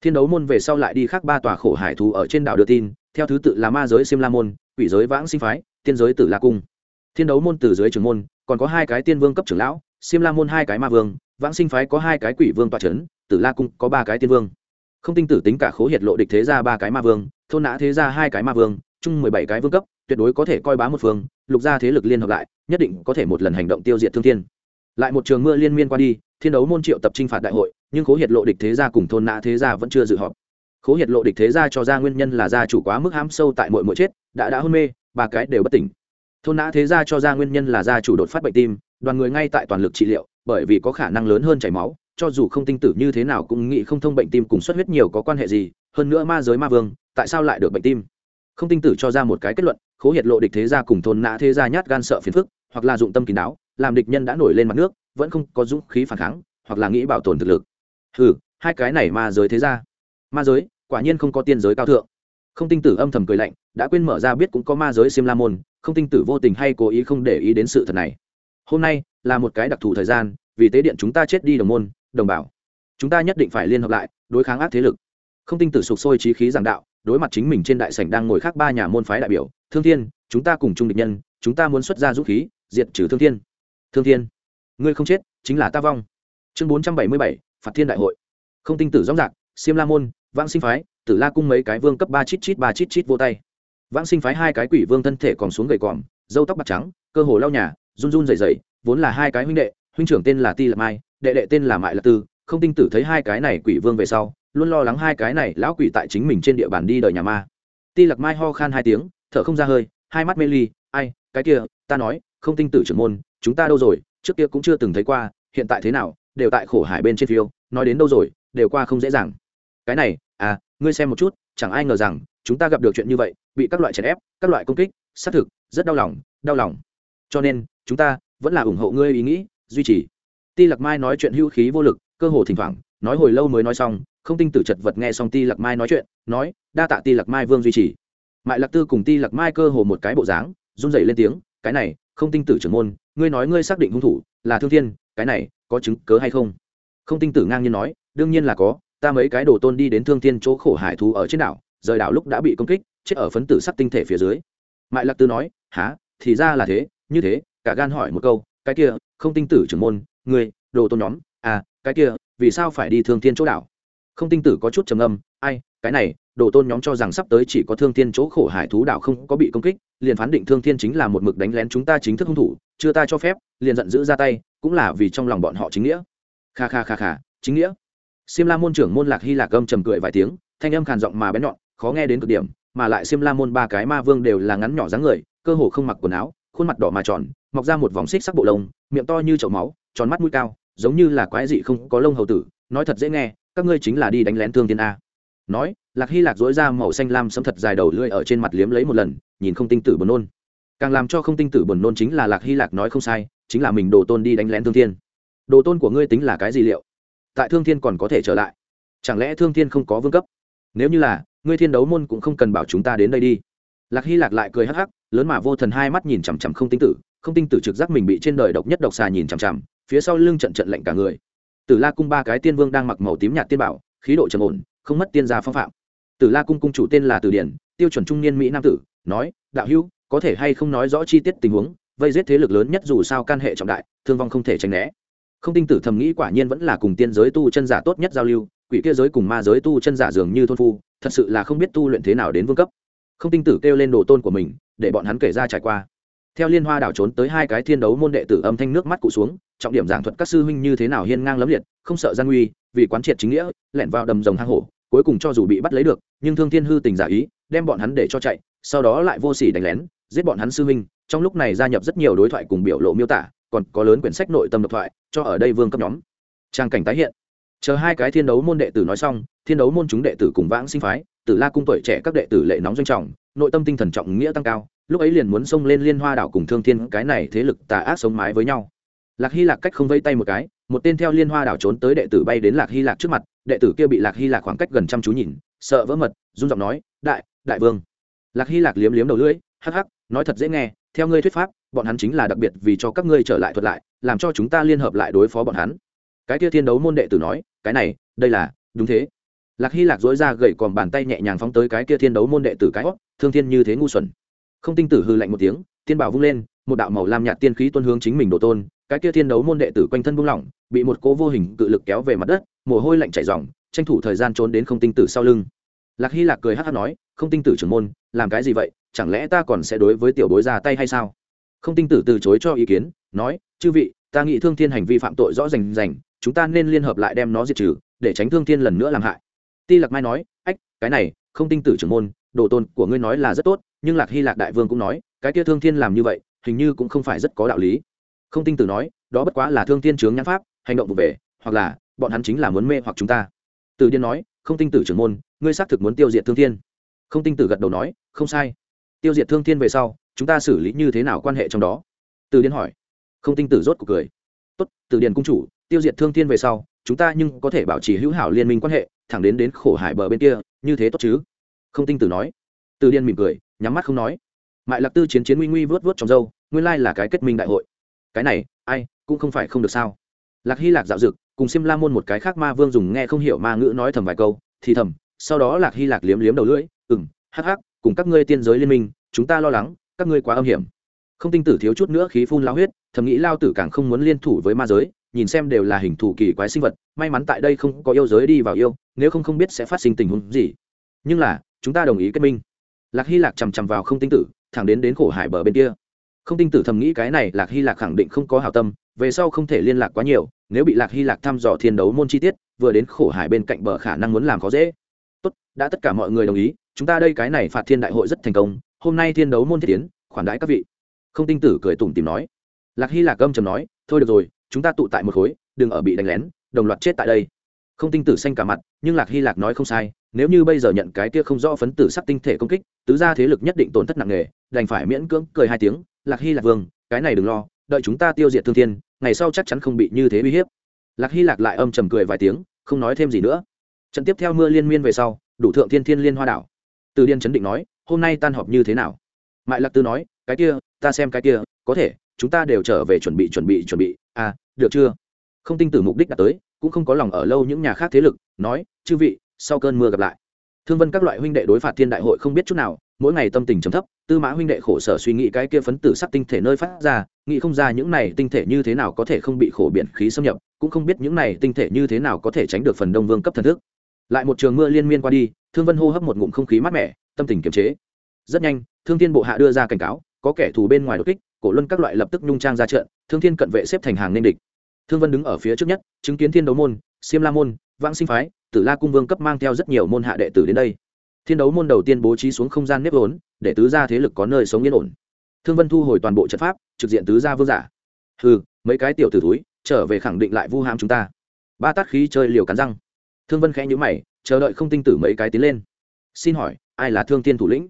Thiên đấu môn về sau lại đi khác ba tòa khổ hải thú ở trên đảo đưa tin, theo thứ tự là ma giới xiêm la môn, quỷ giới vãng sinh phái, tiên giới tử la cung. Thiên đấu môn từ dưới trưởng môn, còn có hai cái tiên vương cấp trưởng lão, xiêm la môn hai cái ma vương vãng sinh phái có hai cái quỷ vương tọa c h ấ n tử la cung có ba cái tiên vương. Không tinh tử tính cả khố hiệt lộ địch thế ra ba cái ma vương, thôn nã thế ra hai cái ma vương, chung mười bảy cái vương cấp, tuyệt đối có thể coi bá một phương, lục gia thế lực liên hợp lại, nhất định có thể một lần hành động tiêu diệt thương thiên. Lại một trường mưa liên miên qua đi, thiên đấu môn triệu tập t r i n h phạt đại hội, nhưng khố hiệt lộ địch thế gia cùng thôn nã thế gia vẫn chưa dự họp. Khố hiệt lộ địch thế gia cho ra nguyên nhân là gia chủ quá mức hãm sâu tại mỗi mỗi chết, đã đã hôn mê, ba cái đều bất tỉnh. Thôn nã thế gia cho ra nguyên nhân là gia chủ đột phát bệnh tim, đoàn người ngay tại toàn lực trị liệu bởi vì có khả năng lớn hơn chảy máu, cho dù không tinh tử như thế nào cũng nghĩ không thông bệnh tim cùng xuất huyết nhiều có quan hệ gì, hơn nữa ma giới ma vương, tại sao lại được bệnh tim? Không tinh tử cho ra một cái kết luận, khố hiệt lộ địch thế gia cùng thôn nã thế gia nhát gan sợ phiền phức, hoặc là dụng tâm kín đáo, làm địch nhân đã nổi lên mặt nước, vẫn không có dũng khí phản kháng, hoặc là nghĩ bảo tồn thực lực. Ừ hai cái này ma giới thế gia. Ma giới, quả nhiên không có tiên giới cao thượng. Không tinh tử âm thầm cười lạnh, đã quên mở ra biết cũng có ma giới xiêm la môn, không tinh tử vô tình hay cố ý không để ý đến sự thật này. Hôm nay là một cái đặc thù thời gian, vì tế điện chúng ta chết đi đồng môn, đồng bào. Chúng ta nhất định phải liên hợp lại, đối kháng ác thế lực. Không tinh tử sụp sôi trí khí giảng đạo, đối mặt chính mình trên đại sảnh đang ngồi khác ba nhà môn phái đại biểu, thương thiên, chúng ta cùng chung địch nhân, chúng ta muốn xuất ra dũng khí, diệt trừ thương thiên. Thương thiên, ngươi không chết, chính là ta vong. Chương bốn trăm bảy mươi bảy, phạt thiên đại hội. Không tinh tử rõ rạc xiêm la môn, vãng sinh phái, tử la cung mấy cái vương cấp ba chít chít ba chít chít vô tay. Vãng sinh phái hai cái quỷ vương thân thể còn xuống gầy còm dâu tóc bạc trắng, cơ hồ lau nhà, run run dày dày vốn là hai cái huynh đệ, huynh trưởng tên là ti lập mai, đệ đệ tên là mại lạc tư. Không tinh tử thấy hai cái này quỷ vương về sau, luôn lo lắng hai cái này lão quỷ tại chính mình trên địa bàn đi đời nhà ma. Ti lặc mai ho khan hai tiếng, thở không ra hơi, hai mắt mê ly, ai, cái kia, ta nói, không tinh tử trưởng môn, chúng ta đâu rồi, trước kia cũng chưa từng thấy qua, hiện tại thế nào, đều tại khổ hải bên trên phiêu, nói đến đâu rồi, đều qua không dễ dàng. Cái này à ngươi xem một chút, chẳng ai ngờ rằng, chúng ta gặp được chuyện như vậy, bị các loại chèn ép, các loại công kích, xác thực, rất đau lòng đau lòng. Cho nên, chúng ta vẫn là ủng hộ ngươi ý nghĩ, duy trì. Ti lặc mai nói chuyện hữu khí vô lực, cơ hồ thỉnh thoảng, nói hồi lâu mới nói xong, không tinh tử chật vật nghe xong ti lặc mai nói chuyện, nói, đa tạ ti lặc mai vương duy trì. Mại lạc tư cùng ti lặc mai cơ hồ một cái bộ dáng, run dậy lên tiếng, cái này, không tinh tử trưởng môn, ngươi nói ngươi xác định hung thủ là thương thiên, cái này, có chứng cớ hay không? Không tinh tử ngang nhiên nói, đương nhiên là có, ta mấy cái đồ tôn đi đến thương thiên chỗ khổ hải thú ở trên đảo, rời đảo lúc đã bị công kích, chết ở phấn tử sắc tinh thể phía dưới. Mại lạc tư nói, há, thì ra là thế, như thế cả gan hỏi một câu cái kia không tinh tử trưởng môn người, đồ tôn nhóm à cái kia vì sao phải đi thương thiên chỗ đảo? Không tinh tử có chút trầm âm ai cái này đồ tôn nhóm cho rằng sắp tới chỉ có thương thiên chỗ khổ hải thú đảo không có bị công kích liền phán định thương thiên chính là một mực đánh lén chúng ta chính thức hung thủ chưa ta cho phép liền giận dữ ra tay cũng là vì trong lòng bọn họ chính nghĩa. Kha kha kha kha chính nghĩa. Xiêm La môn trưởng môn Lạc Hy Lạc âm trầm cười vài tiếng, thanh âm khàn giọng mà bén nhọn, khó nghe đến cực điểm, mà lại xiêm La môn ba cái ma vương đều là ngắn nhỏ dáng người, cơ hồ không mặc quần áo, khuôn mặt đỏ mà tròn, mọc ra một vòng xích sắc bộ lông, miệng to như chậu máu, tròn mắt mũi cao, giống như là quái dị không có lông hầu tử, nói thật dễ nghe, các ngươi chính là đi đánh lén thương tiên a. Nói, Lạc Hy Lạc dối ra màu xanh lam sẫm thật dài đầu lưỡi ở trên mặt liếm lấy một lần, nhìn không tinh tử buồn nôn. Càng làm cho không tinh tử buồn nôn chính là Lạc Hy Lạc nói không sai, chính là mình đồ tôn đi đánh lén thương tiên. Đồ tôn của ngươi tính là cái gì liệu? tại thương thiên còn có thể trở lại chẳng lẽ thương thiên không có vương cấp nếu như là ngươi thiên đấu môn cũng không cần bảo chúng ta đến đây đi lạc hy lạc lại cười hắc hắc lớn mà vô thần hai mắt nhìn chằm chằm không tinh tử, không tinh tử trực giác mình bị trên đời độc nhất độc xà nhìn chằm chằm, phía sau lưng trận trận lạnh cả người. Tử la cung ba cái tiên vương đang mặc màu tím nhạt tiên bảo, khí độ trầm ổn, không mất tiên gia phong phạm. Tử la cung cung chủ tên là từ điển, tiêu chuẩn trung niên mỹ nam tử, nói, đạo hữu, có thể hay không nói rõ chi tiết tình huống, vây giết thế lực lớn nhất dù sao can hệ trọng đại, thương vong không thể tránh né. Không tinh tử thầm nghĩ quả nhiên vẫn là cùng tiên giới tu chân giả tốt nhất giao lưu, quỷ kia giới cùng ma giới tu chân giả dường như thôn phu, thật sự là không biết tu luyện thế nào đến vương cấp không tinh tử kêu lên đồ tôn của mình, để bọn hắn kể ra trải qua. Theo liên hoa đảo trốn tới hai cái thiên đấu môn đệ tử âm thanh nước mắt cụ xuống, trọng điểm giảng thuật các sư huynh như thế nào hiên ngang lấm liệt, không sợ gian nguy, vì quán triệt chính nghĩa, lẻn vào đầm rồng hang hổ, cuối cùng cho dù bị bắt lấy được, nhưng thương thiên hư tình giả ý, đem bọn hắn để cho chạy, sau đó lại vô sỉ đánh lén, giết bọn hắn sư huynh, trong lúc này gia nhập rất nhiều đối thoại cùng biểu lộ miêu tả, còn có lớn quyển sách nội tâm độc thoại, cho ở đây vương cấp nhóm. Trang cảnh tái hiện. Chờ hai cái thiên đấu môn đệ tử nói xong, thiên đấu môn chúng đệ tử cùng vãng sinh phái tử la cung tuổi trẻ các đệ tử lệ nóng doanh trọng, nội tâm tinh thần trọng nghĩa tăng cao, lúc ấy liền muốn xông lên liên hoa đảo cùng thương thiên, cái này thế lực tà ác sống mái với nhau. Lạc hy lạc cách không vây tay một cái, một tên theo liên hoa đảo trốn tới đệ tử bay đến lạc hy lạc trước mặt, đệ tử kia bị lạc hy lạc khoảng cách gần trăm chú nhìn, sợ vỡ mật, run giọng nói, đại đại vương. Lạc hy lạc liếm liếm đầu lưỡi, hắc hắc, nói thật dễ nghe, theo ngươi thuyết pháp, bọn hắn chính là đặc biệt vì cho các ngươi trở lại thuật lại, làm cho chúng ta liên hợp lại đối phó bọn hắn. Cái kia thiên đấu môn đệ tử nói, cái này, đây là, đúng thế lạc hy lạc dối ra gậy còn bàn tay nhẹ nhàng phóng tới cái kia thiên đấu môn đệ tử cái hót, thương thiên như thế ngu xuẩn. Không tinh tử hư lạnh một tiếng, tiên bảo vung lên, một đạo màu lam nhạt tiên khí tuân hướng chính mình độ tôn, cái kia thiên đấu môn đệ tử quanh thân buông lỏng, bị một cố vô hình cự lực kéo về mặt đất, mồ hôi lạnh chảy dòng tranh thủ thời gian trốn đến không tinh tử sau lưng. Lạc hy lạc cười hát hát nói, không tinh tử trưởng môn, làm cái gì vậy? Chẳng lẽ ta còn sẽ đối với tiểu bối ra tay hay sao? Không tinh tử từ chối cho ý kiến, nói, chư vị, ta nghĩ thương thiên hành vi phạm tội rõ rành rành, chúng ta nên liên hợp lại đem nó diệt trừ, để tránh thương thiên lần nữa làm hại ti lạc mai nói, ách, cái này, không tinh tử trưởng môn, đồ tôn của ngươi nói là rất tốt, nhưng lạc hy lạc đại vương cũng nói, cái kia thương thiên làm như vậy, hình như cũng không phải rất có đạo lý. Không tinh tử nói, đó bất quá là thương thiên chướng nhãn pháp, hành động vụ về, hoặc là, bọn hắn chính là muốn mê hoặc chúng ta. Từ điên nói, không tinh tử trưởng môn, ngươi xác thực muốn tiêu diệt thương thiên. Không tinh tử gật đầu nói, không sai. Tiêu diệt thương thiên về sau, chúng ta xử lý như thế nào quan hệ trong đó? Từ điên hỏi. Không tinh tử rốt cuộc cười. Tốt, từ điền cung chủ, tiêu diệt thương thiên về sau, chúng ta nhưng có thể bảo trì hữu hảo liên minh quan hệ thẳng đến đến khổ hải bờ bên kia, như thế tốt chứ? Không tinh tử nói. Từ điên mỉm cười, nhắm mắt không nói. Mại lạc tư chiến chiến nguy nguy vớt vớt trong dâu nguyên lai là cái kết minh đại hội. Cái này, ai, cũng không phải không được sao? Lạc hy lạc dạo dực, cùng xiêm la môn một cái khác ma vương dùng nghe không hiểu ma ngữ nói thầm vài câu, thì thầm, sau đó lạc hy lạc liếm liếm đầu lưỡi ừng hắc hắc, cùng các ngươi tiên giới liên minh, chúng ta lo lắng, các ngươi quá âm hiểm. Không tinh tử thiếu chút nữa khí phun lao huyết, thầm nghĩ lao tử càng không muốn liên thủ với ma giới nhìn xem đều là hình thù kỳ quái sinh vật, may mắn tại đây không có yêu giới đi vào yêu, nếu không không biết sẽ phát sinh tình huống gì. Nhưng là, chúng ta đồng ý kết minh. Lạc hy lạc chằm chằm vào không tinh tử, thẳng đến đến khổ hải bờ bên kia. Không tinh tử thầm nghĩ cái này, lạc hy lạc khẳng định không có hào tâm, về sau không thể liên lạc quá nhiều, nếu bị lạc hy lạc thăm dò thiên đấu môn chi tiết, vừa đến khổ hải bên cạnh bờ khả năng muốn làm khó dễ. Tốt, đã tất cả mọi người đồng ý, chúng ta đây cái này phạt thiên đại hội rất thành công, hôm nay thiên đấu môn thiết tiến, khoản đãi các vị. Không tinh tử cười tủm tìm nói. Lạc hy lạc âm chầm nói, thôi được rồi chúng ta tụ tại một khối, đừng ở bị đánh lén, đồng loạt chết tại đây. Không tinh tử xanh cả mặt, nhưng lạc hy lạc nói không sai, nếu như bây giờ nhận cái kia không rõ phấn tử sắc tinh thể công kích, tứ gia thế lực nhất định tổn thất nặng nề, đành phải miễn cưỡng cười hai tiếng, lạc hy lạc vương, cái này đừng lo, đợi chúng ta tiêu diệt thương thiên, ngày sau chắc chắn không bị như thế uy hiếp. Lạc hy lạc lại âm trầm cười vài tiếng, không nói thêm gì nữa. Trận tiếp theo mưa liên miên về sau, đủ thượng thiên thiên liên hoa đảo. Từ điên chấn định nói, hôm nay tan họp như thế nào? Mại lạc tư nói, cái kia, ta xem cái kia, có thể, chúng ta đều trở về chuẩn bị chuẩn bị chuẩn bị à được chưa? Không tinh tử mục đích đã tới, cũng không có lòng ở lâu những nhà khác thế lực, nói, chư vị, sau cơn mưa gặp lại. Thương vân các loại huynh đệ đối phạt thiên đại hội không biết chút nào, mỗi ngày tâm tình trầm thấp, tư mã huynh đệ khổ sở suy nghĩ cái kia phấn tử sắc tinh thể nơi phát ra, nghĩ không ra những này tinh thể như thế nào có thể không bị khổ biển khí xâm nhập, cũng không biết những này tinh thể như thế nào có thể tránh được phần đông vương cấp thần thức. Lại một trường mưa liên miên qua đi, thương vân hô hấp một ngụm không khí mát mẻ, tâm tình kiềm chế. Rất nhanh, thương thiên bộ hạ đưa ra cảnh cáo, có kẻ thù bên ngoài đột kích, cổ luân các loại lập tức nhung trang ra trận thương thiên cận vệ xếp thành hàng nên địch. Thương vân đứng ở phía trước nhất chứng kiến thiên đấu môn siêm la môn vãng sinh phái tử la cung vương cấp mang theo rất nhiều môn hạ đệ tử đến đây. Thiên đấu môn đầu tiên bố trí xuống không gian nếp ốn để tứ gia thế lực có nơi sống yên ổn. Thương vân thu hồi toàn bộ trận pháp trực diện tứ gia vương giả. Hừ, mấy cái tiểu tử túi trở về khẳng định lại vu hãm chúng ta. Ba tát khí chơi liều cắn răng. Thương vân khẽ nhữ mày chờ đợi không tinh tử mấy cái tiến lên. Xin hỏi ai là thương tiên thủ lĩnh?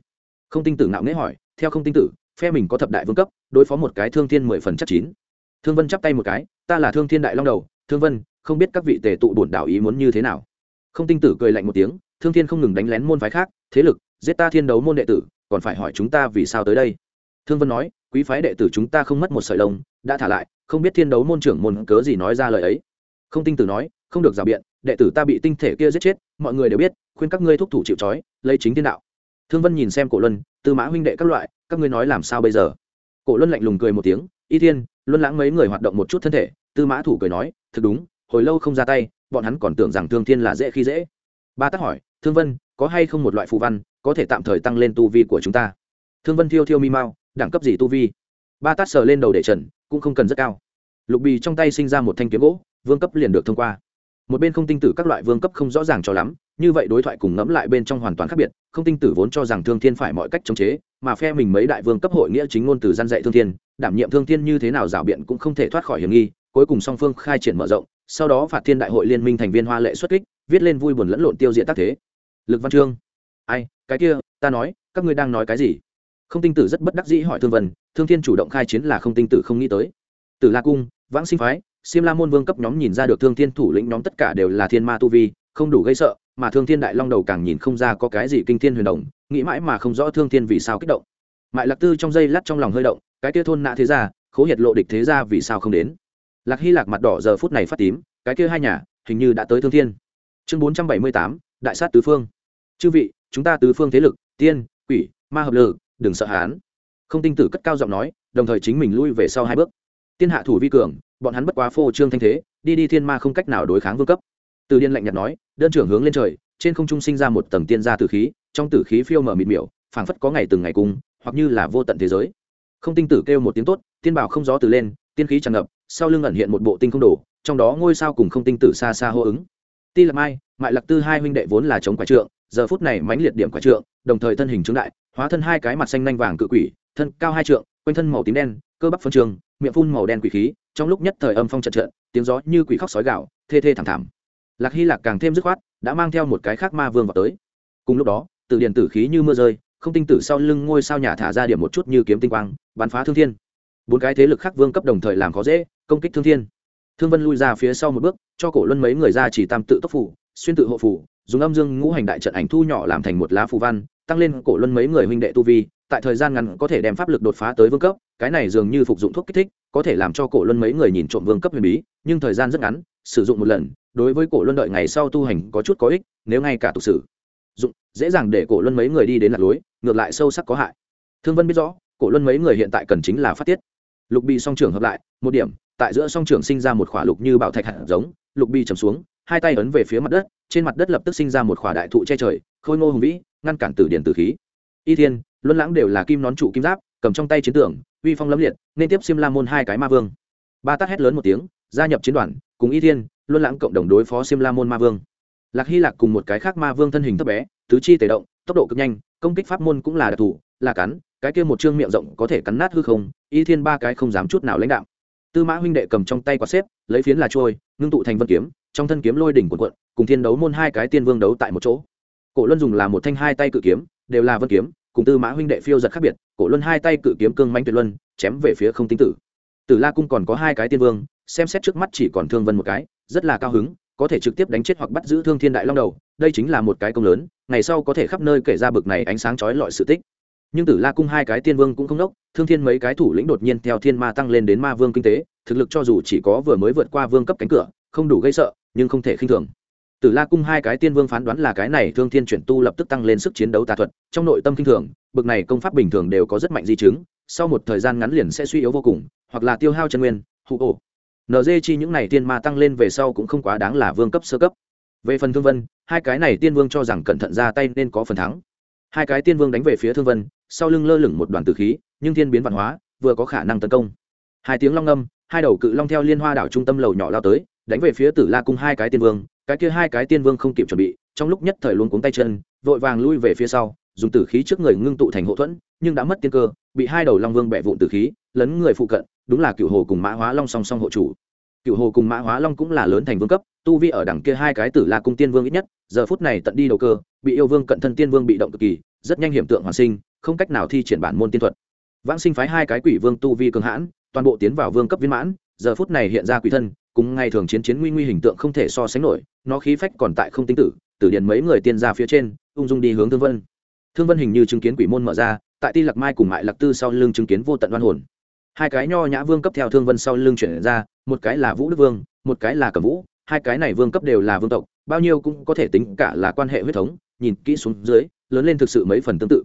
Không tinh tử ngạo nghễ hỏi theo không tinh tử phe mình có thập đại vương cấp đối phó một cái thương thiên mười phần chắc chín thương vân chắp tay một cái, ta là thương thiên đại long đầu, thương vân, không biết các vị tề tụ bổn đảo ý muốn như thế nào? Không tinh tử cười lạnh một tiếng, thương thiên không ngừng đánh lén môn phái khác, thế lực, giết ta thiên đấu môn đệ tử, còn phải hỏi chúng ta vì sao tới đây? Thương vân nói, quý phái đệ tử chúng ta không mất một sợi lông, đã thả lại, không biết thiên đấu môn trưởng môn cớ gì nói ra lời ấy. Không tinh tử nói, không được rào biện, đệ tử ta bị tinh thể kia giết chết, mọi người đều biết, khuyên các ngươi thúc thủ chịu trói, lấy chính thiên đạo. Thương vân nhìn xem cổ luân, tư mã huynh đệ các loại, các ngươi nói làm sao bây giờ? Cổ luân lạnh lùng cười một tiếng, y thiên luân lãng mấy người hoạt động một chút thân thể, tư mã thủ cười nói, thực đúng, hồi lâu không ra tay, bọn hắn còn tưởng rằng thương thiên là dễ khi dễ. Ba tắc hỏi, thương vân, có hay không một loại phù văn có thể tạm thời tăng lên tu vi của chúng ta? Thương vân thiêu thiêu mi mau, đẳng cấp gì tu vi? Ba tát sờ lên đầu để trần, cũng không cần rất cao. Lục bì trong tay sinh ra một thanh kiếm gỗ, vương cấp liền được thông qua. Một bên không tinh tử các loại vương cấp không rõ ràng cho lắm, như vậy đối thoại cùng ngẫm lại bên trong hoàn toàn khác biệt, không tinh tử vốn cho rằng thương thiên phải mọi cách chống chế mà phe mình mấy đại vương cấp hội nghĩa chính ngôn từ gian dạy thương thiên đảm nhiệm thương thiên như thế nào rảo biện cũng không thể thoát khỏi hiểm nghi cuối cùng song phương khai triển mở rộng sau đó phạt thiên đại hội liên minh thành viên hoa lệ xuất kích viết lên vui buồn lẫn lộn tiêu diệt tác thế. Lực văn chương. Ai cái kia ta nói các ngươi đang nói cái gì? Không tinh tử rất bất đắc dĩ hỏi thương vân thương thiên chủ động khai chiến là không tinh tử không nghĩ tới. Tử la cung vãng sinh phái xiêm La môn vương cấp nhóm nhìn ra được Thương Thiên thủ lĩnh nhóm tất cả đều là thiên ma tu vi, không đủ gây sợ, mà Thương Thiên đại long đầu càng nhìn không ra có cái gì kinh thiên huyền động, nghĩ mãi mà không rõ Thương Thiên vì sao kích động. Mại Lạc Tư trong dây lát trong lòng hơi động, cái kia thôn nạ thế gia, khố hiệt lộ địch thế gia vì sao không đến? Lạc Hy Lạc mặt đỏ giờ phút này phát tím, cái kia hai nhà, hình như đã tới Thương Thiên. Chương bốn trăm bảy mươi tám, Đại sát tứ phương. Chư vị, chúng ta tứ phương thế lực, tiên, quỷ, ma hợp lực, đừng sợ hán. Không tinh tử cất cao giọng nói, đồng thời chính mình lui về sau hai bước. Tiên hạ thủ vi cường, bọn hắn bất quá phô trương thanh thế đi đi thiên ma không cách nào đối kháng vương cấp từ điên lạnh nhạt nói đơn trưởng hướng lên trời trên không trung sinh ra một tầng tiên gia tử khí trong tử khí phiêu mở mịt miểu phảng phất có ngày từng ngày cùng, hoặc như là vô tận thế giới. Không tinh tử kêu một tiếng tốt tiên bảo không gió từ lên tiên khí tràn ngập sau lưng ẩn hiện một bộ tinh không đổ trong đó ngôi sao cùng không tinh tử xa xa hô ứng. Ti lạc mai mại lạc tư hai huynh đệ vốn là chống quả trượng giờ phút này mãnh liệt điểm quả trượng đồng thời thân hình trướng đại hóa thân hai cái mặt xanh nanh vàng cự quỷ thân cao hai trượng quanh thân màu tím đen cơ bắp phân trường miệng phun màu đen quỷ khí trong lúc nhất thời âm phong trận trận tiếng gió như quỷ khóc sói gạo thê thê thảm thảm. Lạc hy lạc càng thêm dứt khoát đã mang theo một cái khác ma vương vào tới. Cùng lúc đó, từ điện tử khí như mưa rơi, không tinh tử sau lưng ngôi sao nhà thả ra điểm một chút như kiếm tinh quang, bắn phá thương thiên. Bốn cái thế lực khác vương cấp đồng thời làm khó dễ, công kích thương thiên. Thương vân lui ra phía sau một bước, cho cổ luân mấy người ra chỉ tam tự tốc phủ, xuyên tự hộ phủ, dùng âm dương ngũ hành đại trận ảnh thu nhỏ làm thành một lá phù văn, tăng lên cổ luân mấy người huynh đệ tu vi, tại thời gian ngắn có thể đem pháp lực đột phá tới vương cấp, cái này dường như phục dụng thuốc kích thích, có thể làm cho cổ luân mấy người nhìn trộm vương cấp huyền bí, nhưng thời gian rất ngắn, sử dụng một lần đối với cổ luân đợi ngày sau tu hành có chút có ích, nếu ngay cả tục sử. Dụng, dễ dàng để cổ luân mấy người đi đến lạc lối, ngược lại sâu sắc có hại. Thương vân biết rõ, cổ luân mấy người hiện tại cần chính là phát tiết. Lục bị song trưởng hợp lại, một điểm, tại giữa song trưởng sinh ra một khỏa lục như bảo thạch hạt giống, lục bi trầm xuống, hai tay ấn về phía mặt đất, trên mặt đất lập tức sinh ra một khỏa đại thụ che trời, khôi ngô hùng vĩ, ngăn cản tử điện tử khí. Y thiên, luân lãng đều là kim nón trụ kim giáp, cầm trong tay chiến tưởng uy phong lâm liệt, nên tiếp xiêm la môn hai cái ma vương. Ba tát hét lớn một tiếng, gia nhập chiến đoàn, cùng y thiên luân lãng cộng đồng đối phó xiêm la môn ma vương. Lạc hy lạc cùng một cái khác ma vương thân hình thấp bé, tứ chi tề động, tốc độ cực nhanh, công kích pháp môn cũng là đặc thù, là cắn, cái kia một chương miệng rộng có thể cắn nát hư không, y thiên ba cái không dám chút nào lãnh đạo. Tư mã huynh đệ cầm trong tay quạt xếp, lấy phiến là trôi, ngưng tụ thành vân kiếm, trong thân kiếm lôi đỉnh quần quận cùng thiên đấu môn hai cái tiên vương đấu tại một chỗ. Cổ luân dùng là một thanh hai tay cự kiếm, đều là vân kiếm, cùng tư mã huynh đệ phiêu giật khác biệt, cổ luân hai tay cự kiếm cương manh tuyệt luân, chém về phía không tinh tử tử la cung còn có hai cái tiên vương, xem xét trước mắt chỉ còn thương vân một cái, rất là cao hứng, có thể trực tiếp đánh chết hoặc bắt giữ thương thiên đại long đầu, đây chính là một cái công lớn, ngày sau có thể khắp nơi kể ra bực này ánh sáng chói lọi sự tích. Nhưng tử la cung hai cái tiên vương cũng không đốc, thương thiên mấy cái thủ lĩnh đột nhiên theo thiên ma tăng lên đến ma vương kinh tế, thực lực cho dù chỉ có vừa mới vượt qua vương cấp cánh cửa, không đủ gây sợ, nhưng không thể khinh thường. Tử la cung hai cái tiên vương phán đoán là cái này thương thiên chuyển tu lập tức tăng lên sức chiến đấu tà thuật, trong nội tâm khinh thường, bực này công pháp bình thường đều có rất mạnh di chứng sau một thời gian ngắn liền sẽ suy yếu vô cùng, hoặc là tiêu hao chân nguyên, hụ ổ. Nd chi những này tiên ma tăng lên về sau cũng không quá đáng là vương cấp, sơ cấp. Về phần thương vân, hai cái này tiên vương cho rằng cẩn thận ra tay nên có phần thắng. Hai cái tiên vương đánh về phía thương vân, sau lưng lơ lửng một đoàn tử khí, nhưng thiên biến văn hóa, vừa có khả năng tấn công. Hai tiếng long âm, hai đầu cự long theo liên hoa đảo trung tâm lầu nhỏ lao tới, đánh về phía tử la cung hai cái tiên vương, cái kia hai cái tiên vương không kịp chuẩn bị, trong lúc nhất thời luôn cuống tay chân, vội vàng lui về phía sau, dùng tử khí trước người ngưng tụ thành hộ thuẫn, nhưng đã mất tiên cơ bị hai đầu long vương bẻ vụn từ khí, lấn người phụ cận, đúng là cựu hồ cùng mã hóa long song song hộ chủ. Cựu hồ cùng mã hóa long cũng là lớn thành vương cấp, tu vi ở đằng kia hai cái tử la cung tiên vương ít nhất, giờ phút này tận đi đầu cơ, bị yêu vương cận thân tiên vương bị động cực kỳ, rất nhanh hiểm tượng hoàn sinh, không cách nào thi triển bản môn tiên thuật. Vãng sinh phái hai cái quỷ vương tu vi cường hãn, toàn bộ tiến vào vương cấp viên mãn, giờ phút này hiện ra quỷ thân, cùng ngay thường chiến chiến nguy nguy hình tượng không thể so sánh nổi, nó khí phách còn tại không tinh tử tử điện mấy người tiên ra phía trên, ung dung đi hướng thương vân. Thương vân hình như chứng kiến quỷ môn mở ra tại ti lạc mai cùng mại lạc tư sau lưng chứng kiến vô tận đoan hồn. Hai cái nho nhã vương cấp theo thương vân sau lưng chuyển ra, một cái là vũ đức vương, một cái là cẩm vũ, hai cái này vương cấp đều là vương tộc, bao nhiêu cũng có thể tính cả là quan hệ huyết thống, nhìn kỹ xuống dưới, lớn lên thực sự mấy phần tương tự.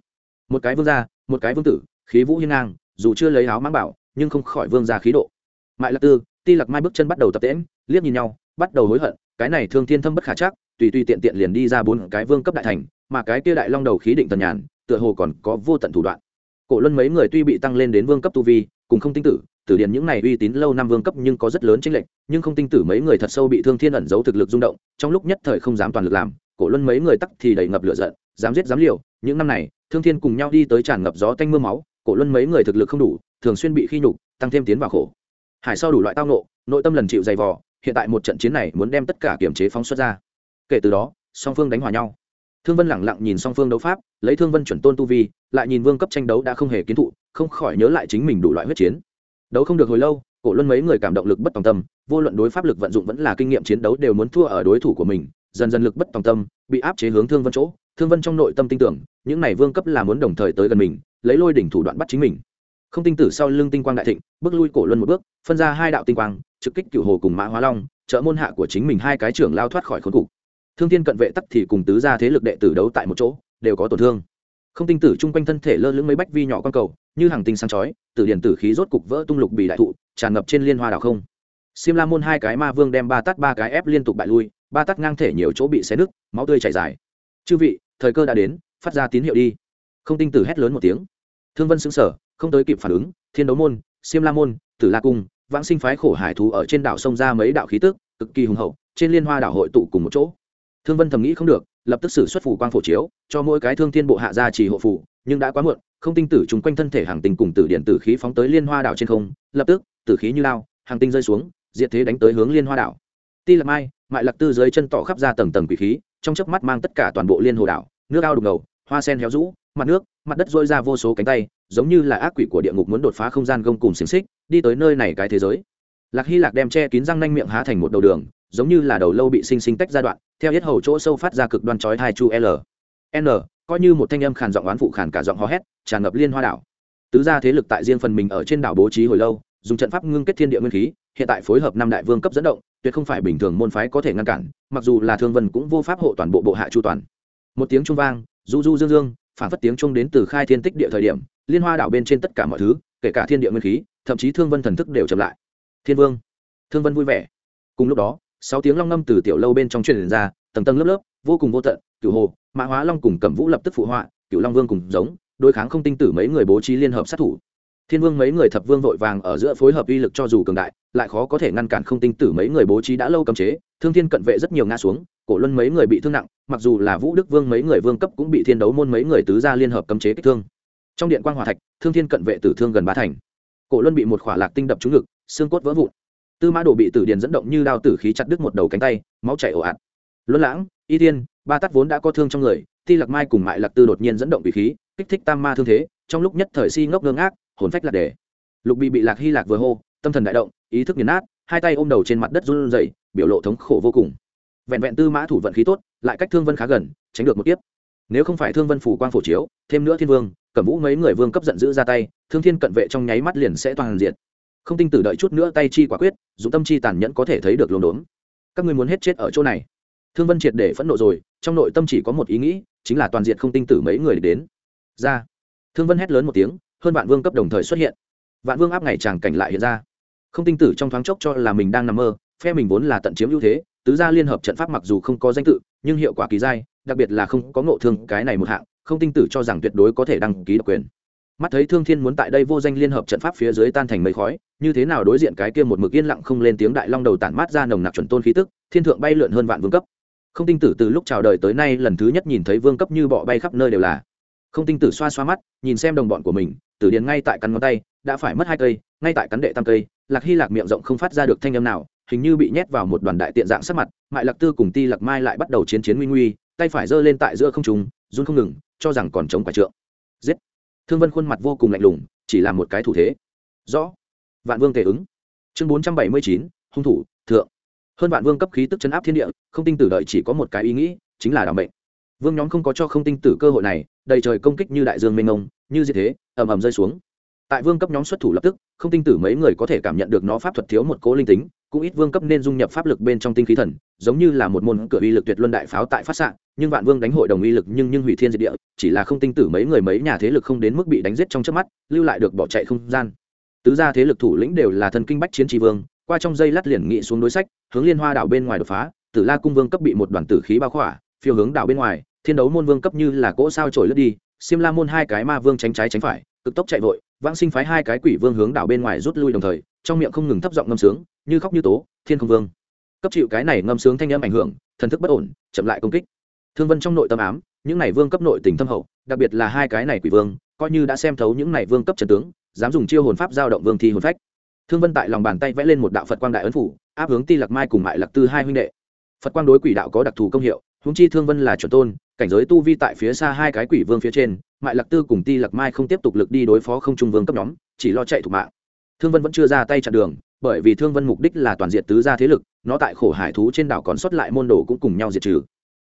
Một cái vương gia, một cái vương tử, khí vũ hiên ngang, dù chưa lấy áo mang bảo, nhưng không khỏi vương gia khí độ. Mại lạc tư, ti lạc mai bước chân bắt đầu tập tễm liếc nhìn nhau, bắt đầu hối hận, cái này thương thiên thâm bất khả chắc, tùy tùy tiện tiện liền đi ra bốn cái vương cấp đại thành, mà cái kia đại long đầu khí định tần nhàn tựa hồ còn có vô tận thủ đoạn. Cổ luân mấy người tuy bị tăng lên đến vương cấp tu vi, cùng không tinh tử tử điện những này uy tín lâu năm vương cấp nhưng có rất lớn chênh lệch, nhưng không tinh tử mấy người thật sâu bị thương thiên ẩn giấu thực lực rung động, trong lúc nhất thời không dám toàn lực làm, cổ luân mấy người tắc thì đầy ngập lửa giận, dám giết dám liều, những năm này, thương thiên cùng nhau đi tới tràn ngập gió tanh mưa máu, cổ luân mấy người thực lực không đủ, thường xuyên bị khi nhục, tăng thêm tiến vào khổ. Hải sau đủ loại tao nộ nội tâm lần chịu dày vò, hiện tại một trận chiến này muốn đem tất cả kiểm chế phóng xuất ra. Kể từ đó, song phương đánh hòa nhau thương vân lẳng lặng nhìn song phương đấu pháp, lấy thương vân chuẩn tôn tu vi, lại nhìn vương cấp tranh đấu đã không hề kiến thụ, không khỏi nhớ lại chính mình đủ loại huyết chiến. Đấu không được hồi lâu, cổ luân mấy người cảm động lực bất tòng tâm, vô luận đối pháp lực vận dụng vẫn là kinh nghiệm chiến đấu đều muốn thua ở đối thủ của mình, dần dần lực bất tòng tâm, bị áp chế hướng thương vân chỗ. Thương vân trong nội tâm tin tưởng, những này vương cấp là muốn đồng thời tới gần mình, lấy lôi đỉnh thủ đoạn bắt chính mình. Không tinh tử sau lưng tinh quang đại thịnh, bước lui cổ luân một bước, phân ra hai đạo tinh quang, trực kích cựu hồ cùng mã hóa long, trợ môn hạ của chính mình hai cái trưởng lao thoát khỏi khốn cục thương thiên cận vệ tắc thì cùng tứ gia thế lực đệ tử đấu tại một chỗ, đều có tổn thương. Không tinh tử chung quanh thân thể lơ lửng mấy bách vi nhỏ con cầu, như hàng tinh sáng chói từ điện tử khí rốt cục vỡ tung lục bị đại thụ, tràn ngập trên liên hoa đảo không. Xiêm la môn hai cái ma vương đem ba tắt ba cái ép liên tục bại lui, ba tắt ngang thể nhiều chỗ bị xé nứt, máu tươi chảy dài. Chư vị, thời cơ đã đến, phát ra tín hiệu đi. Không tinh tử hét lớn một tiếng. Thương vân xứng sở không tới kịp phản ứng, thiên đấu môn, xiêm la môn, tử la cung, vãng sinh phái khổ hải thú ở trên đảo sông ra mấy đạo khí tức, cực kỳ hùng hậu, trên liên hoa đảo hội tụ cùng một chỗ thương vân thầm nghĩ không được, lập tức xử xuất phủ quang phổ chiếu, cho mỗi cái thương thiên bộ hạ ra chỉ hộ phủ nhưng đã quá muộn, không tinh tử chúng quanh thân thể hàng tinh cùng tử điện tử khí phóng tới liên hoa đảo trên không, lập tức, tử khí như lao, hàng tinh rơi xuống, diệt thế đánh tới hướng liên hoa đảo. Ti lập mai, mại lạc tư dưới chân tỏ khắp ra tầng tầng quỷ khí, trong chớp mắt mang tất cả toàn bộ liên hồ đảo, nước ao đục ngầu, hoa sen héo rũ, mặt nước, mặt đất dôi ra vô số cánh tay, giống như là ác quỷ của địa ngục muốn đột phá không gian gông cùng xiềng xích, đi tới nơi này cái thế giới lạc hy lạc đem che kín răng nanh miệng há thành một đầu đường, giống như là đầu lâu bị sinh sinh tách ra đoạn, theo hết hầu chỗ sâu phát ra cực đoan chói hai chu l. N, coi như một thanh âm khàn giọng oán phụ khàn cả giọng hò hét, tràn ngập liên hoa đảo. Tứ gia thế lực tại riêng phần mình ở trên đảo bố trí hồi lâu, dùng trận pháp ngưng kết thiên địa nguyên khí, hiện tại phối hợp năm đại vương cấp dẫn động, tuyệt không phải bình thường môn phái có thể ngăn cản, mặc dù là thương vân cũng vô pháp hộ toàn bộ bộ hạ chu toàn. Một tiếng trung vang, du du dương dương, phản phất tiếng trung đến từ khai thiên tích địa thời điểm, liên hoa đảo bên trên tất cả mọi thứ, kể cả thiên địa nguyên khí, thậm chí thương vân thần thức đều chậm lại thiên vương. Thương vân vui vẻ. Cùng lúc đó, sáu tiếng long ngâm từ tiểu lâu bên trong truyền ra, tầng tầng lớp lớp, vô cùng vô tận, cửu hồ, mã hóa long cùng cẩm vũ lập tức phụ họa, cửu long vương cùng giống, đối kháng không tinh tử mấy người bố trí liên hợp sát thủ. Thiên vương mấy người thập vương vội vàng ở giữa phối hợp uy lực cho dù cường đại, lại khó có thể ngăn cản không tinh tử mấy người bố trí đã lâu cấm chế, thương thiên cận vệ rất nhiều ngã xuống, cổ luân mấy người bị thương nặng, mặc dù là vũ đức vương mấy người vương cấp cũng bị thiên đấu môn mấy người tứ gia liên hợp cấm chế kích thương. Trong điện quan hòa thạch, thương thiên cận vệ tử thương gần bá thành. Cổ luân bị một khỏa lạc tinh đập trúng ngực xương cốt vỡ vụn. Tư mã đồ bị tử điền dẫn động như đao tử khí chặt đứt một đầu cánh tay, máu chảy ồ ạt. Luân lãng, y tiên ba tắt vốn đã có thương trong người, ti lạc mai cùng mại lạc tư đột nhiên dẫn động bị khí, kích thích tam ma thương thế, trong lúc nhất thời si ngốc ngơ ngác, hồn phách lạc đề. Lục bị bị lạc hy lạc vừa hô, tâm thần đại động, ý thức nghiền nát, hai tay ôm đầu trên mặt đất run rẩy, biểu lộ thống khổ vô cùng. Vẹn vẹn tư mã thủ vận khí tốt, lại cách thương vân khá gần, tránh được một tiếp nếu không phải thương vân phủ quang phổ chiếu, thêm nữa thiên vương, cẩm vũ mấy người vương cấp giận dữ ra tay, thương thiên cận vệ trong nháy mắt liền sẽ toàn diện không tinh tử đợi chút nữa tay chi quả quyết dùng tâm chi tàn nhẫn có thể thấy được lồn đốn. Các ngươi muốn hết chết ở chỗ này. Thương vân triệt để phẫn nộ rồi, trong nội tâm chỉ có một ý nghĩ, chính là toàn diện không tinh tử mấy người đến. Ra. Thương vân hét lớn một tiếng, hơn vạn vương cấp đồng thời xuất hiện. Vạn vương áp ngày tràng cảnh lại hiện ra. Không tinh tử trong thoáng chốc cho là mình đang nằm mơ, phe mình vốn là tận chiếm ưu thế, tứ gia liên hợp trận pháp mặc dù không có danh tự, nhưng hiệu quả kỳ dai đặc biệt là không có ngộ thương cái này một hạng, không tinh tử cho rằng tuyệt đối có thể đăng ký độc quyền mắt thấy thương thiên muốn tại đây vô danh liên hợp trận pháp phía dưới tan thành mây khói, như thế nào đối diện cái kia một mực yên lặng không lên tiếng đại long đầu tản mát ra nồng nặc chuẩn tôn khí tức, thiên thượng bay lượn hơn vạn vương cấp. Không tinh tử từ lúc chào đời tới nay lần thứ nhất nhìn thấy vương cấp như bọ bay khắp nơi đều là. Không tinh tử xoa xoa mắt, nhìn xem đồng bọn của mình, tử điền ngay tại cắn ngón tay, đã phải mất hai cây, ngay tại cắn đệ tam cây, lạc hy lạc miệng rộng không phát ra được thanh âm nào, hình như bị nhét vào một đoàn đại tiện dạng sắc mặt, mại lạc tư cùng ti lạc mai lại bắt đầu chiến chiến nguy nguy, tay phải giơ lên tại giữa không trùng run không ngừng, cho rằng còn chống quả trượng. Giết! Thương vân khuôn mặt vô cùng lạnh lùng, chỉ là một cái thủ thế. Rõ. Vạn vương tề ứng. Chương bốn trăm bảy mươi chín, hung thủ, thượng. Hơn vạn vương cấp khí tức chấn áp thiên địa, không tinh tử đợi chỉ có một cái ý nghĩ, chính là đảm bệnh vương nhóm không có cho không tinh tử cơ hội này, đầy trời công kích như đại dương mênh mông, như gì thế, ầm ầm rơi xuống tại vương cấp nhóm xuất thủ lập tức, không tinh tử mấy người có thể cảm nhận được nó pháp thuật thiếu một cố linh tính, cũng ít vương cấp nên dung nhập pháp lực bên trong tinh khí thần, giống như là một môn cửa uy lực tuyệt luân đại pháo tại phát xạ, nhưng vạn vương đánh hội đồng uy lực nhưng nhưng hủy thiên diệt địa, chỉ là không tinh tử mấy người mấy nhà thế lực không đến mức bị đánh giết trong chớp mắt, lưu lại được bỏ chạy không gian. Tứ gia thế lực thủ lĩnh đều là thần kinh bách chiến tri vương, qua trong dây lát liền nghị xuống đối sách, hướng liên hoa đảo bên ngoài đột phá, tử la cung vương cấp bị một đoàn tử khí bao khỏa, phiêu hướng đảo bên ngoài, thiên đấu môn vương cấp như là cỗ sao trổi lướt đi, xiêm la môn hai cái ma vương tránh trái tránh phải, cực tốc chạy vội vãng sinh phái hai cái quỷ vương hướng đảo bên ngoài rút lui đồng thời, trong miệng không ngừng thấp giọng ngâm sướng, như khóc như tố, thiên không vương. Cấp chịu cái này ngâm sướng thanh âm ảnh hưởng, thần thức bất ổn, chậm lại công kích. Thương vân trong nội tâm ám, những này vương cấp nội tình thâm hậu, đặc biệt là hai cái này quỷ vương, coi như đã xem thấu những này vương cấp trần tướng, dám dùng chiêu hồn pháp giao động vương thi hồn phách. Thương vân tại lòng bàn tay vẽ lên một đạo phật quang đại ấn phủ, áp hướng ti lạc mai cùng mại lạc tư hai huynh đệ. Phật quang đối quỷ đạo có đặc thù công hiệu húng chi thương vân là chuẩn tôn cảnh giới tu vi tại phía xa hai cái quỷ vương phía trên, mại lạc tư cùng ti lạc mai không tiếp tục lực đi đối phó không trung vương cấp nhóm, chỉ lo chạy thủ mạng. Thương vân vẫn chưa ra tay chặn đường, bởi vì thương vân mục đích là toàn diện tứ gia thế lực, nó tại khổ hải thú trên đảo còn xuất lại môn đồ cũng cùng nhau diệt trừ.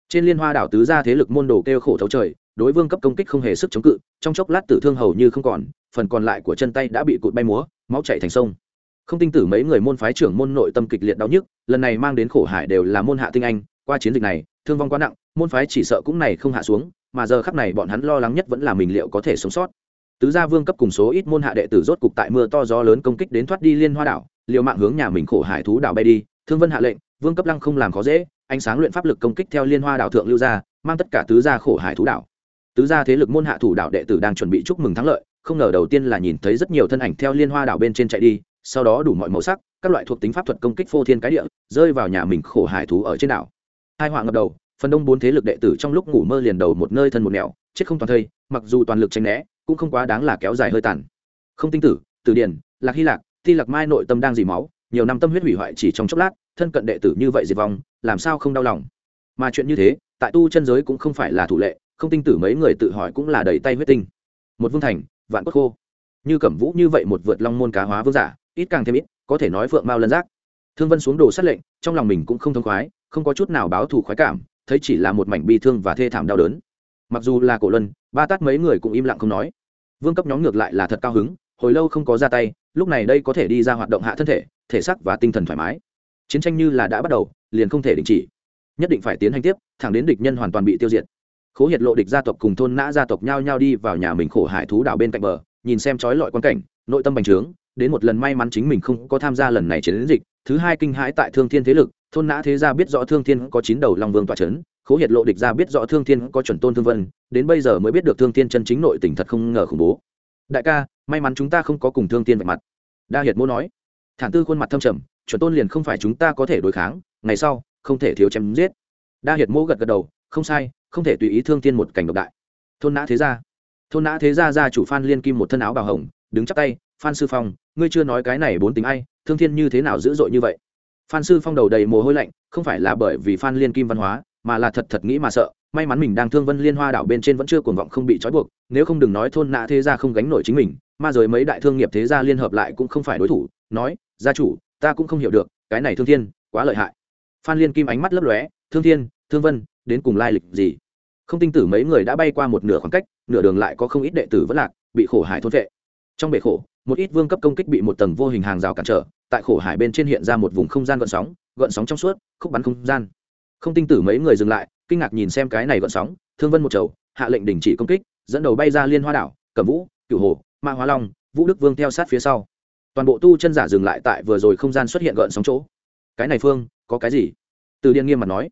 Trên liên hoa đảo tứ gia thế lực môn đồ kêu khổ thấu trời, đối vương cấp công kích không hề sức chống cự, trong chốc lát tử thương hầu như không còn, phần còn lại của chân tay đã bị cụt bay múa, máu chảy thành sông. Không tin tử mấy người môn phái trưởng môn nội tâm kịch liệt đau nhức, lần này mang đến khổ hải đều là môn hạ tinh anh, qua chiến dịch này, thương vong quá nặng môn phái chỉ sợ cũng này không hạ xuống, mà giờ khắc này bọn hắn lo lắng nhất vẫn là mình liệu có thể sống sót. Tứ gia vương cấp cùng số ít môn hạ đệ tử rốt cục tại mưa to gió lớn công kích đến thoát đi liên hoa đảo, liều mạng hướng nhà mình khổ hải thú đảo bay đi, thương vân hạ lệnh, vương cấp lăng không làm khó dễ, ánh sáng luyện pháp lực công kích theo liên hoa đảo thượng lưu ra, mang tất cả tứ gia khổ hải thú đảo. Tứ gia thế lực môn hạ thủ đảo đệ tử đang chuẩn bị chúc mừng thắng lợi, không ngờ đầu tiên là nhìn thấy rất nhiều thân ảnh theo liên hoa đảo bên trên chạy đi, sau đó đủ mọi màu sắc, các loại thuộc tính pháp thuật công kích phô thiên cái địa, rơi vào nhà mình khổ hải thú ở trên đảo. Hai họa ngập đầu phần đông bốn thế lực đệ tử trong lúc ngủ mơ liền đầu một nơi thân một nẻo, chết không toàn thây, mặc dù toàn lực tranh né, cũng không quá đáng là kéo dài hơi tàn. Không tinh tử từ điển lạc hy lạc thi lạc mai nội tâm đang dì máu, nhiều năm tâm huyết hủy hoại chỉ trong chốc lát, thân cận đệ tử như vậy diệt vong, làm sao không đau lòng? Mà chuyện như thế, tại tu chân giới cũng không phải là thủ lệ, không tinh tử mấy người tự hỏi cũng là đầy tay huyết tinh. Một vương thành, vạn quốc khô. Như cẩm vũ như vậy một vượt long môn cá hóa vương giả, ít càng thêm ít, có thể nói phượng mao lân giác. Thương vân xuống đồ sát lệnh, trong lòng mình cũng không thông khoái, không có chút nào báo thù khoái cảm thấy chỉ là một mảnh bi thương và thê thảm đau đớn. Mặc dù là cổ luân ba tát mấy người cũng im lặng không nói. Vương cấp nhóm ngược lại là thật cao hứng, hồi lâu không có ra tay, lúc này đây có thể đi ra hoạt động hạ thân thể thể sắc và tinh thần thoải mái. Chiến tranh như là đã bắt đầu, liền không thể đình chỉ. Nhất định phải tiến hành tiếp, thẳng đến địch nhân hoàn toàn bị tiêu diệt. Khố hiệt lộ địch gia tộc cùng thôn nã gia tộc nhao nhao đi vào nhà mình khổ hải thú đảo bên cạnh bờ, nhìn xem trói lọi quan cảnh, nội tâm bành trướng, đến một lần may mắn chính mình không có tham gia lần này chiến dịch, thứ hai kinh hãi tại thương thiên thế lực thôn nã thế gia biết rõ thương thiên có chín đầu long vương tọa c h ấ n khố hiệt lộ địch gia biết rõ thương thiên có chuẩn tôn thương vân, đến bây giờ mới biết được thương thiên chân chính nội tỉnh thật không ngờ khủng bố. Đại ca, may mắn chúng ta không có cùng thương thiên vạch mặt. Đa hiệt mô nói. Thản tư khuôn mặt thâm trầm, chuẩn tôn liền không phải chúng ta có thể đối kháng, ngày sau, không thể thiếu chém giết. Đa hiệt mô gật gật đầu, không sai, không thể tùy ý thương thiên một cảnh độc đại. Thôn nã thế gia. Thôn nã thế gia gia chủ phan liên kim một thân áo bào hồng, đứng chắc tay, phan sư phong, ngươi chưa nói cái này bốn tính ai, thương thiên như thế nào dữ dội như vậy? Phan sư phong đầu đầy mồ hôi lạnh, không phải là bởi vì phan liên kim văn hóa, mà là thật thật nghĩ mà sợ, may mắn mình đang thương vân liên hoa đảo bên trên vẫn chưa cuồng vọng không bị trói buộc, nếu không đừng nói thôn nã thế gia không gánh nổi chính mình, mà rồi mấy đại thương nghiệp thế gia liên hợp lại cũng không phải đối thủ, nói, gia chủ, ta cũng không hiểu được, cái này thương thiên, quá lợi hại. Phan liên kim ánh mắt lấp lóe, thương thiên, thương vân, đến cùng lai lịch gì? Không tin tử mấy người đã bay qua một nửa khoảng cách, nửa đường lại có không ít đệ tử vẫn lạc, bị khổ hải thôn vệ. Trong bể khổ một ít vương cấp công kích bị một tầng vô hình hàng rào cản trở, tại khổ hải bên trên hiện ra một vùng không gian gợn sóng gợn sóng trong suốt, khúc bắn không gian. Không tin tử mấy người dừng lại, kinh ngạc nhìn xem cái này gợn sóng, thương vân một chầu, hạ lệnh đình chỉ công kích, dẫn đầu bay ra liên hoa đảo, cẩm vũ, cửu hồ, ma hóa long, vũ đức vương theo sát phía sau. Toàn bộ tu chân giả dừng lại tại vừa rồi không gian xuất hiện gợn sóng chỗ. Cái này phương, có cái gì? Từ điện nghiêm mặt nói.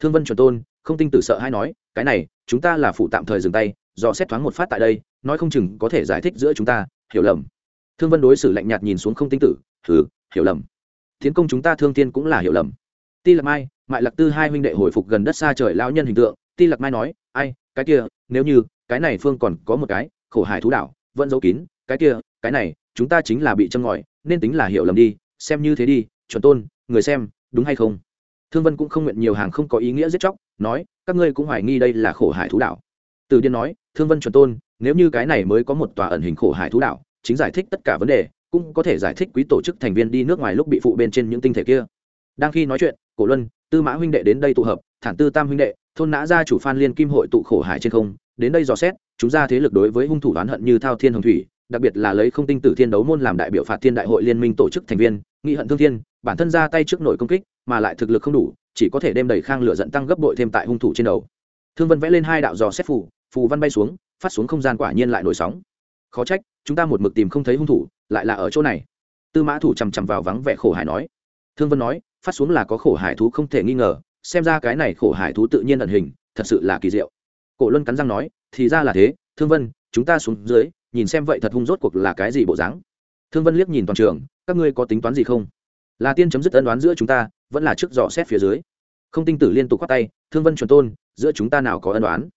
Thương vân chuẩn tôn, không tin tử sợ hay nói, cái này, chúng ta là phụ tạm thời dừng tay do xét thoáng một phát tại đây, nói không chừng có thể giải thích giữa chúng ta, hiểu lầm thương vân đối xử lạnh nhạt nhìn xuống không tinh tử thử hiểu lầm. Tiến công chúng ta thương tiên cũng là hiểu lầm. Ti lạc mai, mại lạc tư hai huynh đệ hồi phục gần đất xa trời lão nhân hình tượng, ti lạc mai nói, ai, cái kia, nếu như, cái này phương còn có một cái, khổ hải thú đảo, vẫn giấu kín, cái kia, cái này, chúng ta chính là bị châm ngòi, nên tính là hiểu lầm đi, xem như thế đi, chuẩn tôn, người xem, đúng hay không? Thương vân cũng không nguyện nhiều hàng không có ý nghĩa giết chóc, nói, các ngươi cũng hoài nghi đây là khổ hải thú đảo. Từ điên nói, thương vân chuẩn tôn, nếu như cái này mới có một tòa ẩn hình khổ hải thú đảo chính giải thích tất cả vấn đề, cũng có thể giải thích quý tổ chức thành viên đi nước ngoài lúc bị phụ bên trên những tinh thể kia. Đang khi nói chuyện, cổ luân, tư mã huynh đệ đến đây tụ hợp, thản tư tam huynh đệ, thôn nã gia chủ phan liên kim hội tụ khổ hải trên không, đến đây dò xét, chúng ra thế lực đối với hung thủ oán hận như thao thiên hồng thủy, đặc biệt là lấy không tinh tử thiên đấu môn làm đại biểu phạt thiên đại hội liên minh tổ chức thành viên nghị hận thương thiên, bản thân ra tay trước nội công kích, mà lại thực lực không đủ, chỉ có thể đem đầy khang lửa dẫn tăng gấp bội thêm tại hung thủ trên đầu. Thương vân vẽ lên hai đạo dò xét phù phù văn bay xuống, phát xuống không gian quả nhiên lại nổi sóng khó trách, chúng ta một mực tìm không thấy hung thủ, lại là ở chỗ này. Tư mã thủ chằm chằm vào vắng vẻ khổ hải nói. Thương vân nói, phát xuống là có khổ hải thú không thể nghi ngờ, xem ra cái này khổ hải thú tự nhiên ẩn hình, thật sự là kỳ diệu. Cổ luân cắn răng nói, thì ra là thế, thương vân, chúng ta xuống dưới, nhìn xem vậy thật hung rốt cuộc là cái gì bộ dáng. Thương vân liếc nhìn toàn trường, các ngươi có tính toán gì không? Là tiên chấm dứt ân đoán giữa chúng ta, vẫn là trước dò xét phía dưới. Không tinh tử liên tục khoát tay, thương vân chuẩn tôn, giữa chúng ta nào có ân đoán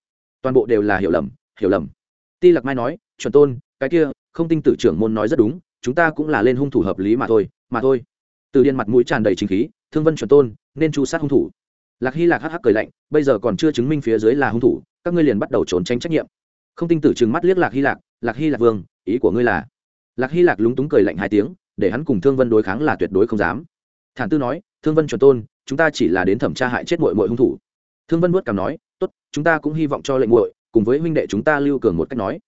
toàn bộ đều là hiểu lầm hiểu lầm. Ti lạc mai nói, chuẩn tôn cái kia, không tinh tử trưởng môn nói rất đúng, chúng ta cũng là lên hung thủ hợp lý mà thôi mà thôi. Từ điên mặt mũi tràn đầy chính khí, thương vân chuẩn tôn, nên chu sát hung thủ. Lạc hy lạc hắc hắc cười lạnh, bây giờ còn chưa chứng minh phía dưới là hung thủ, các ngươi liền bắt đầu trốn tránh trách nhiệm. Không tinh tử trừng mắt liếc lạc hy lạc lạc hy lạc vương, ý của ngươi là? Lạc hy lạc lúng túng cười lạnh hai tiếng, để hắn cùng thương vân đối kháng là tuyệt đối không dám. Thản tư nói, thương vân chuẩn tôn, chúng ta chỉ là đến thẩm tra hại chết mội mội hung thủ. Thương vân vuốt cảm nói, tốt, chúng ta cũng hy vọng cho lệnh muội, cùng với huynh đệ chúng ta lưu cường một cách nói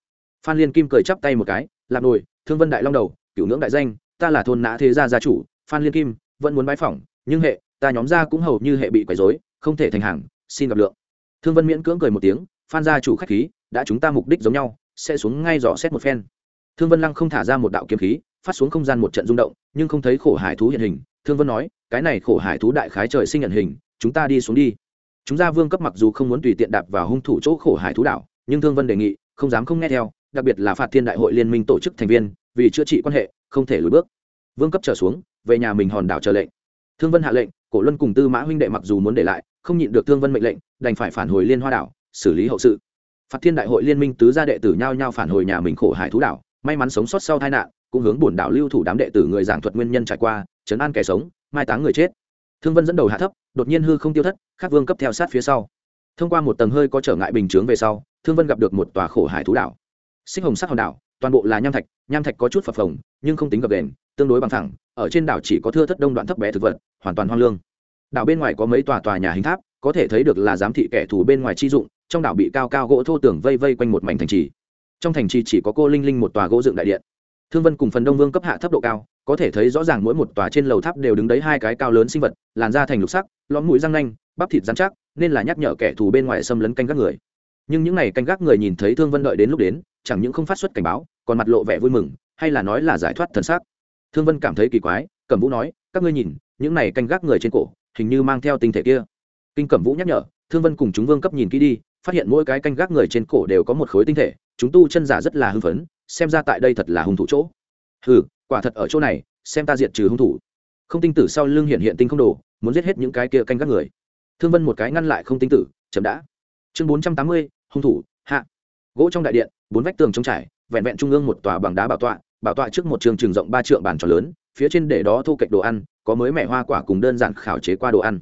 phan liên kim cười chắp tay một cái làm nổi thương vân đại long đầu Cựu ngưỡng đại danh, ta là thôn nã thế gia gia chủ, phan liên kim, vẫn muốn bãi phỏng, nhưng hệ, ta nhóm gia cũng hầu như hệ bị quấy rối, không thể thành hàng, xin gặp lượng. Thương vân miễn cưỡng cười một tiếng, phan gia chủ khách khí, đã chúng ta mục đích giống nhau, sẽ xuống ngay dò xét một phen. Thương vân lăng không thả ra một đạo kiếm khí, phát xuống không gian một trận rung động, nhưng không thấy khổ hải thú hiện hình. Thương vân nói, cái này khổ hải thú đại khái trời sinh nhận hình, chúng ta đi xuống đi. Chúng gia vương cấp mặc dù không muốn tùy tiện đạp vào hung thủ chỗ khổ hải thú đảo, nhưng thương vân đề nghị, không dám không nghe theo đặc biệt là phạt thiên đại hội liên minh tổ chức thành viên, vì chữa trị quan hệ, không thể lùi bước. Vương cấp trở xuống, về nhà mình hòn đảo chờ lệnh. Thương vân hạ lệnh, cổ luân cùng tư mã huynh đệ mặc dù muốn để lại, không nhịn được thương vân mệnh lệnh, đành phải phản hồi liên hoa đảo, xử lý hậu sự. Phạt thiên đại hội liên minh tứ gia đệ tử nhao nhao phản hồi nhà mình khổ hải thú đảo, may mắn sống sót sau tai nạn, cũng hướng bổn đảo lưu thủ đám đệ tử người giảng thuật nguyên nhân trải qua chấn an kẻ sống, mai táng người chết. Thương vân dẫn đầu hạ thấp, đột nhiên hư không tiêu thất, khắc vương cấp theo sát phía sau. Thông qua một tầng hơi có trở ngại bình chướng về sau, thương vân gặp được một tòa khổ hải thú đảo xích hồng sắc hòn đảo, toàn bộ là nham thạch nham thạch có chút phập phồng, nhưng không tính gập đền tương đối bằng thẳng, ở trên đảo chỉ có thưa thất đông đoạn thấp bé thực vật, hoàn toàn hoang lương. Đảo bên ngoài có mấy tòa tòa nhà hình tháp, có thể thấy được là giám thị kẻ thù bên ngoài chi dụng, trong đảo bị cao cao gỗ thô tường vây vây quanh một mảnh thành trì. Trong thành trì chỉ có cô linh linh một tòa gỗ dựng đại điện. Thương vân cùng phần đông vương cấp hạ thấp độ cao, có thể thấy rõ ràng mỗi một tòa trên lầu tháp đều đứng đấy hai cái cao lớn sinh vật, làn da thành lục sắc, lõm mũi răng nanh, bắp thịt dán chắc, nên là nhắc nhở kẻ thù bên ngoài xâm lấn canh các người nhưng những n à y canh gác người nhìn thấy thương vân đợi đến lúc đến, chẳng những không phát xuất cảnh báo, còn mặt lộ vẻ vui mừng, hay là nói là giải thoát thần sắc thương vân cảm thấy kỳ quái, cẩm vũ nói, các ngươi nhìn, những n à y canh gác người trên cổ, hình như mang theo tinh thể kia. Kinh cẩm vũ nhắc nhở, thương vân cùng chúng vương cấp nhìn kỹ đi, phát hiện mỗi cái canh gác người trên cổ đều có một khối tinh thể, chúng tu chân giả rất là hưng phấn, xem ra tại đây thật là hung thủ chỗ. Hừ, quả thật ở chỗ này, xem ta diệt trừ hung thủ. Không tinh tử sau lưng hiện hiện tinh không đồ, muốn giết hết những cái kia canh gác người. Thương vân một cái ngăn lại không tinh tử, chậm đã. Chương bốn trăm tám mươi hung thủ, hạ. Gỗ trong đại điện, bốn vách tường trống trải, vẹn vẹn trung ương một tòa bằng đá bảo tọa bảo tọa trước một trường trường rộng ba trượng bàn tròn lớn, phía trên để đó thu cạnh đồ ăn, có mới mẻ hoa quả cùng đơn giản khảo chế qua đồ ăn.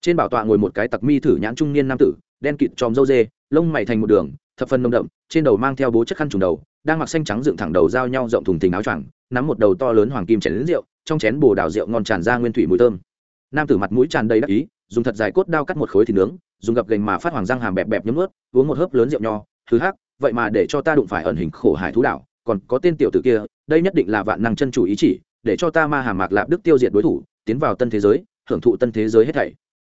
Trên bảo tọa ngồi một cái tặc mi thử nhãn trung niên nam tử, đen kịt tròm râu dê, lông mày thành một đường, thập phân nông đậm, trên đầu mang theo bố chất khăn trùng đầu, đang mặc xanh trắng dựng thẳng đầu giao nhau rộng thùng thình áo choàng, nắm một đầu to lớn hoàng kim chén rượu, trong chén bồ đào rượu ngon tràn ra nguyên thủy mùi thơm. Nam tử mặt mũi tràn đầy đắc ý dùng thật dài cốt đao cắt một khối thịt nướng, dùng gập gành mà phát hoàng răng hàm bẹp bẹp nhấm ướt uống một hớp lớn rượu nho thứ hắc, vậy mà để cho ta đụng phải ẩn hình khổ hải thú đảo, còn có tên tiểu tử kia, đây nhất định là vạn năng chân chủ ý chỉ, để cho ta ma hàm mạc lạp đức tiêu diệt đối thủ, tiến vào tân thế giới, hưởng thụ tân thế giới hết thảy.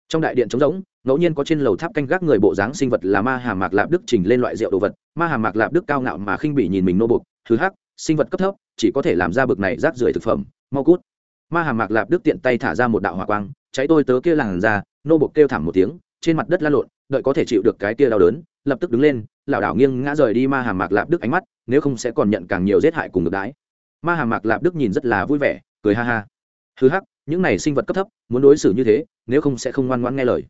Trong đại điện trống rỗng, ngẫu nhiên có trên lầu tháp canh gác người bộ dáng sinh vật là ma hàm mạc lạp đức trình lên loại rượu đồ vật, ma hàm mạc lạp đức cao ngạo mà khinh bị nhìn mình nô bục thứ hắc, sinh vật cấp thấp, chỉ có thể làm ra bực này rác rưởi thực phẩm, mau cút. Ma hàm mạc lạp đức tiện tay thả ra một đạo hỏa quang cháy tôi tớ kia làn ra nô bục kêu thảm một tiếng, trên mặt đất la lộn, đợi có thể chịu được cái kia đau đớn, lập tức đứng lên, lảo đảo nghiêng ngã rời đi ma hàm mạc lạp đức ánh mắt, nếu không sẽ còn nhận càng nhiều giết hại cùng ngược đái ma hàm mạc lạp đức nhìn rất là vui vẻ, cười ha ha. Hư hắc, những này sinh vật cấp thấp, muốn đối xử như thế, nếu không sẽ không ngoan ngoãn nghe lời.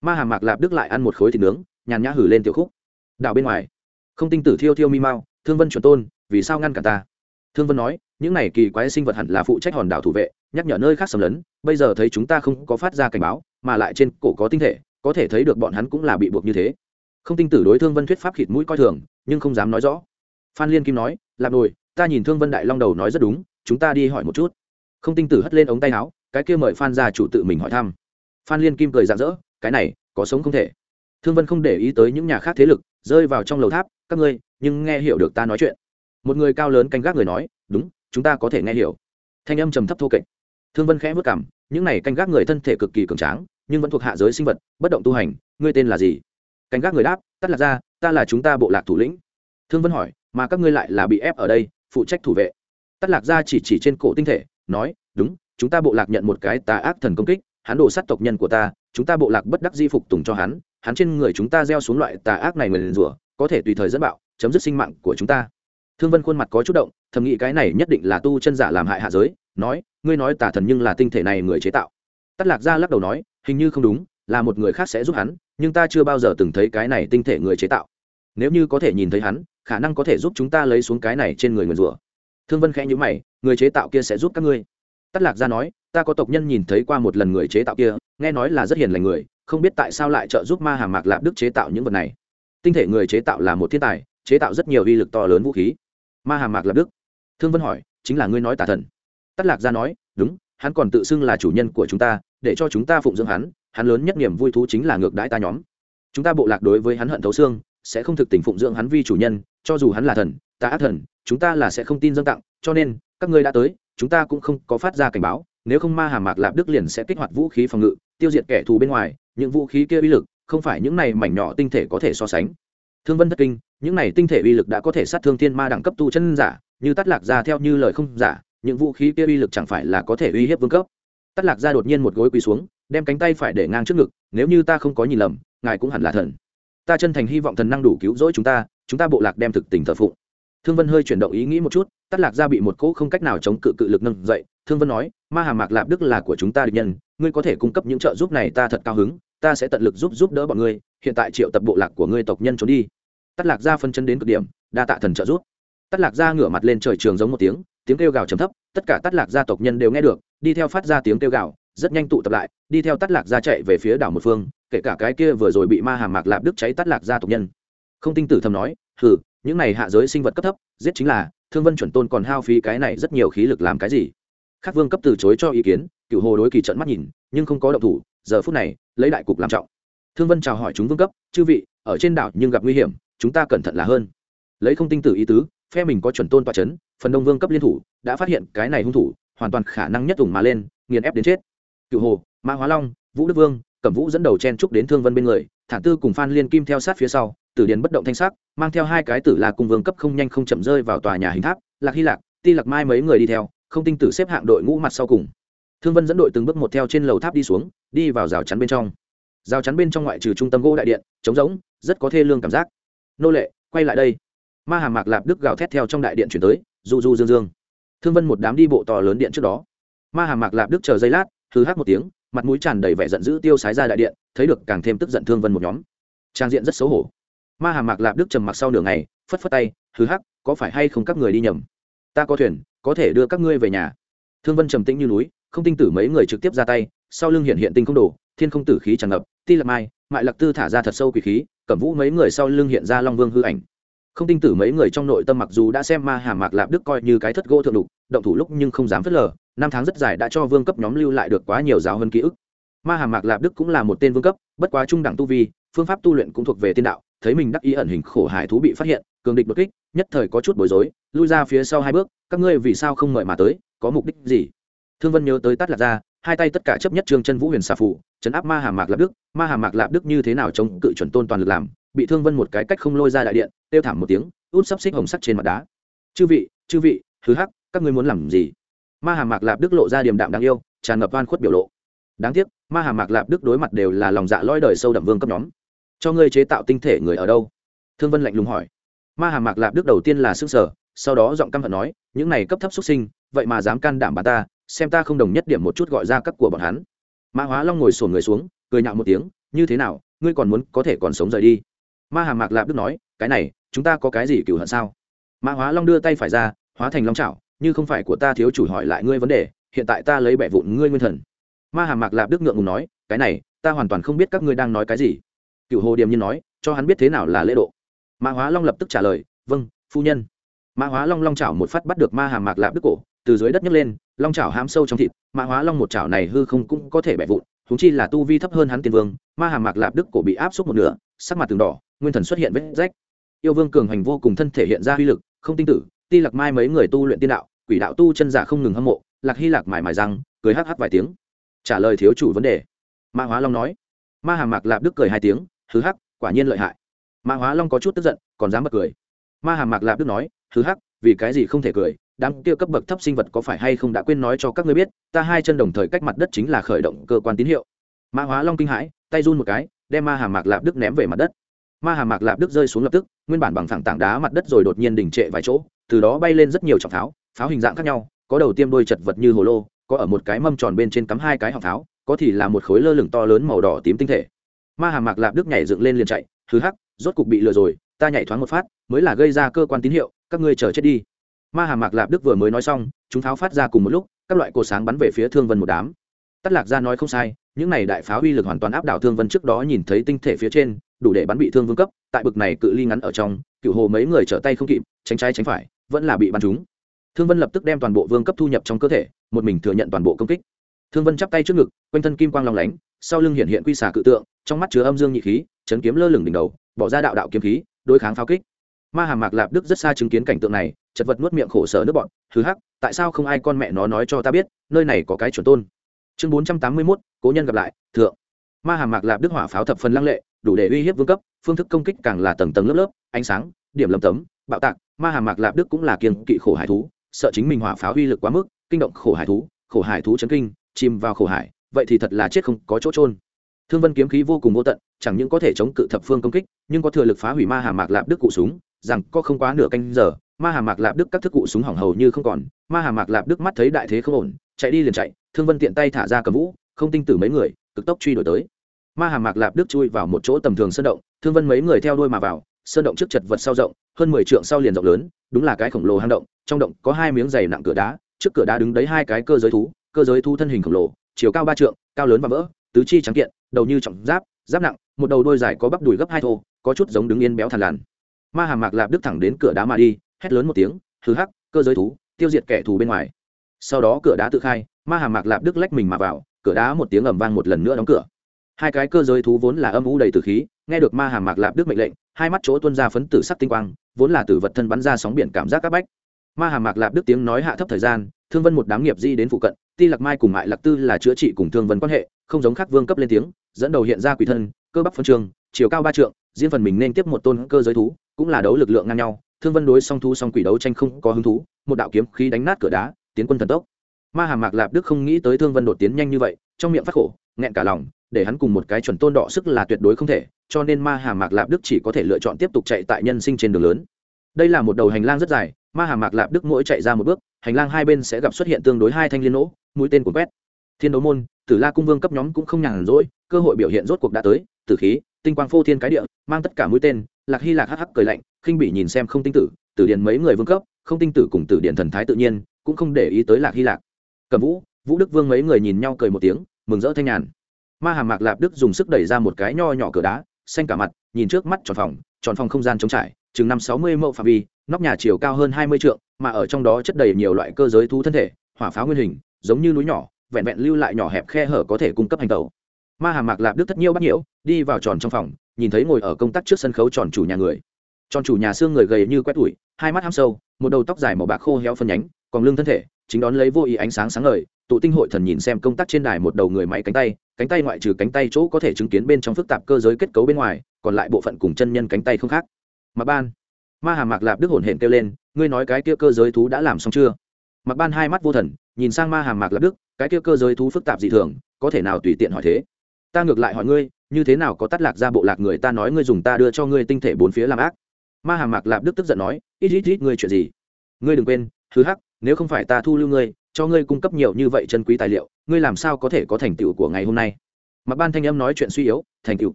Ma hàm mạc lạp đức lại ăn một khối thịt nướng, nhàn nhã hử lên tiểu khúc. Đảo bên ngoài, không tinh tử thiêu thiêu mi mau, thương vân chuẩn tôn, vì sao ngăn cả ta? Thương vân nói, những này kỳ quái sinh vật hẳn là phụ trách hòn đảo thủ vệ, nhắc nhở nơi khác xâm lấn, bây giờ thấy chúng ta không có phát ra cảnh báo, mà lại trên cổ có tinh thể, có thể thấy được bọn hắn cũng là bị buộc như thế. Không tinh tử đối thương vân thuyết pháp khịt mũi coi thường, nhưng không dám nói rõ. Phan liên kim nói làm nồi, ta nhìn thương vân đại long đầu nói rất đúng, chúng ta đi hỏi một chút. Không tinh tử hất lên ống tay áo, cái kia mời phan ra chủ tự mình hỏi thăm. Phan liên kim cười rạng rỡ, cái này, có sống không thể. Thương vân không để ý tới những nhà khác thế lực, rơi vào trong lầu tháp, các ngươi, nhưng nghe hiểu được ta nói chuyện một người cao lớn canh gác người nói, đúng, chúng ta có thể nghe hiểu. Thanh âm trầm thấp thô kệch. Thương vân khẽ vất cảm những này canh gác người thân thể cực kỳ cường tráng, nhưng vẫn thuộc hạ giới sinh vật, bất động tu hành, ngươi tên là gì? Canh gác người đáp, tắt lạc ra, ta là chúng ta bộ lạc thủ lĩnh. Thương vân hỏi, mà các ngươi lại là bị ép ở đây, phụ trách thủ vệ? Tắt lạc ra chỉ chỉ trên cổ tinh thể, nói, đúng, chúng ta bộ lạc nhận một cái tà ác thần công kích, hắn đổ sát tộc nhân của ta, chúng ta bộ lạc bất đắc di phục tùng cho hắn hắn trên người chúng ta gieo xuống loại tà ác này nguyền rủa, có thể tùy thời dẫn bạo, chấm dứt sinh mạng của chúng ta thương vân khuôn mặt có chút động, thầm nghĩ cái này nhất định là tu chân giả làm hại hạ giới, nói, ngươi nói tà thần nhưng là tinh thể này người chế tạo. Tắt lạc Gia lắc đầu nói, hình như không đúng, là một người khác sẽ giúp hắn, nhưng ta chưa bao giờ từng thấy cái này tinh thể người chế tạo. Nếu như có thể nhìn thấy hắn, khả năng có thể giúp chúng ta lấy xuống cái này trên người người rùa. thương vân khẽ nhữ mày, người chế tạo kia sẽ giúp các ngươi. Tắt lạc Gia nói, ta có tộc nhân nhìn thấy qua một lần người chế tạo kia, nghe nói là rất hiền lành người, không biết tại sao lại trợ giúp ma hàng mạc lạp đức chế tạo những vật này. Tinh thể người chế tạo là một thiên tài, chế tạo rất nhiều uy lực to lớn vũ khí ma hàm mạc lập đức thương vân hỏi chính là ngươi nói tà thần tắt lạc ra nói đúng hắn còn tự xưng là chủ nhân của chúng ta để cho chúng ta phụng dưỡng hắn hắn lớn nhất niềm vui thú chính là ngược đãi ta nhóm chúng ta bộ lạc đối với hắn hận thấu xương sẽ không thực tình phụng dưỡng hắn vi chủ nhân cho dù hắn là thần ta ác thần chúng ta là sẽ không tin dâng tặng cho nên các ngươi đã tới chúng ta cũng không có phát ra cảnh báo nếu không ma hàm mạc lạp đức liền sẽ kích hoạt vũ khí phòng ngự tiêu diệt kẻ thù bên ngoài những vũ khí kia uy lực không phải những này mảnh nhỏ tinh thể có thể so sánh thương vân thất kinh, những này tinh thể uy lực đã có thể sát thương thiên ma đẳng cấp tu chân giả, như tắt lạc ra theo như lời không giả, những vũ khí kia uy lực chẳng phải là có thể uy hiếp vương cấp. Tắt lạc ra đột nhiên một gối quỳ xuống, đem cánh tay phải để ngang trước ngực, nếu như ta không có nhìn lầm, ngài cũng hẳn là thần. Ta chân thành hy vọng thần năng đủ cứu rỗi chúng ta chúng ta bộ lạc đem thực tình thờ phụng. Thương vân hơi chuyển động ý nghĩ một chút tắt lạc ra bị một cỗ không cách nào chống cự cự lực nâng dậy. Thương vân nói, ma hà mạc lạp đức là của chúng ta địch nhân, ngươi có thể cung cấp những trợ giúp này ta thật cao hứng ta sẽ tận lực giúp giúp đỡ bọn ngươi, hiện tại triệu tập bộ lạc của ngươi tộc nhân trốn đi. Tắt lạc gia phân chân đến cực điểm, đa tạ thần trợ giúp. Tắt lạc gia ngửa mặt lên trời trường giống một tiếng tiếng kêu gào trầm thấp, tất cả tắt lạc gia tộc nhân đều nghe được, đi theo phát ra tiếng kêu gào, rất nhanh tụ tập lại, đi theo tắt lạc gia chạy về phía đảo một phương, kể cả cái kia vừa rồi bị ma hàm mạc lạp đức cháy tắt lạc gia tộc nhân. Không tinh tử thầm nói, hừ, những này hạ giới sinh vật cấp thấp, giết chính là, thương vân chuẩn tôn còn hao phí cái này rất nhiều khí lực làm cái gì? Khắc vương cấp từ chối cho ý kiến cựu hồ đối kỳ trận mắt nhìn, nhưng không có động thủ giờ phút này, lấy đại cục làm trọng. Thương vân chào hỏi chúng vương cấp, chư vị, ở trên đảo nhưng gặp nguy hiểm, chúng ta cẩn thận là hơn. Lấy không tinh tử ý tứ, phe mình có chuẩn tôn tọa c h ấ n phần đông vương cấp liên thủ, đã phát hiện cái này hung thủ, hoàn toàn khả năng nhất ủng mà lên, nghiền ép đến chết. Cựu hồ mã hóa long, vũ đức vương, cẩm vũ dẫn đầu chen trúc đến thương vân bên người, thản tư cùng phan liên kim theo sát phía sau, tử điền bất động thanh sắc, mang theo hai cái tử là cùng vương cấp không nhanh không chậm rơi vào tòa nhà hình tháp, lạc hy lạc, ti lạc mai mấy người đi theo, không tinh tử xếp hạng đội ngũ mặt sau cùng thương vân dẫn đội từng bước một theo trên lầu tháp đi xuống, đi vào rào chắn bên trong. Rào chắn bên trong ngoại trừ trung tâm gỗ đại điện, trống rỗng, rất có thê lương cảm giác. Nô lệ, quay lại đây. Ma hàm mạc lạp đức gào thét theo trong đại điện chuyển tới, du du dương dương. Thương vân một đám đi bộ to lớn điện trước đó. Ma hàm mạc lạp đức chờ giây lát thứ hát một tiếng, mặt mũi tràn đầy vẻ giận dữ tiêu sái ra đại điện, thấy được càng thêm tức giận thương vân một nhóm. Trang diện rất xấu hổ. Ma hàm mạc lạp đức trầm mặc sau nửa ngày, phất phất tay thứ hắc, có phải hay không các người đi nhầm? Ta có thuyền, có thể đưa các ngươi về nhà. Thương vân trầm tĩnh như núi không tinh tử mấy người trực tiếp ra tay, sau lưng hiện hiện tinh không đồ, thiên không tử khí tràn ngập, ti lập mai, mại lạc tư thả ra thật sâu quỷ khí, cẩm vũ mấy người sau lưng hiện ra long vương hư ảnh. Không tinh tử mấy người trong nội tâm mặc dù đã xem ma hà mạc lạp đức coi như cái thất gỗ thượng đục, động thủ lúc nhưng không dám phớt lờ, năm tháng rất dài đã cho vương cấp nhóm lưu lại được quá nhiều giáo hơn ký ức. Ma hà mạc lạp đức cũng là một tên vương cấp, bất quá trung đẳng tu vi, phương pháp tu luyện cũng thuộc về tiên đạo, thấy mình đắc ý ẩn hình khổ hải thú bị phát hiện, cường địch đột kích, nhất thời có chút bối rối, lui ra phía sau hai bước, các ngươi vì sao không mời mà tới, có mục đích gì? Thương vân nhớ tới tắt lạc ra hai tay tất cả chấp nhất trương chân vũ huyền xà phụ chấn áp ma hà mạc lạp đức, ma hà mạc lạp đức như thế nào chống cự chuẩn tôn toàn lực làm, bị thương vân một cái cách không lôi ra đại điện tiêu thảm một tiếng, út sắp xích hồng sắt trên mặt đá. Chư vị chư vị hứ hắc, các ngươi muốn làm gì? Ma hà mạc lạp đức lộ ra điềm đạm đáng yêu, tràn ngập van khuất biểu lộ. Đáng tiếc, ma hà mạc lạp đức đối mặt đều là lòng dạ lõi đời sâu đậm vương cấp nhóm. Cho ngươi chế tạo tinh thể người ở đâu? Thương vân lạnh lùng hỏi. Ma hà mạc lạp đức đầu tiên là xương sở sau đó giọng căm hận nói, những này cấp thấp xuất sinh, vậy mà dám can đảm bà ta xem ta không đồng nhất điểm một chút gọi ra các của bọn hắn. Mã hóa long ngồi sổn người xuống, cười nhạo một tiếng, như thế nào, ngươi còn muốn có thể còn sống rời đi? Ma hàm mạc lạp đức nói, cái này, chúng ta có cái gì cựu hận sao? Mã hóa long đưa tay phải ra, hóa thành long trào như không phải của ta thiếu chủ hỏi lại ngươi vấn đề, hiện tại ta lấy bẻ vụn ngươi nguyên thần. Ma hàm mạc lạp đức ngượng ngùng nói, cái này, ta hoàn toàn không biết các ngươi đang nói cái gì. Cựu hồ điềm nhiên nói, cho hắn biết thế nào là lễ độ. Mã hóa long lập tức trả lời vâng phu nhân. Mã hóa long long chảo một phát bắt được ma hàm mạc lạp đức cổ, từ dưới đất nhấc lên long chảo hám sâu trong thịt, mã hóa long một chảo này hư không cũng có thể bẻ vụn thúng chi là tu vi thấp hơn hắn tiên vương, ma hàm mạc lạp đức cổ bị áp xúc một nửa, sắc mặt từng đỏ, nguyên thần xuất hiện vết rách. Yêu vương cường hành vô cùng thân thể hiện ra uy lực, không tinh tử, ti lạc mai mấy người tu luyện tiên đạo, quỷ đạo tu chân giả không ngừng hâm mộ, lạc hy lạc mải mải răng, cười hắc hắc vài tiếng. Trả lời thiếu chủ vấn đề. Ma hóa long nói. Ma hàm mạc lạp đức cười hai tiếng thứ hắc, quả nhiên lợi hại. Ma hóa long có chút tức giận, còn dám bật cười. Ma hàm mạc lạp đức nói thứ hắc, vì cái gì không thể cười đám kia cấp bậc thấp sinh vật có phải hay không đã quên nói cho các ngươi biết, ta hai chân đồng thời cách mặt đất chính là khởi động cơ quan tín hiệu. Ma hóa long kinh hãi, tay run một cái, đem ma hà mạc lạp đức ném về mặt đất. Ma hà mạc lạp đức rơi xuống lập tức, nguyên bản bằng thẳng tảng đá mặt đất rồi đột nhiên đình trệ vài chỗ, từ đó bay lên rất nhiều trọng pháo pháo hình dạng khác nhau, có đầu tiêm đôi chật vật như hồ lô, có ở một cái mâm tròn bên trên cắm hai cái họng pháo, có thì là một khối lơ lửng to lớn màu đỏ tím tinh thể. Ma hà mạc lạp đức nhảy dựng lên liền chạy thứ hắc, rốt cục bị lừa rồi, ta nhảy thoáng một phát, mới là gây ra cơ quan tín hiệu, các ngươi chờ chết đi ma hà mạc lạp đức vừa mới nói xong, chúng pháo phát ra cùng một lúc, các loại cột sáng bắn về phía thương vân một đám. Tắt lạc ra nói không sai, những này đại pháo uy lực hoàn toàn áp đảo thương vân trước đó nhìn thấy tinh thể phía trên, đủ để bắn bị thương vương cấp, tại bực này cự ly ngắn ở trong, cựu hồ mấy người trở tay không kịp, tránh trái tránh phải, vẫn là bị bắn trúng. Thương vân lập tức đem toàn bộ vương cấp thu nhập trong cơ thể, một mình thừa nhận toàn bộ công kích. Thương vân chắp tay trước ngực, quanh thân kim quang long lánh, sau lưng hiện hiện quy xà cự tượng, trong mắt chứa âm dương nhị khí, chấn kiếm lơ lửng đỉnh đầu, bỏ ra đạo đạo kiếm khí, đối kháng pháo kích ma hàm mạc lạp đức rất xa chứng kiến cảnh tượng này, chật vật nuốt miệng khổ sở nước bọn thứ hắc, tại sao không ai con mẹ nó nói cho ta biết, nơi này có cái chuẩn tôn. Chương bốn trăm tám mươi mốt, cố nhân gặp lại, thượng. Ma hàm mạc lạp đức hỏa pháo thập phần lăng lệ, đủ để uy hiếp vương cấp, phương thức công kích càng là tầng tầng lớp lớp, ánh sáng, điểm lầm tấm, bạo tạc, ma hàm mạc lạp đức cũng là kiềng kỵ khổ hải thú, sợ chính mình hỏa pháo uy lực quá mức, kinh động khổ hải thú, khổ hải thú chấn kinh, chìm vào khổ hải, vậy thì thật là chết không có chỗ trôn thương vân kiếm khí vô cùng vô tận, chẳng những có thể chống cự thập phương công kích, nhưng có thừa lực phá hủy ma hà mạc lạp đức cụ súng rằng có không quá nửa canh giờ, ma hà mạc lạp đức các thức cụ súng hỏng hầu như không còn. Ma hà mạc lạp đức mắt thấy đại thế không ổn, chạy đi liền chạy, thương vân tiện tay thả ra cầm vũ, không tinh tử mấy người, cực tốc truy đuổi tới. Ma hà mạc lạp đức chui vào một chỗ tầm thường sơn động, thương vân mấy người theo đuôi mà vào, sơn động trước chật vật sau rộng, hơn mười trượng sau liền rộng lớn, đúng là cái khổng lồ hang động, trong động có hai miếng dày nặng cửa đá, trước cửa đá đứng đấy hai cái cơ giới thú, cơ giới thú thân hình khổng lồ, chiều cao ba trượng, cao lớn và vỡ, tứ chi trắng kiện, đầu như trọng giáp giáp nặng, một đầu đôi dài có bắp đùi gấp hai thô, có chút giống đứng yên béo thằn lằn ma hàm mạc lạp đức thẳng đến cửa đá mà đi, hét lớn một tiếng hư hắc, cơ giới thú, tiêu diệt kẻ thù bên ngoài. Sau đó cửa đá tự khai, ma hàm mạc lạp đức lách mình mà vào, cửa đá một tiếng ầm vang một lần nữa đóng cửa. Hai cái cơ giới thú vốn là âm u đầy từ khí, nghe được ma hàm mạc lạp đức mệnh lệnh, hai mắt chỗ tuân ra phấn tử sắc tinh quang, vốn là tử vật thân bắn ra sóng biển cảm giác các bách. Ma hàm mạc lạp đức tiếng nói hạ thấp thời gian, thương vân một đám nghiệp di đến phụ cận, ti lạc mai cùng mại lạc tư là chữa trị cùng thương vân quan hệ, không giống khác vương cấp lên tiếng, dẫn đầu hiện ra quỷ thân, cơ bắp phân trường, chiều cao ba trượng, riêng phần mình nên tiếp một tôn cơ giới thú cũng là đấu lực lượng ngang nhau, thương vân đối song thú song quỷ đấu tranh không có hứng thú, một đạo kiếm khí đánh nát cửa đá, tiến quân thần tốc. Ma hàm mạc lạp đức không nghĩ tới thương vân đột tiến nhanh như vậy, trong miệng phát khổ, nghẹn cả lòng, để hắn cùng một cái chuẩn tôn đọ sức là tuyệt đối không thể, cho nên ma hàm mạc lạp đức chỉ có thể lựa chọn tiếp tục chạy tại nhân sinh trên đường lớn. Đây là một đầu hành lang rất dài, ma hàm mạc lạp đức mỗi chạy ra một bước, hành lang hai bên sẽ gặp xuất hiện tương đối hai thanh liên nỗ mũi tên của quét. Thiên đấu môn, tử la cung vương cấp nhóm cũng không nhàn rỗi, cơ hội biểu hiện rốt cuộc đã tới, tử khí tinh quang phô thiên cái địa, mang tất cả mũi tên, lạc hy lạc hắc hắc cười lạnh, khinh bị nhìn xem không tinh tử tử điền mấy người vương cấp, không tinh tử cùng tử điền thần thái tự nhiên, cũng không để ý tới lạc hy lạc. Cầm vũ vũ đức vương mấy người nhìn nhau cười một tiếng, mừng rỡ thanh nhàn. Ma hàm mạc lạp đức dùng sức đẩy ra một cái nho nhỏ cửa đá, xanh cả mặt, nhìn trước mắt tròn phòng tròn phòng không gian trống trải, chừng năm sáu mươi mẫu phạm vi, nóc nhà chiều cao hơn hai mươi trượng, mà ở trong đó chất đầy nhiều loại cơ giới thú thân thể, hỏa pháo nguyên hình, giống như núi nhỏ, vẹn vẹn lưu lại nhỏ hẹp khe hở có thể cung cấp hành tàu ma hàm mạc lạp đức thất nhiêu bắt nhiễu, đi vào tròn trong phòng, nhìn thấy ngồi ở công tác trước sân khấu tròn chủ nhà người. Tròn chủ nhà xương người gầy như quét tủi, hai mắt ham sâu, một đầu tóc dài màu bạc khô héo phân nhánh, còn lưng thân thể, chính đón lấy vô ý ánh sáng sáng ngời, tụ tinh hội thần nhìn xem công tác trên đài một đầu người máy cánh tay cánh tay ngoại trừ cánh tay chỗ có thể chứng kiến bên trong phức tạp cơ giới kết cấu bên ngoài, còn lại bộ phận cùng chân nhân cánh tay không khác. Mặc ban, ma hà mạc lạp đức hồn hển kêu lên, ngươi nói cái kia cơ giới thú đã làm xong chưa? Mặc ban hai mắt vô thần, nhìn sang ma hà mạc lạp đức, cái kia cơ giới thú phức tạp dị thường, có thể nào tùy tiện hỏi thế? Ta ngược lại hỏi ngươi, như thế nào có tắt lạc ra bộ lạc người ta nói ngươi dùng ta đưa cho ngươi tinh thể bốn phía làm ác? Ma hà mạc lạp đức tức giận nói, ít ít ít, ngươi chuyện gì? Ngươi đừng quên thứ hắc, nếu không phải ta thu lưu ngươi, cho ngươi cung cấp nhiều như vậy chân quý tài liệu, ngươi làm sao có thể có thành tựu của ngày hôm nay? Mặc ban thanh âm nói chuyện suy yếu, thành tựu?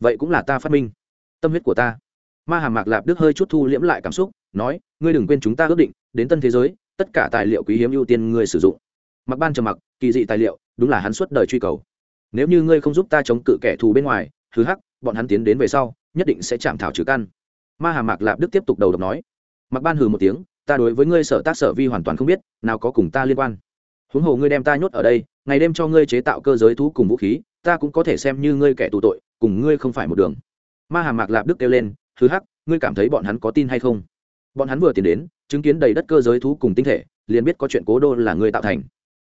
Vậy cũng là ta phát minh. Tâm huyết của ta. Ma hàm mạc lạp đức hơi chút thu liễm lại cảm xúc, nói, ngươi đừng quên chúng ta ước định, đến tân thế giới, tất cả tài liệu quý hiếm ưu tiên ngươi sử dụng. Mặc ban trầm mặc, kỳ dị tài liệu, đúng là hắn suốt đời truy cầu nếu như ngươi không giúp ta chống cự kẻ thù bên ngoài thứ hắc, bọn hắn tiến đến về sau, nhất định sẽ chạm thảo trừ căn. Ma hà mạc lạp đức tiếp tục đầu độc nói. Mặc ban hừ một tiếng, ta đối với ngươi sở tác sở vi hoàn toàn không biết, nào có cùng ta liên quan. Huống hồ ngươi đem ta nhốt ở đây, ngày đêm cho ngươi chế tạo cơ giới thú cùng vũ khí, ta cũng có thể xem như ngươi kẻ tù tội, cùng ngươi không phải một đường. Ma hà mạc lạp đức kêu lên thứ hắc, ngươi cảm thấy bọn hắn có tin hay không? Bọn hắn vừa tiến đến, chứng kiến đầy đất cơ giới thú cùng tinh thể, liền biết có chuyện cố đô là ngươi tạo thành.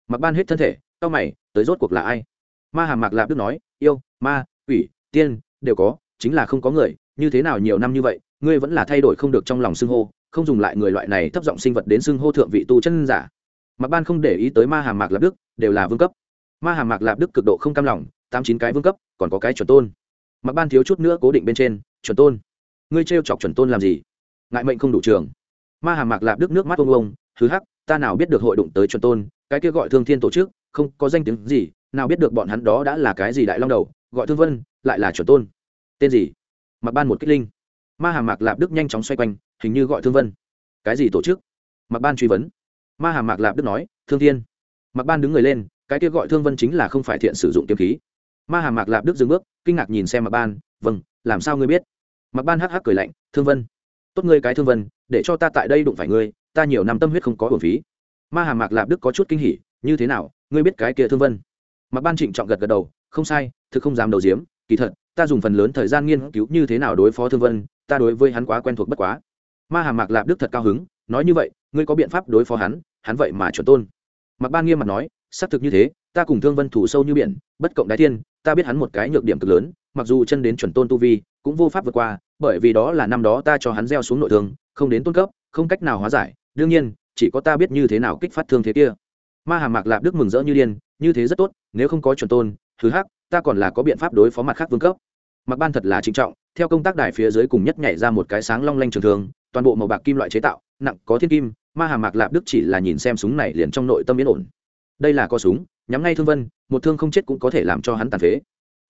Mặc ban hết thân thể tao mày, tới rốt cuộc là ai? Ma Hàm mạc lạp đức nói, yêu, ma, quỷ, tiên, đều có, chính là không có người, như thế nào nhiều năm như vậy, ngươi vẫn là thay đổi không được trong lòng xưng hô, không dùng lại người loại này thấp giọng sinh vật đến xưng hô thượng vị tu chân giả. Mặc ban không để ý tới ma hàm mạc lạp đức, đều là vương cấp. Ma hàm mạc lạp đức cực độ không cam lòng, tám chín cái vương cấp, còn có cái chuẩn tôn. Mặc ban thiếu chút nữa cố định bên trên, chuẩn tôn, ngươi trêu chọc chuẩn tôn làm gì? Ngại mệnh không đủ trường. Ma hàm mạc lạp đức nước mắt ông ông thứ hắc, ta nào biết được hội đụng tới chuẩn tôn, cái kia gọi thương thiên tổ chức, không có danh tiếng gì nào biết được bọn hắn đó đã là cái gì đại long đầu, gọi thương vân, lại là chuẩn tôn. Tên gì? Mặc ban một kích linh. Ma hàm mạc lạp đức nhanh chóng xoay quanh, hình như gọi thương vân. Cái gì tổ chức? Mặc ban truy vấn. Ma hàm mạc lạp đức nói, thương thiên. Mặc ban đứng người lên, cái kia gọi thương vân chính là không phải thiện sử dụng kiếm khí. Ma hàm mạc lạp đức dừng bước, kinh ngạc nhìn xem mặc ban vâng làm sao ngươi biết? Mặc ban hắc hắc cười lạnh, thương vân, tốt ngươi cái thương vân, để cho ta tại đây đụng phải ngươi, ta nhiều năm tâm huyết không có hồn phí. Ma hàm mạc lạp đức có chút kinh hỉ, như thế nào, ngươi biết cái kia thương vân? Mạc ban trịnh trọng gật gật đầu, không sai, thực không dám đầu diếm kỳ thật, ta dùng phần lớn thời gian nghiên cứu như thế nào đối phó thương vân, ta đối với hắn quá quen thuộc bất quá. Ma hàm mạc lạp đức thật cao hứng, nói như vậy, ngươi có biện pháp đối phó hắn hắn vậy mà chuẩn tôn. Mạc ban nghiêm mặt nói, xác thực như thế, ta cùng thương vân thủ sâu như biển, bất cộng đái thiên, ta biết hắn một cái nhược điểm cực lớn, mặc dù chân đến chuẩn tôn tu vi, cũng vô pháp vượt qua, bởi vì đó là năm đó ta cho hắn gieo xuống nội thương, không đến tôn cấp, không cách nào hóa giải, đương nhiên, chỉ có ta biết như thế nào kích phát thương thế kia. Ma hàm mạc lạp đức mừng rỡ như điên như thế rất tốt, nếu không có chuẩn tôn thứ hắc, ta còn là có biện pháp đối phó mặt khác vương cấp. Mặc ban thật là trinh trọng, theo công tác đài phía dưới cùng nhất nhảy ra một cái sáng long lanh trường thường, toàn bộ màu bạc kim loại chế tạo, nặng có thiên kim, ma hà mạc lạp đức chỉ là nhìn xem súng này liền trong nội tâm yên ổn. Đây là có súng, nhắm ngay thương vân, một thương không chết cũng có thể làm cho hắn tàn phế.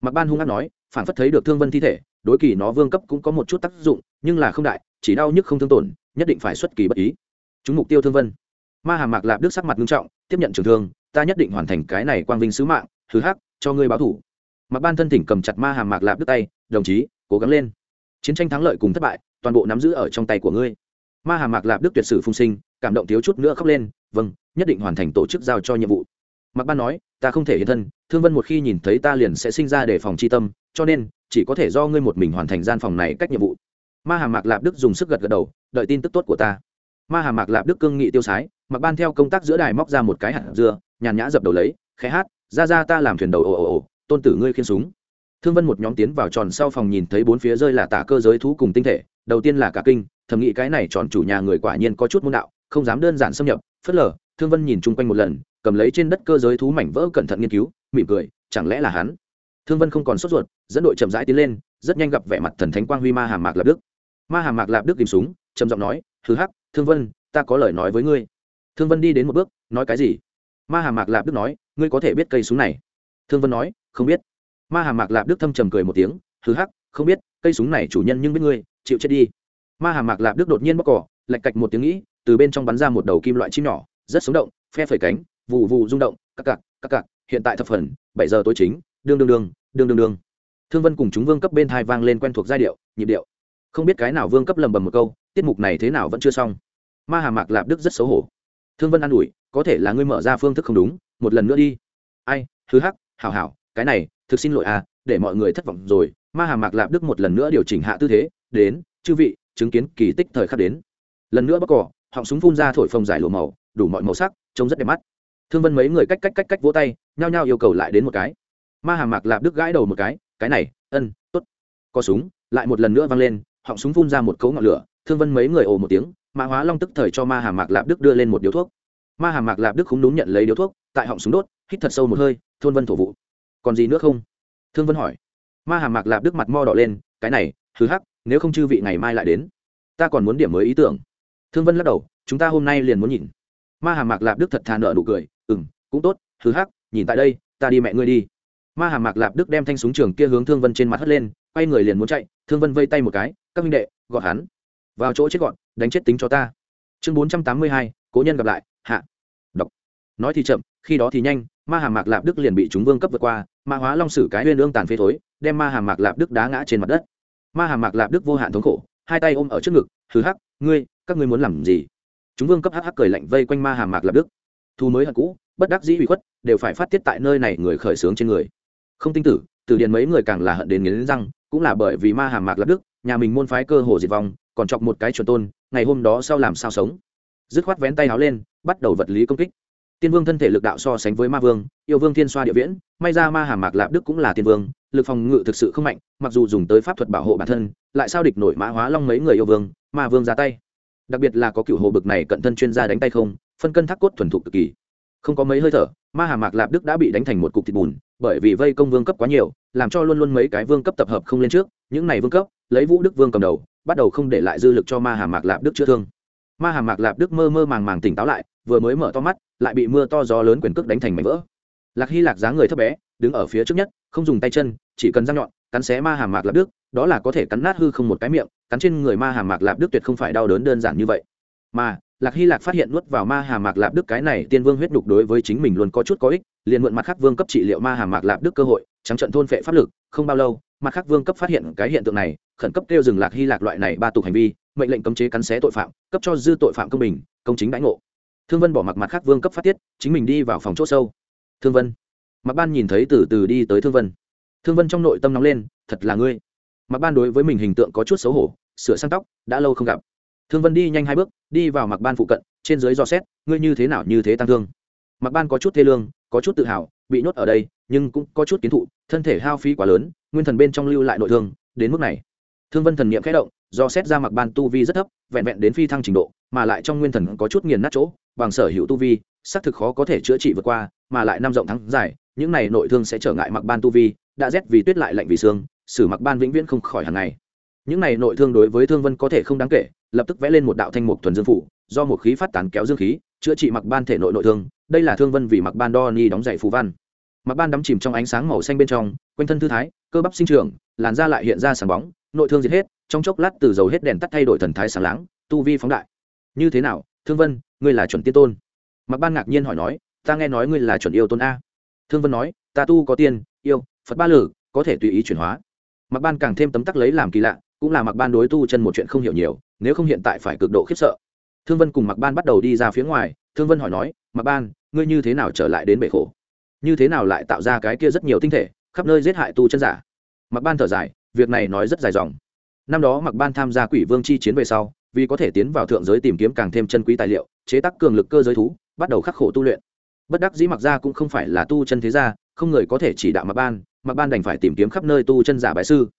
Mặc ban hung hát nói, phản phất thấy được thương vân thi thể, đối kỳ nó vương cấp cũng có một chút tác dụng, nhưng là không đại, chỉ đau nhức không thương tổn, nhất định phải xuất kỳ bất ý. Chúng mục tiêu thương vân ma hàm mạc lạp đức sắc mặt nghiêm trọng, tiếp nhận trường thương, ta nhất định hoàn thành cái này quang vinh sứ mạng thứ hắc, cho ngươi báo thủ. Mặc ban thân thỉnh cầm chặt ma hàm mạc lạp đức tay, đồng chí, cố gắng lên. Chiến tranh thắng lợi cùng thất bại, toàn bộ nắm giữ ở trong tay của ngươi. Ma hàm mạc lạp đức tuyệt sử phung sinh, cảm động thiếu chút nữa khóc lên vâng nhất định hoàn thành tổ chức giao cho nhiệm vụ. Mặc ban nói, ta không thể hiện thân, thương vân một khi nhìn thấy ta liền sẽ sinh ra để phòng chi tâm, cho nên, chỉ có thể do ngươi một mình hoàn thành gian phòng này cách nhiệm vụ. Ma hàm mạc lạp đức dùng sức gật gật đầu, đợi tin tức tốt của ta. Ma hàm mạc lạp đức cương nghị tiêu sái mặc ban theo công tác giữa đài móc ra một cái hạt dưa, nhàn nhã dập đầu lấy, khẽ hát, ra ra ta làm thuyền đầu, ồ ồ ồ, tôn tử ngươi khiên súng. Thương vân một nhóm tiến vào tròn sau phòng nhìn thấy bốn phía rơi là tả cơ giới thú cùng tinh thể, đầu tiên là cả kinh, thầm nghĩ cái này tròn chủ nhà người quả nhiên có chút môn đạo, không dám đơn giản xâm nhập, phớt lờ, thương vân nhìn chung quanh một lần, cầm lấy trên đất cơ giới thú mảnh vỡ cẩn thận nghiên cứu, mỉm cười, chẳng lẽ là hắn? Thương vân không còn sốt ruột, dẫn đội chậm rãi tiến lên, rất nhanh gặp vẻ mặt thần thánh quang huy ma hàm mạc lạp đức. Ma hàm mạc lạp đức tìm súng, trầm giọng nói thứ hắc, thương vân, ta có lời nói với ngươi thương vân đi đến một bước, nói cái gì? Ma Hà mạc lạp đức nói, ngươi có thể biết cây súng này? Thương vân nói, không biết. Ma Hà mạc lạp đức thâm trầm cười một tiếng thứ hắc, không biết, cây súng này chủ nhân nhưng biết ngươi, chịu chết đi. Ma Hà mạc lạp đức đột nhiên bóc cỏ, lạch cạch một tiếng nghĩ, từ bên trong bắn ra một đầu kim loại chim nhỏ, rất sống động, phe phẩy cánh vụ vụ rung động các cặc các cặc, hiện tại thập phần, bảy giờ tối chính, đương đương đương đương đương đương. Thương vân cùng chúng vương cấp bên thai vang lên quen thuộc giai điệu, nhịp điệu. Không biết cái nào vương cấp lầm bầm một câu, tiết mục này thế nào vẫn chưa xong. Ma hà mạc lạp đức rất xấu hổ thương vân an ủi, có thể là ngươi mở ra phương thức không đúng, một lần nữa đi. Ai thứ hắc, hảo hảo, cái này, thực xin lỗi à để mọi người thất vọng rồi, ma hà mạc lạp đức một lần nữa điều chỉnh hạ tư thế, đến, chư vị, chứng kiến kỳ tích thời khắc đến. Lần nữa bóc cỏ, họng súng phun ra thổi phồng dài lộ màu, đủ mọi màu sắc, trông rất đẹp mắt. Thương vân mấy người cách cách cách cách vỗ tay, nhao nhao yêu cầu lại đến một cái. Ma hà mạc lạp đức gãi đầu một cái cái này, ân t ố t có súng, lại một lần nữa vang lên, họng súng phun ra một cấu ngọn lửa. Thương vân mấy người ồ một tiếng mã hóa long tức thời cho ma hà mạc lạp đức đưa lên một điếu thuốc. Ma hà mạc lạp đức không đúng nhận lấy điếu thuốc, tại họng súng đốt, hít thật sâu một hơi, thôn vân thổ vụ. Còn gì nữa không? Thương vân hỏi. Ma hà mạc lạp đức mặt mo đỏ lên, cái này thứ hắc, nếu không chư vị ngày mai lại đến, ta còn muốn điểm mới ý tưởng. Thương vân lắc đầu, chúng ta hôm nay liền muốn nhìn. Ma hà mạc lạp đức thật thà nợ nụ cười ừ m cũng tốt thứ hắc, nhìn tại đây, ta đi mẹ ngươi đi. Ma hà mạc lạp đức đem thanh súng trường kia hướng thương vân trên mặt hất lên, quay người liền muốn chạy, thương vân vây tay một cái, các minh đệ, gọi hắn vào chỗ chết gọn, đánh chết tính cho ta. Chương bốn trăm tám mươi hai, cố nhân gặp lại, hạ. Đọc nói thì chậm, khi đó thì nhanh, ma hàm mạc lạp đức liền bị chúng vương cấp vượt qua, ma hóa long sử cái huyên ương tàn phế thối, đem ma hàm mạc lạp đức đá ngã trên mặt đất. Ma hàm mạc lạp đức vô hạn thống khổ, hai tay ôm ở trước ngực hứ hắc, ngươi, các ngươi muốn làm gì? Chúng vương cấp hắc hắc cười lạnh vây quanh ma hàm mạc lạp đức. Thu mới hận cũ, bất đắc dĩ hủy khuất, đều phải phát tiết tại nơi này người khởi sướng trên người. Không tin tử, từ điền mấy người càng là hận đến nghiến răng, cũng là bởi vì ma hàm mạc lạp đức, nhà mình môn phái cơ hồ diệt vong còn chọc một cái chuẩn tôn, ngày hôm đó sau làm sao sống? Dứt khoát vén tay áo lên, bắt đầu vật lý công kích. Tiên vương thân thể lực đạo so sánh với ma vương, yêu vương thiên xoa địa viễn, may ra ma hàm mạc lạp đức cũng là tiên vương, lực phòng ngự thực sự không mạnh, mặc dù dùng tới pháp thuật bảo hộ bản thân, lại sao địch nổi mã hóa long mấy người yêu vương, ma vương ra tay. Đặc biệt là có cựu hồ bực này cận thân chuyên gia đánh tay không, phân cân thác cốt thuần thục cực kỳ. Không có mấy hơi thở, ma hà mạc lạp đức đã bị đánh thành một cục thịt bùn, bởi vì vây công vương cấp quá nhiều, làm cho luôn luôn mấy cái vương cấp tập hợp không lên trước, những này vương cấp lấy vũ đức vương cầm đầu, bắt đầu không để lại dư lực cho ma hà mạc lạp đức chữa thương. Ma hà mạc lạp đức mơ mơ màng màng tỉnh táo lại, vừa mới mở to mắt, lại bị mưa to gió lớn quyền cước đánh thành mảnh vỡ. Lạc hy lạc dáng người thấp bé, đứng ở phía trước nhất, không dùng tay chân, chỉ cần răng nhọn, cắn xé ma hà mạc lạp đức, đó là có thể cắn nát hư không một cái miệng, cắn trên người ma hà mạc lạp đức tuyệt không phải đau đớn đơn giản như vậy. Mà, lạc hy lạc phát hiện nuốt vào ma hà mạc lạp đức cái này tiên vương huyết đục đối với chính mình luôn có chút có ích, liền mượn mặt khác vương cấp trị liệu ma hà mạc lạp đức cơ hội, trắng trận thôn phệ pháp lực, không bao lâu mặt khác vương cấp phát hiện cái hiện tượng này, khẩn cấp kêu dừng lạc hy lạc loại này ba tục hành vi, mệnh lệnh cấm chế cắn xé tội phạm, cấp cho dư tội phạm công bình, công chính đãi ngộ. Thương vân bỏ mặc mặt khác vương cấp phát tiết, chính mình đi vào phòng c h ỗ sâu. Thương vân. Mặc ban nhìn thấy từ từ đi tới thương vân. Thương vân trong nội tâm nóng lên, thật là ngươi. Mặc ban đối với mình hình tượng có chút xấu hổ, sửa sang tóc, đã lâu không gặp. Thương vân đi nhanh hai bước, đi vào mặc ban phụ cận, trên dưới do xét, ngươi như thế nào như thế tăng thương? Mặc ban có chút thê lương, có chút tự hào, bị nhốt ở đây nhưng cũng có chút kiến thụ, thân thể hao phí quá lớn, nguyên thần bên trong lưu lại nội thương, đến mức này. Thương vân thần n i ệ m khẽ động, do xét ra mặc ban tu vi rất thấp, vẹn vẹn đến phi thăng trình độ, mà lại trong nguyên thần có chút nghiền nát chỗ, bằng sở hữu tu vi, xác thực khó có thể chữa trị vượt qua, mà lại năm rộng thắng dài những này nội thương sẽ trở ngại mặc ban tu vi, đã rét vì tuyết lại lạnh vì xương, xử mặc ban vĩnh viễn không khỏi hàng ngày. Những này nội thương đối với thương vân có thể không đáng kể, lập tức vẽ lên một đạo thanh mục thuần dương phủ, do một khí phát tán kéo dương khí, chữa trị mặc ban thể nội nội thương, đây là thương vân vì mặc ban đo ni đóng dạy phù văn mặt ban đắm chìm trong ánh sáng màu xanh bên trong, quanh thân thư thái, cơ bắp sinh trưởng, làn da lại hiện ra sáng bóng, nội thương diệt hết, trong chốc lát từ dầu hết đèn tắt thay đổi thần thái sáng láng, tu vi phóng đại. Như thế nào, thương vân, ngươi là chuẩn tiên tôn? Mặc ban ngạc nhiên hỏi nói, ta nghe nói ngươi là chuẩn yêu tôn a. Thương vân nói, ta tu có tiên, yêu, phật ba lử, có thể tùy ý chuyển hóa. Mặc ban càng thêm tấm tắc lấy làm kỳ lạ, cũng là mặc ban đối tu chân một chuyện không hiểu nhiều, nếu không hiện tại phải cực độ khiếp sợ. Thương vân cùng mặc ban bắt đầu đi ra phía ngoài, thương vân hỏi nói, mặc ban, ngươi như thế nào trở lại đến bể khổ? Như thế nào lại tạo ra cái kia rất nhiều tinh thể, khắp nơi giết hại tu chân giả. Mặc ban thở dài, việc này nói rất dài dòng. Năm đó mặc ban tham gia quỷ vương chi chiến về sau, vì có thể tiến vào thượng giới tìm kiếm càng thêm chân quý tài liệu, chế tác cường lực cơ giới thú, bắt đầu khắc khổ tu luyện. Bất đắc dĩ mặc ra cũng không phải là tu chân thế gia, không người có thể chỉ đạo mặc ban mặc ban đành phải tìm kiếm khắp nơi tu chân giả bại sư.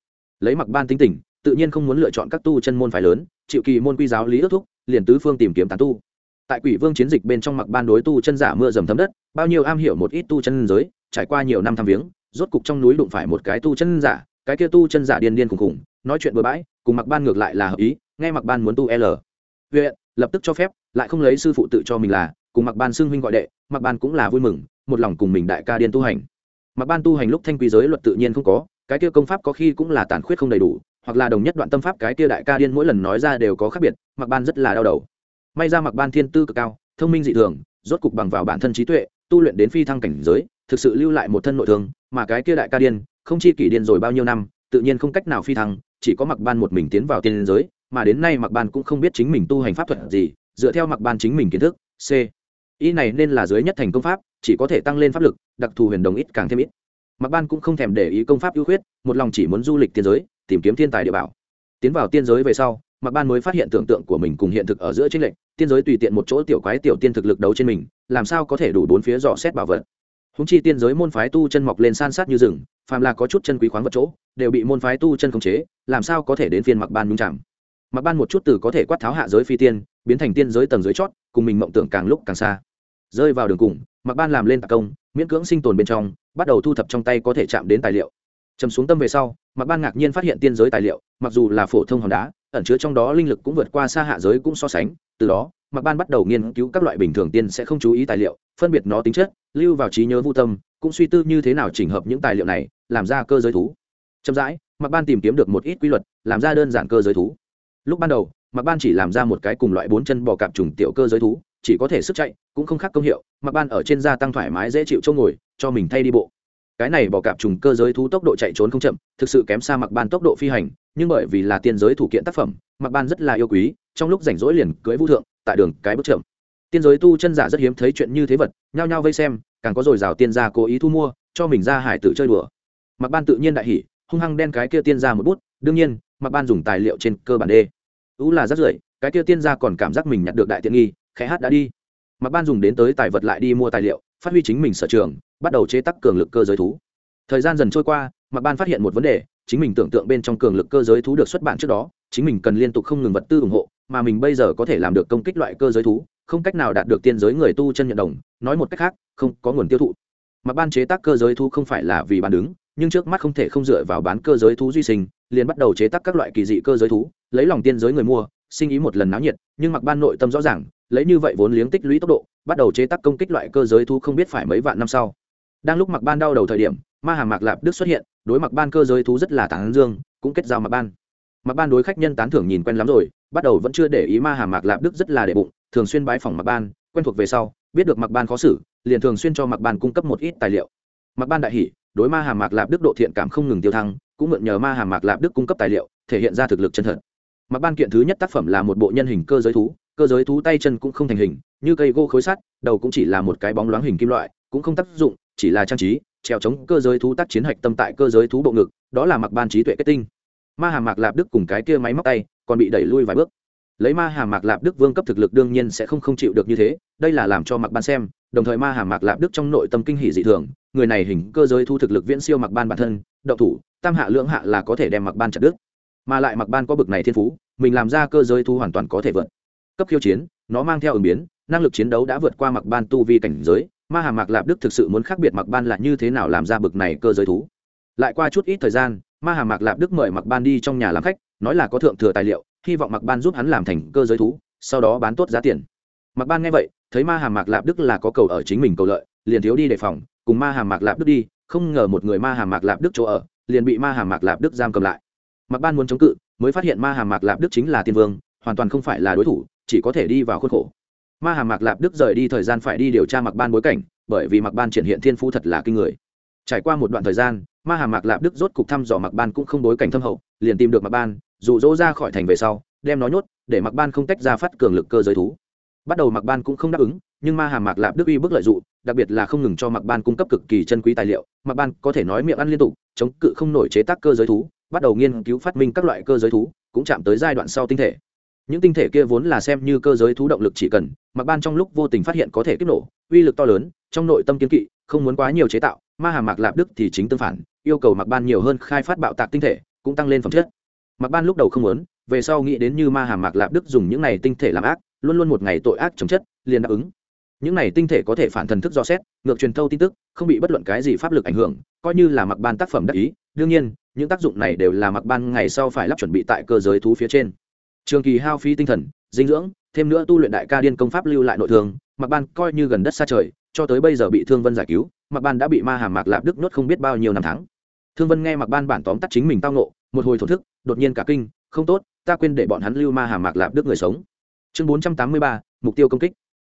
Lấy mặc ban tính tình, tự nhiên không muốn lựa chọn các tu chân môn phái lớn, chịu kỳ môn quy giáo lý ước thúc, liền tứ phương tìm kiếm tán tu tại quỷ vương chiến dịch bên trong mặc ban đối tu chân giả mưa dầm thấm đất, bao nhiêu am hiểu một ít tu chân giới, trải qua nhiều năm thăm viếng, rốt cục trong núi đụng phải một cái tu chân giả, cái kia tu chân giả điên điên khùng khùng nói chuyện bừa bãi, cùng mặc ban ngược lại là hợp ý, nghe mặc ban muốn tu l. Huyện lập tức cho phép, lại không lấy sư phụ tự cho mình là, cùng mặc ban xưng huynh gọi đệ, mặc ban cũng là vui mừng, một lòng cùng mình đại ca điên tu hành. Mặc ban tu hành lúc thanh quý giới luật tự nhiên không có, cái kia công pháp có khi cũng là tàn khuyết không đầy đủ, hoặc là đồng nhất đoạn tâm pháp cái kia đại ca điên mỗi lần nói ra đều có khác biệt, mặc ban rất là đau đầu may ra mặc ban thiên tư cực cao, thông minh dị thường, rốt cục bằng vào bản thân trí tuệ, tu luyện đến phi thăng cảnh giới, thực sự lưu lại một thân nội thương, mà cái kia đại ca điên, không chi kỷ điên rồi bao nhiêu năm, tự nhiên không cách nào phi thăng, chỉ có mặc ban một mình tiến vào tiên giới, mà đến nay mặc ban cũng không biết chính mình tu hành pháp thuật gì, dựa theo mặc ban chính mình kiến thức, c. Y này nên là dưới nhất thành công pháp, chỉ có thể tăng lên pháp lực, đặc thù huyền đồng ít càng thêm ít. Mặc ban cũng không thèm để ý công pháp ưu khuyết, một lòng chỉ muốn du lịch tiên giới, tìm kiếm thiên tài địa bảo. Tiến vào tiên giới về sau mặc ban mới phát hiện tưởng tượng của mình cùng hiện thực ở giữa tranh lệch, tiên giới tùy tiện một chỗ tiểu quái tiểu tiên thực lực đấu trên mình, làm sao có thể đủ bốn phía dò xét bảo vật. Húng chi tiên giới môn phái tu chân mọc lên san sát như rừng, phàm là có chút chân quý khoáng vật chỗ, đều bị môn phái tu chân khống chế, làm sao có thể đến phiên mặc ban nhung chạm mặc ban một chút từ có thể quát tháo hạ giới phi tiên, biến thành tiên giới tầng dưới chót, cùng mình mộng tưởng càng lúc càng xa. Rơi vào đường cùng mặc ban làm lên tạc công, miễn cưỡng sinh tồn bên trong, bắt đầu thu thập trong tay có thể chạm đến tài liệu. Chầm xuống tâm về sau mặc ban ngạc nhiên phát hiện tiên giới tài liệu, mặc dù là phổ thông hòn đá ẩn chứa trong đó linh lực cũng vượt qua xa hạ giới cũng so sánh, từ đó mặc ban bắt đầu nghiên cứu các loại bình thường tiên sẽ không chú ý tài liệu, phân biệt nó tính chất, lưu vào trí nhớ vô tâm, cũng suy tư như thế nào chỉnh hợp những tài liệu này, làm ra cơ giới thú. Chậm rãi mặc ban tìm kiếm được một ít quy luật, làm ra đơn giản cơ giới thú. Lúc ban đầu mặc ban chỉ làm ra một cái cùng loại bốn chân bò cạp trùng tiểu cơ giới thú, chỉ có thể sức chạy, cũng không khác công hiệu mặc ban ở trên da tăng thoải mái dễ chịu chỗ ngồi, cho mình thay đi bộ. Cái này bò cạp trùng cơ giới thú tốc độ chạy trốn không chậm, thực sự kém xa mặc ban tốc độ phi hành nhưng bởi vì là tiên giới thủ kiện tác phẩm mặc ban rất là yêu quý, trong lúc rảnh rỗi liền cưới vũ thượng, tại đường cái bức chậm tiên giới tu chân giả rất hiếm thấy chuyện như thế vật, nhao nhao vây xem, càng có dồi dào tiên gia cố ý thu mua, cho mình ra hải tử chơi đùa. Mặc ban tự nhiên đại hỉ, hung hăng đen cái kia tiên ra một bút, đương nhiên mặc ban dùng tài liệu trên cơ bản đê. Ú là rất rưởi cái kia tiên gia còn cảm giác mình nhặt được đại tiện nghi, khẽ hát đã đi. Mặc ban dùng đến tới tài vật lại đi mua tài liệu, phát huy chính mình sở trường, bắt đầu chế tác cường lực cơ giới thú. Thời gian dần trôi qua mặc ban phát hiện một vấn đề chính mình tưởng tượng bên trong cường lực cơ giới thú được xuất bản trước đó, chính mình cần liên tục không ngừng vật tư ủng hộ, mà mình bây giờ có thể làm được công kích loại cơ giới thú, không cách nào đạt được tiên giới người tu chân nhận đồng, nói một cách khác, không có nguồn tiêu thụ. Mặc ban chế tác cơ giới thú không phải là vì bán đứng, nhưng trước mắt không thể không dựa vào bán cơ giới thú duy sinh, liền bắt đầu chế tác các loại kỳ dị cơ giới thú, lấy lòng tiên giới người mua, sinh ý một lần náo nhiệt, nhưng mặc ban nội tâm rõ ràng, lấy như vậy vốn liếng tích lũy tốc độ, bắt đầu chế tác công kích loại cơ giới thú không biết phải mấy vạn năm sau. Đang lúc mặc ban đau đầu thời điểm ma hàm mạc lạp đức xuất hiện, đối mặc ban cơ giới thú rất là tán dương, cũng kết giao mặc ban. Mặc ban đối khách nhân tán thưởng nhìn quen lắm rồi, bắt đầu vẫn chưa để ý ma hàm mạc lạp đức rất là đệ bụng, thường xuyên bái phòng mặc ban, quen thuộc về sau, biết được mặc ban khó xử, liền thường xuyên cho mặc ban cung cấp một ít tài liệu. Mặc ban đại hỷ đối ma hàm mạc lạp đức độ thiện cảm không ngừng tiêu thăng, cũng mượn nhờ ma hàm mạc lạp đức cung cấp tài liệu, thể hiện ra thực lực chân thật. Mặc ban kiện thứ nhất tác phẩm là một bộ nhân hình cơ giới thú, cơ giới thú tay chân cũng không thành hình, như cây gỗ khối sắt, đầu cũng chỉ là một cái bóng loáng hình kim loại, cũng không tác dụng, chỉ là trang trí treo chống cơ giới thú tác chiến hạch tâm tại cơ giới thú bộ ngực, đó là mặc ban trí tuệ kết tinh. Ma hàm mạc lạp đức cùng cái kia máy móc tay, còn bị đẩy lui vài bước. Lấy ma hàm mạc lạp đức vương cấp thực lực đương nhiên sẽ không không chịu được như thế, đây là làm cho mặc ban xem, đồng thời ma hàm mạc lạp đức trong nội tâm kinh hỷ dị thường, người này hình cơ giới thu thực lực viễn siêu mặc ban bản thân, động thủ, tam hạ lưỡng hạ là có thể đem mặc ban chặt đức mà lại mặc ban có bực này thiên phú, mình làm ra cơ giới thu hoàn toàn có thể vượt cấp khiêu chiến, nó mang theo ứng biến, năng lực chiến đấu đã vượt qua mặc ban tu vi cảnh giới ma hàm mạc lạp đức thực sự muốn khác biệt mặc ban là như thế nào làm ra bực này cơ giới thú. Lại qua chút ít thời gian, ma hàm mạc lạp đức mời mặc ban đi trong nhà làm khách, nói là có thượng thừa tài liệu, hy vọng mặc ban giúp hắn làm thành cơ giới thú, sau đó bán tốt giá tiền. Mặc ban nghe vậy, thấy ma hàm mạc lạp đức là có cầu ở chính mình cầu lợi, liền thiếu đi đề phòng, cùng ma hàm mạc lạp đức đi, không ngờ một người ma hàm mạc lạp đức chỗ ở, liền bị ma hàm mạc lạp đức giam cầm lại. Mặc ban muốn chống cự, mới phát hiện ma hàm mạc lạp đức chính là tiên vương, hoàn toàn không phải là đối thủ, chỉ có thể đi vào khuôn khổ ma Hà mạc lạp đức rời đi thời gian phải đi điều tra mặc ban bối cảnh, bởi vì mặc ban triển hiện thiên phú thật là kinh người. Trải qua một đoạn thời gian, ma Hà mạc lạp đức rốt cục thăm dò mặc ban cũng không bối cảnh thâm hậu, liền tìm được mặc ban, dụ dỗ ra khỏi thành về sau, đem nó nhốt, để mặc ban không tách ra phát cường lực cơ giới thú. Bắt đầu mặc ban cũng không đáp ứng, nhưng ma Hà mạc lạp đức uy bức lợi dụng, đặc biệt là không ngừng cho mặc ban cung cấp cực kỳ chân quý tài liệu mặc ban có thể nói miệng ăn liên tục, chống cự không nổi chế tác cơ giới thú, bắt đầu nghiên cứu phát minh các loại cơ giới thú, cũng chạm tới giai đoạn sau tinh thể những tinh thể kia vốn là xem như cơ giới thú động lực chỉ cần mặc ban trong lúc vô tình phát hiện có thể kích nổ, uy lực to lớn, trong nội tâm kiến kỵ, không muốn quá nhiều chế tạo, ma hàm mạc lạp đức thì chính tương phản, yêu cầu mặc ban nhiều hơn khai phát bạo tạc tinh thể, cũng tăng lên phẩm chất. Mặc ban lúc đầu không muốn, về sau nghĩ đến như ma hàm mạc lạp đức dùng những này tinh thể làm ác, luôn luôn một ngày tội ác chống chất, liền đáp ứng. Những này tinh thể có thể phản thần thức do xét, ngược truyền thâu tin tức, không bị bất luận cái gì pháp lực ảnh hưởng, coi như là mặc ban tác phẩm đắc ý. Đương nhiên, những tác dụng này đều là mặc ban ngày sau phải lắp chuẩn bị tại cơ giới thú phía trên trường kỳ hao phí tinh thần, dinh dưỡng, thêm nữa tu luyện đại ca điên công pháp lưu lại nội thương mặc ban coi như gần đất xa trời, cho tới bây giờ bị thương vân giải cứu mặc ban đã bị ma hàm mạc lạp đức nuốt không biết bao nhiêu năm tháng. Thương vân nghe mặc ban bản tóm tắt chính mình tao nộ một hồi thổ thức, đột nhiên cả kinh, không tốt, ta quên để bọn hắn lưu ma hà mạc lạp đức người sống. Chương bốn trăm tám mươi ba, mục tiêu công kích.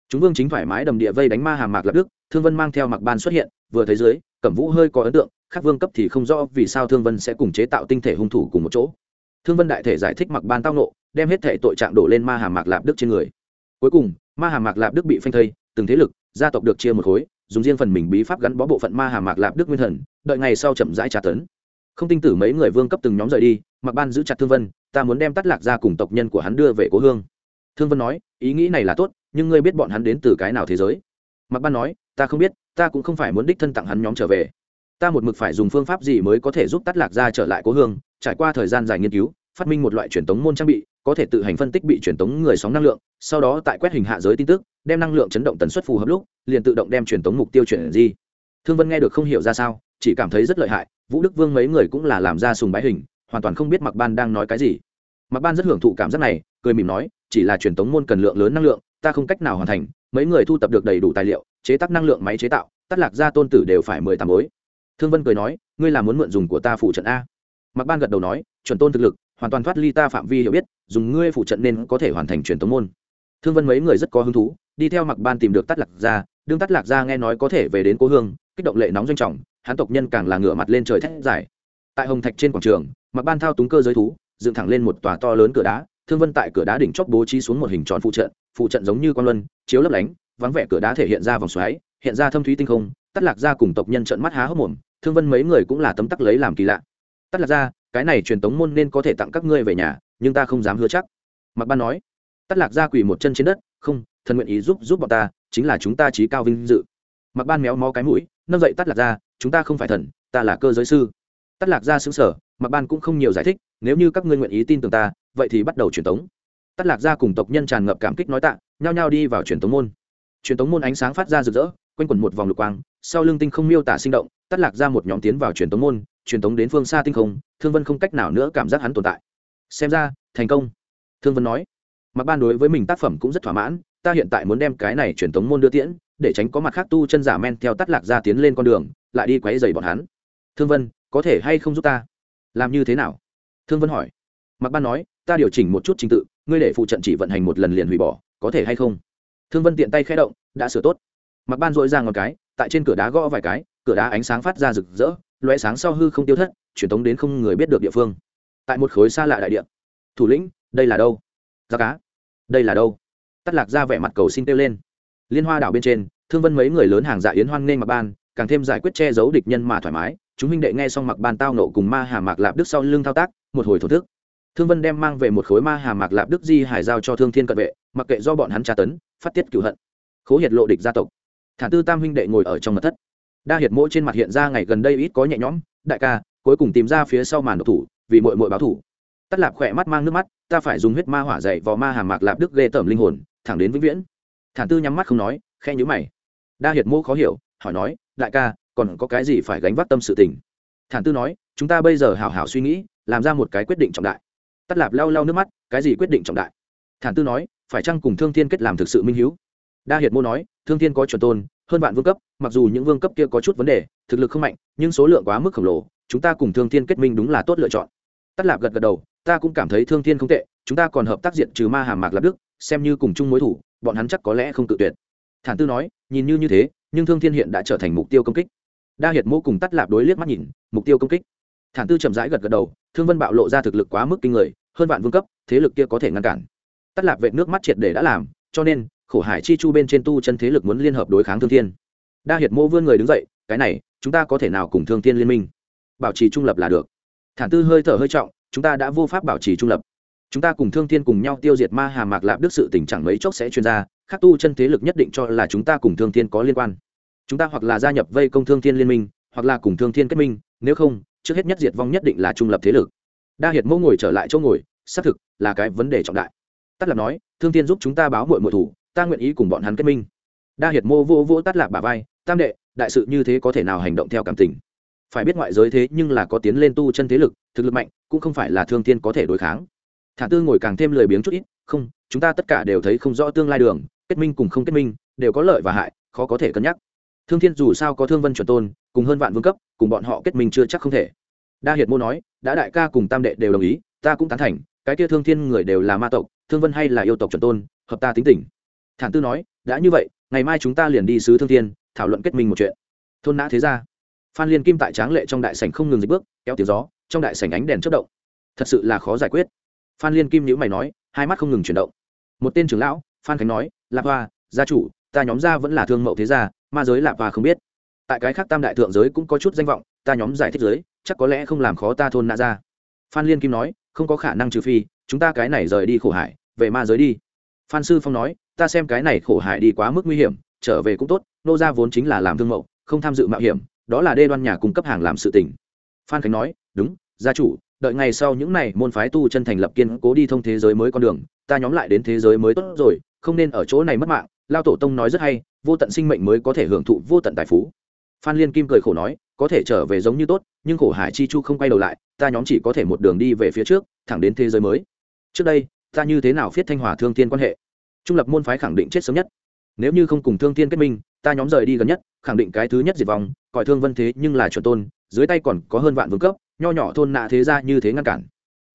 Chúng vương chính thoải mái đầm địa vây đánh ma hà mạc lạp đức, thương vân mang theo mặc ban xuất hiện, vừa thấy dưới, cẩm vũ hơi có ấn tượng, khác vương cấp thì không rõ vì sao thương vân sẽ cùng chế tạo tinh thể hung thủ cùng một chỗ. Thương vân đại thể giải thích mặc ban tao nộ đem hết thể tội trạng đổ lên ma hà mạc lạp đức trên người. Cuối cùng, ma hà mạc lạp đức bị phanh thây, từng thế lực, gia tộc được chia một khối, dùng riêng phần mình bí pháp gắn bó bộ phận ma hà mạc lạp đức nguyên thần, đợi ngày sau chậm rãi tra tấn. Không tin tử mấy người vương cấp từng nhóm rời đi, mặc ban giữ chặt thương vân, ta muốn đem tắt lạc ra cùng tộc nhân của hắn đưa về cố hương. Thương vân nói, ý nghĩ này là tốt, nhưng ngươi biết bọn hắn đến từ cái nào thế giới? Mặc ban nói, ta không biết, ta cũng không phải muốn đích thân tặng hắn nhóm trở về. Ta một mực phải dùng phương pháp gì mới có thể giúp tắt lạc ra trở lại cố hương? Trải qua thời gian dài nghiên cứu, phát minh một loại truyền tống môn trang bị có thể tự hành phân tích bị truyền tống người sóng năng lượng, sau đó tại quét hình hạ giới tin tức, đem năng lượng chấn động tần suất phù hợp lúc, liền tự động đem truyền tống mục tiêu chuyển di. Thương vân nghe được không hiểu ra sao, chỉ cảm thấy rất lợi hại, vũ đức vương mấy người cũng là làm ra sùng bái hình, hoàn toàn không biết mặc ban đang nói cái gì. Mặc ban rất hưởng thụ cảm giác này, cười mỉm nói, chỉ là truyền tống môn cần lượng lớn năng lượng, ta không cách nào hoàn thành, mấy người thu tập được đầy đủ tài liệu, chế tác năng lượng máy chế tạo, tắt lạc ra tôn tử đều phải mười tám bối thương vân cười nói, ngươi là muốn mượn dùng của ta phụ trận a. Mặc ban gật đầu nói, chuẩn tôn thực lực hoàn toàn thoát ly ta phạm vi hiểu biết dùng ngươi phụ trận nên có thể hoàn thành truyền tống môn thương vân mấy người rất có hứng thú đi theo mặc ban tìm được tắt lạc gia, đương tắt lạc gia nghe nói có thể về đến cô hương kích động lệ nóng doanh trọng hán tộc nhân càng là ngửa mặt lên trời thét dài tại hồng thạch trên quảng trường mặc ban thao túng cơ giới thú dựng thẳng lên một tòa to lớn cửa đá thương vân tại cửa đá đỉnh chóp bố trí xuống một hình tròn phụ trận phụ trận giống như con luân chiếu lấp lánh vắng vẻ cửa đá thể hiện ra vòng xoáy hiện ra thâm thúy tinh không tắt lạc gia cùng tộc nhân trận mắt há hốc mồm thương vân mấy người cũng là tấm tắc lấy làm kỳ lạ tắt lạc gia cái này truyền tống môn nên có thể tặng các ngươi về nhà, nhưng ta không dám hứa chắc. Mặc ban nói. Tắt lạc ra quỳ một chân trên đất, không, thần nguyện ý giúp giúp bọn ta, chính là chúng ta trí cao vinh dự. Mặc ban méo mó cái mũi, nâng dậy tắt lạc ra chúng ta không phải thần, ta là cơ giới sư. Tắt lạc ra xứng sở mặc ban cũng không nhiều giải thích, nếu như các ngươi nguyện ý tin tưởng ta, vậy thì bắt đầu truyền tống. Tắt lạc ra cùng tộc nhân tràn ngập cảm kích nói tạ, nhao nhao đi vào truyền tống môn. Truyền tống môn ánh sáng phát ra rực rỡ, quanh quẩn một vòng lục quang sau lưng tinh không miêu tả sinh động, tắt lạc ra một nhóm tiến vào truyền tống môn, truyền tống đến phương xa tinh không, thương vân không cách nào nữa cảm giác hắn tồn tại. Xem ra, thành công. Thương vân nói mặc ban đối với mình tác phẩm cũng rất thỏa mãn, ta hiện tại muốn đem cái này truyền tống môn đưa tiễn, để tránh có mặt khác tu chân giả men theo tắt lạc ra tiến lên con đường, lại đi quấy dày bọn hắn. Thương vân, có thể hay không giúp ta? Làm như thế nào? Thương vân hỏi. Mặc ban nói, ta điều chỉnh một chút trình tự, ngươi để phụ trận chỉ vận hành một lần liền hủy bỏ, có thể hay không? Thương vân tiện tay khẽ động, đã sửa tốt. Mặc ban dội ra ngọn cái tại trên cửa đá gõ vài cái, cửa đá ánh sáng phát ra rực rỡ loé sáng sau hư không tiêu thất, truyền tống đến không người biết được địa phương. Tại một khối xa lạ đại địa. Thủ lĩnh, đây là đâu? Giá cá. Đây là đâu? Tắt lạc ra vẻ mặt cầu xin kêu lên. Liên hoa đảo bên trên, thương vân mấy người lớn hàng dạ yến hoan nên mặc ban, càng thêm giải quyết che giấu địch nhân mà thoải mái. Chúng huynh đệ nghe xong mặc ban tao nộ cùng ma hà mạc lạp đức sau lưng thao tác, một hồi thổ thức. Thương vân đem mang về một khối ma hà mạc lạp đức di hải giao cho thương thiên cận vệ, mặc kệ do bọn hắn tra tấn, phát tiết cửu hận. Khố hiệt lộ địch gia tộc thản tư tam huynh đệ ngồi ở trong mật thất. Đa hiệt mỗi trên mặt hiện ra ngày gần đây ít có nhẹ nhõm, đại ca, cuối cùng tìm ra phía sau màn độc thủ, vì mội mội báo thủ. Tắt lạp khỏe mắt mang nước mắt, ta phải dùng huyết ma hỏa dậy vào ma hàm mạc lạp đức ghê tởm linh hồn, thẳng đến vĩnh viễn. Thản tư nhắm mắt không nói khe nhữ mày. Đa hiệt mô khó hiểu, hỏi nói, đại ca, còn có cái gì phải gánh vác tâm sự tình? Thản tư nói, chúng ta bây giờ hảo hảo suy nghĩ, làm ra một cái quyết định trọng đại. Tắt lạp lau lau nước mắt, cái gì quyết định trọng đại? Thản tư nói, phải chăng cùng thương thiên kết làm thực sự minh h đa hiệt mô nói thương thiên có chuẩn tôn, hơn vạn vương cấp, mặc dù những vương cấp kia có chút vấn đề, thực lực không mạnh, nhưng số lượng quá mức khổng lồ, chúng ta cùng thương thiên kết minh đúng là tốt lựa chọn. Tắt lạp gật gật đầu, ta cũng cảm thấy thương thiên không tệ, chúng ta còn hợp tác diện trừ ma hàm mạc lạp đức, xem như cùng chung mối thủ, bọn hắn chắc có lẽ không tự tuyệt. Thản tư nói, nhìn như như thế, nhưng thương thiên hiện đã trở thành mục tiêu công kích. Đa hiệt mô cùng tắt lạp đối liếc mắt nhìn, mục tiêu công kích. Thản tư chậm rãi gật gật đầu, thương vân bạo lộ ra thực lực quá mức kinh người, hơn vạn vương cấp, thế lực kia có thể ngăn cản. Tắt lạp vệ nước mắt triệt để đã làm, cho nên khổ hải chi chu bên trên tu chân thế lực muốn liên hợp đối kháng thương thiên. Đa hiệt mô vươn người đứng dậy cái này chúng ta có thể nào cùng thương thiên liên minh? Bảo trì trung lập là được. Thản tư hơi thở hơi trọng chúng ta đã vô pháp bảo trì trung lập. Chúng ta cùng thương thiên cùng nhau tiêu diệt ma hà mạc lạp đức sự tình chẳng mấy chốc sẽ chuyên ra, khắc tu chân thế lực nhất định cho là chúng ta cùng thương thiên có liên quan. Chúng ta hoặc là gia nhập vây công thương thiên liên minh hoặc là cùng thương thiên kết minh nếu không trước hết nhất diệt vong nhất định là trung lập thế lực. Đa hiệt mẫu ngồi trở lại chỗ ngồi xác thực là cái vấn đề trọng đại. Tắt lập nói thương thiên giúp chúng ta báo mội mội thủ ta nguyện ý cùng bọn hắn kết minh. Đa hiệt mô vô vô tắt lạc bà vai, tam đệ, đại sự như thế có thể nào hành động theo cảm tình? Phải biết ngoại giới thế nhưng là có tiến lên tu chân thế lực, thực lực mạnh, cũng không phải là thương thiên có thể đối kháng. Thả tư ngồi càng thêm lười biếng chút ít, không, chúng ta tất cả đều thấy không rõ tương lai đường, kết minh cùng không kết minh, đều có lợi và hại, khó có thể cân nhắc. Thương thiên dù sao có thương vân chuẩn tôn, cùng hơn vạn vương cấp, cùng bọn họ kết minh chưa chắc không thể. Đa hiệt mô nói, đã đại ca cùng tam đệ đều đồng ý, ta cũng tán thành, cái kia thương thiên người đều là ma tộc, thương vân hay là yêu tộc chuẩn tôn, hợp ta tính tình thản tư nói, đã như vậy, ngày mai chúng ta liền đi sứ thương thiên, thảo luận kết minh một chuyện. Thôn nã thế ra phan liên kim tại tráng lệ trong đại sảnh không ngừng dịch bước, kéo tiếng gió, trong đại sảnh ánh đèn chất động. Thật sự là khó giải quyết. Phan liên kim nhữ mày nói, hai mắt không ngừng chuyển động. Một tên trưởng lão, phan khánh nói lạp hoa, gia chủ, ta nhóm gia vẫn là thương mẫu thế gia, ma giới lạp hoa không biết. Tại cái khác tam đại thượng giới cũng có chút danh vọng, ta nhóm giải thích giới, chắc có lẽ không làm khó ta thôn nã ra phan liên kim nói, không có khả năng trừ phi, chúng ta cái này rời đi khổ hải, về ma giới đi. Phan sư phong nói ta xem cái này khổ hải đi quá mức nguy hiểm, trở về cũng tốt, nô gia vốn chính là làm thương mậu, không tham dự mạo hiểm, đó là đê đoan nhà cung cấp hàng làm sự tỉnh phan khánh nói, đúng, gia chủ, đợi ngày sau những này môn phái tu chân thành lập kiên cố đi thông thế giới mới con đường, ta nhóm lại đến thế giới mới tốt rồi, không nên ở chỗ này mất mạng. Lao tổ tông nói rất hay, vô tận sinh mệnh mới có thể hưởng thụ vô tận tài phú. Phan liên kim cười khổ nói, có thể trở về giống như tốt, nhưng khổ hải chi chu không quay đầu lại, ta nhóm chỉ có thể một đường đi về phía trước, thẳng đến thế giới mới. Trước đây, ta như thế nào phiết thanh hòa thương thiên quan hệ? Trung lập môn phái khẳng định chết sớm nhất. Nếu như không cùng thương thiên kết minh, ta nhóm rời đi gần nhất, khẳng định cái thứ nhất diệt vong coi thương vân thế nhưng là chuẩn tôn, dưới tay còn có hơn vạn vương cấp, nho nhỏ thôn nạ thế ra như thế ngăn cản.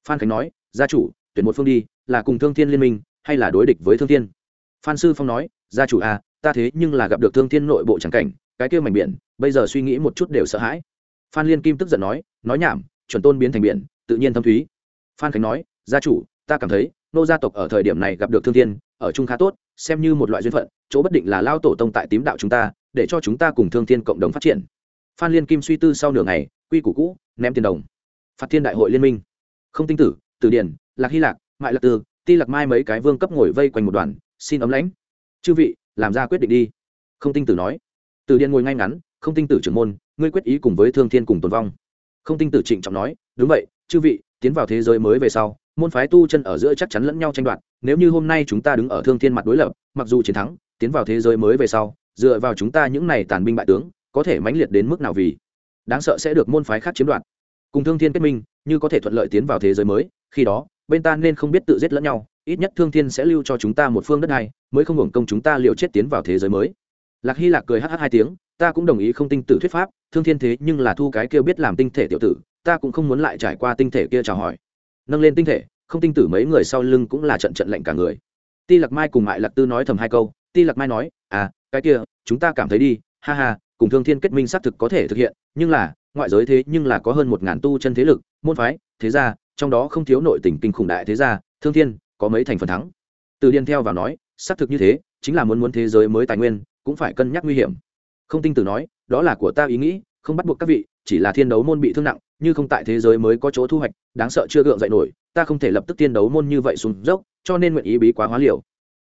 Phan khánh nói, gia chủ, tuyển một phương đi, là cùng thương thiên liên minh, hay là đối địch với thương thiên? Phan sư phong nói, gia chủ à ta thế nhưng là gặp được thương thiên nội bộ chẳng cảnh, cái kia mảnh biển, bây giờ suy nghĩ một chút đều sợ hãi. Phan liên kim tức giận nói nói nhảm, chuẩn tôn biến thành biển, tự nhiên thâm thúy. Phan khánh nói, gia chủ, ta cảm thấy, nô gia tộc ở thời điểm này gặp được thương thiên ở chung khá tốt, xem như một loại duyên phận, chỗ bất định là lao tổ tông tại tím đạo chúng ta, để cho chúng ta cùng thương thiên cộng đồng phát triển. Phan liên kim suy tư sau nửa ngày, quy củ cũ, ném tiền đồng. Phạt thiên đại hội liên minh. Không tinh tử từ điển lạc hy lạc, mại lạc tư ti lạc mai mấy cái vương cấp ngồi vây quanh một đoàn, xin ấm lãnh. Chư vị, làm ra quyết định đi. Không tinh tử nói. Từ điển ngồi ngay ngắn, không tinh tử trưởng môn, ngươi quyết ý cùng với thương thiên cùng tồn vong. Không tinh tử trịnh trọng nói, đúng vậy, chư vị, tiến vào thế giới mới về sau môn phái tu chân ở giữa chắc chắn lẫn nhau tranh đoạt, nếu như hôm nay chúng ta đứng ở thương thiên mặt đối lập, mặc dù chiến thắng, tiến vào thế giới mới về sau, dựa vào chúng ta những này tàn binh bại tướng, có thể mãnh liệt đến mức nào vì đáng sợ sẽ được môn phái khác chiếm đoạt. Cùng thương thiên kết minh, như có thể thuận lợi tiến vào thế giới mới, khi đó, bên ta nên không biết tự giết lẫn nhau, ít nhất thương thiên sẽ lưu cho chúng ta một phương đất này, mới không hưởng công chúng ta liều chết tiến vào thế giới mới. Lạc hy lạc cười hh hai tiếng, ta cũng đồng ý không tinh tử thuyết pháp, thương thiên thế nhưng là thu cái kêu biết làm tinh thể tiểu tử, ta cũng không muốn lại trải qua tinh thể kia chào hỏi nâng lên tinh thể, không tinh tử mấy người sau lưng cũng là trận trận lệnh cả người. Ti lạc mai cùng mại lạc tư nói thầm hai câu, ti lạc mai nói à cái kia, chúng ta cảm thấy đi, ha ha, cùng thương thiên kết minh xác thực có thể thực hiện, nhưng là, ngoại giới thế nhưng là có hơn một ngàn tu chân thế lực, môn phái, thế gia, trong đó không thiếu nội tình kinh khủng đại thế gia, thương thiên, có mấy thành phần thắng. Từ điên theo vào nói, xác thực như thế, chính là muốn muốn thế giới mới tài nguyên, cũng phải cân nhắc nguy hiểm. Không tinh tử nói, đó là của ta ý nghĩ, không bắt buộc các vị, chỉ là thiên đấu môn bị thương nặng như không tại thế giới mới có chỗ thu hoạch, đáng sợ chưa gượng dậy nổi, ta không thể lập tức tiên đấu môn như vậy xuống dốc, cho nên nguyện ý bí quá hóa liều.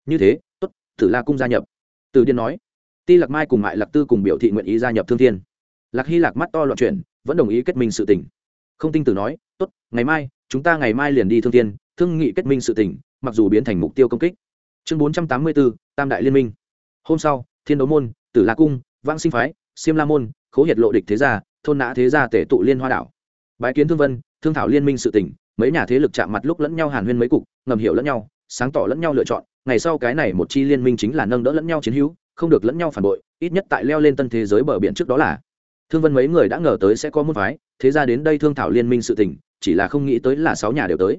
Như thế, tốt, tử la cung gia nhập. Từ điên nói, ti lạc mai cùng mại lạc tư cùng biểu thị nguyện ý gia nhập thương thiên. Lạc hy lạc mắt to loạn chuyển, vẫn đồng ý kết minh sự tỉnh không tinh tử nói, tốt, ngày mai, chúng ta ngày mai liền đi thương thiên, thương nghị kết minh sự tỉnh mặc dù biến thành mục tiêu công kích. Chương bốn trăm tám mươi bốn tam đại liên minh. Hôm sau, thiên đấu môn, tử la cung, vãng sinh phái, siêm la môn, khố hiệt lộ địch thế gia, thôn nã thế gia tể tụ liên hoa đảo bái kiến thương vân, thương thảo liên minh sự tỉnh mấy nhà thế lực chạm mặt lúc lẫn nhau hàn huyên mấy cục, ngầm hiểu lẫn nhau, sáng tỏ lẫn nhau lựa chọn, ngày sau cái này một chi liên minh chính là nâng đỡ lẫn nhau chiến hữu, không được lẫn nhau phản bội, ít nhất tại leo lên tân thế giới bờ biển trước đó là. Thương vân mấy người đã ngờ tới sẽ có môn phái, thế ra đến đây thương thảo liên minh sự tình, chỉ là không nghĩ tới là sáu nhà đều tới.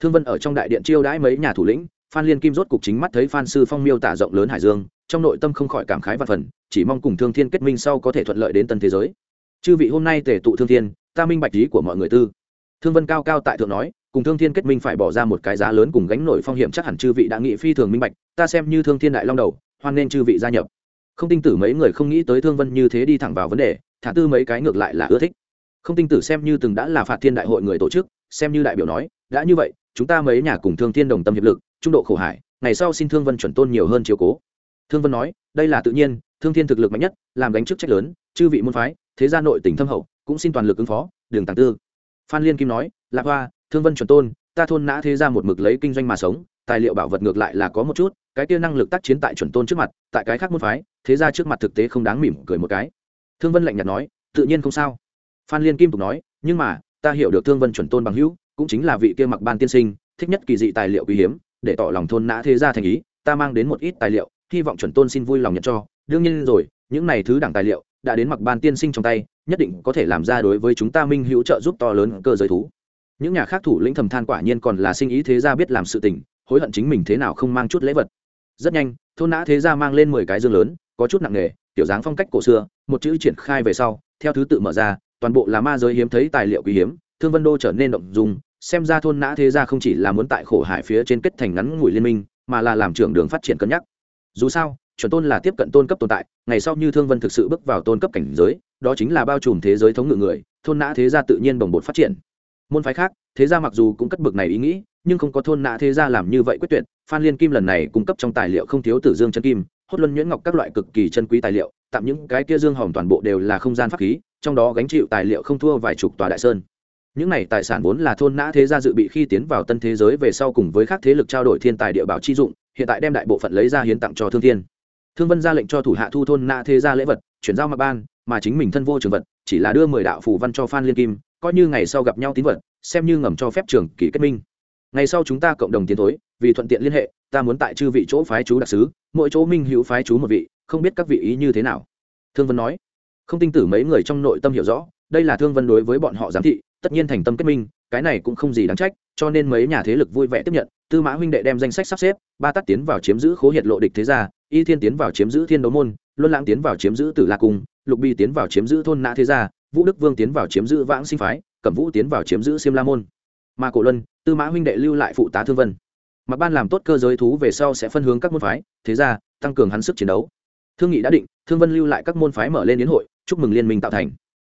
Thương vân ở trong đại điện chiêu đãi mấy nhà thủ lĩnh, phan liên kim rốt cục chính mắt thấy phan sư phong miêu tả rộng lớn hải dương, trong nội tâm không khỏi cảm khái và phần, chỉ mong cùng thương thiên kết minh sau có thể thuận lợi đến tân thế giới. Chư vị hôm nay tề tụ thương thiên ta minh bạch ý của mọi người tư. Thương vân cao cao tại thượng nói, cùng thương thiên kết minh phải bỏ ra một cái giá lớn cùng gánh nổi phong hiểm chắc hẳn chư vị đã nghị phi thường minh bạch, ta xem như thương thiên đại long đầu, hoan nên chư vị gia nhập. Không tin tử mấy người không nghĩ tới thương vân như thế đi thẳng vào vấn đề, thả tư mấy cái ngược lại là ưa thích. Không tin tử xem như từng đã là phạt thiên đại hội người tổ chức, xem như đại biểu nói, đã như vậy, chúng ta mấy nhà cùng thương thiên đồng tâm hiệp lực, trung độ khổ hải, ngày sau xin thương vân chuẩn tôn nhiều hơn chiếu cố. Thương vân nói, đây là tự nhiên, thương thiên thực lực mạnh nhất, làm gánh chức trách lớn, chư vị môn phái, thế gia nội tỉnh thâm hậu cũng xin toàn lực ứng phó, đường tàng tư. Phan liên kim nói, lạc hoa, thương vân chuẩn tôn, ta thôn nã thế ra một mực lấy kinh doanh mà sống, tài liệu bảo vật ngược lại là có một chút, cái kia năng lực tác chiến tại chuẩn tôn trước mặt, tại cái khác môn phái, thế ra trước mặt thực tế không đáng mỉm cười một cái. Thương vân lạnh nhạt nói, tự nhiên không sao. Phan liên kim tục nói, nhưng mà, ta hiểu được thương vân chuẩn tôn bằng hữu, cũng chính là vị kia mặc ban tiên sinh, thích nhất kỳ dị tài liệu quý hiếm, để tỏ lòng thôn nã thế ra thành ý, ta mang đến một ít tài liệu, hy vọng chuẩn tôn xin vui lòng nhận cho. Đương nhiên rồi, những này thứ đẳng tài liệu, đã đến mặc ban tiên sinh trong tay nhất định có thể làm ra đối với chúng ta minh hữu trợ giúp to lớn cơ giới thú. Những nhà khác thủ lĩnh thầm than quả nhiên còn là sinh ý thế gia biết làm sự tình, hối hận chính mình thế nào không mang chút lễ vật. Rất nhanh, thôn nã thế gia mang lên mười cái dương lớn, có chút nặng nề, tiểu dáng phong cách cổ xưa, một chữ triển khai về sau, theo thứ tự mở ra, toàn bộ là ma giới hiếm thấy tài liệu quý hiếm, thương vân đô trở nên động dùng xem ra thôn nã thế gia không chỉ là muốn tại khổ hải phía trên kết thành ngắn ngủi liên minh, mà là làm trưởng đường phát triển cân nhắc. Dù sao, chuẩn tôn là tiếp cận tôn cấp tồn tại, ngày sau như thương vân thực sự bước vào tôn cấp cảnh giới đó chính là bao trùm thế giới thống ngự người, thôn nã thế gia tự nhiên bồng bột phát triển. Môn phái khác, thế gia mặc dù cũng cất bực này ý nghĩ, nhưng không có thôn nã thế gia làm như vậy quyết tuyệt. Phan liên kim lần này cung cấp trong tài liệu không thiếu tử dương chân kim, hốt luân nhuyễn ngọc các loại cực kỳ chân quý tài liệu, tạm những cái kia dương hồng toàn bộ đều là không gian pháp khí, trong đó gánh chịu tài liệu không thua vài chục tòa đại sơn. Những này tài sản vốn là thôn nã thế gia dự bị khi tiến vào tân thế giới về sau cùng với các thế lực trao đổi thiên tài địa bảo chi dụng, hiện tại đem đại bộ phận lấy ra hiến tặng cho thương thiên. Thương vân ra lệnh cho thủ hạ thu thôn nã thế gia lễ vật, chuyển giao mặt ban mà chính mình thân vô trường vật, chỉ là đưa mười đạo phù văn cho phan liên kim, coi như ngày sau gặp nhau tín vật, xem như ngầm cho phép trường kỷ kết minh. Ngày sau chúng ta cộng đồng tiến thối, vì thuận tiện liên hệ, ta muốn tại chư vị chỗ phái chú đặc sứ, mỗi chỗ minh hữu phái chú một vị, không biết các vị ý như thế nào. Thương vân nói. Không tin tử mấy người trong nội tâm hiểu rõ, đây là thương vân đối với bọn họ giám thị, tất nhiên thành tâm kết minh, cái này cũng không gì đáng trách cho nên mấy nhà thế lực vui vẻ tiếp nhận, tư mã huynh đệ đem danh sách sắp xếp, ba tắt tiến vào chiếm giữ khố hiệt lộ địch thế gia, y thiên tiến vào chiếm giữ thiên đấu môn, luân lãng tiến vào chiếm giữ tử la cung, lục bi tiến vào chiếm giữ thôn nã thế gia, vũ đức vương tiến vào chiếm giữ vãng sinh phái, cẩm vũ tiến vào chiếm giữ siêm la môn. Mà cổ luân, tư mã huynh đệ lưu lại phụ tá thương vân. Mặc ban làm tốt cơ giới thú về sau sẽ phân hướng các môn phái, thế ra tăng cường hắn sức chiến đấu. Thương nghị đã định, thương vân lưu lại các môn phái mở lên đến hội, chúc mừng liên minh tạo thành.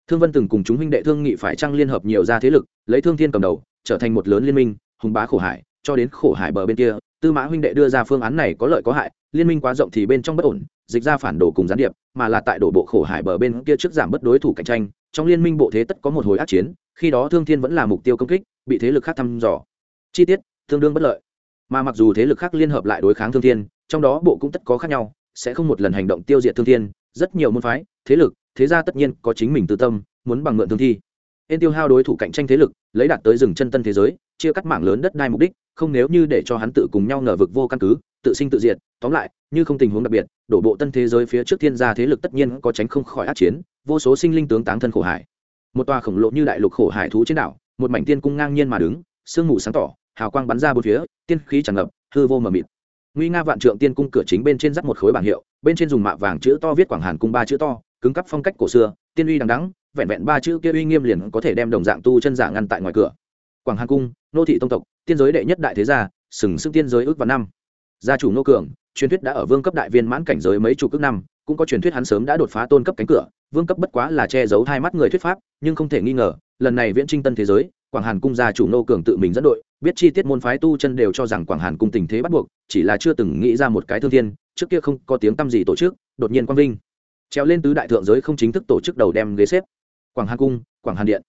Thương vân từng cùng chúng huynh đệ thương nghị phải trăng liên hợp nhiều gia thế lực, lấy thương thiên cầm đầu trở thành một lớn liên minh, hùng bá khổ hải, cho đến khổ hải bờ bên kia, tư mã huynh đệ đưa ra phương án này có lợi có hại, liên minh quá rộng thì bên trong bất ổn, dịch ra phản đồ cùng gián điệp, mà là tại đổ bộ khổ hải bờ bên kia trước giảm bất đối thủ cạnh tranh, trong liên minh bộ thế tất có một hồi ác chiến, khi đó thương thiên vẫn là mục tiêu công kích, bị thế lực khác thăm dò. Chi tiết, tương đương bất lợi. Mà mặc dù thế lực khác liên hợp lại đối kháng thương thiên, trong đó bộ cũng tất có khác nhau, sẽ không một lần hành động tiêu diệt thương thiên, rất nhiều môn phái, thế lực, thế ra tất nhiên có chính mình tư tâm, muốn bằng mượn thương thi nên tiêu hao đối thủ cạnh tranh thế lực, lấy đạt tới rừng chân tân thế giới, chia cắt mảng lớn đất đai mục đích, không nếu như để cho hắn tự cùng nhau nở vực vô căn cứ, tự sinh tự diệt, tóm lại, như không tình huống đặc biệt, đổ bộ tân thế giới phía trước thiên gia thế lực tất nhiên có tránh không khỏi át chiến, vô số sinh linh tướng táng thân khổ hải. Một tòa khổng lồ như đại lục khổ hải thú trên đảo, một mảnh tiên cung ngang nhiên mà đứng, sương mù sáng tỏ, hào quang bắn ra bốn phía, tiên khí tràn ngập, hư vô mờ mịt. Nguy nga vạn trượng tiên cung cửa chính bên trên dắt một khối bảng hiệu, bên trên dùng mạ vàng chữ to viết quảng hàn cung ba chữ to, cứng cắp phong cách cổ xưa, tiên uy đằng đắng vẹn vẹn ba chữ kia uy nghiêm liền có thể đem đồng dạng tu chân giả ngăn tại ngoài cửa. Quảng hàn cung, nô thị tông tộc, tiên giới đệ nhất đại thế gia, sừng sững tiên giới ước vào năm. Gia chủ nô cường, truyền thuyết đã ở vương cấp đại viên mãn cảnh giới mấy chục ước năm, cũng có truyền thuyết hắn sớm đã đột phá tôn cấp cánh cửa, vương cấp bất quá là che giấu hai mắt người thuyết pháp, nhưng không thể nghi ngờ, lần này viễn trinh tân thế giới, quảng hàn cung gia chủ nô cường tự mình dẫn đội, biết chi tiết môn phái tu chân đều cho rằng quảng hàn cung tình thế bắt buộc, chỉ là chưa từng nghĩ ra một cái thương thiên, trước kia không có tiếng tăm gì tổ chức, đột nhiên quang vinh. Treo lên tứ đại thượng giới không chính thức tổ chức đầu đem ghế xếp quảng hàn cung, quảng hàn điện.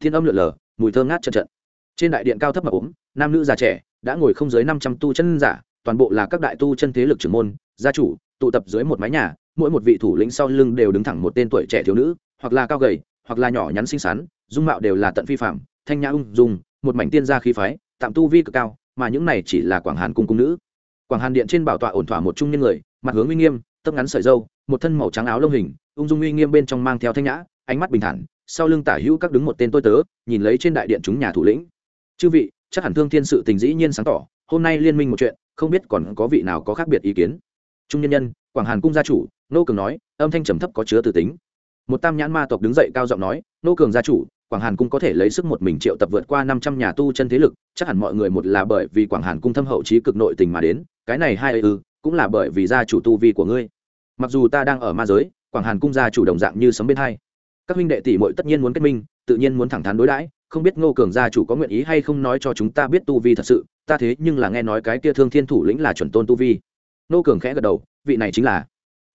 Thiên âm lượn lờ, mùi thơm ngát trận trận trên đại điện cao thấp mà ốm, nam nữ già trẻ, đã ngồi không dưới năm trăm tu chân giả, toàn bộ là các đại tu chân thế lực trưởng môn, gia chủ, tụ tập dưới một mái nhà, mỗi một vị thủ lĩnh sau lưng đều đứng thẳng một tên tuổi trẻ thiếu nữ, hoặc là cao gầy, hoặc là nhỏ nhắn xinh xắn, dung mạo đều là tận phi phạm thanh nhã ung dung, một mảnh tiên gia khí phái, tạm tu vi cực cao, mà những này chỉ là quảng hàn cung cung nữ. Quảng hàn điện trên bảo tọa ổn thỏa một trung nhân người, mặt hướng uy nghiêm tấp ngắn sợi dâu một thân màu trắng áo lông hình, ung dung uy nghiêm bên trong mang theo thanh nhã ánh mắt bình thản, sau lưng tả hữu các đứng một tên tôi tớ, nhìn lấy trên đại điện chúng nhà thủ lĩnh. Chư vị, chắc hẳn thương thiên sự tình dĩ nhiên sáng tỏ, hôm nay liên minh một chuyện, không biết còn có vị nào có khác biệt ý kiến. Trung nhân nhân, quảng hàn cung gia chủ, nô cường nói, âm thanh trầm thấp có chứa từ tính. Một tam nhãn ma tộc đứng dậy cao giọng nói, nô cường gia chủ, quảng hàn cung có thể lấy sức một mình triệu tập vượt qua năm trăm nhà tu chân thế lực, chắc hẳn mọi người một là bởi vì quảng hàn cung thâm hậu trí cực nội tình mà đến, cái này hai ư, cũng là bởi vì gia chủ tu vi của ngươi. Mặc dù ta đang ở ma giới, quảng hàn cung gia chủ đồng dạng như sấm bên hai các huynh đệ tỷ muội tất nhiên muốn kết minh, tự nhiên muốn thẳng thắn đối đãi, không biết ngô cường gia chủ có nguyện ý hay không nói cho chúng ta biết tu vi thật sự, ta thế nhưng là nghe nói cái kia thương thiên thủ lĩnh là chuẩn tôn tu vi. Ngô cường khẽ gật đầu, vị này chính là.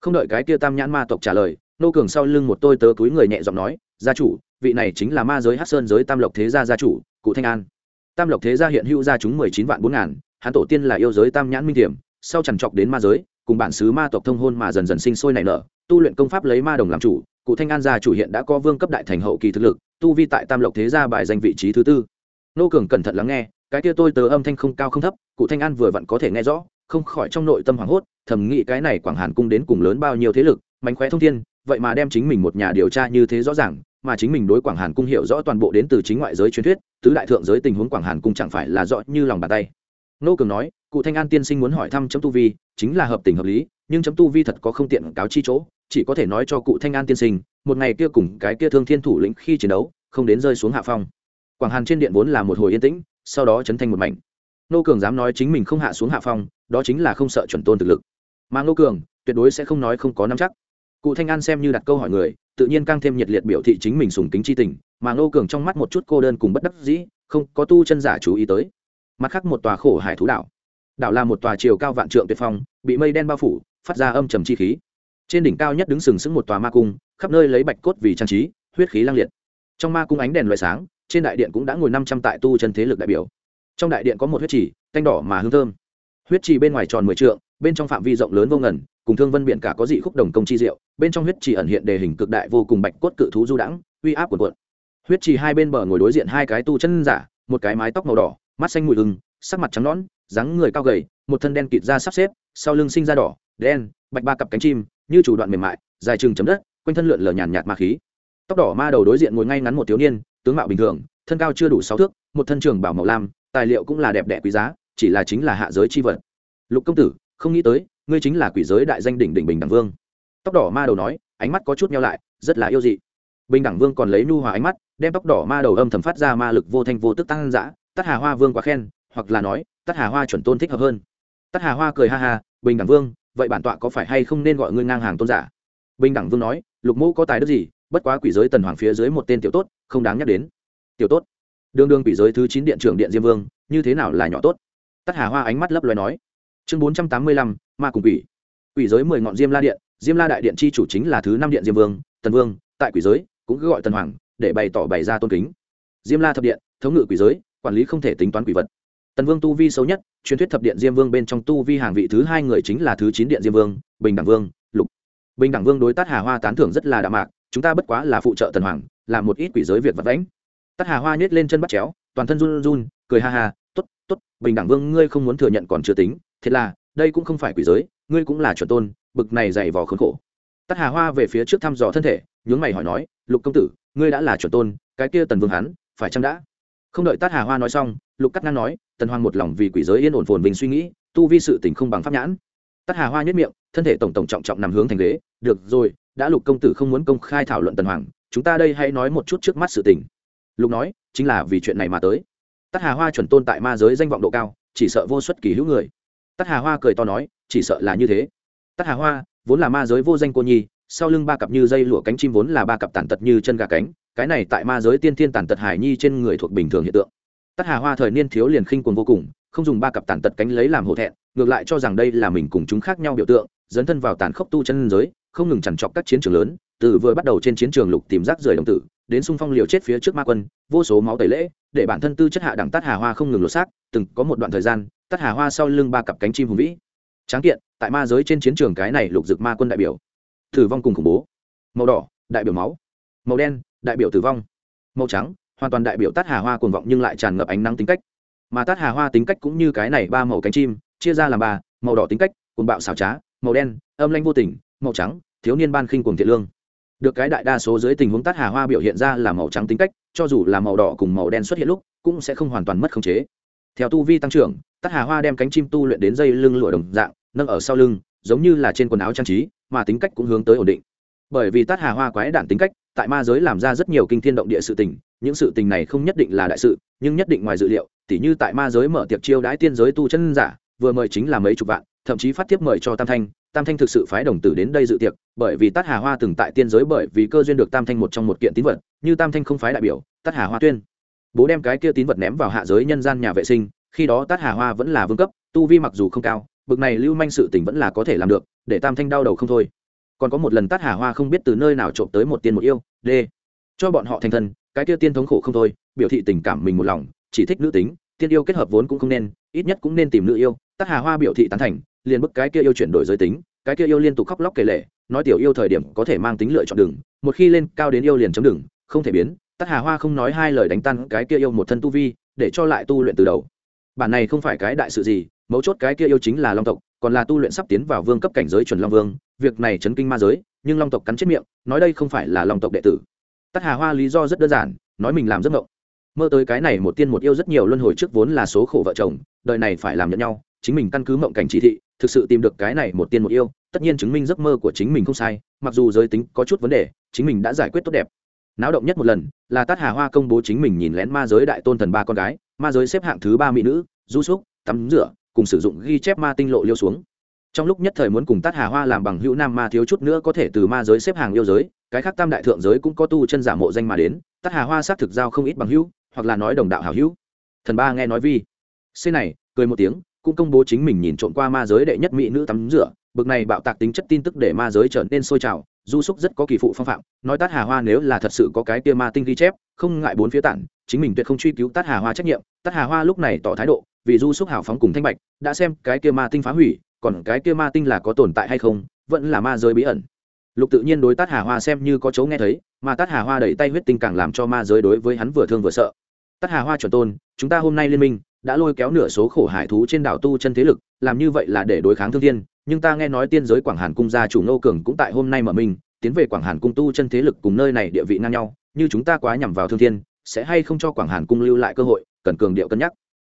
Không đợi cái kia tam nhãn ma tộc trả lời, ngô cường sau lưng một tôi tớ túi người nhẹ giọng nói, gia chủ, vị này chính là ma giới hát sơn giới tam lộc thế gia gia chủ, cụ thanh an. Tam lộc thế gia hiện hữu gia chúng mười chín vạn bốn ngàn, hắn tổ tiên là yêu giới tam nhãn minh tiềm, sau trằn trọc đến ma giới, cùng bản xứ ma tộc thông hôn mà dần dần sinh sôi nảy nở, tu luyện công pháp lấy ma đồng làm chủ cụ thanh an gia chủ hiện đã có vương cấp đại thành hậu kỳ thực lực, tu vi tại tam lộc thế gia bài danh vị trí thứ tư. Nô cường cẩn thận lắng nghe, cái kia tôi tớ âm thanh không cao không thấp, cụ thanh an vừa vặn có thể nghe rõ, không khỏi trong nội tâm hoảng hốt, thầm nghĩ cái này quảng hàn cung đến cùng lớn bao nhiêu thế lực, mánh khóe thông thiên, vậy mà đem chính mình một nhà điều tra như thế rõ ràng, mà chính mình đối quảng hàn cung hiểu rõ toàn bộ đến từ chính ngoại giới truyền thuyết, tứ đại thượng giới tình huống quảng hàn cung chẳng phải là rõ như lòng bàn tay. Nô cường nói, cụ thanh an tiên sinh muốn hỏi thăm chấm tu vi, chính là hợp tình hợp lý nhưng chấm tu vi thật có không tiện cáo chi chỗ, chỉ có thể nói cho cụ thanh an tiên sinh, một ngày kia cùng cái kia thương thiên thủ lĩnh khi chiến đấu, không đến rơi xuống hạ phong. Quảng hàn trên điện vốn là một hồi yên tĩnh, sau đó chấn thành một mảnh. Nô cường dám nói chính mình không hạ xuống hạ phong, đó chính là không sợ chuẩn tôn thực lực. Mà nô cường, tuyệt đối sẽ không nói không có nắm chắc. Cụ thanh an xem như đặt câu hỏi người, tự nhiên càng thêm nhiệt liệt biểu thị chính mình sùng kính c h i tình, mà nô cường trong mắt một chút cô đơn cùng bất đắc dĩ, không có tu chân giả chú ý tới. Mặt khác một tòa khổ hải thú đảo. Đảo là một tòa chiều cao vạn trượng tuyệt phong, bị mây đen bao phủ phát ra âm trầm chi khí. Trên đỉnh cao nhất đứng sừng sững một tòa ma cung, khắp nơi lấy bạch cốt vì trang trí, huyết khí lang liệt. Trong ma cung ánh đèn loại sáng, trên đại điện cũng đã ngồi năm trăm tại tu chân thế lực đại biểu. Trong đại điện có một huyết trì, canh đỏ mà hương thơm. Huyết trì bên ngoài tròn mười trượng, bên trong phạm vi rộng lớn vô ngần, cùng thương vân biện cả có dị khúc đồng công chi diệu, bên trong huyết trì ẩn hiện đề hình cực đại vô cùng bạch cốt cự thú du đãng, uy áp cuộn cuộn. Huyết trì hai bên bờ ngồi đối diện hai cái tu chân giả, một cái mái tóc màu đỏ, mắt xanh mùi hừng, sắc mặt trắng nõn, dáng người cao gầy, một thân đen kịt ra sắp xếp, sau lưng sinh ra đỏ đen, bạch ba cặp cánh chim, như chủ đoạn mềm mại, dài chừng chấm đất, quanh thân lượn lờ nhàn nhạt ma khí. Tóc đỏ ma đầu đối diện ngồi ngay ngắn một thiếu niên, tướng mạo bình thường, thân cao chưa đủ sáu thước, một thân trường bảo màu lam, tài liệu cũng là đẹp đẽ quý giá, chỉ là chính là hạ giới chi vật. Lục công tử, không nghĩ tới, ngươi chính là quỷ giới đại danh đỉnh đỉnh bình đẳng vương. Tóc đỏ ma đầu nói, ánh mắt có chút nhau lại, rất là yêu dị. Bình đẳng vương còn lấy nu hòa ánh mắt, đem tóc đỏ ma đầu âm thầm phát ra ma lực vô thanh vô tức tăng dã tắt hà hoa vương quá khen, hoặc là nói tắt hà hoa chuẩn tôn thích hợp hơn. Tắt hà hoa cười ha ha, bình đẳng vương vậy bản tọa có phải hay không nên gọi ngươi ngang hàng tôn giả? Bình đẳng vương nói, lục mẫu có tài đức gì? Bất quá quỷ giới tần hoàng phía dưới một tên tiểu tốt, không đáng nhắc đến. Tiểu tốt. Đương đương quỷ giới thứ chín điện trưởng điện diêm vương, như thế nào là nhỏ tốt? Tắt hà hoa ánh mắt lấp loài nói. Chương bốn trăm tám mươi lăm, ma cùng quỷ. Quỷ giới mười ngọn diêm la điện, diêm la đại điện chi chủ chính là thứ năm điện diêm vương, tần vương, tại quỷ giới, cũng cứ gọi tần hoàng, để bày tỏ bày ra tôn kính. Diêm la thập điện, thống ngự quỷ giới, quản lý không thể tính toán quỷ vật tần vương tu vi xấu nhất, truyền thuyết thập điện diêm vương bên trong tu vi hàng vị thứ hai người chính là thứ chín điện diêm vương, bình đẳng vương, lục. Bình đẳng vương đối tát hà hoa tán thưởng rất là đạm mạc, chúng ta bất quá là phụ trợ tần hoàng, làm một ít quỷ giới việc vật lãnh tát hà hoa nhét lên chân bắt chéo, toàn thân run run, cười ha ha t ố t t ố t bình đẳng vương, ngươi không muốn thừa nhận còn chưa tính thế là, đây cũng không phải quỷ giới, ngươi cũng là chuẩn tôn, bực này dày vò khốn khổ. Tát hà hoa về phía trước thăm dò thân thể, nhướng mày hỏi nói, lục công tử, ngươi đã là chuẩn tôn, cái kia tần vương hắn, phải chăng đã? Không đợi tát hà hoa nói xong, lục cắt ngang nói, tần hoàng một lòng vì quỷ giới yên ổn phồn bình suy nghĩ, tu vi sự tình không bằng pháp nhãn. Tát hà hoa nhất miệng, thân thể tổng tổng trọng trọng nằm hướng thành ghế, được rồi, đã lục công tử không muốn công khai thảo luận tần hoàng, chúng ta đây hãy nói một chút trước mắt sự tình. Lục nói, chính là vì chuyện này mà tới. Tát hà hoa chuẩn tôn tại ma giới danh vọng độ cao, chỉ sợ vô xuất kỳ hữu người. Tát hà hoa cười to nói, chỉ sợ là như thế. Tát hà hoa, vốn là ma giới vô danh cô nhi, sau lưng ba cặp như dây lụa cánh chim vốn là ba cặp tàn tật như chân gà cánh cái này tại ma giới tiên thiên tàn tật hải nhi trên người thuộc bình thường hiện tượng. Tát hà hoa thời niên thiếu liền khinh cuồng vô cùng, không dùng ba cặp tàn tật cánh lấy làm hổ thẹn, ngược lại cho rằng đây là mình cùng chúng khác nhau biểu tượng, dấn thân vào tàn khốc tu chân giới, không ngừng chằn trọc các chiến trường lớn, từ vừa bắt đầu trên chiến trường lục tìm rác rời đồng tử, đến xung phong liều chết phía trước ma quân, vô số máu tẩy lễ, để bản thân tư chất hạ đẳng tát hà hoa không ngừng lột xác, từng có một đoạn thời gian tát hà hoa sau lưng ba cặp cánh chim hùng vĩ. Tráng kiện, tại ma giới trên chiến trường cái này lục dực ma quân đại biểu. Thử vong cùng khủng bố. Màu đỏ, đại biểu máu. Màu đen đại biểu tử vong. Màu trắng, hoàn toàn đại biểu tát hà hoa cuồng vọng nhưng lại tràn ngập ánh nắng tính cách. Mà tát hà hoa tính cách cũng như cái này ba màu cánh chim, chia ra làm ba, màu đỏ tính cách, cuồng bạo xảo trá, màu đen, âm lanh vô tình, màu trắng, thiếu niên ban khinh cuồng thiện lương. Được cái đại đa số dưới tình huống tát hà hoa biểu hiện ra là màu trắng tính cách, cho dù là màu đỏ cùng màu đen xuất hiện lúc, cũng sẽ không hoàn toàn mất khống chế. Theo tu vi tăng trưởng, tát hà hoa đem cánh chim tu luyện đến dây lưng lụa đồng dạng, nâng ở sau lưng, giống như là trên quần áo trang trí, mà tính cách cũng hướng tới ổn định. Bởi vì tát hà hoa quái đản tính cách tại ma giới làm ra rất nhiều kinh thiên động địa sự tình, những sự tình này không nhất định là đại sự, nhưng nhất định ngoài dự liệu, tỉ như tại ma giới mở tiệc chiêu đãi tiên giới tu chân giả, vừa mời chính là mấy chục vạn, thậm chí phát tiếp mời cho tam thanh. Tam thanh thực sự phái đồng tử đến đây dự tiệc, bởi vì tát hà hoa từng tại tiên giới bởi vì cơ duyên được tam thanh một trong một kiện tín vật, như tam thanh không phái đại biểu, tát hà hoa tuyên. Bố đem cái kia tín vật ném vào hạ giới nhân gian nhà vệ sinh, khi đó tát hà hoa vẫn là vương cấp, tu vi mặc dù không cao, bực này lưu manh sự tình vẫn là có thể làm được, để tam thanh đau đầu không thôi còn có một lần tát hà hoa không biết từ nơi nào trộm tới một tiên một yêu d cho bọn họ thành thân, cái kia tiên thống khổ không thôi, biểu thị tình cảm mình một lòng, chỉ thích nữ tính, tiên yêu kết hợp vốn cũng không nên, ít nhất cũng nên tìm nữ yêu. Tát hà hoa biểu thị tán thành, liền bức cái kia yêu chuyển đổi giới tính, cái kia yêu liên tục khóc lóc kể lệ nói tiểu yêu thời điểm có thể mang tính lựa chọn đường, một khi lên cao đến yêu liền chấm đường, không thể biến. Tát hà hoa không nói hai lời đánh tan cái kia yêu một thân tu vi, để cho lại tu luyện từ đầu. Bản này không phải cái đại sự gì, mấu chốt cái kia yêu chính là long tộc, còn là tu luyện sắp tiến vào vương cấp cảnh giới chuẩn long vương việc này chấn kinh ma giới, nhưng long tộc cắn chết miệng, nói đây không phải là long tộc đệ tử. Tắc hà hoa lý do rất đơn giản, nói mình làm giấc mộng. Mơ tới cái này một tiên một yêu rất nhiều luân hồi trước vốn là số khổ vợ chồng, đời này phải làm nhận nhau, chính mình căn cứ mộng cảnh chỉ thị, thực sự tìm được cái này một tiên một yêu, tất nhiên chứng minh giấc mơ của chính mình không sai, mặc dù giới tính có chút vấn đề, chính mình đã giải quyết tốt đẹp. Náo động nhất một lần, là tát hà hoa công bố chính mình nhìn lén ma giới đại tôn thần ba con gái, ma giới xếp hạng thứ ba mỹ nữ, du súc, tắm rửa, cùng sử dụng ghi chép ma tinh lộ liêu xuống trong lúc nhất thời muốn cùng tát hà hoa làm bằng hữu nam ma thiếu chút nữa có thể từ ma giới xếp hàng yêu giới, cái khác tam đại thượng giới cũng có tu chân giả mộ danh mà đến, tát hà hoa xác thực giao không ít bằng hữu, hoặc là nói đồng đạo hảo hữu. Thần ba nghe nói vi. C này, cười một tiếng, cũng công bố chính mình nhìn trộm qua ma giới đệ nhất mỹ nữ tắm rửa, bực này bạo tạc tính chất tin tức để ma giới trở nên sôi trào, du Xúc rất có kỳ phụ phong phạm, nói tát hà hoa nếu là thật sự có cái kia ma tinh ghi chép, không ngại bốn phía tản, chính mình tuyệt không truy cứu tát hà hoa trách nhiệm. Tát hà hoa lúc này tỏ thái độ, vì du Xúc hào phóng cùng thanh bạch, đã xem cái kia ma tinh phá hủy còn cái kia ma tinh là có tồn tại hay không, vẫn là ma giới bí ẩn. Lục tự nhiên đối tát hà hoa xem như có chấu nghe thấy, mà tát hà hoa đẩy tay huyết tinh càng làm cho ma giới đối với hắn vừa thương vừa sợ. Tát hà hoa chuẩn tôn, chúng ta hôm nay liên minh, đã lôi kéo nửa số khổ hải thú trên đảo tu chân thế lực, làm như vậy là để đối kháng thương thiên, nhưng ta nghe nói tiên giới quảng hàn cung gia chủ nô cường cũng tại hôm nay mở mình tiến về quảng hàn cung tu chân thế lực cùng nơi này địa vị ngang nhau, như chúng ta quá nhằm vào thương thiên, sẽ hay không cho quảng hàn cung lưu lại cơ hội, cần cường điệu cân nhắc.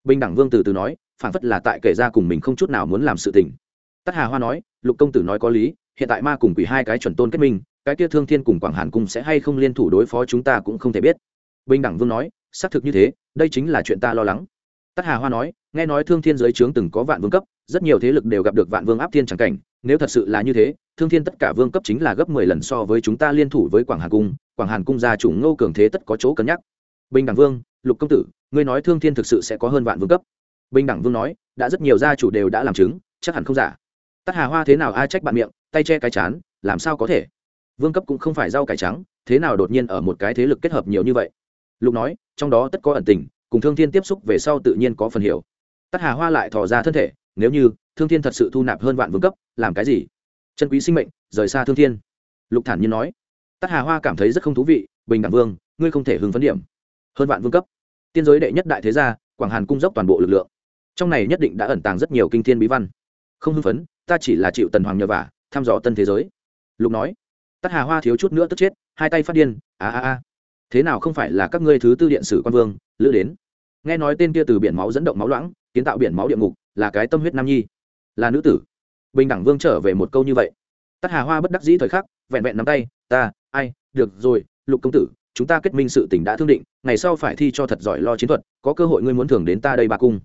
Bình đẳng vương từ từ nói phản phất là tại kể ra cùng mình không chút nào muốn làm sự tình. Tắc hà hoa nói, lục công tử nói có lý, hiện tại ma cùng quỷ hai cái chuẩn tôn kết minh, cái kia thương thiên cùng quảng hàn cung sẽ hay không liên thủ đối phó chúng ta cũng không thể biết. Bình đẳng vương nói, xác thực như thế, đây chính là chuyện ta lo lắng. Tắc hà hoa nói, nghe nói thương thiên giới trướng từng có vạn vương cấp, rất nhiều thế lực đều gặp được vạn vương áp thiên chẳng cảnh, nếu thật sự là như thế, thương thiên tất cả vương cấp chính là gấp mười lần so với chúng ta liên thủ với quảng hàn cung, quảng hàn cung gia chủ ngô cường thế tất có chỗ cân nhắc. Bình đẳng vương, lục công tử, ngươi nói thương thiên thực sự sẽ có hơn vạn vương cấp? Bình đẳng vương nói, đã rất nhiều gia chủ đều đã làm chứng, chắc hẳn không giả. Tắt hà hoa thế nào ai trách bạn miệng, tay che cái chán, làm sao có thể? Vương cấp cũng không phải rau cải trắng, thế nào đột nhiên ở một cái thế lực kết hợp nhiều như vậy? Lục nói, trong đó tất có ẩn tình, cùng thương thiên tiếp xúc về sau tự nhiên có phần hiểu. Tắt hà hoa lại thò ra thân thể, nếu như thương thiên thật sự thu nạp hơn vạn vương cấp, làm cái gì? Chân quý sinh mệnh, rời xa thương thiên. Lục thản nhiên nói. Tắt hà hoa cảm thấy rất không thú vị, bình đẳng vương, ngươi không thể hưng phấn điểm. Hơn vạn vương cấp. Tiên giới đệ nhất đại thế gia, quảng hàn cung dốc toàn bộ lực lượng trong này nhất định đã ẩn tàng rất nhiều kinh thiên bí văn. Không hưng phấn, ta chỉ là chịu tần hoàng nhờ vả, thăm dò tân thế giới. Lục nói, tắt hà hoa thiếu chút nữa tức chết, hai tay phát điên, a a a. Thế nào không phải là các ngươi thứ tư điện sử quan vương, lữ đến? Nghe nói tên kia từ biển máu dẫn động máu loãng, kiến tạo biển máu địa ngục, là cái tâm huyết nam nhi, là nữ tử. Bình đẳng vương trở về một câu như vậy. Tắt hà hoa bất đắc dĩ thời khắc, vẹn vẹn nắm tay, ta, ai, được rồi, lục công tử, chúng ta kết minh sự tình đã thương định, ngày sau phải thi cho thật giỏi lo chiến thuật, có cơ hội ngươi muốn thưởng đến ta đây ba cung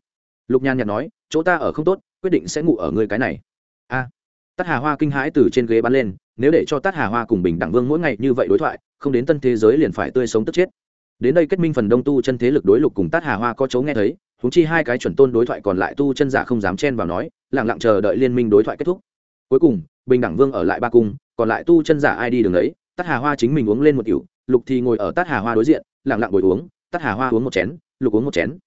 lục nhan nhạt nói chỗ ta ở không tốt quyết định sẽ ngủ ở ngươi cái này. A. À, tát hà hoa kinh hãi từ trên ghế bắn lên nếu để cho tát hà hoa cùng bình đẳng vương mỗi ngày như vậy đối thoại không đến tân thế giới liền phải tươi sống tức chết. Đến đây kết minh phần đông tu chân thế lực đối lục cùng tát hà hoa có chấu nghe thấy húng chi hai cái chuẩn tôn đối thoại còn lại tu chân giả không dám chen vào nói lẳng lặng chờ đợi liên minh đối thoại kết thúc. Cuối cùng bình đẳng vương ở lại ba cung còn lại tu chân giả ai đi đường ấy. tát hà hoa chính mình uống lên một kiểu lục thì ngồi ở tát hà hoa đối diện lẳng lặng ngồi uống tát hà hoa uống một chén lục uống một chén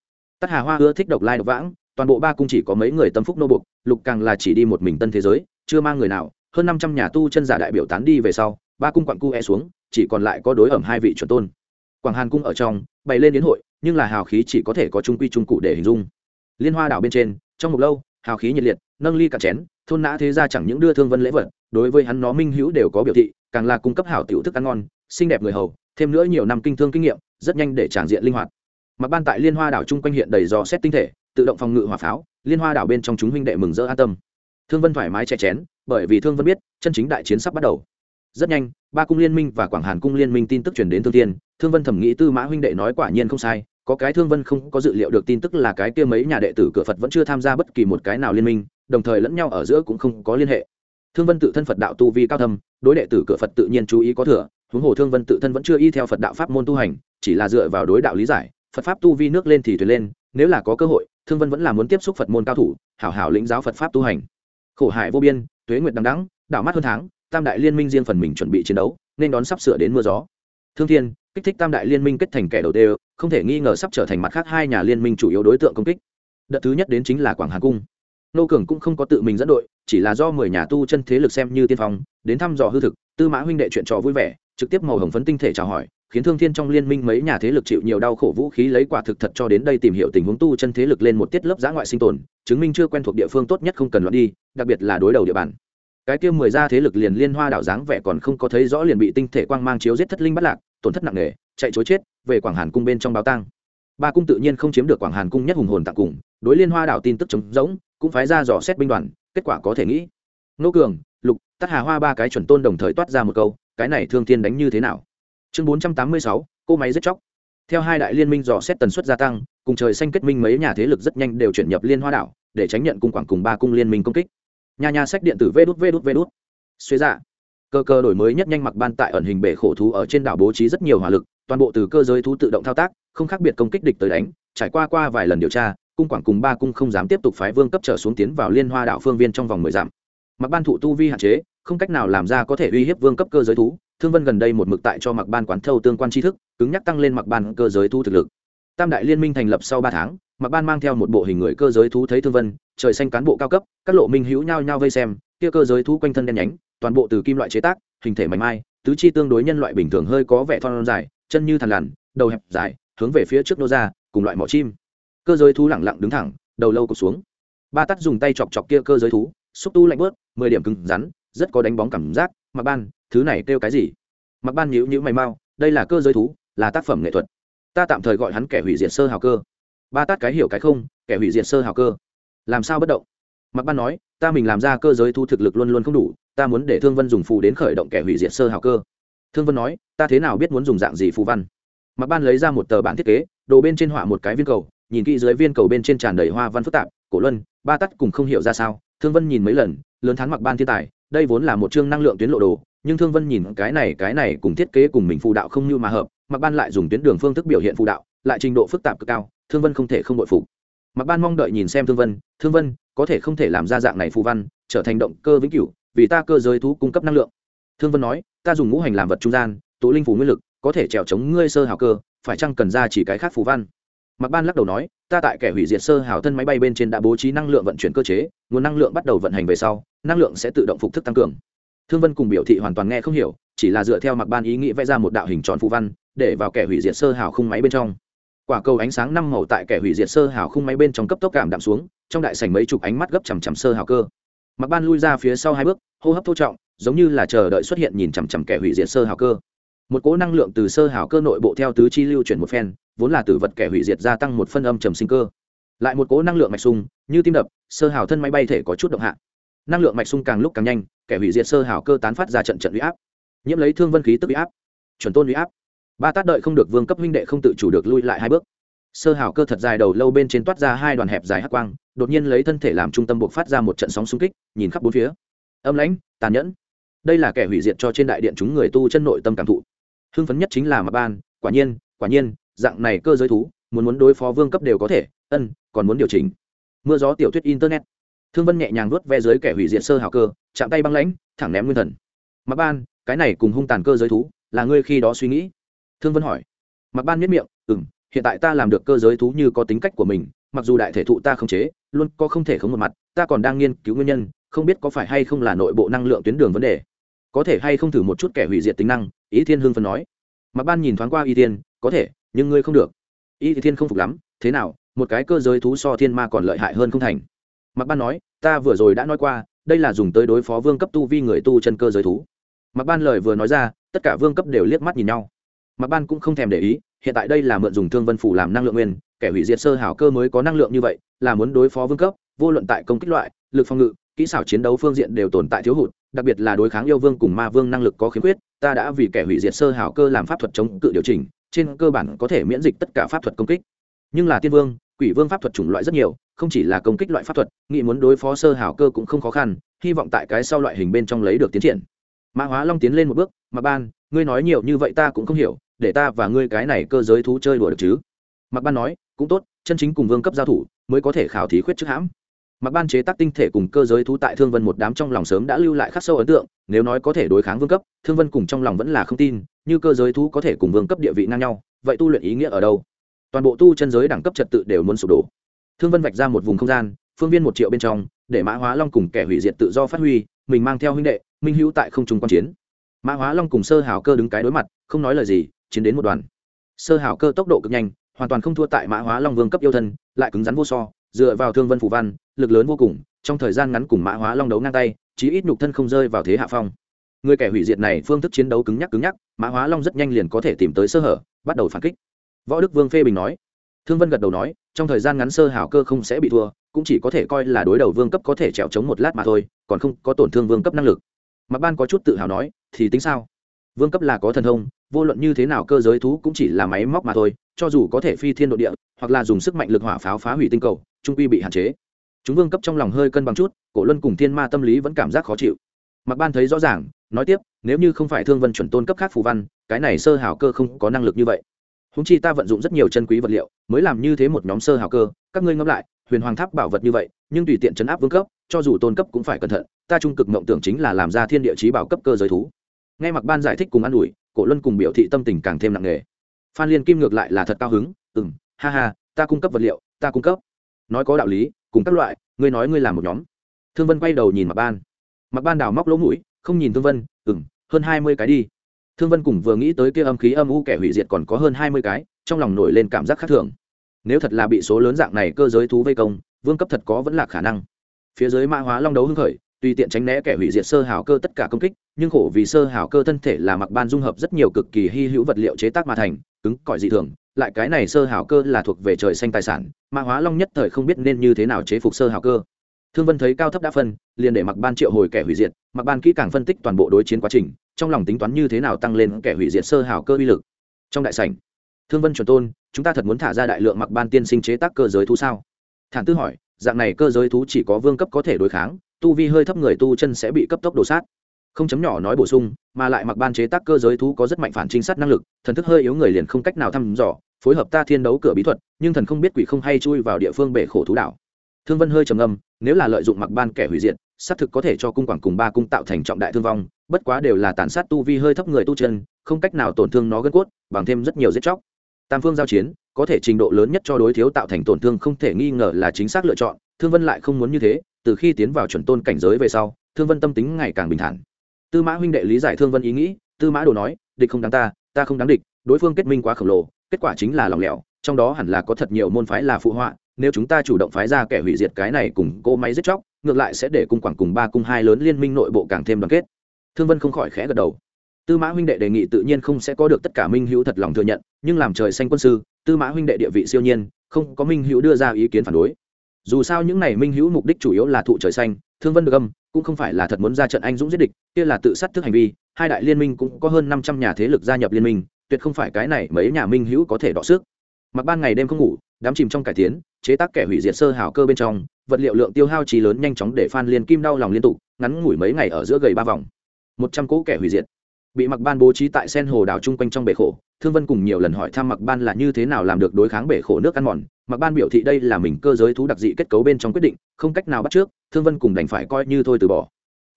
tát hà hoa ưa thích độc lai độc vãng, toàn bộ ba cung chỉ có mấy người tâm phúc nô bục lục càng là chỉ đi một mình tân thế giới, chưa mang người nào, hơn năm trăm nhà tu chân giả đại biểu tán đi về sau, ba cung quặng cu e xuống, chỉ còn lại có đối ẩm hai vị chuẩn tôn. Quảng hàn cung ở trong, bày lên đến hội, nhưng là hào khí chỉ có thể có trung quy trung cụ để hình dung. Liên hoa đảo bên trên, trong một lâu, hào khí nhiệt liệt, nâng ly cả chén, thôn nã thế ra chẳng những đưa thương vân lễ vật, đối với hắn nó minh hữu đều có biểu thị, càng là cung cấp hảo tiểu thức ăn ngon, xinh đẹp người hầu, thêm nữa nhiều năm kinh thương kinh nghiệm, rất nhanh để tràng diện linh hoạt mặc ban tại liên hoa đảo chung quanh hiện đầy dò xét tinh thể, tự động phòng ngự hỏa pháo, liên hoa đảo bên trong chúng huynh đệ mừng rỡ an tâm. Thương vân thoải mái che chén, bởi vì thương vân biết, chân chính đại chiến sắp bắt đầu. Rất nhanh, ba cung liên minh và quảng hàn cung liên minh tin tức truyền đến thương tiên thương vân thẩm nghĩ tư mã huynh đệ nói quả nhiên không sai, có cái thương vân không có dự liệu được tin tức là cái kia mấy nhà đệ tử cửa phật vẫn chưa tham gia bất kỳ một cái nào liên minh, đồng thời lẫn nhau ở giữa cũng không có liên hệ. Thương vân tự thân phật đạo tu vi cao thâm, đối đệ tử cửa phật tự nhiên chú ý có thừa, huống hồ thương vân tự thân vẫn chưa y theo phật đạo pháp môn tu hành, chỉ là dựa vào đối đạo lý giải phật pháp tu vi nước lên thì thuyền lên, nếu là có cơ hội, thương vân vẫn là muốn tiếp xúc phật môn cao thủ, hảo hảo lĩnh giáo phật pháp tu hành. Khổ hải vô biên, tuế nguyệt đằng đắng đảo mắt hơn tháng, tam đại liên minh riêng phần mình chuẩn bị chiến đấu, nên đón sắp sửa đến mưa gió. Thương thiên, kích thích tam đại liên minh kết thành kẻ đầu tiên không thể nghi ngờ sắp trở thành mặt khác hai nhà liên minh chủ yếu đối tượng công kích. Đợt thứ nhất đến chính là quảng hà cung. Nô cường cũng không có tự mình dẫn đội, chỉ là do mười nhà tu chân thế lực xem như tiên phong, đến thăm dò hư thực, tư mã huynh đệ chuyện trò vui vẻ, trực tiếp màu hồng phấn tinh thể chào hỏi khiến thương thiên trong liên minh mấy nhà thế lực chịu nhiều đau khổ vũ khí lấy quả thực thật cho đến đây tìm hiểu tình huống tu chân thế lực lên một tiết lớp giã ngoại sinh tồn, chứng minh chưa quen thuộc địa phương tốt nhất không cần loạn đi, đặc biệt là đối đầu địa bàn. Cái kia mười gia thế lực liền liên hoa đảo dáng vẻ còn không có thấy rõ liền bị tinh thể quang mang chiếu giết thất linh bắt lạc, tổn thất nặng nề, chạy chối chết, về quảng hàn cung bên trong báo tang. Ba cung tự nhiên không chiếm được quảng hàn cung nhất hùng hồn tặng cùng, đối liên hoa đảo tin tức chống rỗng, cũng phái ra dò xét binh đoàn, kết quả có thể nghĩ. Nô cường, lục tắt hà hoa ba cái chuẩn tôn đồng thời toát ra một câu, cái này thương thiên đánh như thế nào? Chương bốn trăm tám mươi sáu, cô máy giết chóc. Theo hai đại liên minh dò xét tần suất gia tăng, cùng trời xanh kết minh mấy nhà thế lực rất nhanh đều chuyển nhập liên hoa đảo, để tránh nhận cung quảng cùng ba cung liên minh công kích. Nhà nhà sách điện tử vê đút vê đút vê đút. Xuế dạ. Cơ cơ đổi mới nhất nhanh mặc ban tại ẩn hình bể khổ thú ở trên đảo bố trí rất nhiều hỏa lực, toàn bộ từ cơ giới thú tự động thao tác, không khác biệt công kích địch tới đánh, trải qua qua vài lần điều tra, cung quảng cùng ba cung không dám tiếp tục phái vương cấp trở xuống tiến vào liên hoa đảo phương viên trong vòng mười dặm. Mặc ban thụ tu vi hạn chế, không cách nào làm ra có thể uy hiếp vương cấp cơ giới thú thương vân gần đây một mực tại cho mặc ban quán thâu tương quan tri thức, cứng nhắc tăng lên mặc ban cơ giới thú thực lực. Tam đại liên minh thành lập sau ba tháng mặc ban mang theo một bộ hình người cơ giới thú thấy thương vân, trời xanh cán bộ cao cấp, các lộ minh hữu nhau nhau vây xem, kia cơ giới thú quanh thân đen nhánh, toàn bộ từ kim loại chế tác, hình thể mảnh mai, tứ chi tương đối nhân loại bình thường hơi có vẻ thon dài, chân như thằn lằn, đầu hẹp dài, hướng về phía trước nô ra, cùng loại mỏ chim. Cơ giới thú lẳng lặng đứng thẳng, đầu lâu cụt xuống. Ba tắt dùng tay chọc chọc kia cơ giới thú, xúc tu lạnh bớt, mười điểm cứng rắn, rất có đánh bóng cảm giác mặc ban, thứ này kêu cái gì? Mặc ban nhữ nhữ mày mau, đây là cơ giới thú, là tác phẩm nghệ thuật. Ta tạm thời gọi hắn kẻ hủy diệt sơ hào cơ. Ba tát cái hiểu cái không, kẻ hủy diệt sơ hào cơ. Làm sao bất động? Mặc ban nói, ta mình làm ra cơ giới thu thực lực luôn luôn không đủ, ta muốn để thương vân dùng phù đến khởi động kẻ hủy diệt sơ hào cơ. Thương vân nói, ta thế nào biết muốn dùng dạng gì phù văn? Mặc ban lấy ra một tờ bản thiết kế, đồ bên trên họa một cái viên cầu, nhìn kỹ dưới viên cầu bên trên tràn đầy hoa văn phức tạp, cổ luân, ba tắt cùng không hiểu ra sao. Thương vân nhìn mấy lần lớn thán mặc ban thiên tài, đây vốn là một chương năng lượng tuyến lộ đồ, nhưng thương vân nhìn cái này cái này cùng thiết kế cùng mình phù đạo không như mà hợp mặc ban lại dùng tuyến đường phương thức biểu hiện phù đạo, lại trình độ phức tạp cực cao, thương vân không thể không bội phục. Mặc ban mong đợi nhìn xem thương vân thương vân, có thể không thể làm ra dạng này phù văn, trở thành động cơ vĩnh cửu, vì ta cơ giới thú cung cấp năng lượng. Thương vân nói, ta dùng ngũ hành làm vật trung gian, tụ linh phù nguyên lực, có thể trèo chống ngươi sơ hào cơ, phải chăng cần ra chỉ cái khác phù văn? Mạc ban lắc đầu nói, ta tại kẻ hủy diệt sơ hào thân máy bay bên trên đã bố trí năng lượng vận chuyển cơ chế, nguồn năng lượng bắt đầu vận hành về sau, năng lượng sẽ tự động phục thức tăng cường. Thương vân cùng biểu thị hoàn toàn nghe không hiểu, chỉ là dựa theo Mạc ban ý nghĩ vẽ ra một đạo hình tròn phù văn, để vào kẻ hủy diệt sơ hào khung máy bên trong. Quả cầu ánh sáng năm màu tại kẻ hủy diệt sơ hào khung máy bên trong cấp tốc cảm đạm xuống, trong đại sảnh mấy chục ánh mắt gấp chằm chằm sơ hào cơ. Mạc ban lui ra phía sau hai bước, hô hấp thô trọng, giống như là chờ đợi xuất hiện nhìn chằm chằm kẻ hủy diệt sơ hào cơ một cỗ năng lượng từ sơ hảo cơ nội bộ theo tứ chi lưu chuyển một phen, vốn là tử vật kẻ hủy diệt gia tăng một phân âm trầm sinh cơ. Lại một cỗ năng lượng mạch sung như tim đập, sơ hảo thân máy bay thể có chút động hạ. Năng lượng mạch sung càng lúc càng nhanh, kẻ hủy diệt sơ hảo cơ tán phát ra trận trận huy áp. Nhiễm lấy thương vân khí tức huy áp, chuẩn tôn huy áp. Ba tát đợi không được vương cấp huynh đệ không tự chủ được lui lại hai bước. Sơ hảo cơ thật dài đầu lâu bên trên toát ra hai đoàn hẹp dài hắc quang, đột nhiên lấy thân thể làm trung tâm buộc phát ra một trận sóng xung kích, nhìn khắp bốn phía. Âm lãnh, tàn nhẫn. Đây là kẻ hủy diệt cho trên đại điện chúng người tu chân nội tâm cảm thụ hưng phấn nhất chính là mặt ban, quả nhiên quả nhiên, dạng này cơ giới thú, muốn muốn đối phó vương cấp đều có thể, ân, còn muốn điều chỉnh. Mưa gió tiểu thuyết internet. Thương vân nhẹ nhàng nuốt ve dưới kẻ hủy diệt sơ hào cơ, chạm tay băng lãnh, thẳng ném nguyên thần. Mặc ban, cái này cùng hung tàn cơ giới thú, là ngươi khi đó suy nghĩ? Thương vân hỏi. Mặc ban miết miệng ừ m hiện tại ta làm được cơ giới thú như có tính cách của mình, mặc dù đại thể thụ ta không chế, luôn có không thể không một mặt, ta còn đang nghiên cứu nguyên nhân, không biết có phải hay không là nội bộ năng lượng tuyến đường vấn đề. Có thể hay không thử một chút kẻ hủy diệt tính năng ý thiên hương phân nói. Mặc ban nhìn thoáng qua y tiên có thể, nhưng ngươi không được. Y thiên không phục lắm, thế nào, một cái cơ giới thú so thiên ma còn lợi hại hơn không thành? Mặc ban nói, ta vừa rồi đã nói qua, đây là dùng tới đối phó vương cấp tu vi người tu chân cơ giới thú. Mặc ban lời vừa nói ra, tất cả vương cấp đều liếc mắt nhìn nhau. Mặc ban cũng không thèm để ý, hiện tại đây là mượn dùng thương vân phủ làm năng lượng nguyên, kẻ hủy diệt sơ hảo cơ mới có năng lượng như vậy, là muốn đối phó vương cấp, vô luận tại công kích loại, lực phòng ngự, kỹ xảo chiến đấu phương diện đều tồn tại thiếu hụt đặc biệt là đối kháng yêu vương cùng ma vương năng lực có khiếm khuyết, ta đã vì kẻ hủy diệt sơ hảo cơ làm pháp thuật chống cự điều chỉnh, trên cơ bản có thể miễn dịch tất cả pháp thuật công kích. Nhưng là tiên vương, quỷ vương pháp thuật chủng loại rất nhiều, không chỉ là công kích loại pháp thuật nghị muốn đối phó sơ hảo cơ cũng không khó khăn, hy vọng tại cái sau loại hình bên trong lấy được tiến triển. Mã hóa long tiến lên một bước mà ban, ngươi nói nhiều như vậy ta cũng không hiểu, để ta và ngươi cái này cơ giới thú chơi đùa được chứ? Mặc ban nói, cũng tốt, chân chính cùng vương cấp giao thủ mới có thể khảo thí khuyết trước hãm mặc ban chế tác tinh thể cùng cơ giới thú tại thương vân một đám trong lòng sớm đã lưu lại khắc sâu ấn tượng, nếu nói có thể đối kháng vương cấp, thương vân cùng trong lòng vẫn là không tin, như cơ giới thú có thể cùng vương cấp địa vị ngang nhau, vậy tu luyện ý nghĩa ở đâu? Toàn bộ tu chân giới đẳng cấp trật tự đều muốn sụp đổ. Thương vân vạch ra một vùng không gian, phương viên một triệu bên trong, để mã hóa long cùng kẻ hủy diệt tự do phát huy, mình mang theo huynh đệ, minh hữu tại không trung quan chiến. Mã hóa long cùng sơ hào cơ đứng cái đối mặt, không nói lời gì, chiến đến một đoàn. Sơ hào cơ tốc độ cực nhanh, hoàn toàn không thua tại mã hóa long vương cấp yêu thân, lại cứng rắn vô so dựa vào thương vân phủ văn, lực lớn vô cùng, trong thời gian ngắn cùng mã hóa long đấu ngang tay, chí ít nhục thân không rơi vào thế hạ phong. Người kẻ hủy diệt này phương thức chiến đấu cứng nhắc cứng nhắc, mã hóa long rất nhanh liền có thể tìm tới sơ hở, bắt đầu phản kích. Võ đức vương phê bình nói. Thương vân gật đầu nói, trong thời gian ngắn sơ hảo cơ không sẽ bị thua, cũng chỉ có thể coi là đối đầu vương cấp có thể trèo chống một lát mà thôi, còn không có tổn thương vương cấp năng lực. Mặc ban có chút tự hào nói, thì tính sao? Vương cấp là có thần thông, vô luận như thế nào cơ giới thú cũng chỉ là máy móc mà thôi cho dù có thể phi thiên độ địa, hoặc là dùng sức mạnh lực hỏa pháo phá hủy tinh cầu, trung quy bị hạn chế. Chúng vương cấp trong lòng hơi cân bằng chút, cổ luân cùng thiên ma tâm lý vẫn cảm giác khó chịu. Mặc ban thấy rõ ràng, nói tiếp, nếu như không phải thương vân chuẩn tôn cấp khác phù văn, cái này sơ hào cơ không có năng lực như vậy. Húng chi ta vận dụng rất nhiều chân quý vật liệu, mới làm như thế một nhóm sơ hào cơ, các ngươi ngẫm lại, huyền hoàng tháp bảo vật như vậy, nhưng tùy tiện chấn áp vương cấp, cho dù tôn cấp cũng phải cẩn thận, ta trung cực mộng tưởng chính là làm ra thiên địa chí bảo cấp cơ giới thú. Nghe mặc ban giải thích cùng an ủi, cổ luân cùng biểu thị tâm tình càng thêm nặng nề phan liên kim ngược lại là thật cao hứng ừ m ha ha, ta cung cấp vật liệu, ta cung cấp. Nói có đạo lý, cùng các loại, ngươi nói ngươi làm một nhóm. Thương vân quay đầu nhìn mặc ban. Mặc ban đào móc lỗ mũi, không nhìn thương vân ừ m hơn hai mươi cái đi. Thương vân cùng vừa nghĩ tới kia âm khí âm u kẻ hủy diệt còn có hơn hai mươi cái, trong lòng nổi lên cảm giác khác thường. Nếu thật là bị số lớn dạng này cơ giới thú vây công, vương cấp thật có vẫn là khả năng. Phía dưới mã hóa long đấu hưng khởi tùy tiện tránh né kẻ hủy diệt sơ hào cơ tất cả công kích, nhưng khổ vì sơ hào cơ thân thể là mặc ban dung hợp rất nhiều cực kỳ hy hữu vật liệu chế tác mà thành, cứng, cỏi dị thường. Lại cái này sơ hào cơ là thuộc về trời xanh tài sản mà hóa long nhất thời không biết nên như thế nào chế phục sơ hào cơ. Thương vân thấy cao thấp đã phân, liền để mặc ban triệu hồi kẻ hủy diệt, mặc ban kỹ càng phân tích toàn bộ đối chiến quá trình, trong lòng tính toán như thế nào tăng lên kẻ hủy diệt sơ hào cơ uy lực. Trong đại sảnh, thương vân chuẩn tôn, chúng ta thật muốn thả ra đại lượng mặc ban tiên sinh chế tác cơ giới thú sao? Thản tư hỏi, dạng này cơ giới thú chỉ có vương cấp có thể đối kháng tu vi hơi thấp người tu chân sẽ bị cấp tốc đổ sát. Không chấm nhỏ nói bổ sung, mà lại mặc ban chế tác cơ giới thú có rất mạnh phản trinh sát năng lực, thần thức hơi yếu người liền không cách nào thăm dò, phối hợp ta thiên đấu cửa bí thuật, nhưng thần không biết quỷ không hay chui vào địa phương bể khổ thú đảo. Thương vân hơi trầm âm nếu là lợi dụng mặc ban kẻ hủy diệt, xác thực có thể cho cung quảng cùng ba cung tạo thành trọng đại thương vong, bất quá đều là tàn sát tu vi hơi thấp người tu chân, không cách nào tổn thương nó gân cốt, bằng thêm rất nhiều giết chóc. Tam phương giao chiến, có thể trình độ lớn nhất cho đối thiếu tạo thành tổn thương không thể nghi ngờ là chính xác lựa chọn, thương vân lại không muốn như thế từ khi tiến vào chuẩn tôn cảnh giới về sau, thương vân tâm tính ngày càng bình thản. Tư mã huynh đệ lý giải thương vân ý nghĩ, tư mã đồ nói, địch không đáng ta ta không đáng địch, đối phương kết minh quá khổng lồ, kết quả chính là lòng lẻo, trong đó hẳn là có thật nhiều môn phái là phụ họa, nếu chúng ta chủ động phái ra kẻ hủy diệt cái này cùng cô máy giết chóc, ngược lại sẽ để cung quảng cùng ba cung hai lớn liên minh nội bộ càng thêm đoàn kết. Thương vân không khỏi khẽ gật đầu. Tư mã huynh đệ đề nghị tự nhiên không sẽ có được tất cả minh hữu thật lòng thừa nhận, nhưng làm trời xanh quân sư, tư mã huynh đệ địa vị siêu nhiên, không có minh hữu đưa ra ý kiến phản đối dù sao những này minh hữu mục đích chủ yếu là thụ trời xanh, thương vân được âm cũng không phải là thật muốn ra trận anh dũng giết địch, kia là tự sát thức hành vi, hai đại liên minh cũng có hơn năm trăm nhà thế lực gia nhập liên minh, tuyệt không phải cái này mấy nhà minh hữu có thể đọ sức. Mặc ban ngày đêm không ngủ, đám chìm trong cải tiến, chế tác kẻ hủy diệt sơ hào cơ bên trong, vật liệu lượng tiêu hao trí lớn nhanh chóng để phan liên kim đau lòng liên tục, ngắn ngủi mấy ngày ở giữa gầy ba vòng. Một trăm cỗ kẻ hủy diệt. Bị mặc ban bố trí tại sen hồ đảo chung quanh trong bể khổ thương vân cùng nhiều lần hỏi thăm mặc ban là như thế nào làm được đối kháng bể khổ nước ăn mòn. Mặc ban biểu thị đây là mình cơ giới thú đặc dị kết cấu bên trong quyết định, không cách nào bắt trước, thương vân cùng đành phải coi như thôi từ bỏ.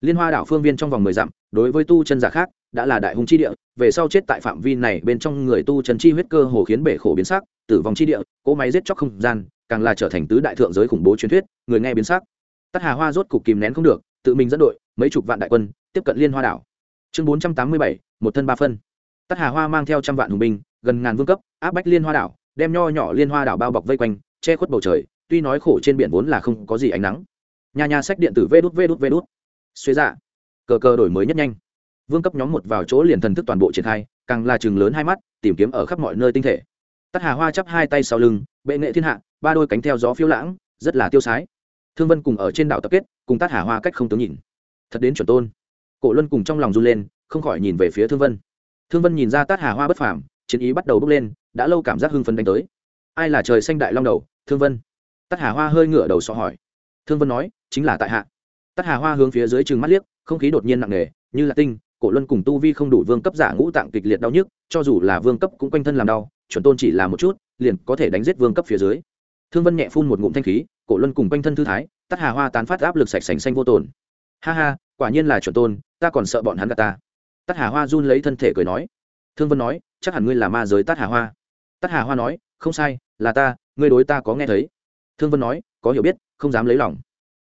Liên hoa đảo phương viên trong vòng mười dặm, đối với tu chân giả khác, đã là đại hùng chi địa, về sau chết tại phạm vi này bên trong người tu chân chi huyết cơ hồ khiến bể khổ biến sắc, tử vong chi địa, cỗ máy giết chóc không gian, càng là trở thành tứ đại thượng giới khủng bố truyền thuyết, người nghe biến sắc. Tắt hà hoa rốt cục kìm nén không được, tự mình dẫn đội, mấy chục vạn đại quân, tiếp cận liên hoa đảo. Chương bốn trăm tám mươi bảy, một thân ba phân. Tất hà hoa mang theo trăm vạn hùng binh, gần ngàn vương cấp, áp bách liên hoa đảo, đem nho nhỏ liên hoa đảo bao bọc vây quanh, che khuất bầu trời, tuy nói khổ trên biển vốn là không có gì ánh nắng. Nhà nhà sách điện tử vê đút vê đút vê đút. Xuế dạ cờ cờ đổi mới nhất nhanh. Vương cấp nhóm một vào chỗ liền thần thức toàn bộ triển khai, càng là chừng lớn hai mắt, tìm kiếm ở khắp mọi nơi tinh thể. Tắt hà hoa chắp hai tay sau lưng, bệ nghệ thiên hạ, ba đôi cánh theo gió phiêu lãng, rất là tiêu sái. Thương vân cùng ở trên đảo tập kết, cùng Tát hà hoa cách không tướng nhìn. Thật đến chuẩn tôn. Cổ luân cùng trong lòng run lên, không khỏi nhìn về phía thương vân thương vân nhìn ra tát hà hoa bất phàm, chiến ý bắt đầu bốc lên, đã lâu cảm giác hưng phấn đánh tới. Ai là trời xanh đại long đầu, thương vân? Tát hà hoa hơi ngửa đầu so hỏi. Thương vân nói, chính là tại hạ. Tát hà hoa hướng phía dưới chừng mắt liếc, không khí đột nhiên nặng nề, như là tinh, cổ luân cùng tu vi không đủ vương cấp giả ngũ tạng kịch liệt đau nhức, cho dù là vương cấp cũng quanh thân làm đau, chuẩn tôn chỉ là một chút, liền có thể đánh giết vương cấp phía dưới. Thương vân nhẹ phun một ngụm thanh khí, cổ luân cùng quanh thân thư thái, tát hà hoa tán phát áp lực sạch sành xanh vô tồn. Ha ha, quả nhiên là chuẩn tôn, ta còn sợ bọn hắn gạt ta tát hà hoa run lấy thân thể cười nói. Thương vân nói, chắc hẳn ngươi là ma giới tát hà hoa. Tát hà hoa nói, không sai, là ta, ngươi đối ta có nghe thấy. Thương vân nói, có hiểu biết, không dám lấy lòng.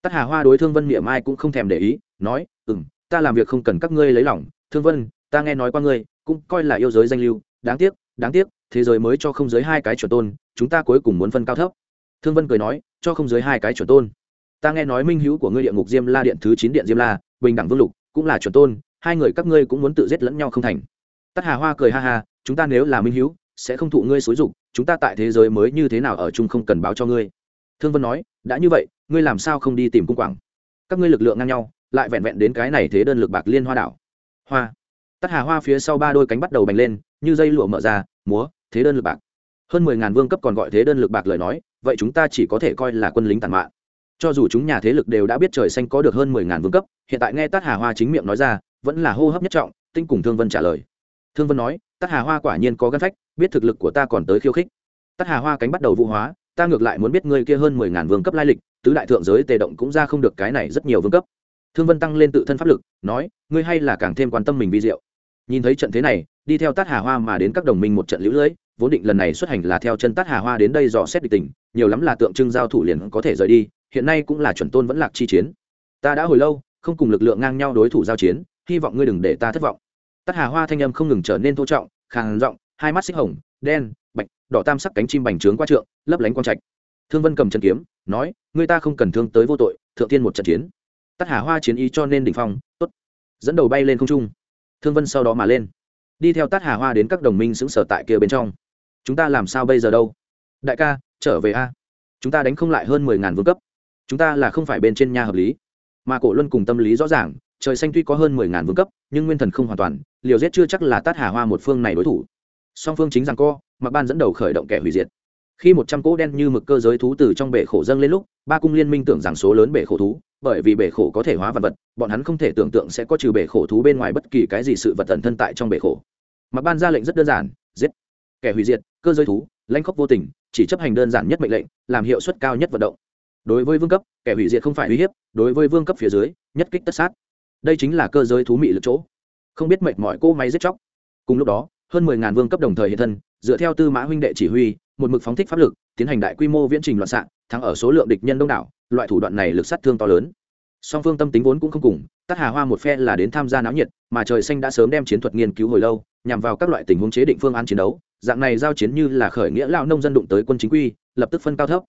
Tát hà hoa đối thương vân miệng ai cũng không thèm để ý, nói ừ m ta làm việc không cần các ngươi lấy lòng. Thương vân, ta nghe nói qua ngươi, cũng coi là yêu giới danh lưu. Đáng tiếc đáng tiếc, thế giới mới cho không giới hai cái chuẩn tôn, chúng ta cuối cùng muốn phân cao thấp. Thương vân cười nói, cho không giới hai cái chuẩn tôn. Ta nghe nói minh hữu của ngươi địa ngục diêm la điện thứ chín điện diêm la, bình đẳng vương lục, cũng là chuẩn tôn hai người các ngươi cũng muốn tự giết lẫn nhau không thành. Tắt hà hoa cười ha ha, chúng ta nếu là minh hữu sẽ không thụ ngươi xúi dục, chúng ta tại thế giới mới như thế nào ở chung không cần báo cho ngươi. Thương vân nói, đã như vậy, ngươi làm sao không đi tìm cung quảng? Các ngươi lực lượng ngang nhau, lại vẹn vẹn đến cái này thế đơn lực bạc liên hoa đảo. Hoa. Tắt hà hoa phía sau ba đôi cánh bắt đầu bành lên, như dây lụa mở ra, múa, thế đơn lực bạc. Hơn mười ngàn vương cấp còn gọi thế đơn lực bạc lời nói, vậy chúng ta chỉ có thể coi là quân lính tàn mạng. cho dù chúng nhà thế lực đều đã biết trời xanh có được hơn mười ngàn vương cấp, hiện tại nghe tát hà hoa chính miệng nói ra vẫn là hô hấp nhất trọng, tinh cùng thương vân trả lời. Thương vân nói, tát hà hoa quả nhiên có gân phách, biết thực lực của ta còn tới khiêu khích. Tát hà hoa cánh bắt đầu vũ hóa, ta ngược lại muốn biết ngươi kia hơn mười ngàn vương cấp lai lịch, tứ đại thượng giới tề động cũng ra không được cái này rất nhiều vương cấp. Thương vân tăng lên tự thân pháp lực, nói, ngươi hay là càng thêm quan tâm mình vi diệu. Nhìn thấy trận thế này, đi theo tát hà hoa mà đến các đồng minh một trận lũ lưỡi vốn định lần này xuất hành là theo chân tát hà hoa đến đây dò xét địch tình, nhiều lắm là tượng trưng giao thủ liền có thể rời đi, hiện nay cũng là chuẩn tôn vẫn lạc chi chiến. Ta đã hồi lâu, không cùng lực lượng ngang nhau đối thủ giao chiến hy vọng ngươi đừng để ta thất vọng. Tát hà hoa thanh âm không ngừng trở nên thô trọng, khàn giọng, hai mắt xích hồng, đen, bạch, đỏ tam sắc cánh chim bành trướng qua trượng, lấp lánh quang trạch. Thương vân cầm chân kiếm, nói ngươi ta không cần thương tới vô tội, thượng tiên một trận chiến. Tát hà hoa chiến ý cho nên đỉnh phong, tốt. Dẫn đầu bay lên không trung. Thương vân sau đó mà lên. Đi theo tát hà hoa đến các đồng minh xứng sở tại kia bên trong. Chúng ta làm sao bây giờ đâu? Đại ca, trở về a. Chúng ta đánh không lại hơn mười ngàn vương cấp. Chúng ta là không phải bên trên nhà hợp lý. Mà cổ luân cùng tâm lý rõ ràng trời xanh tuy có hơn mười ngàn vương cấp, nhưng nguyên thần không hoàn toàn, liều giết chưa chắc là tát hà hoa một phương này đối thủ. Song phương chính rằng co mặc ban dẫn đầu khởi động kẻ hủy diệt. Khi một trăm cỗ đen như mực cơ giới thú từ trong bể khổ dâng lên lúc, ba cung liên minh tưởng rằng số lớn bể khổ thú, bởi vì bể khổ có thể hóa vật vật, bọn hắn không thể tưởng tượng sẽ có trừ bể khổ thú bên ngoài bất kỳ cái gì sự vật tần thân tại trong bể khổ. Mặc ban ra lệnh rất đơn giản, giết. Kẻ hủy diệt, cơ giới thú lanh khóc vô tình, chỉ chấp hành đơn giản nhất mệnh lệnh, làm hiệu suất cao nhất vận động. Đối với vương cấp, kẻ hủy diệt không phải uy hiếp, đối với vương cấp phía dưới, nhất kích tất sát đây chính là cơ giới thú mị lực chỗ. Không biết mệt mỏi cô máy giết chóc. Cùng lúc đó, hơn mười ngàn vương cấp đồng thời hiện thân, dựa theo tư mã huynh đệ chỉ huy, một mực phóng thích pháp lực, tiến hành đại quy mô viễn trình loạn xạ, thắng ở số lượng địch nhân đông đảo, loại thủ đoạn này lực sát thương to lớn. Song phương tâm tính vốn cũng không cùng tắt hà hoa một phe là đến tham gia náo nhiệt, mà trời xanh đã sớm đem chiến thuật nghiên cứu hồi lâu, nhằm vào các loại tình huống chế định phương án chiến đấu, dạng này giao chiến như là khởi nghĩa lao nông dân đụng tới quân chính quy, lập tức phân cao thấp.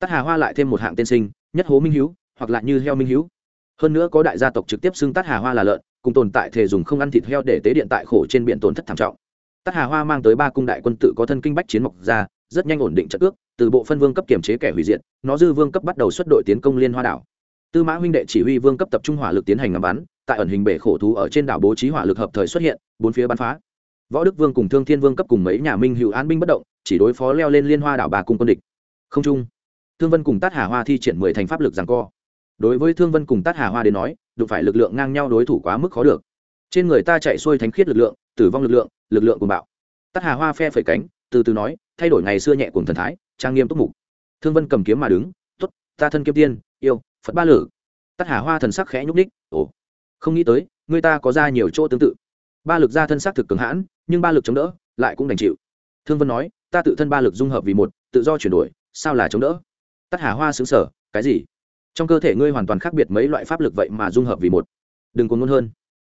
Tắt hà hoa lại thêm một hạng tên sinh, nhất hố minh hiếu, hoặc là như heo minh hiếu hơn nữa có đại gia tộc trực tiếp xưng tát hà hoa là lợn, cùng tồn tại thể dùng không ăn thịt heo để tế điện tại khổ trên biển tổn thất thảm trọng. Tát hà hoa mang tới ba cung đại quân tự có thân kinh bách chiến mộc ra, rất nhanh ổn định trận ước, từ bộ phân vương cấp kiểm chế kẻ hủy diệt, nó dư vương cấp bắt đầu xuất đội tiến công liên hoa đảo. Tư mã huynh đệ chỉ huy vương cấp tập trung hỏa lực tiến hành ngắm bắn, tại ẩn hình bể khổ thú ở trên đảo bố trí hỏa lực hợp thời xuất hiện, bốn phía bắn phá. Võ đức vương cùng thương thiên vương cấp cùng mấy nhà minh hữu an binh bất động, chỉ đối phó leo lên liên hoa đảo bà cung quân địch. Không trung, thương vân cùng tát hà hoa thi triển mười thành pháp lực rằng co đối với thương vân cùng tát hà hoa đến nói, đụng phải lực lượng ngang nhau đối thủ quá mức khó được. Trên người ta chạy xuôi thánh khiết lực lượng, tử vong lực lượng lực lượng cùng bạo. Tát hà hoa phe phẩy cánh, từ từ nói, thay đổi ngày xưa nhẹ cùng thần thái, trang nghiêm túc mục. Thương vân cầm kiếm mà đứng t ố t ta thân kiếm tiên, yêu, phật ba lử. Tát hà hoa thần sắc khẽ nhúc ních ồ, không nghĩ tới, người ta có ra nhiều chỗ tương tự. Ba lực ra thân xác thực cường hãn, nhưng ba lực chống đỡ, lại cũng đành chịu. Thương vân nói, ta tự thân ba lực dung hợp vì một, tự do chuyển đổi, sao là chống đỡ? Tát hà hoa xứng sở cái gì? Trong cơ thể ngươi hoàn toàn khác biệt mấy loại pháp lực vậy mà dung hợp vì một. Đừng còn ngôn hơn.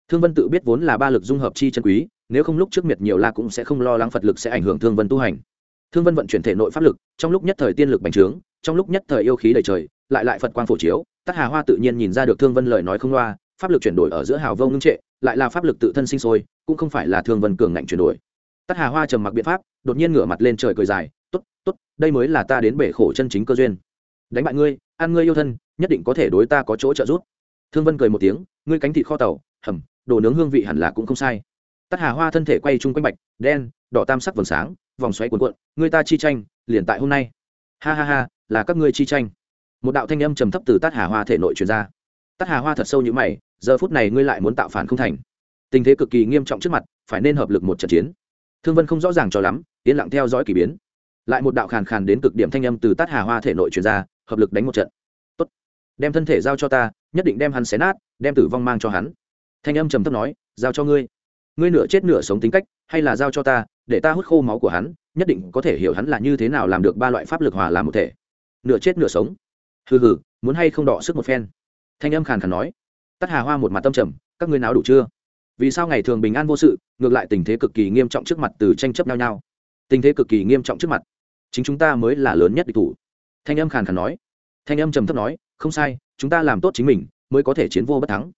Thương vân tự biết vốn là ba lực dung hợp chi chân quý, nếu không lúc trước miệt nhiều la cũng sẽ không lo lắng phật lực sẽ ảnh hưởng thương vân tu hành. Thương vân vận chuyển thể nội pháp lực, trong lúc nhất thời tiên lực bành trướng, trong lúc nhất thời yêu khí đầy trời, lại lại phật quang phổ chiếu tắc hà hoa tự nhiên nhìn ra được thương vân lời nói không loa, pháp lực chuyển đổi ở giữa hào vông ngưng trệ, lại là pháp lực tự thân sinh sôi, cũng không phải là thương vân cường ngạnh chuyển đổi. Tắc hà hoa trầm mặc biện pháp, đột nhiên ngửa mặt lên trời cười dài t ố t t ố t đây mới là ta đến bể khổ chân chính cơ duyên. Đánh bại ngươi ăn ngươi yêu thân, nhất định có thể đối ta có chỗ trợ giúp. Thương vân cười một tiếng, ngươi cánh thịt kho tàu, hầm, đồ nướng hương vị hẳn là cũng không sai. Tắt hà hoa thân thể quay chung quanh bạch, đen, đỏ tam sắc vầng sáng, vòng xoáy cuồn cuộn, ngươi ta chi tranh, liền tại hôm nay. Ha ha ha, là các ngươi chi tranh. Một đạo thanh âm trầm thấp từ tát hà hoa thể nội truyền ra. Tát hà hoa thật sâu như mày, giờ phút này ngươi lại muốn tạo phản không thành. Tình thế cực kỳ nghiêm trọng trước mặt, phải nên hợp lực một trận chiến. Thương vân không rõ ràng cho lắm, yên lặng theo dõi k ỳ biến. Lại một đạo khàn khàn đến cực điểm thanh âm từ tát hà hoa thể nội truyền ra hợp lực đánh một trận. Tốt. đem thân thể giao cho ta, nhất định đem hắn xé nát, đem tử vong mang cho hắn. Thanh âm trầm thấp nói, giao cho ngươi. Ngươi nửa chết nửa sống tính cách, hay là giao cho ta, để ta hút khô máu của hắn, nhất định có thể hiểu hắn là như thế nào làm được ba loại pháp lực hòa làm một thể. Nửa chết nửa sống. Hừ hừ, muốn hay không đọ sức một phen. Thanh âm khàn khàn nói. Tắt hà hoa một mặt tâm trầm, các ngươi nào đủ chưa? Vì sao ngày thường bình an vô sự, ngược lại tình thế cực kỳ nghiêm trọng trước mặt từ tranh chấp nhau nhau? Tình thế cực kỳ nghiêm trọng trước mặt. Chính chúng ta mới là lớn nhất địch thủ thanh âm khàn khàn nói. Thanh âm trầm thấp nói, không sai, chúng ta làm tốt chính mình, mới có thể chiến vô bất thắng.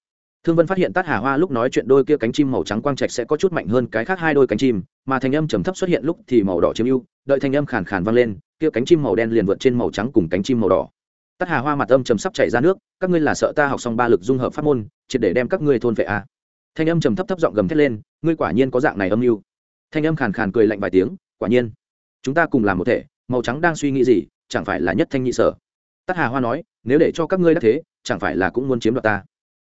Thương vân phát hiện tát hà hoa lúc nói chuyện đôi kia cánh chim màu trắng quang trạch sẽ có chút mạnh hơn cái khác hai đôi cánh chim, mà thanh âm trầm thấp xuất hiện lúc thì màu đỏ chiếm ưu, đợi thanh âm khàn khàn vang lên, kia cánh chim màu đen liền vượt trên màu trắng cùng cánh chim màu đỏ. Tát hà hoa mặt âm trầm sắp chảy ra nước, các ngươi là sợ ta học xong ba lực dung hợp pháp môn, triệt để đem các ngươi thôn vệ a à. thanh âm trầm thấp thấp giọng gầm thét lên, ngươi quả nhiên có dạng này âm mưu. Thanh âm khàn khàn cười lạnh vài tiếng, quả nhiên, chúng ta cùng làm một thể, màu trắng đang suy nghĩ gì chẳng phải là nhất thanh nhị sở. Tát hà hoa nói, nếu để cho các ngươi đã thế, chẳng phải là cũng muốn chiếm đoạt ta.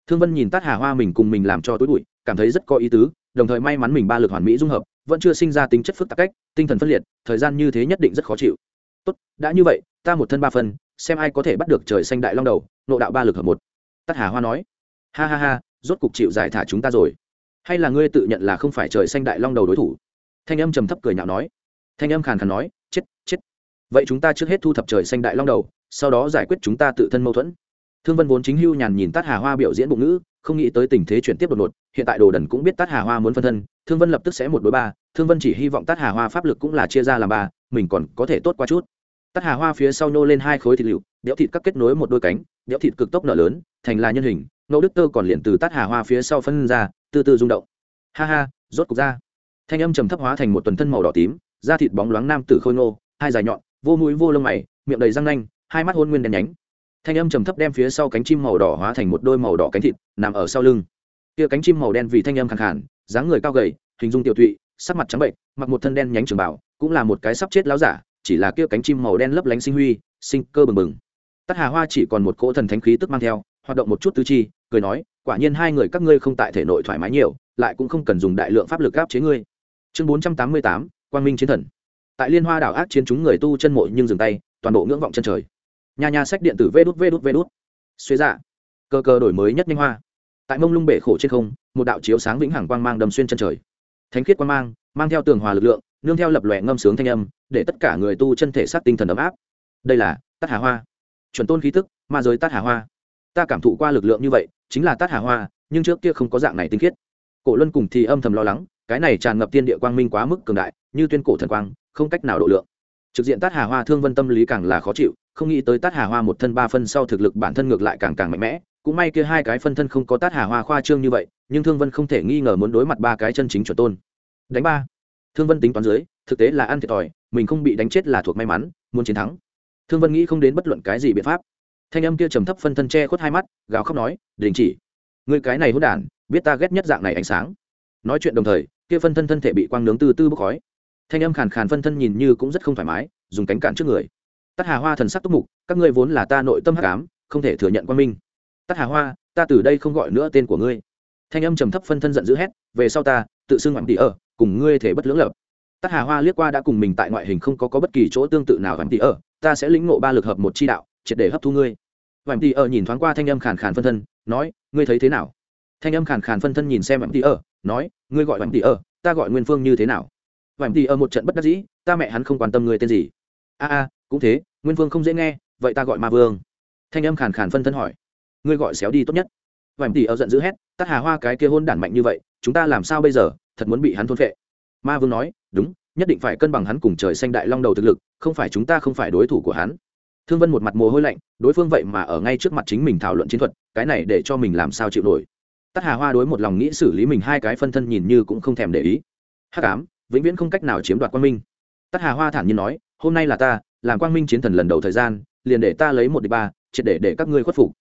Thương vân nhìn tát hà hoa mình cùng mình làm cho tối bụi, cảm thấy rất có ý tứ, đồng thời may mắn mình ba lực hoàn mỹ dung hợp, vẫn chưa sinh ra tính chất phức tạp cách, tinh thần phân liệt, thời gian như thế nhất định rất khó chịu. Tốt, đã như vậy, ta một thân ba phân xem ai có thể bắt được trời xanh đại long đầu, nộ đạo ba lực hợp một. Tát hà hoa nói, ha ha ha, rốt cục chịu giải thả chúng ta rồi. Hay là ngươi tự nhận là không phải trời xanh đại long đầu đối thủ? Thanh âm trầm thấp cười nhạo nói. Thanh âm khàn khàn nói, chết chết vậy chúng ta trước hết thu thập trời xanh đại long đầu, sau đó giải quyết chúng ta tự thân mâu thuẫn. Thương vân vốn chính hưu nhàn nhìn tát hà hoa biểu diễn bụng ngữ, không nghĩ tới tình thế chuyển tiếp đột ngột, hiện tại đồ đần cũng biết tát hà hoa muốn phân thân, thương vân lập tức sẽ một đối ba, thương vân chỉ hy vọng tát hà hoa pháp lực cũng là chia ra làm ba, mình còn có thể tốt qua chút. Tát hà hoa phía sau nhô lên hai khối thịt liệu đẽo thịt các kết nối một đôi cánh đẽo thịt cực tốc nở lớn, thành là nhân hình ngẫu đức tơ còn liền từ tát hà hoa phía sau phân ra, từ từ rung động. Ha ha, rốt cục ra. Thanh âm trầm thấp hóa thành một tuần thân màu đỏ tím, da thịt bóng loáng nam tử khôi ngô, hai dài nhọn vô mũi vô lông mày, miệng đầy răng nanh, hai mắt hôn nguyên đen nhánh. Thanh âm trầm thấp đem phía sau cánh chim màu đỏ hóa thành một đôi màu đỏ cánh thịt, nằm ở sau lưng. Kia cánh chim màu đen vì thanh âm khẳng khản dáng người cao gầy, hình dung tiểu thụy sắc mặt trắng bệnh mặc một thân đen nhánh trường bảo cũng là một cái sắp chết láo giả, chỉ là kia cánh chim màu đen lấp lánh sinh huy, sinh cơ bừng bừng. Tắt hà hoa chỉ còn một cỗ thần thánh khí tức mang theo, hoạt động một chút tứ chi, cười nói, quả nhiên hai người các ngươi không tại thể nội thoải mái nhiều, lại cũng không cần dùng đại lượng pháp lực áp chế ngươi. Chương bốn trăm tám mươi tám, quang minh chiến thần tại liên hoa đảo ác chiến chúng người tu chân mộ nhưng dừng tay, toàn bộ ngưỡng vọng chân trời. Nhà nhà sách điện tử vê đút vê đút vê đút. Xuế dạ. Cơ cơ đổi mới nhất nhanh hoa. Tại mông lung bể khổ trên không, một đạo chiếu sáng vĩnh hằng quang mang đầm xuyên chân trời. Thánh khiết quang mang mang theo tường hòa lực lượng, nương theo lập lòe ngâm sướng thanh âm, để tất cả người tu chân thể sát tinh thần ấm áp. Đây là tát hà hoa. Chuẩn tôn khí tức, ma giới tát hà hoa. Ta cảm thụ qua lực lượng như vậy, chính là tát hà hoa, nhưng trước kia không có dạng này tinh khiết. Cổ luân cùng thì âm thầm lo lắng cái này tràn ngập tiên địa quang minh quá mức cường đại, như tuyên cổ thần quang, không cách nào độ lượng. Trực diện tát hà hoa thương vân tâm lý càng là khó chịu, không nghĩ tới tát hà hoa một thân ba phân sau thực lực bản thân ngược lại càng càng mạnh mẽ. Cũng may kia hai cái phân thân không có tát hà hoa khoa trương như vậy, nhưng thương vân không thể nghi ngờ muốn đối mặt ba cái chân chính chuẩn tôn. Đánh ba. Thương vân tính toán dưới, thực tế là ăn thiệt thòi, mình không bị đánh chết là thuộc may mắn, muốn chiến thắng. Thương vân nghĩ không đến bất luận cái gì biện pháp. Thanh âm kia trầm thấp phân thân che khuất hai mắt, gào khóc nói, đình chỉ người cái này hôn đản, biết ta ghét nhất dạng này ánh sáng. Nói chuyện đồng thời kia phân thân thân thể bị quang nướng từ tư bốc khói. Thanh âm khàn khàn phân thân nhìn như cũng rất không thoải mái dùng cánh cản trước người. Tắt hà hoa thần sắc túc mục các ngươi vốn là ta nội tâm hắc ám không thể thừa nhận quan minh. Tắt hà hoa ta từ đây không gọi nữa tên của ngươi. Thanh âm trầm thấp phân thân giận dữ hét về sau ta tự xưng ngoạn tỷ ở cùng ngươi thể bất lưỡng lập. Tắt hà hoa liếc qua đã cùng mình tại ngoại hình không có, có bất kỳ chỗ tương tự nào ngoạn tỷ ở ta sẽ lĩnh ngộ ba lực hợp một chi đạo triệt để hấp thu ngươi. Ngoạn tỷ ở nhìn thoáng qua thanh âm khàn khàn phân thân nói ngươi thấy thế nào? Thanh âm khàn khàn phân thân nhìn xem ngoạn tỷ ở nói, ngươi gọi ngoạn tỷ ở ta gọi nguyên phương như thế nào? Ngoạn tỷ ở một trận bất đắc dĩ, ta mẹ hắn không quan tâm người tên gì. A a, cũng thế, nguyên Phương không dễ nghe, vậy ta gọi ma vương. Thanh âm khàn khàn phân thân hỏi, ngươi gọi xéo đi tốt nhất. Vải tỉ ở giận dữ hét tắt hà hoa cái kia hôn đản mạnh như vậy, chúng ta làm sao bây giờ, thật muốn bị hắn thôn phệ. Ma vương nói, đúng, nhất định phải cân bằng hắn cùng trời xanh đại long đầu thực lực, không phải chúng ta không phải đối thủ của hắn. Thương vân một mặt mồ hôi lạnh, đối phương vậy mà ở ngay trước mặt chính mình thảo luận chiến thuật, cái này để cho mình làm sao chịu nổi. Tát hà hoa đối một lòng nghĩ xử lý mình hai cái phân thân nhìn như cũng không thèm để ý. Hắc ám, vĩnh viễn không cách nào chiếm đoạt quan minh. Tát hà hoa thản nhiên nói, hôm nay là ta, làm quang minh chiến thần lần đầu thời gian, liền để ta lấy một đi ba, triệt để để các ngươi khuất phục.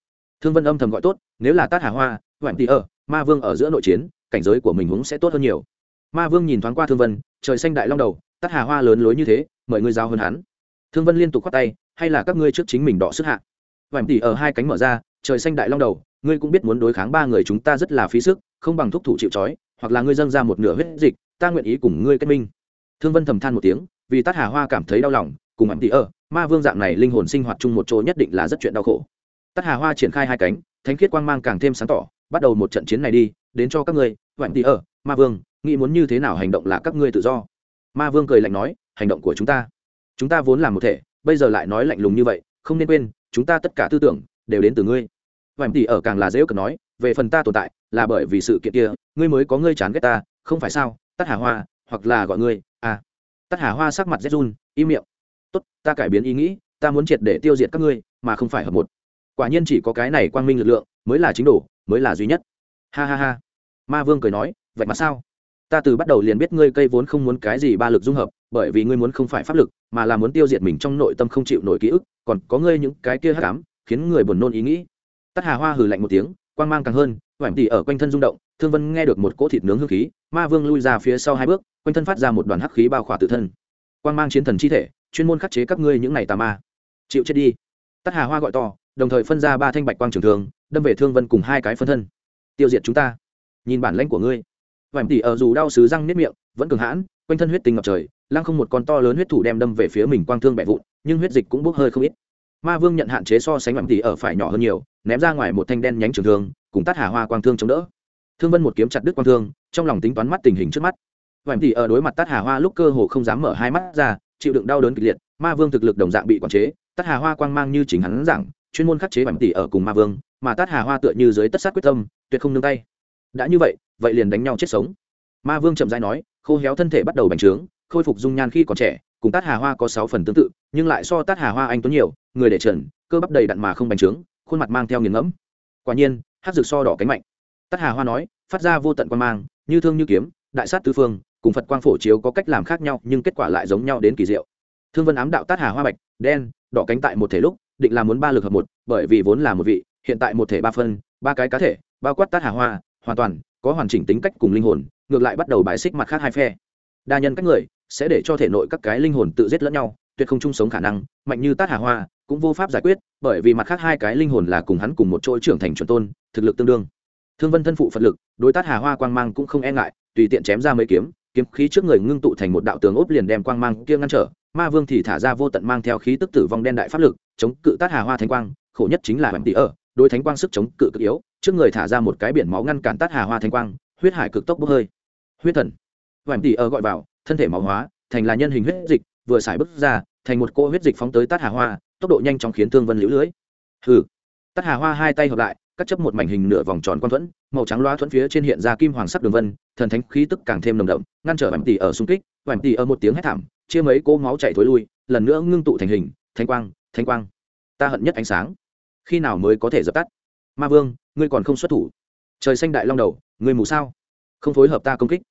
Thương vân âm thầm gọi tốt, nếu là tát hà hoa hoạn tỉ ở, ma vương ở giữa nội chiến, cảnh giới của mình cũng sẽ tốt hơn nhiều. Ma vương nhìn thoáng qua thương vân, trời xanh đại long đầu, tát hà hoa lớn lối như thế, mời ngươi giao hơn hắn. Thương vân liên tục khoát tay, hay là các ngươi trước chính mình đọ sức hạ? Hoạn tỉ ở hai cánh mở ra, trời xanh đại long đầu ngươi cũng biết muốn đối kháng ba người chúng ta rất là phí sức, không bằng thúc thủ chịu trói, hoặc là ngươi dâng ra một nửa huyết dịch, ta nguyện ý cùng ngươi kết minh. Thương vân thầm than một tiếng, vì tát hà hoa cảm thấy đau lòng, cùng ẩm tỉ ở ma vương dạng này linh hồn sinh hoạt chung một chỗ nhất định là rất chuyện đau khổ. Tát hà hoa triển khai hai cánh, thánh khiết quang mang càng thêm sáng tỏ, bắt đầu một trận chiến này đi, đến cho các ngươi, ẩm tỉ ở ma vương, nghĩ muốn như thế nào hành động là các ngươi tự do. Ma vương cười lạnh nói, hành động của chúng ta chúng ta vốn là một thể, bây giờ lại nói lạnh lùng như vậy, không nên quên, chúng ta tất cả tư tưởng đều đến từ ngươi vành tỉ ở càng là dễ cần nói, về phần ta tồn tại, là bởi vì sự kiện kia, ngươi mới có ngươi chán ghét ta, không phải sao? Tắt hà hoa, hoặc là gọi ngươi à. Tắt hà hoa sắc mặt rét run, im miệng. Tốt, ta cải biến ý nghĩ, ta muốn triệt để tiêu diệt các ngươi, mà không phải hợp một. Quả nhiên chỉ có cái này quang minh lực lượng, mới là chính đủ mới là duy nhất. Ha ha ha. Ma vương cười nói, vậy mà sao? Ta từ bắt đầu liền biết ngươi cây vốn không muốn cái gì ba lực dung hợp, bởi vì ngươi muốn không phải pháp lực, mà là muốn tiêu diệt mình trong nội tâm không chịu nổi ký ức, còn có ngươi những cái kia hắc ám, khiến người buồn nôn ý nghĩ tắt hà hoa hừ lạnh một tiếng, quang mang càng hơn vải tỉ ở quanh thân rung động, thương vân nghe được một cỗ thịt nướng hương khí, ma vương lui ra phía sau hai bước, quanh thân phát ra một đoàn hắc khí bao khỏa tự thân. Quang mang chiến thần chi thể, chuyên môn khắc chế các ngươi những này tà ma. Chịu chết đi. Tắt hà hoa gọi to, đồng thời phân ra ba thanh bạch quang trường thường đâm về thương vân cùng hai cái phân thân. Tiêu diệt chúng ta. Nhìn bản lãnh của ngươi. Vải tỉ ở dù đau sứ răng nếp miệng, vẫn cường hãn, quanh thân huyết tinh ngập trời, lăng không một con to lớn huyết thủ đem đâm về phía mình quang thương bẻ vụn, nhưng huyết dịch cũng bốc hơi không ít ma vương nhận hạn chế so sánh mạnh tỷ ở phải nhỏ hơn nhiều, ném ra ngoài một thanh đen nhánh trường thương, cùng tắt hà hoa quang thương chống đỡ. Thương vân một kiếm chặt đứt quang thương, trong lòng tính toán mắt tình hình trước mắt. Mạnh tỷ ở đối mặt tắt hà hoa lúc cơ hồ không dám mở hai mắt ra, chịu đựng đau đớn kịch liệt, ma vương thực lực đồng dạng bị quản chế tắt hà hoa quang mang như chính hắn giảng, chuyên môn khắc chế mạnh tỷ ở cùng ma vương, mà tắt hà hoa tựa như dưới tất sát quyết tâm, tuyệt không nương tay. Đã như vậy vậy liền đánh nhau chết sống. Ma vương chậm dãi nói, khô héo thân thể bắt đầu bành trướng, khôi phục dung nhan khi còn trẻ, cùng tát hà hoa có sáu phần tương tự, nhưng lại so tát hà hoa anh tuấn nhiều người để trần, cơ bắp đầy đặn mà không bành trướng, khuôn mặt mang theo nghiền ngẫm. Quả nhiên hát rực so đỏ cánh mạnh. Tát hà hoa nói, phát ra vô tận quan mang, như thương như kiếm, đại sát tứ phương, cùng phật quang phổ chiếu có cách làm khác nhau, nhưng kết quả lại giống nhau đến kỳ diệu. Thương vân ám đạo tát hà hoa bạch, đen, đỏ cánh tại một thể lúc, định là muốn ba lực hợp một, bởi vì vốn là một vị, hiện tại một thể ba phân, ba cái cá thể, bao quát tát hà hoa, hoàn toàn, có hoàn chỉnh tính cách cùng linh hồn, ngược lại bắt đầu bài xích mặt khác hai phe. Đa nhân các người, sẽ để cho thể nội các cái linh hồn tự giết lẫn nhau tuyệt không chung sống khả năng, mạnh như tát hà hoa, cũng vô pháp giải quyết, bởi vì mặt khác hai cái linh hồn là cùng hắn cùng một chỗ trưởng thành chuẩn tôn, thực lực tương đương. Thương vân thân phụ phật lực, đối tát hà hoa quang mang cũng không e ngại, tùy tiện chém ra mấy kiếm kiếm khí trước người ngưng tụ thành một đạo tường ốp liền đem quang mang kia ngăn trở, ma vương thì thả ra vô tận mang theo khí tức tử vong đen đại pháp lực, chống cự tát hà hoa thánh quang, khổ nhất chính là bẩm tỷ ở đối thánh quang sức chống cự cực yếu, trước người thả ra một cái biển máu ngăn cản tát hà hoa thánh quang, huyết hải cực tốc bốc hơi. Huyết thần. Bẩm tỷ ở gọi vào, thân thể máu hóa, thành là nhân hình huyết dịch vừa xài bước ra, thành một cô huyết dịch phóng tới tát hà hoa, tốc độ nhanh chóng khiến thương vân liễu lưới. Hừ. Tát hà hoa hai tay hợp lại, cắt chấp một mảnh hình nửa vòng tròn quan thuẫn, màu trắng loa thuẫn phía trên hiện ra kim hoàng sắc đường vân, thần thánh khí tức càng thêm nồng đậm, ngăn trở vải tỷ ở xung kích vải tỷ ở một tiếng hét thảm, chia mấy cô máu chảy thối lui, lần nữa ngưng tụ thành hình thanh quang thanh quang. Ta hận nhất ánh sáng. Khi nào mới có thể dập tắt? Ma vương, ngươi còn không xuất thủ. Trời xanh đại long đầu, ngươi mù sao? Không phối hợp ta công kích.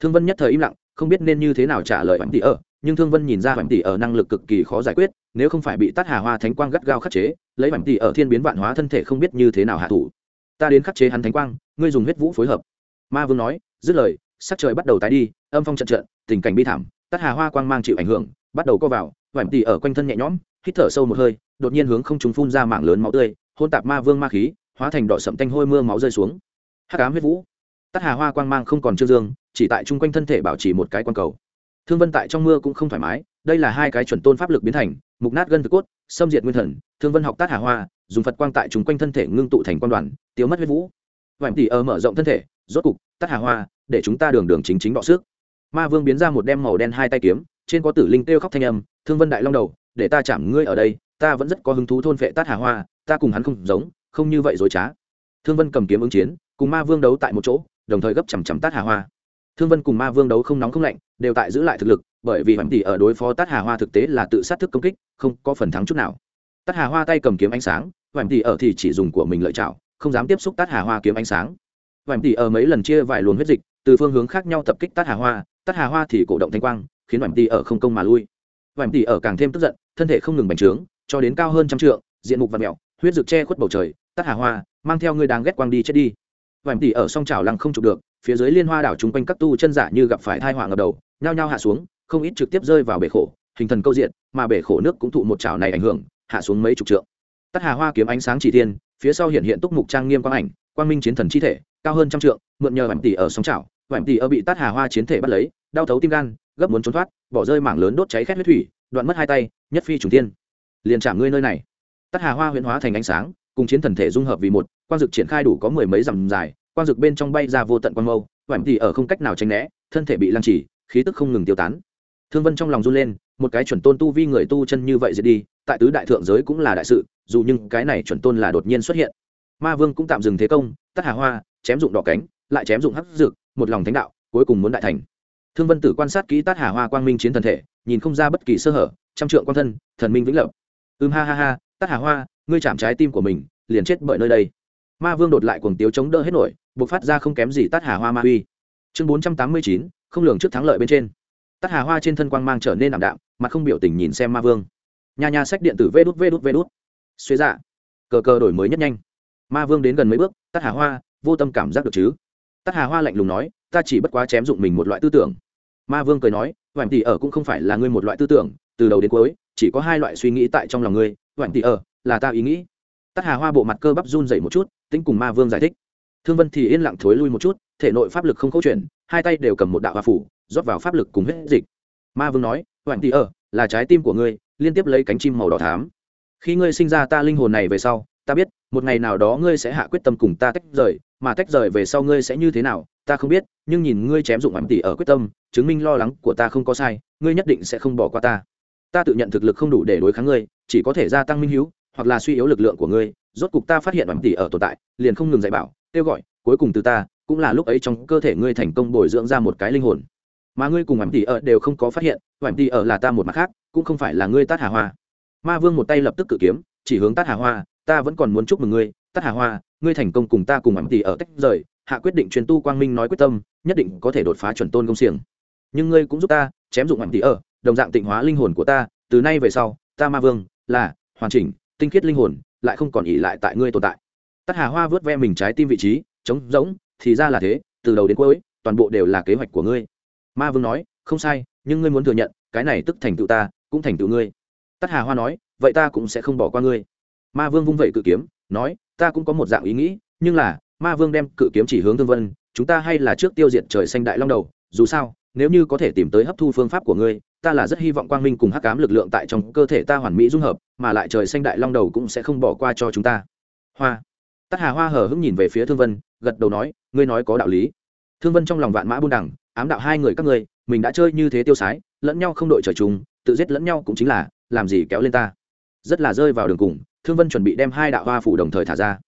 Thương vân nhất thời im lặng, không biết nên như thế nào trả lời hoành tỷ ở nhưng thương vân nhìn ra hoành tỷ ở năng lực cực kỳ khó giải quyết, nếu không phải bị tắt hà hoa thánh quang gắt gao khắc chế, lấy hoành tỷ ở thiên biến vạn hóa thân thể không biết như thế nào hạ thủ. Ta đến khắc chế hắn thánh quang, ngươi dùng huyết vũ phối hợp. Ma vương nói, dứt lời, sắc trời bắt đầu tái đi, âm phong trận trận, tình cảnh bi thảm, tắt hà hoa quang mang chịu ảnh hưởng, bắt đầu co vào, hoành tỷ ở quanh thân nhẹ nhõm, hít thở sâu một hơi, đột nhiên hướng không chúng phun ra mạng lớn máu tươi, hôn tạp ma vương ma khí, hóa thành đỏ sậm tanh hôi mưa máu rơi xuống. Hắc ám huyết vũ. Tắt hà hoa quang mang không còn trương dương, chỉ tại chung quanh thân thể bảo trì một cái quan cầu thương vân tại trong mưa cũng không thoải mái, đây là hai cái chuẩn tôn pháp lực biến thành, mục nát gân thực cốt, xâm diệt nguyên thần, thương vân học tát hà hoa, dùng phật quang tại chúng quanh thân thể ngưng tụ thành quan đoàn, tiêu mất huyết vũ. Vạn tỉ ở mở rộng thân thể, rốt cục tát hà hoa, để chúng ta đường đường chính chính bọ xước. Ma vương biến ra một đem màu đen hai tay kiếm, trên có tử linh kêu khóc thanh âm, thương vân đại long đầu, để ta chạm ngươi ở đây, ta vẫn rất có hứng thú thôn phệ tát hà hoa, ta cùng hắn không giống, không như vậy dối trá. Thương vân cầm kiếm ứng chiến, cùng ma vương đấu tại một chỗ, đồng thời gấp chằm chằm tát hà hoa. Thương vân cùng ma vương đấu không nóng không lạnh đều tại giữ lại thực lực, bởi vì hoành tỷ ở đối phó tát hà hoa thực tế là tự sát thức công kích, không có phần thắng chút nào. Tát hà hoa tay cầm kiếm ánh sáng, hoành tỷ ở thì chỉ dùng của mình lợi chảo không dám tiếp xúc tát hà hoa kiếm ánh sáng. Hoành tỷ ở mấy lần chia vài luồng huyết dịch, từ phương hướng khác nhau tập kích tát hà hoa, tát hà hoa thì cổ động thanh quang, khiến hoành tỷ ở không công mà lui. Hoành tỷ ở càng thêm tức giận, thân thể không ngừng bành trướng, cho đến cao hơn trăm trượng, diện mục và mẹo huyết rực che khuất bầu trời, tát hà hoa, mang theo ngươi đáng ghét quang đi chết đi. Vành tỷ ở song trào lăng không chụp được phía dưới liên hoa đảo chung quanh các tu chân giả như gặp phải thai họa ngập đầu nhao nhao hạ xuống không ít trực tiếp rơi vào bể khổ hình thần câu diện mà bể khổ nước cũng thụ một trào này ảnh hưởng hạ xuống mấy chục trượng. Tắt hà hoa kiếm ánh sáng chỉ thiên phía sau hiện hiện túc mục trang nghiêm quang ảnh quang minh chiến thần chi thể cao hơn trăm trượng mượn nhờ vành tỷ ở sóng trào vành tỷ ở bị tắt hà hoa chiến thể bắt lấy đau thấu tim gan gấp muốn trốn thoát bỏ rơi mảng lớn đốt cháy khét huyết thủy đoạn mất hai tay nhất phi trùng tiên, liền chạm ngươi nơi này. Tắt hà hoa huyễn hóa thành ánh sáng cùng chiến thần thể dung hợp vì một quang dực triển khai đủ có mười mấy dặm dài quang dực bên trong bay ra vô tận quang mâu vải thì ở không cách nào tránh né, thân thể bị lăng trì, khí tức không ngừng tiêu tán. Thương vân trong lòng run lên, một cái chuẩn tôn tu vi người tu chân như vậy diệt đi, tại tứ đại thượng giới cũng là đại sự, dù nhưng cái này chuẩn tôn là đột nhiên xuất hiện. Ma vương cũng tạm dừng thế công tắt hà hoa, chém dụng đỏ cánh, lại chém dụng hắc dực một lòng thánh đạo, cuối cùng muốn đại thành. Thương vân tử quan sát kỹ tát hà hoa quang minh chiến thần thể, nhìn không ra bất kỳ sơ hở, trăm trượng quan thân, thần minh vĩnh lập. Ưm ha ha ha, tát hà hoa, ngươi chạm trái tim của mình, liền chết bởi nơi đây. Ma vương đột lại cuồng tiếu chống đỡ hết nổi buộc phát ra không kém gì tát hà hoa ma uy chương bốn trăm tám mươi chín, không lường trước thắng lợi bên trên. Tát hà hoa trên thân quang mang trở nên ảm đạm, mặt không biểu tình nhìn xem ma vương. Nhà nhà sách điện tử vê đút vê đút vê đút. Xuế dạ. Cờ cờ đổi mới nhất nhanh. Ma vương đến gần mấy bước, tát hà hoa, vô tâm cảm giác được chứ. Tát hà hoa lạnh lùng nói, ta chỉ bất quá chém dụng mình một loại tư tưởng. Ma vương cười nói, hoành tỷ ở cũng không phải là ngươi một loại tư tưởng, từ đầu đến cuối, chỉ có hai loại suy nghĩ tại trong lòng ngươi. Hoành tỷ ở, là ta ý nghĩ. Tát hà hoa bộ mặt cơ bắp run dậy một chút tính cùng ma vương giải thích thương vân thì yên lặng thối lui một chút, thể nội pháp lực không câu chuyện hai tay đều cầm một đạo hòa phủ, rót vào pháp lực cùng hết dịch. Ma vương nói, hoành tỷ ở là trái tim của ngươi, liên tiếp lấy cánh chim màu đỏ thám. Khi ngươi sinh ra ta linh hồn này về sau, ta biết, một ngày nào đó ngươi sẽ hạ quyết tâm cùng ta tách rời, mà tách rời về sau ngươi sẽ như thế nào, ta không biết, nhưng nhìn ngươi chém dụng ám tỷ ở quyết tâm, chứng minh lo lắng của ta không có sai, ngươi nhất định sẽ không bỏ qua ta. Ta tự nhận thực lực không đủ để đối kháng ngươi, chỉ có thể gia tăng minh hiếu, hoặc là suy yếu lực lượng của ngươi, rốt cục ta phát hiện ám tỷ ở tồn tại, liền không ngừng dạy bảo kêu gọi, cuối cùng từ ta, cũng là lúc ấy trong cơ thể ngươi thành công bồi dưỡng ra một cái linh hồn. Mà ngươi cùng ảm tỷ ở đều không có phát hiện ảm tỷ ở là ta một mặt khác, cũng không phải là ngươi tát hà hoa. Ma vương một tay lập tức cự kiếm, chỉ hướng tát hà hoa, ta vẫn còn muốn chúc mừng ngươi, tát hà hoa, ngươi thành công cùng ta cùng ảm tỷ ở tách rời, hạ quyết định truyền tu quang minh nói quyết tâm, nhất định có thể đột phá chuẩn tôn công xiềng. Nhưng ngươi cũng giúp ta, chém dụng ảm tỷ ở, đồng dạng tịnh hóa linh hồn của ta, từ nay về sau, ta ma vương, là hoàn chỉnh, tinh khiết linh hồn, lại không còn ỉ lại tại ngươi tồn tại tát hà hoa vớt ve mình trái tim vị trí, trống rỗng, thì ra là thế, từ đầu đến cuối, toàn bộ đều là kế hoạch của ngươi. Ma vương nói, không sai, nhưng ngươi muốn thừa nhận, cái này tức thành tựu ta, cũng thành tựu ngươi. Tát hà hoa nói, vậy ta cũng sẽ không bỏ qua ngươi. Ma vương vung vẩy cự kiếm, nói, ta cũng có một dạng ý nghĩ, nhưng là, ma vương đem cự kiếm chỉ hướng thương vân, chúng ta hay là trước tiêu diệt trời xanh đại long đầu, dù sao, nếu như có thể tìm tới hấp thu phương pháp của ngươi, ta là rất hy vọng quang minh cùng hắc cám lực lượng tại trong cơ thể ta hoàn mỹ dung hợp, mà lại trời xanh đại long đầu cũng sẽ không bỏ qua cho chúng ta. Hoa tắt hà hoa hờ hững nhìn về phía thương vân, gật đầu nói, ngươi nói có đạo lý. Thương vân trong lòng vạn mã buôn đẳng ám đạo hai người các ngươi, mình đã chơi như thế tiêu sái, lẫn nhau không đội trời chung, tự giết lẫn nhau cũng chính là, làm gì kéo lên ta? Rất là rơi vào đường cùng, thương vân chuẩn bị đem hai đạo hoa phủ đồng thời thả ra.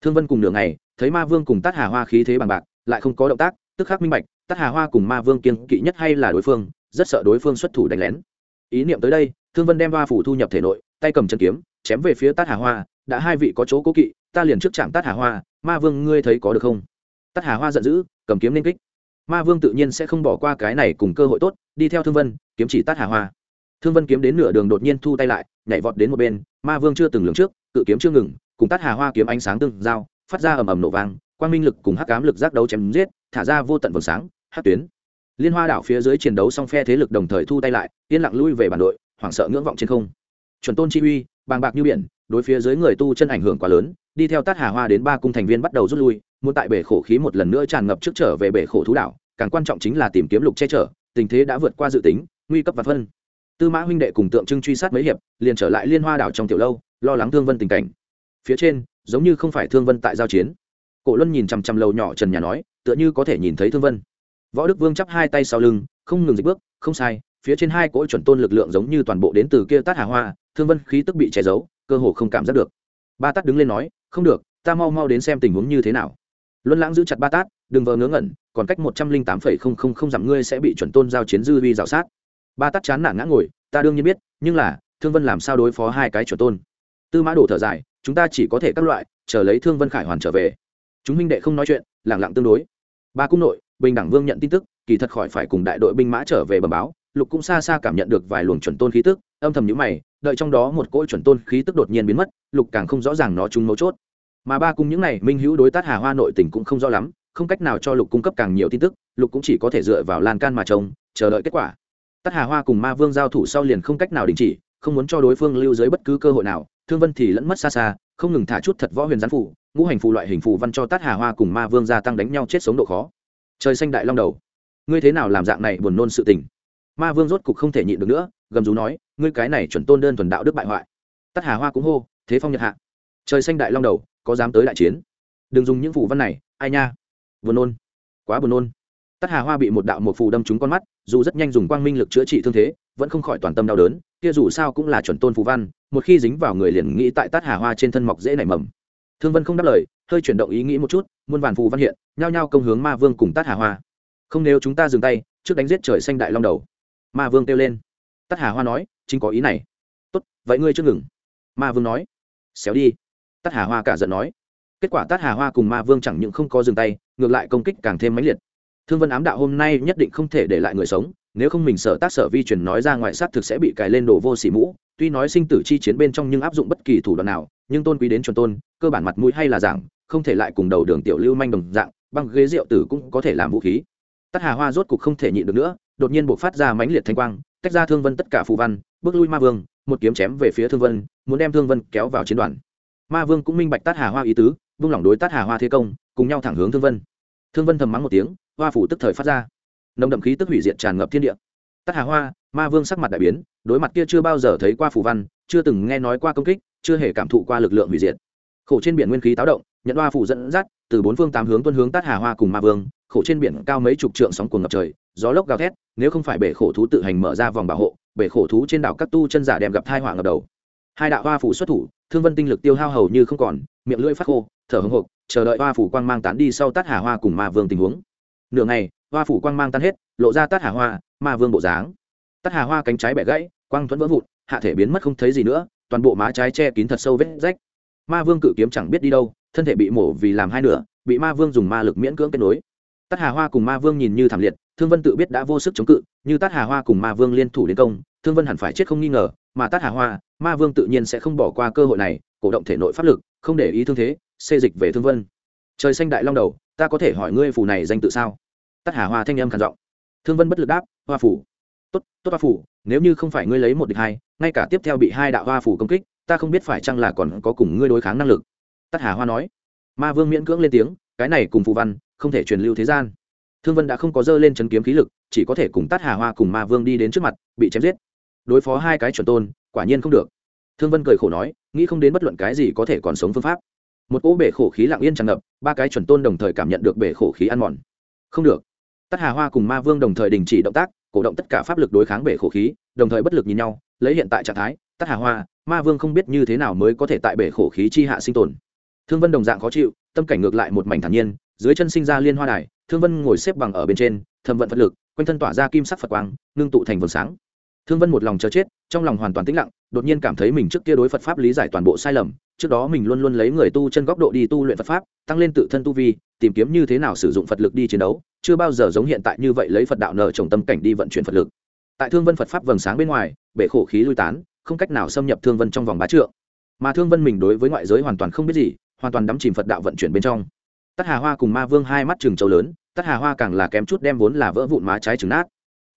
Thương vân cùng đường này thấy ma vương cùng tát hà hoa khí thế bằng bạc, lại không có động tác, tức khắc minh bạch, tát hà hoa cùng ma vương kiên kỵ nhất hay là đối phương, rất sợ đối phương xuất thủ đánh lén. Ý niệm tới đây, thương vân đem hoa phủ thu nhập thể nội, tay cầm chân kiếm, chém về phía tát hà hoa, đã hai vị có chỗ cố kỵ ta liền trước chạm tát hà hoa, ma vương ngươi thấy có được không? Tát hà hoa giận dữ, cầm kiếm lên kích. Ma vương tự nhiên sẽ không bỏ qua cái này cùng cơ hội tốt, đi theo thương vân, kiếm chỉ tát hà hoa. Thương vân kiếm đến nửa đường đột nhiên thu tay lại, nhảy vọt đến một bên, ma vương chưa từng lường trước, cự kiếm chưa ngừng, cùng tát hà hoa kiếm ánh sáng tương giao, phát ra ầm ầm nổ vang, quang minh lực cùng hắc cám lực giác đấu chém giết, thả ra vô tận vầng sáng, hắc tuyến. Liên hoa đảo phía dưới chiến đấu song phe thế lực đồng thời thu tay lại, yên lặng lui về bản đội, hoảng sợ ngưỡng vọng trên không. Chuẩn tôn chi uy, bàng bạc như biển, đối phía dưới người tu chân ảnh hưởng quá lớn đi theo tát hà hoa đến ba cung thành viên bắt đầu rút lui, muốn tại bể khổ khí một lần nữa tràn ngập trước trở về bể khổ thú đảo, càng quan trọng chính là tìm kiếm lục che chở, tình thế đã vượt qua dự tính, nguy cấp và phân. Tư mã huynh đệ cùng tượng trưng truy sát mấy hiệp, liền trở lại liên hoa đảo trong tiểu lâu, lo lắng thương vân tình cảnh. Phía trên, giống như không phải thương vân tại giao chiến. Cổ luân nhìn chằm chằm lầu nhỏ trần nhà nói, tựa như có thể nhìn thấy thương vân. Võ đức vương chắp hai tay sau lưng, không ngừng dịch bước, không sai, phía trên hai cỗ chuẩn tôn lực lượng giống như toàn bộ đến từ kia tát hà hoa, thương vân khí tức bị che giấu, cơ hồ không cảm giác được. Ba tát đứng lên nói không được, ta mau mau đến xem tình huống như thế nào. Luân lãng giữ chặt ba tát, đừng vờ ngớ ngẩn, còn cách một trăm linh tám phẩy không không không dặm ngươi sẽ bị chuẩn tôn giao chiến dư vi rào sát. Ba tát chán nản ngã ngồi, ta đương nhiên biết, nhưng là, thương vân làm sao đối phó hai cái chuẩn tôn? Tư mã đổ thở dài, chúng ta chỉ có thể các loại, chờ lấy thương vân khải hoàn trở về. Chúng minh đệ không nói chuyện lẳng lặng tương đối. Ba cung nội, bình đẳng vương nhận tin tức, kỳ thật khỏi phải cùng đại đội binh mã trở về bờ báo, lục cũng xa xa cảm nhận được vài luồng chuẩn tôn khí tức, âm thầm nhữ mày, đợi trong đó một cỗ chuẩn tôn khí tức đột nhiên biến mất, lục càng không rõ ràng nó chúng mấu chốt mà ba cung những này, minh hữu đối tác hà hoa nội tỉnh cũng không rõ lắm, không cách nào cho lục cung cấp càng nhiều tin tức, lục cũng chỉ có thể dựa vào lan can mà trông, chờ đợi kết quả. Tắt hà hoa cùng ma vương giao thủ sau liền không cách nào đình chỉ, không muốn cho đối phương lưu dưới bất cứ cơ hội nào, thương vân thì lẫn mất xa xa, không ngừng thả chút thật võ huyền gián phủ, ngũ hành phù loại hình phù văn cho tát hà hoa cùng ma vương gia tăng đánh nhau chết sống độ khó. Trời xanh đại long đầu. Ngươi thế nào làm dạng này buồn nôn sự tình? Ma vương rốt cục không thể nhịn được nữa, gầm rú nói, ngươi cái này chuẩn tôn đơn thuần đạo đức bại hoại. Tát hà hoa cũng hô, thế phong nhật hạ, trời xanh đại long đầu có dám tới đại chiến? Đừng dùng những phù văn này, ai nha? Buồn nôn. Quá buồn nôn. Tát hà hoa bị một đạo một phù đâm trúng con mắt, dù rất nhanh dùng quang minh lực chữa trị thương thế, vẫn không khỏi toàn tâm đau đớn, kia dù sao cũng là chuẩn tôn phù văn, một khi dính vào người liền nghĩ tại tát hà hoa trên thân mọc dễ nảy mầm. Thương vân không đáp lời, hơi chuyển động ý nghĩ một chút, muôn vàn phù văn hiện, nhao nhao công hướng ma vương cùng tát hà hoa. Không nếu chúng ta dừng tay, trước đánh giết trời xanh đại long đầu. Ma vương kêu lên. Tát hà hoa nói, chính có ý này. Tốt, vậy ngươi chưa ngừng. Ma vương nói, xéo đi tát hà hoa cả giận nói. Kết quả tát hà hoa cùng ma vương chẳng những không có dừng tay, ngược lại công kích càng thêm mãnh liệt. Thương vân ám đạo hôm nay nhất định không thể để lại người sống, nếu không mình sở tác sở vi truyền nói ra ngoại sát thực sẽ bị cài lên đổ vô xỉ mũ. Tuy nói sinh tử chi chiến bên trong nhưng áp dụng bất kỳ thủ đoạn nào, nhưng tôn quý đến chuẩn tôn, cơ bản mặt mũi hay là giảng không thể lại cùng đầu đường tiểu lưu manh đồng dạng, băng ghế rượu tử cũng có thể làm vũ khí. Tắt hà hoa rốt cục không thể nhịn được nữa, đột nhiên buộc phát ra mãnh liệt thanh quang, tách ra thương vân tất cả phù văn, bước lui ma vương, một kiếm chém về phía thương vân, muốn đem thương vân kéo vào chiến đoàn ma vương cũng minh bạch tát hà hoa ý tứ, vung lỏng đối tát hà hoa thế công, cùng nhau thẳng hướng thương vân. Thương vân thầm mắng một tiếng, hoa phủ tức thời phát ra. Nồng đậm khí tức hủy diệt tràn ngập thiên địa. Tát hà hoa, ma vương sắc mặt đại biến, đối mặt kia chưa bao giờ thấy qua phù văn, chưa từng nghe nói qua công kích, chưa hề cảm thụ qua lực lượng hủy diệt. Khổ trên biển nguyên khí táo động, nhận hoa phủ dẫn dắt, từ bốn phương tám hướng tuân hướng tát hà hoa cùng ma vương, khổ trên biển cao mấy chục trượng sóng cuồng ngập trời, gió lốc gào thét, nếu không phải bể khổ thú tự hành mở ra vòng bảo hộ, bể khổ thú trên đảo các tu chân giả đem gặp thai họa ngập đầu. Hai đạo hoa phủ xuất thủ thương vân tinh lực tiêu hao hầu như không còn, miệng lưỡi phát khô, thở hồng hộc, chờ đợi hoa phủ quang mang tán đi sau tát hà hoa cùng ma vương tình huống. Nửa ngày, hoa phủ quang mang tan hết, lộ ra tát hà hoa, ma vương bộ dáng. Tát hà hoa cánh trái bẻ gãy, quang thuẫn vỡ vụn, hạ thể biến mất không thấy gì nữa, toàn bộ má trái che kín thật sâu vết rách. Ma vương cự kiếm chẳng biết đi đâu, thân thể bị mổ vì làm hai nửa, bị ma vương dùng ma lực miễn cưỡng kết nối. Tát hà hoa cùng ma vương nhìn như thảm liệt, thương vân tự biết đã vô sức chống cự, như tát hà hoa cùng ma vương liên thủ đến công, thương vân hẳn phải chết không nghi ngờ mà tát hà hoa, ma vương tự nhiên sẽ không bỏ qua cơ hội này, cổ động thể nội pháp lực, không để ý thương thế, xê dịch về thương vân. Trời xanh đại long đầu, ta có thể hỏi ngươi phù này danh tự sao? Tát hà hoa thanh âm khản giọng. Thương vân bất lực đáp, hoa phủ tốt tốt hoa phủ nếu như không phải ngươi lấy một địch hai, ngay cả tiếp theo bị hai đạo hoa phủ công kích, ta không biết phải chăng là còn có cùng ngươi đối kháng năng lực. Tát hà hoa nói. Ma vương miễn cưỡng lên tiếng, cái này cùng phù văn, không thể truyền lưu thế gian. Thương vân đã không có dơ lên chấn kiếm khí lực, chỉ có thể cùng tát hà hoa cùng ma vương đi đến trước mặt, bị chém giết đối phó hai cái chuẩn tôn, quả nhiên không được. Thương vân cười khổ nói, nghĩ không đến bất luận cái gì có thể còn sống phương pháp. Một cỗ bể khổ khí lặng yên tràn ngập, ba cái chuẩn tôn đồng thời cảm nhận được bể khổ khí ăn mòn. Không được. Tát hà hoa cùng ma vương đồng thời đình chỉ động tác, cổ động tất cả pháp lực đối kháng bể khổ khí, đồng thời bất lực nhìn nhau, lấy hiện tại trạng thái, tát hà hoa, ma vương không biết như thế nào mới có thể tại bể khổ khí chi hạ sinh tồn. Thương vân đồng dạng khó chịu, tâm cảnh ngược lại một mảnh thản nhiên, dưới chân sinh ra liên hoa đài, thương vân ngồi xếp bằng ở bên trên thâm vận phật lực, quanh thân tỏa ra kim sắc phật quang, ngưng tụ thành vầng sáng thương vân một lòng chờ chết, trong lòng hoàn toàn tĩnh lặng, đột nhiên cảm thấy mình trước kia đối phật pháp lý giải toàn bộ sai lầm, trước đó mình luôn luôn lấy người tu chân góc độ đi tu luyện phật pháp, tăng lên tự thân tu vi, tìm kiếm như thế nào sử dụng phật lực đi chiến đấu, chưa bao giờ giống hiện tại như vậy lấy phật đạo nợ trồng tâm cảnh đi vận chuyển phật lực. Tại thương vân phật pháp vầng sáng bên ngoài, bể khổ khí lui tán, không cách nào xâm nhập thương vân trong vòng bá trượng. Mà thương vân mình đối với ngoại giới hoàn toàn không biết gì, hoàn toàn đắm chìm phật đạo vận chuyển bên trong. Tắt hà hoa cùng ma vương hai mắt chừng trâu lớn tắt hà hoa càng là kém chút đem vốn là vỡ vụn má trái trứng nát.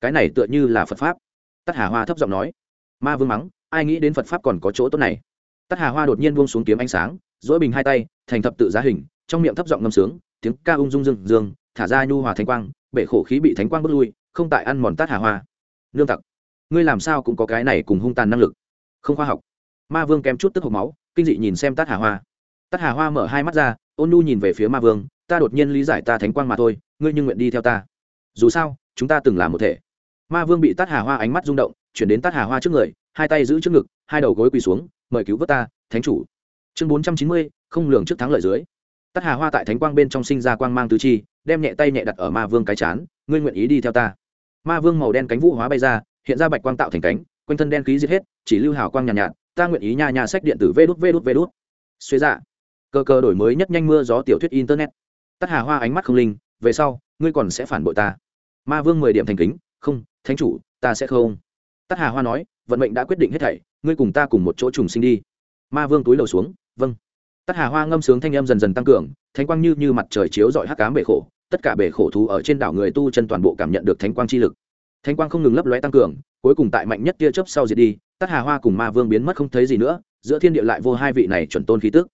Cái này tựa như là phật pháp tắt hà hoa thấp giọng nói. Ma vương mắng, ai nghĩ đến phật pháp còn có chỗ tốt này. Tắt hà hoa đột nhiên buông xuống kiếm ánh sáng dỗi bình hai tay, thành thập tự giá hình, trong miệng thấp giọng ngâm sướng, tiếng ca ung dung dương dương, thả ra nhu hòa thánh quang, bể khổ khí bị thánh quang bước lui, không tại ăn mòn tát hà hoa. Nương tặc, ngươi làm sao cũng có cái này cùng hung tàn năng lực. Không khoa học. Ma vương kém chút tức hộp máu, kinh dị nhìn xem tát hà hoa. Tát hà hoa mở hai mắt ra, ôn nu nhìn về phía ma vương, ta đột nhiên lý giải ta thánh quang mà thôi, ngươi nhưng nguyện đi theo ta. Dù sao, chúng ta từng là một thể ma vương bị tát hà hoa ánh mắt rung động chuyển đến tát hà hoa trước người hai tay giữ trước ngực hai đầu gối quỳ xuống mời cứu vớt ta thánh chủ. Chương bốn trăm chín mươi không lường trước thắng lợi dưới. Tát hà hoa tại thánh quang bên trong sinh ra quang mang tứ chi đem nhẹ tay nhẹ đặt ở ma vương cái chán ngươi nguyện ý đi theo ta. Ma vương màu đen cánh vũ hóa bay ra hiện ra bạch quang tạo thành cánh quanh thân đen khí giết hết chỉ lưu hào quang nhàn nhạt, nhạt ta nguyện ý nha nha sách điện tử vê đút vê đút vê đút. Xuế dạ. Cơ cơ đổi mới nhất nhanh mưa gió tiểu thuyết internet. Tắt hà hoa ánh mắt không linh về sau ngươi còn sẽ phản bội ta. Ma vương mười điểm thành kính không thánh chủ, ta sẽ không. Tắt hà hoa nói, vận mệnh đã quyết định hết thảy, ngươi cùng ta cùng một chỗ trùng sinh đi. Ma vương túi lầu xuống vâng. Tắt hà hoa ngâm sướng thanh âm dần dần tăng cường, thánh quang như như mặt trời chiếu dọi hắc cám bể khổ, tất cả bể khổ thú ở trên đảo người tu chân toàn bộ cảm nhận được thánh quang chi lực. Thánh quang không ngừng lấp lóe tăng cường, cuối cùng tại mạnh nhất tia chớp sau diệt đi tắt hà hoa cùng ma vương biến mất không thấy gì nữa, giữa thiên địa lại vô hai vị này chuẩn tôn khí tức.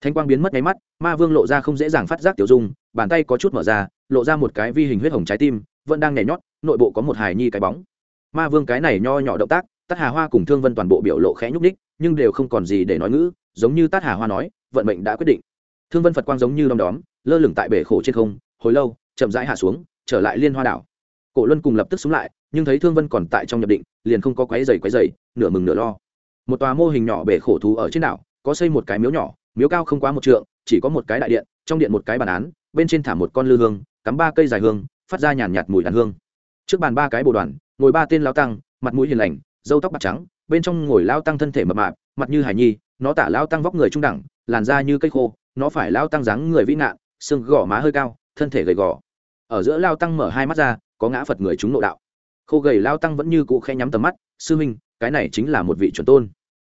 Thánh quang biến mất nháy mắt, ma vương lộ ra không dễ dàng phát giác tiểu dung, bàn tay có chút mở ra, lộ ra một cái vi hình huyết hồng trái tim, vẫn đang nhảy nhót nội bộ có một hài nhi cái bóng. Ma vương cái này nho nhỏ động tác, tát hà hoa cùng thương vân toàn bộ biểu lộ khẽ nhúc ních nhưng đều không còn gì để nói ngữ, giống như tát hà hoa nói, vận mệnh đã quyết định. Thương vân phật quang giống như đom đóm, lơ lửng tại bể khổ trên không, hồi lâu, chậm rãi hạ xuống, trở lại liên hoa đảo. Cổ luân cùng lập tức xuống lại, nhưng thấy thương vân còn tại trong nhập định, liền không có quấy dày quấy dày nửa mừng nửa lo. Một tòa mô hình nhỏ bể khổ thú ở trên đảo, có xây một cái miếu nhỏ, miếu cao không quá một trượng, chỉ có một cái đại điện, trong điện một cái bàn án, bên trên thả một con lư hương, cắm ba cây dài hương, phát ra nhàn nhạt mùi đàn hương trước bàn ba cái bồ đoàn, ngồi ba tên lao tăng, mặt mũi hiền lành dâu tóc bạc trắng, bên trong ngồi lao tăng thân thể mập mạp, mặt như hải nhi, nó tả lao tăng vóc người trung đẳng, làn da như cây khô, nó phải lao tăng dáng người vĩ nạn, xương gò má hơi cao, thân thể gầy gò. Ở giữa lao tăng mở hai mắt ra, có ngã phật người chúng nội đạo. Khô gầy lao tăng vẫn như cụ khe nhắm tầm mắt, sư minh cái này chính là một vị chuẩn tôn.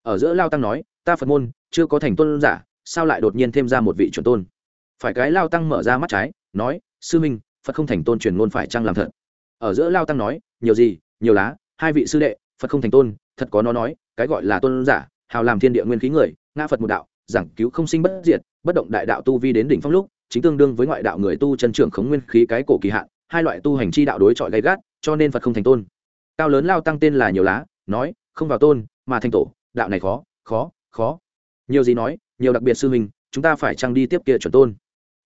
Ở giữa lao tăng nói, ta phật môn, chưa có thành tôn giả, sao lại đột nhiên thêm ra một vị chuẩn tôn? Phải cái lao tăng mở ra mắt trái, nói, sư minh phật không thành tôn truyền ngôn phải chăng làm thật? Ở giữa lao tăng nói, nhiều gì, nhiều lá, hai vị sư đệ, phật không thành tôn, thật có nó nói, cái gọi là tôn giả, hào làm thiên địa nguyên khí người, ngã phật một đạo, giảng cứu không sinh bất diệt, bất động đại đạo tu vi đến đỉnh phong lúc, chính tương đương với ngoại đạo người tu chân trưởng khống nguyên khí cái cổ kỳ hạn, hai loại tu hành chi đạo đối chọi gay gắt, cho nên phật không thành tôn. Cao lớn lao tăng tên là nhiều lá, nói, không vào tôn, mà thành tổ, đạo này khó khó khó. Nhiều gì nói, nhiều đặc biệt sư huynh, chúng ta phải trang đi tiếp kia chuẩn tôn?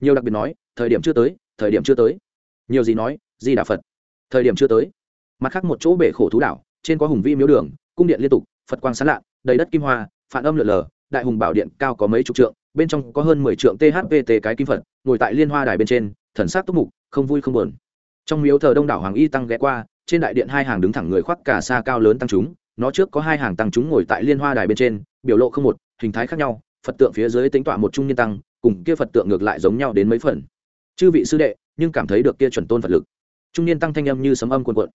Nhiều đặc biệt nói, thời điểm chưa tới, thời điểm chưa tới. Nhiều gì nói, di đà phật thời điểm chưa tới. Mặt khác một chỗ bể khổ thú đảo, trên có hùng vi miếu đường, cung điện liên tục, phật quang sán lạ, đầy đất kim hoa, phản âm lượn lờ, đại hùng bảo điện cao có mấy chục trượng, bên trong có hơn mười trượng thpt cái kim phật, ngồi tại liên hoa đài bên trên, thần sắc túc mục, không vui không buồn. Trong miếu thờ đông đảo hoàng y tăng ghé qua, trên đại điện hai hàng đứng thẳng người khoác cả xa cao lớn tăng chúng, nó trước có hai hàng tăng chúng ngồi tại liên hoa đài bên trên, biểu lộ không một, hình thái khác nhau, phật tượng phía dưới tính tọa một trung niên tăng, cùng kia phật tượng ngược lại giống nhau đến mấy phần. Chư vị sư đệ, nhưng cảm thấy được kia chuẩn tôn phật lực trung niên tăng thanh âm như sấm âm cuồn cuộn.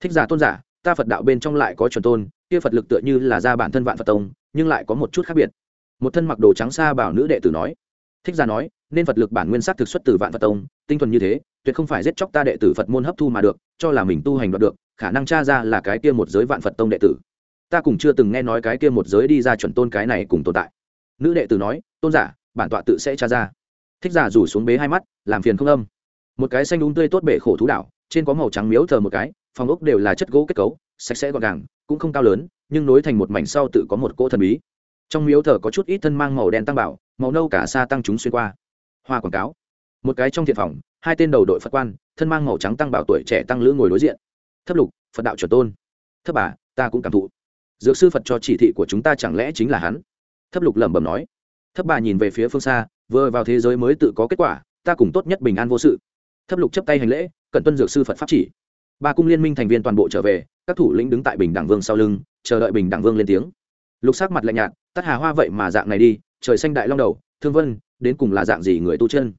Thích giả tôn giả, ta phật đạo bên trong lại có chuẩn tôn, kia phật lực tựa như là ra bản thân vạn phật tông, nhưng lại có một chút khác biệt. Một thân mặc đồ trắng xa bảo nữ đệ tử nói, thích giả nói, nên phật lực bản nguyên sắc thực xuất từ vạn phật tông, tinh thuần như thế, tuyệt không phải giết chóc ta đệ tử phật môn hấp thu mà được, cho là mình tu hành đoạt được, khả năng tra ra là cái kia một giới vạn phật tông đệ tử. Ta cũng chưa từng nghe nói cái kia một giới đi ra chuẩn tôn cái này cùng tồn tại. Nữ đệ tử nói, tôn giả, bản tọa tự sẽ tra ra. Thích giả rủ xuống bế hai mắt, làm phiền không âm. Một cái xanh đúng tươi tốt bể khổ thú đảo trên có màu trắng miếu thờ một cái, phòng ốc đều là chất gỗ kết cấu, sạch sẽ gọn gàng, cũng không cao lớn, nhưng nối thành một mảnh sau tự có một cỗ thần bí. Trong miếu thờ có chút ít thân mang màu đen tăng bảo, màu nâu cả xa tăng chúng xuyên qua. Hoa quảng cáo. Một cái trong thiện phòng, hai tên đầu đội phật quan, thân mang màu trắng tăng bảo tuổi trẻ tăng lữ ngồi đối diện. Thấp lục, phật đạo chuẩn tôn. Thấp bà, ta cũng cảm thụ. Dược sư phật cho chỉ thị của chúng ta chẳng lẽ chính là hắn? Thấp lục lẩm bẩm nói. Thấp bà nhìn về phía phương xa, vừa vào thế giới mới tự có kết quả, ta cùng tốt nhất bình an vô sự. Thấp lục chấp tay hành lễ cận tuân dược sư phật pháp chỉ. Ba cung liên minh thành viên toàn bộ trở về, các thủ lĩnh đứng tại bình đẳng vương sau lưng, chờ đợi bình đẳng vương lên tiếng. Lục sắc mặt lạnh nhạt, tắt hà hoa vậy mà dạng này đi, trời xanh đại long đầu, thương vân, đến cùng là dạng gì người tu chân?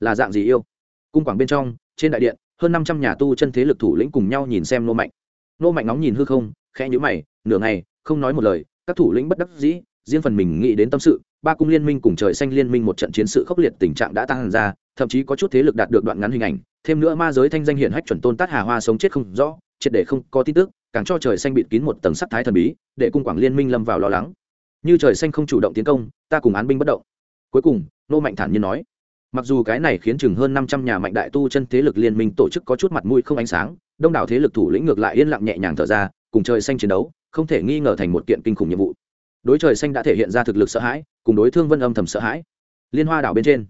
Là dạng gì yêu? Cung quảng bên trong, trên đại điện, hơn năm trăm nhà tu chân thế lực thủ lĩnh cùng nhau nhìn xem nô mạnh. Nô mạnh nóng nhìn hư không, khẽ nhữ mày, nửa ngày, không nói một lời, các thủ lĩnh bất đắc dĩ, riêng phần mình nghĩ đến tâm sự ba cung liên minh cùng trời xanh liên minh một trận chiến sự khốc liệt tình trạng đã tăng ra, thậm chí có chút thế lực đạt được đoạn ngắn hình ảnh, thêm nữa ma giới thanh danh hiển hách chuẩn tôn tát hà hoa sống chết không rõ, triệt để không có tin tức, càng cho trời xanh bịt kín một tầng sắc thái thần bí, để cung quảng liên minh lâm vào lo lắng. Như trời xanh không chủ động tiến công, ta cùng án binh bất động. Cuối cùng, nô mạnh thản nhiên nói, mặc dù cái này khiến chừng hơn năm trăm nhà mạnh đại tu chân thế lực liên minh tổ chức có chút mặt mũi không ánh sáng, đông đảo thế lực thủ lĩnh ngược lại yên lặng nhẹ nhàng thở ra, cùng trời xanh chiến đấu, không thể nghi ngờ thành một kiện kinh khủng nhiệm vụ. Đối trời xanh đã thể hiện ra thực lực sợ hãi cùng đối thương vân âm thầm sợ hãi. Liên hoa đảo bên trên,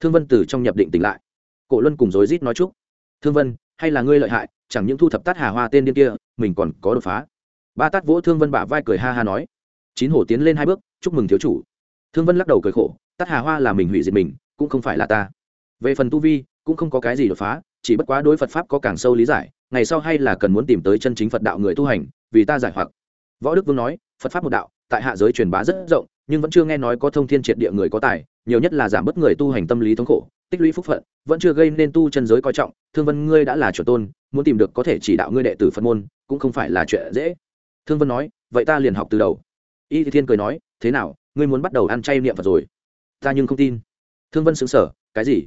thương vân từ trong nhập định tỉnh lại. Cổ luân cùng rối rít nói chúc, thương vân, hay là ngươi lợi hại, chẳng những thu thập tát hà hoa tên điên kia, mình còn có đột phá. Ba tát vỗ thương vân bả vai cười ha ha nói, chín hổ tiến lên hai bước, chúc mừng thiếu chủ. Thương vân lắc đầu cười khổ, tát hà hoa là mình hủy diệt mình, cũng không phải là ta. Về phần tu vi, cũng không có cái gì đột phá, chỉ bất quá đối phật pháp có càng sâu lý giải, ngày sau hay là cần muốn tìm tới chân chính phật đạo người tu hành, vì ta giải hoặc. Võ đức vương nói, phật pháp một đạo tại hạ giới truyền bá rất rộng, nhưng vẫn chưa nghe nói có thông thiên triệt địa người có tài, nhiều nhất là giảm bớt người tu hành tâm lý thống khổ, tích lũy phúc phận, vẫn chưa gây nên tu chân giới coi trọng. Thương vân, ngươi đã là chuẩn tôn, muốn tìm được có thể chỉ đạo ngươi đệ tử phật môn, cũng không phải là chuyện dễ. Thương vân nói, vậy ta liền học từ đầu. Y thì thiên cười nói, thế nào, ngươi muốn bắt đầu ăn chay niệm phật rồi? Ta nhưng không tin. Thương vân xứng sở cái gì?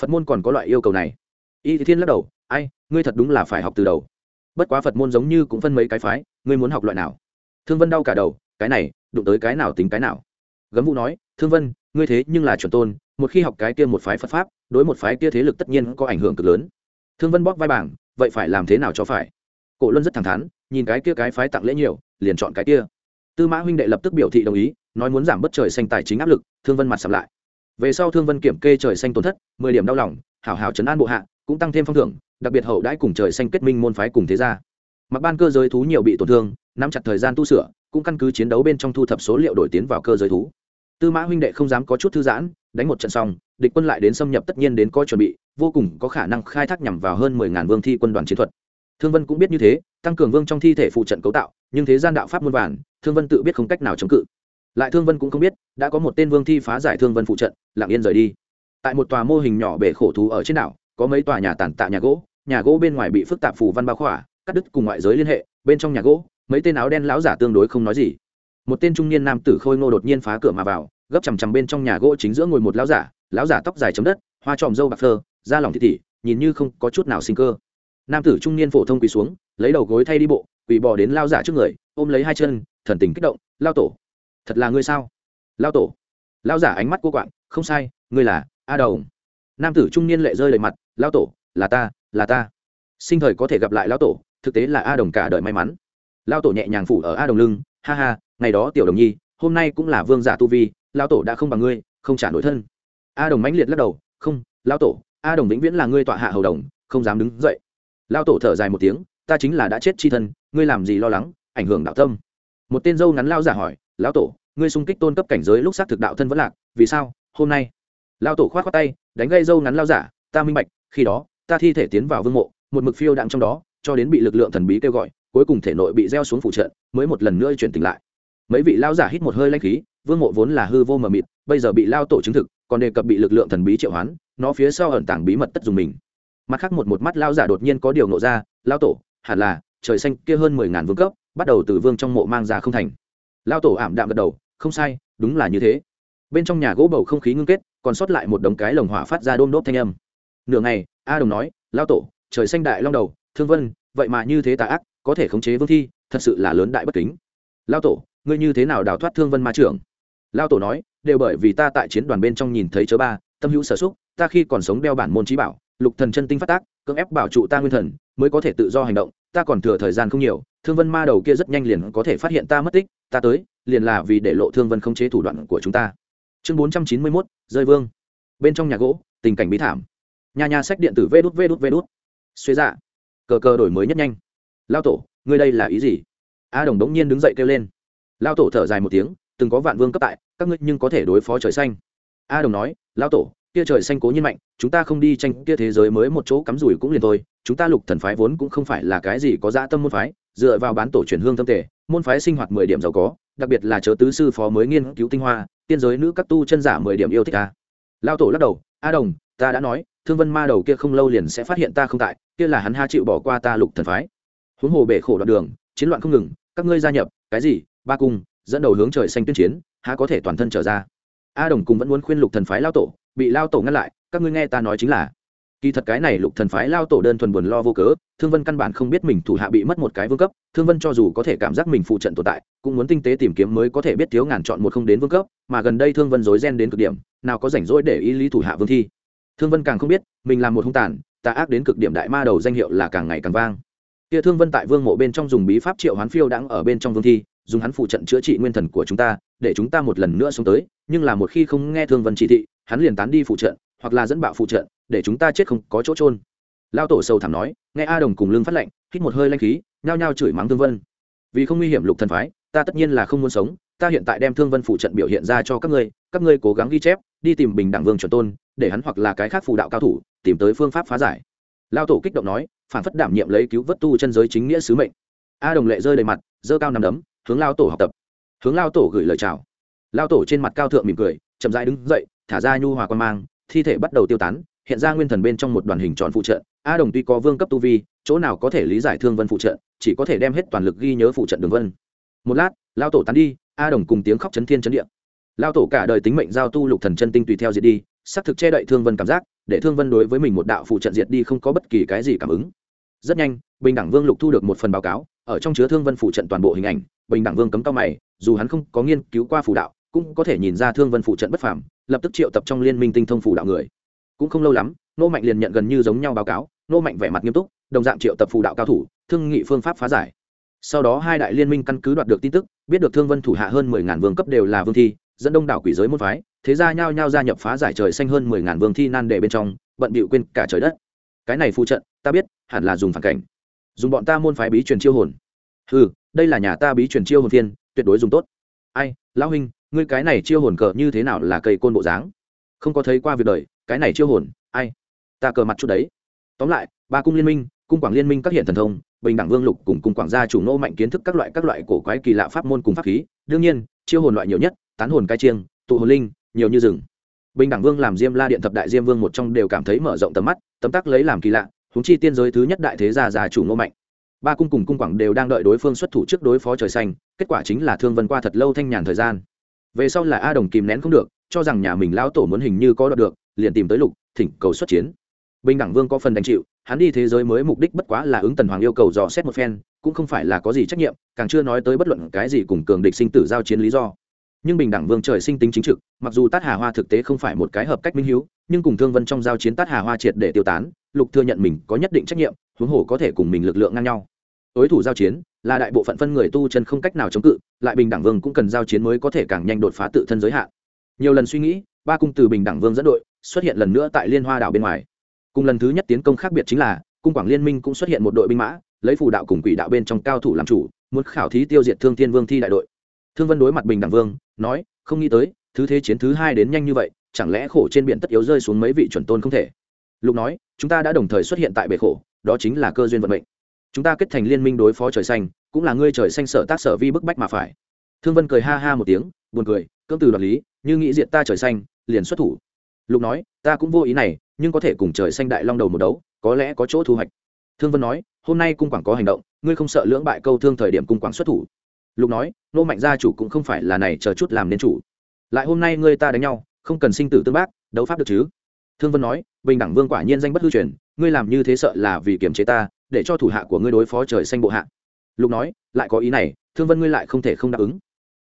Phật môn còn có loại yêu cầu này? Y thì thiên lắc đầu, ai, ngươi thật đúng là phải học từ đầu. Bất quá phật môn giống như cũng phân mấy cái phái, ngươi muốn học loại nào? Thương vân đau cả đầu cái này, đụng tới cái nào tính cái nào. Gấm vũ nói, thương vân, ngươi thế nhưng là chuẩn tôn, một khi học cái kia một phái phật pháp, đối một phái kia thế lực tất nhiên có ảnh hưởng cực lớn. Thương vân bóp vai bảng, vậy phải làm thế nào cho phải? Cổ luân rất thẳng thắn, nhìn cái kia cái phái tặng lễ nhiều, liền chọn cái kia. Tư mã huynh đệ lập tức biểu thị đồng ý, nói muốn giảm bớt trời xanh tài chính áp lực, thương vân mặt sầm lại. Về sau thương vân kiểm kê trời xanh tổn thất, mười điểm đau lòng, hảo hảo chấn an bộ hạ, cũng tăng thêm phong thưởng, đặc biệt hậu đãi cùng trời xanh kết minh môn phái cùng thế gia. Mặc ban cơ giới thú nhiều bị tổn thương, nắm chặt thời gian tu sửa cũng căn cứ chiến đấu bên trong thu thập số liệu đổi tiến vào cơ giới thú. Tư mã huynh đệ không dám có chút thư giãn, đánh một trận xong, địch quân lại đến xâm nhập tất nhiên đến coi chuẩn bị, vô cùng có khả năng khai thác nhằm vào hơn mười ngàn vương thi quân đoàn chiến thuật. Thương vân cũng biết như thế, tăng cường vương trong thi thể phụ trận cấu tạo, nhưng thế gian đạo pháp muôn vàn, thương vân tự biết không cách nào chống cự. Lại thương vân cũng không biết, đã có một tên vương thi phá giải thương vân phụ trận, lặng yên rời đi. Tại một tòa mô hình nhỏ bể khổ thú ở trên đảo, có mấy tòa nhà tàn tạ nhà gỗ nhà gỗ bên ngoài bị phức tạp phủ văn bao khỏa, cắt đứt cùng ngoại giới liên hệ, bên trong nhà gỗ mấy tên áo đen lão giả tương đối không nói gì. Một tên trung niên nam tử khôi ngô đột nhiên phá cửa mà vào, gấp chằm chằm bên trong nhà gỗ chính giữa ngồi một lão giả lão giả tóc dài chấm đất, hoa tròm râu bạc phơ, da lòng thị thị, nhìn như không có chút nào sinh cơ. Nam tử trung niên phổ thông quỳ xuống, lấy đầu gối thay đi bộ, quỳ bò đến lao giả trước người, ôm lấy hai chân, thần tình kích động lao tổ, thật là ngươi sao? Lao tổ. Lao giả ánh mắt cô quạng, không sai, ngươi là a đầu nam tử trung niên lệ rơi lệ mặt lao tổ, là ta là ta. Sinh thời có thể gặp lại lao tổ, thực tế là a đồng cả đời may mắn lao tổ nhẹ nhàng phủ ở a đồng lưng, ha ha, ngày đó tiểu đồng nhi, hôm nay cũng là vương giả tu vi lao tổ đã không bằng ngươi, không trả nổi thân. A đồng mãnh liệt lắc đầu, không lao tổ, a đồng vĩnh viễn là ngươi tọa hạ hầu đồng, không dám đứng dậy. Lao tổ thở dài một tiếng, ta chính là đã chết chi thân, ngươi làm gì lo lắng, ảnh hưởng đạo tâm. Một tên dâu ngắn lao giả hỏi, lão tổ, ngươi xung kích tôn cấp cảnh giới lúc xác thực đạo thân vẫn lạc, vì sao, hôm nay? Lao tổ khoát khoát tay, đánh gây dâu ngắn lao giả, ta minh bạch, khi đó, ta thi thể tiến vào vương mộ, một mực phiêu đạm trong đó, cho đến bị lực lượng thần bí kêu gọi cuối cùng thể nội bị gieo xuống phụ trận mới một lần nữa chuyển tỉnh lại. Mấy vị lao giả hít một hơi lanh khí, vương mộ vốn là hư vô mờ mịt, bây giờ bị lao tổ chứng thực, còn đề cập bị lực lượng thần bí triệu hoán, nó phía sau ẩn tảng bí mật tất dùng mình. Mặt khác một một mắt lao giả đột nhiên có điều nộ ra lao tổ, hẳn là trời xanh kia hơn mười ngàn vương cấp, bắt đầu từ vương trong mộ mang ra không thành. Lao tổ ảm đạm gật đầu, không sai, đúng là như thế. Bên trong nhà gỗ bầu không khí ngưng kết, còn sót lại một đống cái lồng hỏa phát ra đôm đốp thanh âm. Nửa ngày, a đồng nói lao tổ, trời xanh đại long đầu, thương vân, vậy mà như thế tà ác có thể khống chế vương thi, thật sự là lớn đại bất kính. Lao tổ, ngươi như thế nào đào thoát thương vân ma trưởng? Lao tổ nói, đều bởi vì ta tại chiến đoàn bên trong nhìn thấy chớ ba, tâm hữu sở xúc, ta khi còn sống đeo bản môn trí bảo, lục thần chân tinh phát tác, cưỡng ép bảo trụ ta nguyên thần, mới có thể tự do hành động, ta còn thừa thời gian không nhiều, thương vân ma đầu kia rất nhanh liền có thể phát hiện ta mất tích, ta tới, liền là vì để lộ thương vân không chế thủ đoạn của chúng ta. Chương bốn trăm chín mươi mốt, rơi vương. Bên trong nhà gỗ, tình cảnh bí thảm. Nhà nhà sách điện tử vê đút vê đút vê đút. Xuế dạ. Cờ cờ đổi mới nhất nhanh lao tổ, ngươi đây là ý gì? A đồng đống nhiên đứng dậy kêu lên. Lao tổ thở dài một tiếng, từng có vạn vương cấp tại, các ngươi nhưng có thể đối phó trời xanh. A đồng nói, lao tổ, kia trời xanh cố nhiên mạnh, chúng ta không đi tranh kia thế giới mới một chỗ cắm rủi cũng liền thôi, chúng ta lục thần phái vốn cũng không phải là cái gì có dã tâm môn phái, dựa vào bán tổ truyền hương tâm tề, môn phái sinh hoạt mười điểm giàu có, đặc biệt là chớ tứ sư phó mới nghiên cứu tinh hoa, tiên giới nữ các tu chân giả mười điểm yêu thích ta. Lao tổ lắc đầu, a đồng, ta đã nói, thương vân ma đầu kia không lâu liền sẽ phát hiện ta không tại, kia là hắn ha chịu bỏ qua ta lục thần phái huống hồ bể khổ đoạn đường, chiến loạn không ngừng, các ngươi gia nhập, cái gì? Ba cung, dẫn đầu hướng trời xanh tuyên chiến, há có thể toàn thân trở ra? A đồng cùng vẫn muốn khuyên lục thần phái lao tổ, bị lao tổ ngăn lại, các ngươi nghe ta nói chính là, kỳ thật cái này lục thần phái lao tổ đơn thuần buồn lo vô cớ, thương vân căn bản không biết mình thủ hạ bị mất một cái vương cấp, thương vân cho dù có thể cảm giác mình phụ trận tồn tại, cũng muốn tinh tế tìm kiếm mới có thể biết thiếu ngàn chọn một không đến vương cấp, mà gần đây thương vân dối ghen đến cực điểm, nào có rảnh rỗi để ý lý thủ hạ vương thi. Thương vân càng không biết, mình là một hung tàn, tà ác đến cực điểm đại ma đầu danh hiệu là càng ngày càng vang kia thương vân tại vương mộ bên trong dùng bí pháp triệu hoán phiêu đãng ở bên trong vương thi, dùng hắn phụ trận chữa trị nguyên thần của chúng ta, để chúng ta một lần nữa sống tới, nhưng là một khi không nghe thương vân chỉ thị, hắn liền tán đi phụ trận, hoặc là dẫn bạo phụ trận, để chúng ta chết không có chỗ trôn lao tổ sâu thẳm nói, nghe a đồng cùng Lương phát lệnh, hít một hơi lanh khí, nhao nhao chửi mắng thương vân. Vì không nguy hiểm lục thần phái, ta tất nhiên là không muốn sống, ta hiện tại đem thương vân phụ trận biểu hiện ra cho các ngươi các ngươi cố gắng ghi chép, đi tìm bình đẳng vương chuẩn tôn, để hắn hoặc là cái khác phù đạo cao thủ, tìm tới phương pháp phá giải lao tổ kích động nói, phản phất đảm nhiệm lấy cứu vớt tu chân giới chính nghĩa sứ mệnh. A đồng lệ rơi đầy mặt dơ cao nằm đấm, hướng lao tổ học tập. Hướng lao tổ gửi lời chào. Lao tổ trên mặt cao thượng mỉm cười, chậm rãi đứng dậy, thả ra nhu hòa quan mang, thi thể bắt đầu tiêu tán, hiện ra nguyên thần bên trong một đoàn hình tròn phụ trợ. A đồng tuy có vương cấp tu vi, chỗ nào có thể lý giải thương vân phụ trợ, chỉ có thể đem hết toàn lực ghi nhớ phụ trận đường vân. Một lát, lao tổ tán đi, a đồng cùng tiếng khóc chấn thiên chấn địa. Lao tổ cả đời tính mệnh giao tu lục thần chân tinh tùy theo diệt đi xác thực che đậy thương vân cảm giác để thương vân đối với mình một đạo phụ trận diệt đi không có bất kỳ cái gì cảm ứng. Rất nhanh, bình đẳng vương lục thu được một phần báo cáo, ở trong chứa thương vân phụ trận toàn bộ hình ảnh, bình đẳng vương cấm cao mày, dù hắn không có nghiên cứu qua phù đạo, cũng có thể nhìn ra thương vân phụ trận bất phàm, lập tức triệu tập trong liên minh tinh thông phù đạo người. Cũng không lâu lắm, nô mạnh liền nhận gần như giống nhau báo cáo, nô mạnh vẻ mặt nghiêm túc, đồng dạng triệu tập phù đạo cao thủ, thương nghị phương pháp phá giải. Sau đó hai đại liên minh căn cứ đoạt được tin tức, biết được thương vân thủ hạ hơn mười ngàn vương cấp đều là vương thi, dẫn đông đảo quỷ giới môn phái thế ra nhao nhao gia nhập phá giải trời xanh hơn mười ngàn vương thi nan đề bên trong, bận bịu quên cả trời đất. Cái này phụ trận, ta biết, hẳn là dùng phản cảnh. Dùng bọn ta môn phái bí truyền chiêu hồn. Ừ đây là nhà ta bí truyền chiêu hồn thiên tuyệt đối dùng tốt. Ai, lão huynh, ngươi cái này chiêu hồn cờ như thế nào là cây côn bộ dáng? Không có thấy qua việc đời, cái này chiêu hồn, ai? Ta cờ mặt chút đấy. Tóm lại, ba cung liên minh, cung quảng liên minh các hiện thần thông, bình đẳng vương lục cùng cung quảng gia chủ nô mạnh kiến thức các loại các loại cổ quái kỳ lạ pháp môn cùng pháp khí. Đương nhiên, chiêu hồn loại nhiều nhất, tán hồn cai chiêng, tụ hồn linh nhiều như rừng. Bình đẳng vương làm diêm la điện thập đại diêm vương một trong đều cảm thấy mở rộng tầm mắt, tấm tắc lấy làm kỳ lạ húng chi tiên giới thứ nhất đại thế gia già chủ ngô mạnh. Ba cung cùng cung quảng đều đang đợi đối phương xuất thủ trước đối phó trời xanh, kết quả chính là thương vân qua thật lâu thanh nhàn thời gian. Về sau là a đồng kìm nén không được, cho rằng nhà mình lão tổ muốn hình như có đoạt được, liền tìm tới lục, thỉnh cầu xuất chiến. Bình đẳng vương có phần đành chịu, hắn đi thế giới mới mục đích bất quá là ứng tần hoàng yêu cầu dò xét một phen, cũng không phải là có gì trách nhiệm, càng chưa nói tới bất luận cái gì cùng cường địch sinh tử giao chiến lý do nhưng bình đẳng vương trời sinh tính chính trực, mặc dù tát hà hoa thực tế không phải một cái hợp cách minh hiếu, nhưng cùng thương vân trong giao chiến tát hà hoa triệt để tiêu tán, lục thừa nhận mình có nhất định trách nhiệm, huống hồ có thể cùng mình lực lượng ngang nhau. Đối thủ giao chiến là đại bộ phận phân người tu chân không cách nào chống cự, lại bình đẳng vương cũng cần giao chiến mới có thể càng nhanh đột phá tự thân giới hạn. Nhiều lần suy nghĩ, ba cung từ bình đẳng vương dẫn đội xuất hiện lần nữa tại liên hoa đảo bên ngoài. Cùng lần thứ nhất tiến công khác biệt chính là, cung quảng liên minh cũng xuất hiện một đội binh mã, lấy phù đạo cùng quỷ đạo bên trong cao thủ làm chủ, muốn khảo thí tiêu diệt thương thiên vương thi đại đội thương vân đối mặt bình đẳng vương, nói, không nghĩ tới, thứ thế chiến thứ hai đến nhanh như vậy, chẳng lẽ khổ trên biển tất yếu rơi xuống mấy vị chuẩn tôn không thể? Lục nói, chúng ta đã đồng thời xuất hiện tại bể khổ, đó chính là cơ duyên vận mệnh. Chúng ta kết thành liên minh đối phó trời xanh, cũng là ngươi trời xanh sở tác sở vi bức bách mà phải. Thương vân cười ha ha một tiếng, buồn cười, cưỡng từ đoạt lý, như nghĩ diện ta trời xanh, liền xuất thủ. Lục nói, ta cũng vô ý này, nhưng có thể cùng trời xanh đại long đầu một đấu, có lẽ có chỗ thu hoạch. Thương vân nói, hôm nay cung quảng có hành động, ngươi không sợ lưỡng bại câu thương thời điểm cung quảng xuất thủ lục nói, nô mạnh gia chủ cũng không phải là này, chờ chút làm nên chủ. Lại hôm nay ngươi ta đánh nhau, không cần sinh tử tương bác, đấu pháp được chứ? Thương vân nói, bình đẳng vương quả nhiên danh bất hư truyền, ngươi làm như thế sợ là vì kiềm chế ta, để cho thủ hạ của ngươi đối phó trời xanh bộ hạ. Lục nói, lại có ý này, thương vân ngươi lại không thể không đáp ứng.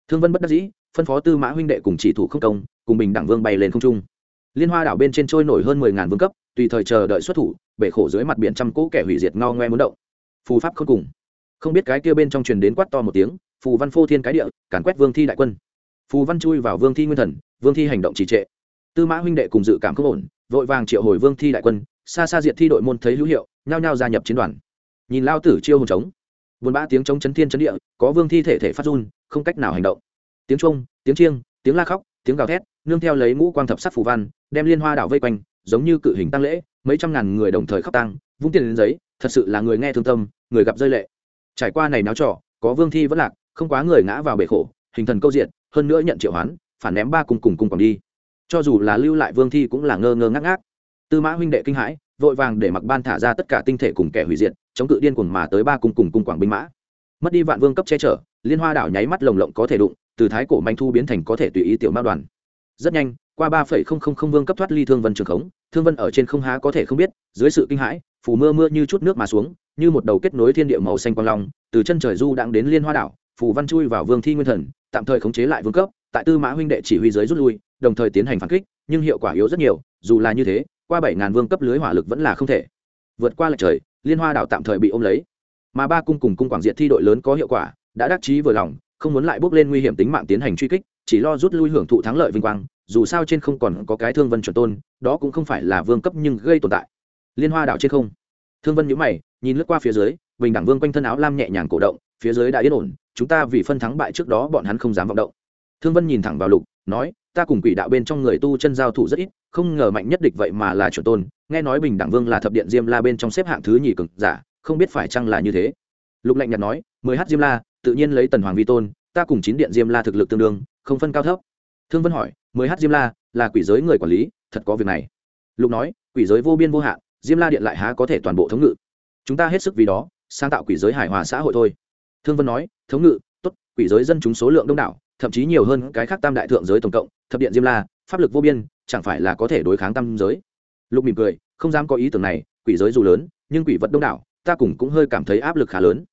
Thương vân bất đắc dĩ, phân phó tư mã huynh đệ cùng chỉ thủ không công, cùng bình đẳng vương bay lên không trung. Liên hoa đảo bên trên trôi nổi hơn mười ngàn vương cấp, tùy thời chờ đợi xuất thủ, bể khổ dưới mặt biển trăm cỗ kẻ hủy diệt ngao ngoe muốn động. Phù pháp không cùng. Không biết cái kia bên trong truyền đến quát to một tiếng phù văn phô thiên cái địa, càn quét vương thi đại quân. Phù văn chui vào vương thi nguyên thần, vương thi hành động trì trệ. Tư mã huynh đệ cùng dự cảm không ổn, vội vàng triệu hồi vương thi đại quân, xa xa diệt thi đội môn thấy hữu hiệu, nhao nhao gia nhập chiến đoàn. Nhìn lao tử chiêu hồn trống, buồn bã tiếng trống chấn thiên chấn địa, có vương thi thể thể phát run, không cách nào hành động. Tiếng trung tiếng chiêng, tiếng la khóc, tiếng gào thét, nương theo lấy ngũ quang thập sắc phù văn, đem liên hoa đảo vây quanh, giống như cự hình tăng lễ, mấy trăm ngàn người đồng thời khóc tăng vung tiền đến giấy, thật sự là người nghe thương tâm, người gặp rơi lệ. Trải qua này náo trò, có vương thi vẫn lạc không quá người ngã vào bể khổ, hình thần câu diện hơn nữa nhận triệu hoán, phản ném ba cùng cùng cùng còn đi. Cho dù là lưu lại vương thi cũng là ngơ ngơ ngác ngác. Tư mã huynh đệ kinh hãi, vội vàng để mặc ban thả ra tất cả tinh thể cùng kẻ hủy diệt, chống cự điên cuồng mà tới ba cung cùng cùng quảng binh mã. Mất đi vạn vương cấp che chở, liên hoa đảo nháy mắt lồng lộng có thể đụng, từ thái cổ manh thu biến thành có thể tùy ý tiểu mao đoàn. Rất nhanh, qua ba phẩy không không không vương cấp thoát ly thương vân trường khống, thương vân ở trên không há có thể không biết, dưới sự kinh hãi phủ mưa mưa như chút nước mà xuống, như một đầu kết nối thiên địa màu xanh quang long, từ chân trời du đang đến liên hoa đảo Phù văn chui vào vương thi nguyên thần, tạm thời khống chế lại vương cấp, tại tư mã huynh đệ chỉ huy giới rút lui, đồng thời tiến hành phản kích, nhưng hiệu quả yếu rất nhiều, dù là như thế, qua bảy ngàn vương cấp lưới hỏa lực vẫn là không thể. Vượt qua lệch trời, liên hoa đảo tạm thời bị ôm lấy. Mà ba cung cùng cung quảng diện thi đội lớn có hiệu quả, đã đắc chí vừa lòng, không muốn lại bước lên nguy hiểm tính mạng tiến hành truy kích, chỉ lo rút lui hưởng thụ thắng lợi vinh quang, dù sao trên không còn có cái thương vân chuẩn tôn, đó cũng không phải là vương cấp nhưng gây tồn tại. Liên hoa đảo trên không. Thương vân nhữ mày, nhìn lướt qua phía dưới, bình đẳng vương quanh thân áo lam nhẹ nhàng cổ động, phía dưới đã yên ổn chúng ta vì phân thắng bại trước đó bọn hắn không dám vọng động. Thương vân nhìn thẳng vào lục, nói, ta cùng quỷ đạo bên trong người tu chân giao thủ rất ít, không ngờ mạnh nhất địch vậy mà là chuẩn tôn, nghe nói bình đẳng vương là thập điện diêm la bên trong xếp hạng thứ nhì cực giả, không biết phải chăng là như thế? Lục lạnh nhạt nói, mười h diêm la, tự nhiên lấy tần hoàng vi tôn, ta cùng chín điện diêm la thực lực tương đương, không phân cao thấp. Thương vân hỏi, mười h diêm la là quỷ giới người quản lý, thật có việc này? Lục nói, quỷ giới vô biên vô hạn, diêm la điện lại há có thể toàn bộ thống ngự. Chúng ta hết sức vì đó, sáng tạo quỷ giới hài hòa xã hội thôi thương vân nói, thống ngự, tốt, quỷ giới dân chúng số lượng đông đảo, thậm chí nhiều hơn cái khác tam đại thượng giới tổng cộng, thập điện diêm la, pháp lực vô biên, chẳng phải là có thể đối kháng tam giới? Lục mỉm cười, không dám có ý tưởng này, quỷ giới dù lớn, nhưng quỷ vật đông đảo, ta cũng cũng hơi cảm thấy áp lực khá lớn.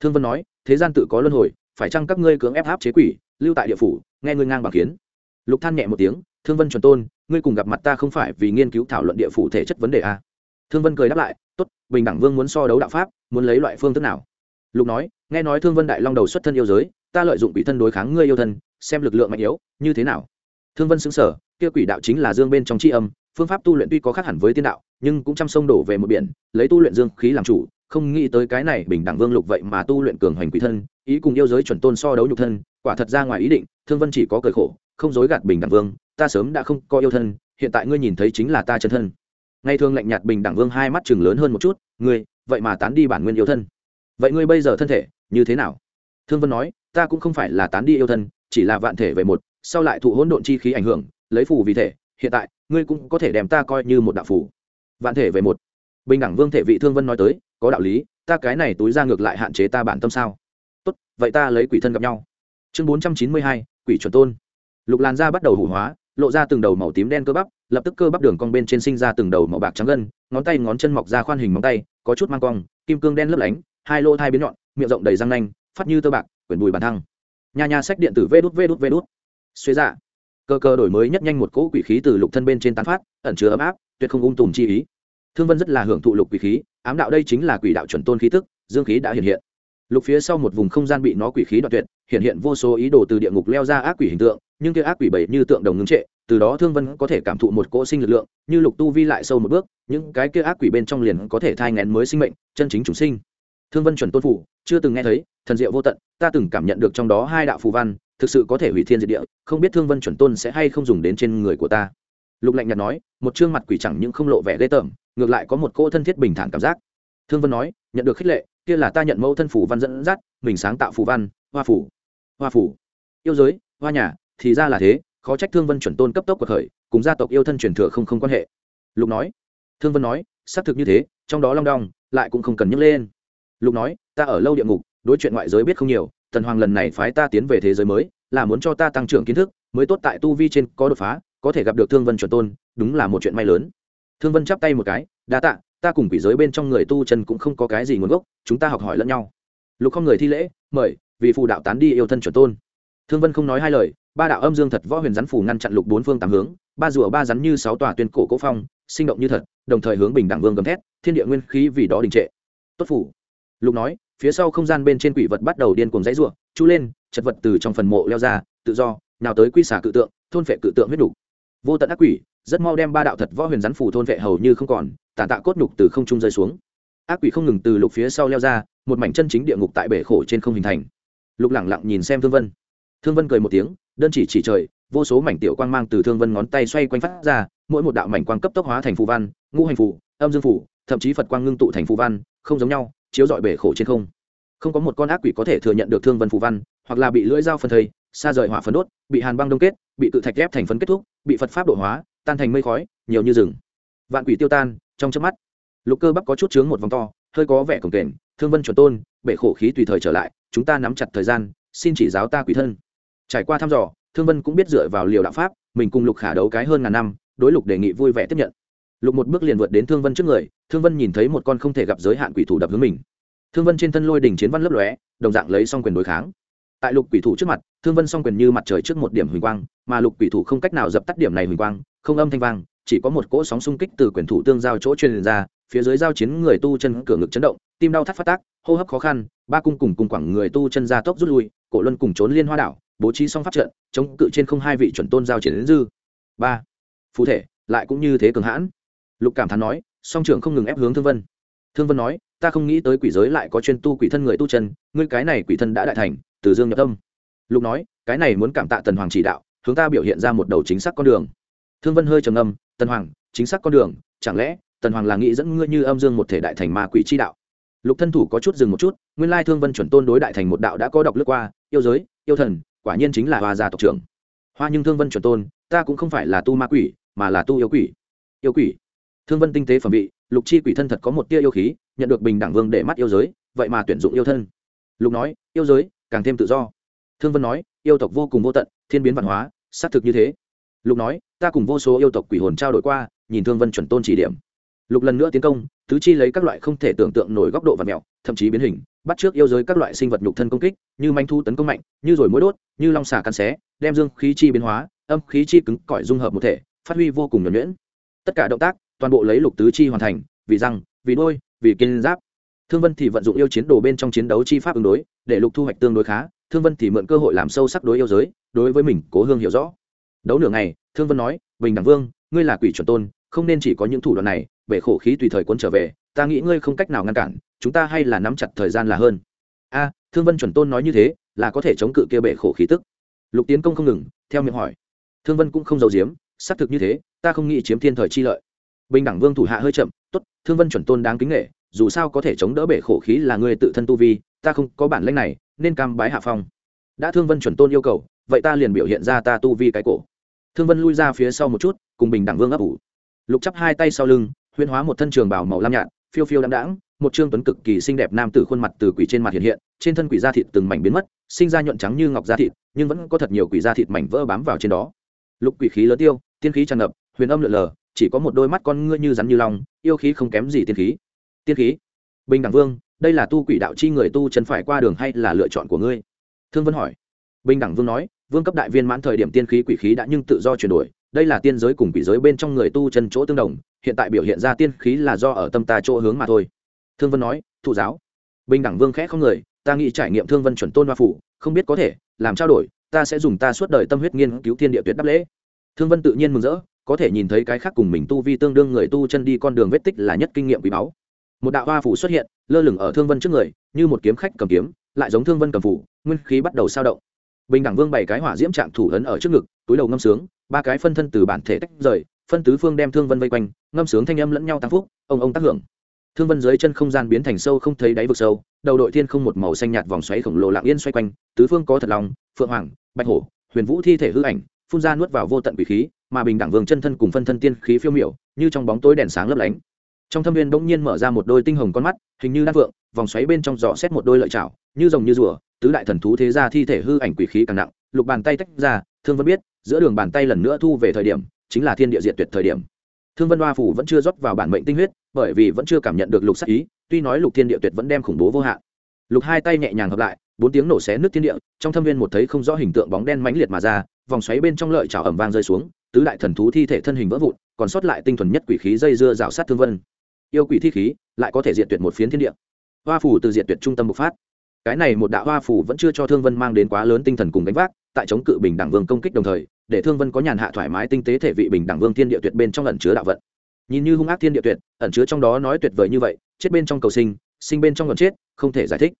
Thương vân nói, thế gian tự có luân hồi, phải chăng các ngươi cưỡng ép áp chế quỷ, lưu tại địa phủ, nghe ngươi ngang bằng kiến? Lục than nhẹ một tiếng, thương vân chuẩn tôn, ngươi cùng gặp mặt ta không phải vì nghiên cứu thảo luận địa phủ thể chất vấn đề a thương vân cười đáp lại, tốt, bình đẳng vương muốn so đấu đạo pháp, muốn lấy loại phương thức nào? Lục nói nghe nói thương vân đại long đầu xuất thân yêu giới, ta lợi dụng quỷ thân đối kháng ngươi yêu thân, xem lực lượng mạnh yếu, như thế nào? Thương vân xứng sở kia quỷ đạo chính là dương bên trong tri âm, phương pháp tu luyện tuy có khác hẳn với tiên đạo, nhưng cũng chăm sông đổ về một biển, lấy tu luyện dương khí làm chủ, không nghĩ tới cái này bình đẳng vương lục vậy mà tu luyện cường hoành quỷ thân, ý cùng yêu giới chuẩn tôn so đấu nhục thân, quả thật ra ngoài ý định, thương vân chỉ có cười khổ, không dối gạt bình đẳng vương, ta sớm đã không có yêu thân, hiện tại ngươi nhìn thấy chính là ta chân thân. Ngày thường lạnh nhạt bình đẳng vương hai mắt chừng lớn hơn một chút, ngươi, vậy mà tán đi bản nguyên yêu thân. Vậy ngươi bây giờ thân thể như thế nào? Thương vân nói ta cũng không phải là tán đi yêu thân chỉ là vạn thể về một sau lại thụ hỗn độn chi khí ảnh hưởng lấy phù vì thể hiện tại ngươi cũng có thể đem ta coi như một đạo phù, vạn thể về một. Bình đẳng vương thể vị thương vân nói tới có đạo lý ta cái này túi ra ngược lại hạn chế ta bản tâm sao? Tốt vậy ta lấy quỷ thân gặp nhau. Chương bốn trăm chín mươi hai quỷ chuẩn tôn. Lục làn da bắt đầu hủ hóa lộ ra từng đầu màu tím đen cơ bắp lập tức cơ bắp đường cong bên trên sinh ra từng đầu màu bạc trắng gân ngón tay ngón chân mọc ra khoan hình móng tay có chút mang cong kim cương đen lấp lánh hai lỗ thai biến nhọn miệng rộng đầy răng nanh, phát như tơ bạc, quyển bùi bàn thăng. Nhà nhà sách điện tử vê đút vê đút vê đút. Xuế dạ. Cơ cơ đổi mới nhất nhanh một cỗ quỷ khí từ lục thân bên trên tán phát, ẩn chứa ấm áp, tuyệt không ung tùm chi ý. Thương vân rất là hưởng thụ lục quỷ khí, ám đạo đây chính là quỷ đạo chuẩn tôn khí tức, dương khí đã hiện hiện. Lục phía sau một vùng không gian bị nó quỷ khí đoạt tuyệt, hiện hiện vô số ý đồ từ địa ngục leo ra ác quỷ hình tượng, nhưng kia ác quỷ bảy như tượng đồng ngưng trệ, từ đó thương vân có thể cảm thụ một cỗ sinh lực lượng, như lục tu vi lại sâu một bước, những cái kia ác quỷ bên trong liền có thể thai ngén mới sinh mệnh, chân chính chủ sinh thương vân chuẩn tôn phủ, chưa từng nghe thấy, thần diệu vô tận, ta từng cảm nhận được trong đó hai đạo phù văn, thực sự có thể hủy thiên diệt địa, không biết thương vân chuẩn tôn sẽ hay không dùng đến trên người của ta. Lục lạnh nhạt nói, một chương mặt quỷ chẳng những không lộ vẻ ghê tởm, ngược lại có một cỗ thân thiết bình thản cảm giác. Thương vân nói, nhận được khích lệ, kia là ta nhận mẫu thân phủ văn dẫn dắt, mình sáng tạo phù văn, hoa phủ hoa phủ yêu giới, hoa nhà, thì ra là thế, khó trách thương vân chuẩn tôn cấp tốc cuộc khởi, cùng gia tộc yêu thân truyền thừa không không quan hệ. Lục nói, thương vân nói, xác thực như thế, trong đó long đong, lại cũng không cần nhấc lên lục nói, ta ở lâu địa ngục, đối chuyện ngoại giới biết không nhiều, tần hoàng lần này phái ta tiến về thế giới mới, là muốn cho ta tăng trưởng kiến thức, mới tốt tại tu vi trên có đột phá, có thể gặp được thương vân chuẩn tôn, đúng là một chuyện may lớn. Thương vân chắp tay một cái, đa tạ, ta cùng quỷ giới bên trong người tu chân cũng không có cái gì nguồn gốc, chúng ta học hỏi lẫn nhau. Lục không người thi lễ, mời, vì phù đạo tán đi yêu thân chuẩn tôn. Thương vân không nói hai lời, ba đạo âm dương thật võ huyền rắn phủ ngăn chặn lục bốn phương tám hướng, ba rùa ba rắn như sáu tòa tuyên cổ cố phong, sinh động như thật, đồng thời hướng bình đẳng vương gầm thét, thiên địa nguyên khí vì đó đình trệ. Tốt phủ lục nói, phía sau không gian bên trên quỷ vật bắt đầu điên cuồng dãy ruộng chú lên, chật vật từ trong phần mộ leo ra, tự do, nào tới quy xả cự tượng, thôn phệ cự tượng huyết đủ. vô tận ác quỷ, rất mau đem ba đạo thật võ huyền rắn phủ thôn vệ hầu như không còn tàn tạ cốt nhục từ không trung rơi xuống. Ác quỷ không ngừng từ lục phía sau leo ra, một mảnh chân chính địa ngục tại bể khổ trên không hình thành. Lục lẳng lặng nhìn xem thương vân. Thương vân cười một tiếng, đơn chỉ chỉ trời, vô số mảnh tiểu quang mang từ thương vân ngón tay xoay quanh phát ra, mỗi một đạo mảnh quang cấp tốc hóa thành phù văn, ngũ hành phù, âm dương phù, thậm chí phật quang ngưng tụ thành phù văn, không giống nhau chiếu dọi bể khổ trên không. Không có một con ác quỷ có thể thừa nhận được thương vân phù văn, hoặc là bị lưỡi dao phân thây, xa rời hỏa phấn đốt, bị hàn băng đông kết, bị tự thạch ghép thành phấn kết thúc, bị phật pháp độ hóa, tan thành mây khói, nhiều như rừng. Vạn quỷ tiêu tan, trong chớp mắt, lục cơ bắp có chút chướng một vòng to, hơi có vẻ cổng kềnh, thương vân chuẩn tôn, bể khổ khí tùy thời trở lại, chúng ta nắm chặt thời gian, xin chỉ giáo ta quỷ thân. Trải qua thăm dò, thương vân cũng biết dựa vào liều đạo pháp, mình cùng lục khả đấu cái hơn ngàn năm, đối lục đề nghị vui vẻ tiếp nhận lục một bước liền vượt đến thương vân trước người, thương vân nhìn thấy một con không thể gặp giới hạn quỷ thủ đập hướng mình. Thương vân trên thân lôi đỉnh chiến văn lấp lóe, đồng dạng lấy xong quyền đối kháng. Tại lục quỷ thủ trước mặt, thương vân song quyền như mặt trời trước một điểm huỳnh quang, mà lục quỷ thủ không cách nào dập tắt điểm này huỳnh quang, không âm thanh vang, chỉ có một cỗ sóng xung kích từ quyền thủ tương giao chỗ truyền ra, phía dưới giao chiến người tu chân cửa ngực chấn động, tim đau thắt phát tác, hô hấp khó khăn, ba cung cùng cùng quẳng người tu chân ra tốc rút lui, cổ luân cùng trốn liên hoa đảo, bố trí xong pháp trận, chống cự trên không hai vị chuẩn tôn giao chiến đến dư. Ba, phù thể, lại cũng như thế cường hãn lục cảm thán nói, song trưởng không ngừng ép hướng thương vân. Thương vân nói, ta không nghĩ tới quỷ giới lại có chuyên tu quỷ thân người tu chân, ngươi cái này quỷ thân đã đại thành, từ dương nhập tâm. Lục nói, cái này muốn cảm tạ tần hoàng chỉ đạo, hướng ta biểu hiện ra một đầu chính xác con đường. Thương vân hơi trầm âm tần hoàng, chính xác con đường, chẳng lẽ tần hoàng là nghĩ dẫn ngươi như âm dương một thể đại thành ma quỷ chi đạo? Lục thân thủ có chút dừng một chút, nguyên lai thương vân chuẩn tôn đối đại thành một đạo đã có đọc lướt qua, yêu giới, yêu thần, quả nhiên chính là hoa gia tộc trưởng. Hoa nhưng thương vân chuẩn tôn, ta cũng không phải là tu ma quỷ, mà là tu yêu quỷ. Yêu quỷ? Thương vân tinh tế phẩm vị, lục chi quỷ thân thật có một tia yêu khí, nhận được bình đẳng vương để mắt yêu giới, vậy mà tuyển dụng yêu thân. Lục nói, yêu giới, càng thêm tự do. Thương vân nói, yêu tộc vô cùng vô tận, thiên biến văn hóa, xác thực như thế. Lục nói, ta cùng vô số yêu tộc quỷ hồn trao đổi qua, nhìn thương vân chuẩn tôn chỉ điểm. Lục lần nữa tiến công, tứ chi lấy các loại không thể tưởng tượng nổi góc độ và mẹo, thậm chí biến hình, bắt trước yêu giới các loại sinh vật nhục thân công kích, như manh thu tấn công mạnh, như rồi mối đốt, như long xà cắn xé, đem dương khí chi biến hóa, âm khí chi cứng cỏi dung hợp một thể, phát huy vô cùng nhuẩn nhuyễn. Tất cả động tác toàn bộ lấy lục tứ chi hoàn thành, vì răng, vì đôi vì kiên giáp. Thương vân thì vận dụng yêu chiến đồ bên trong chiến đấu chi pháp ứng đối, để lục thu hoạch tương đối khá. Thương vân thì mượn cơ hội làm sâu sắc đối yêu giới, đối với mình cố hương hiểu rõ. Đấu nửa ngày, thương vân nói, bình đẳng vương, ngươi là quỷ chuẩn tôn, không nên chỉ có những thủ đoạn này, bể khổ khí tùy thời cuốn trở về, ta nghĩ ngươi không cách nào ngăn cản, chúng ta hay là nắm chặt thời gian là hơn. A, thương vân chuẩn tôn nói như thế, là có thể chống cự kia bể khổ khí tức. Lục tiến công không ngừng, theo miệng hỏi. Thương vân cũng không giấu giếm, xác thực như thế, ta không nghĩ chiếm thiên thời chi lợi bình đẳng vương thủ hạ hơi chậm, tốt, thương vân chuẩn tôn đáng kính nghệ, dù sao có thể chống đỡ bể khổ khí là người tự thân tu vi, ta không có bản lĩnh này, nên cam bái hạ phong. Đã thương vân chuẩn tôn yêu cầu, vậy ta liền biểu hiện ra ta tu vi cái cổ. Thương vân lui ra phía sau một chút, cùng bình đẳng vương ấp ủ. Lục chắp hai tay sau lưng huyên hóa một thân trường bảo màu lam nhạt, phiêu phiêu đạm đãng, một trương tuấn cực kỳ xinh đẹp nam tử khuôn mặt từ quỷ trên mặt hiện hiện, trên thân quỷ da thịt từng mảnh biến mất, sinh ra nhuận trắng như ngọc da thịt, nhưng vẫn có thật nhiều quỷ da thịt mảnh vỡ bám vào trên đó. Lục quỷ khí lớn tiêu, tiên khí tràn ngập, huyền âm lượn lờ chỉ có một đôi mắt con ngươi như rắn như long, yêu khí không kém gì tiên khí. Tiên khí? Bình đẳng vương, đây là tu quỷ đạo chi người tu chân phải qua đường hay là lựa chọn của ngươi? Thương vân hỏi. Bình đẳng vương nói, vương cấp đại viên mãn thời điểm tiên khí quỷ khí đã nhưng tự do chuyển đổi, đây là tiên giới cùng quỷ giới bên trong người tu chân chỗ tương đồng, hiện tại biểu hiện ra tiên khí là do ở tâm ta chỗ hướng mà thôi. Thương vân nói, thụ giáo. Bình đẳng vương khẽ không người, ta nghĩ trải nghiệm thương vân chuẩn tôn hoa phủ, không biết có thể, làm trao đổi, ta sẽ dùng ta suốt đời tâm huyết nghiên cứu thiên địa tuyệt đáp lễ. Thương vân tự nhiên mừng rỡ có thể nhìn thấy cái khác cùng mình tu vi tương đương người tu chân đi con đường vết tích là nhất kinh nghiệm quý báu. Một đạo hoa phủ xuất hiện, lơ lửng ở thương vân trước người, như một kiếm khách cầm kiếm, lại giống thương vân cầm phủ nguyên khí bắt đầu sao động. Bình đẳng vương bảy cái hỏa diễm trạng thủ ấn ở trước ngực, túi đầu ngâm sướng, ba cái phân thân từ bản thể tách rời, phân tứ phương đem thương vân vây quanh, ngâm sướng thanh âm lẫn nhau tăng phúc, ông ông tác hưởng. Thương vân dưới chân không gian biến thành sâu không thấy đáy vực sâu, đầu đội thiên không một màu xanh nhạt vòng xoáy khổng lồ lạng yên xoay quanh, tứ phương có thật lòng, phượng hoàng, bạch hổ, huyền vũ thi thể hư ảnh, phun ra nuốt vào vô tận quỷ khí mà bình đẳng vương chân thân cùng phân thân tiên khí phiêu miểu, như trong bóng tối đèn sáng lấp lánh. Trong thâm viên bỗng nhiên mở ra một đôi tinh hồng con mắt, hình như đan vượng vòng xoáy bên trong giỏ xét một đôi lợi chảo, như rồng như rùa, tứ đại thần thú thế ra thi thể hư ảnh quỷ khí càng nặng, lục bàn tay tách ra, thương vân biết, giữa đường bàn tay lần nữa thu về thời điểm, chính là thiên địa diệt tuyệt thời điểm. Thương vân hoa phủ vẫn chưa rót vào bản mệnh tinh huyết, bởi vì vẫn chưa cảm nhận được lục sắc ý, tuy nói lục thiên địa tuyệt vẫn đem khủng bố vô hạn. Lục hai tay nhẹ nhàng hợp lại, bốn tiếng nổ xé nước thiên địa, trong thâm viên một thấy không rõ hình tượng bóng đen mãnh liệt mà ra, vòng xoáy bên trong lợi chảo ẩm vang rơi xuống tứ đại thần thú thi thể thân hình vỡ vụn, còn sót lại tinh thuần nhất quỷ khí dây dưa rào sát thương vân. Yêu quỷ thi khí lại có thể diệt tuyệt một phiến thiên địa. Hoa phủ từ diệt tuyệt trung tâm bộc phát. Cái này một đạo hoa phủ vẫn chưa cho thương vân mang đến quá lớn tinh thần cùng gánh vác, tại chống cự bình đẳng vương công kích đồng thời, để thương vân có nhàn hạ thoải mái tinh tế thể vị bình đẳng vương thiên địa tuyệt bên trong ẩn chứa đạo vận. Nhìn như hung ác thiên địa tuyệt, ẩn chứa trong đó nói tuyệt vời như vậy, chết bên trong cầu sinh sinh bên trong còn chết, không thể giải thích.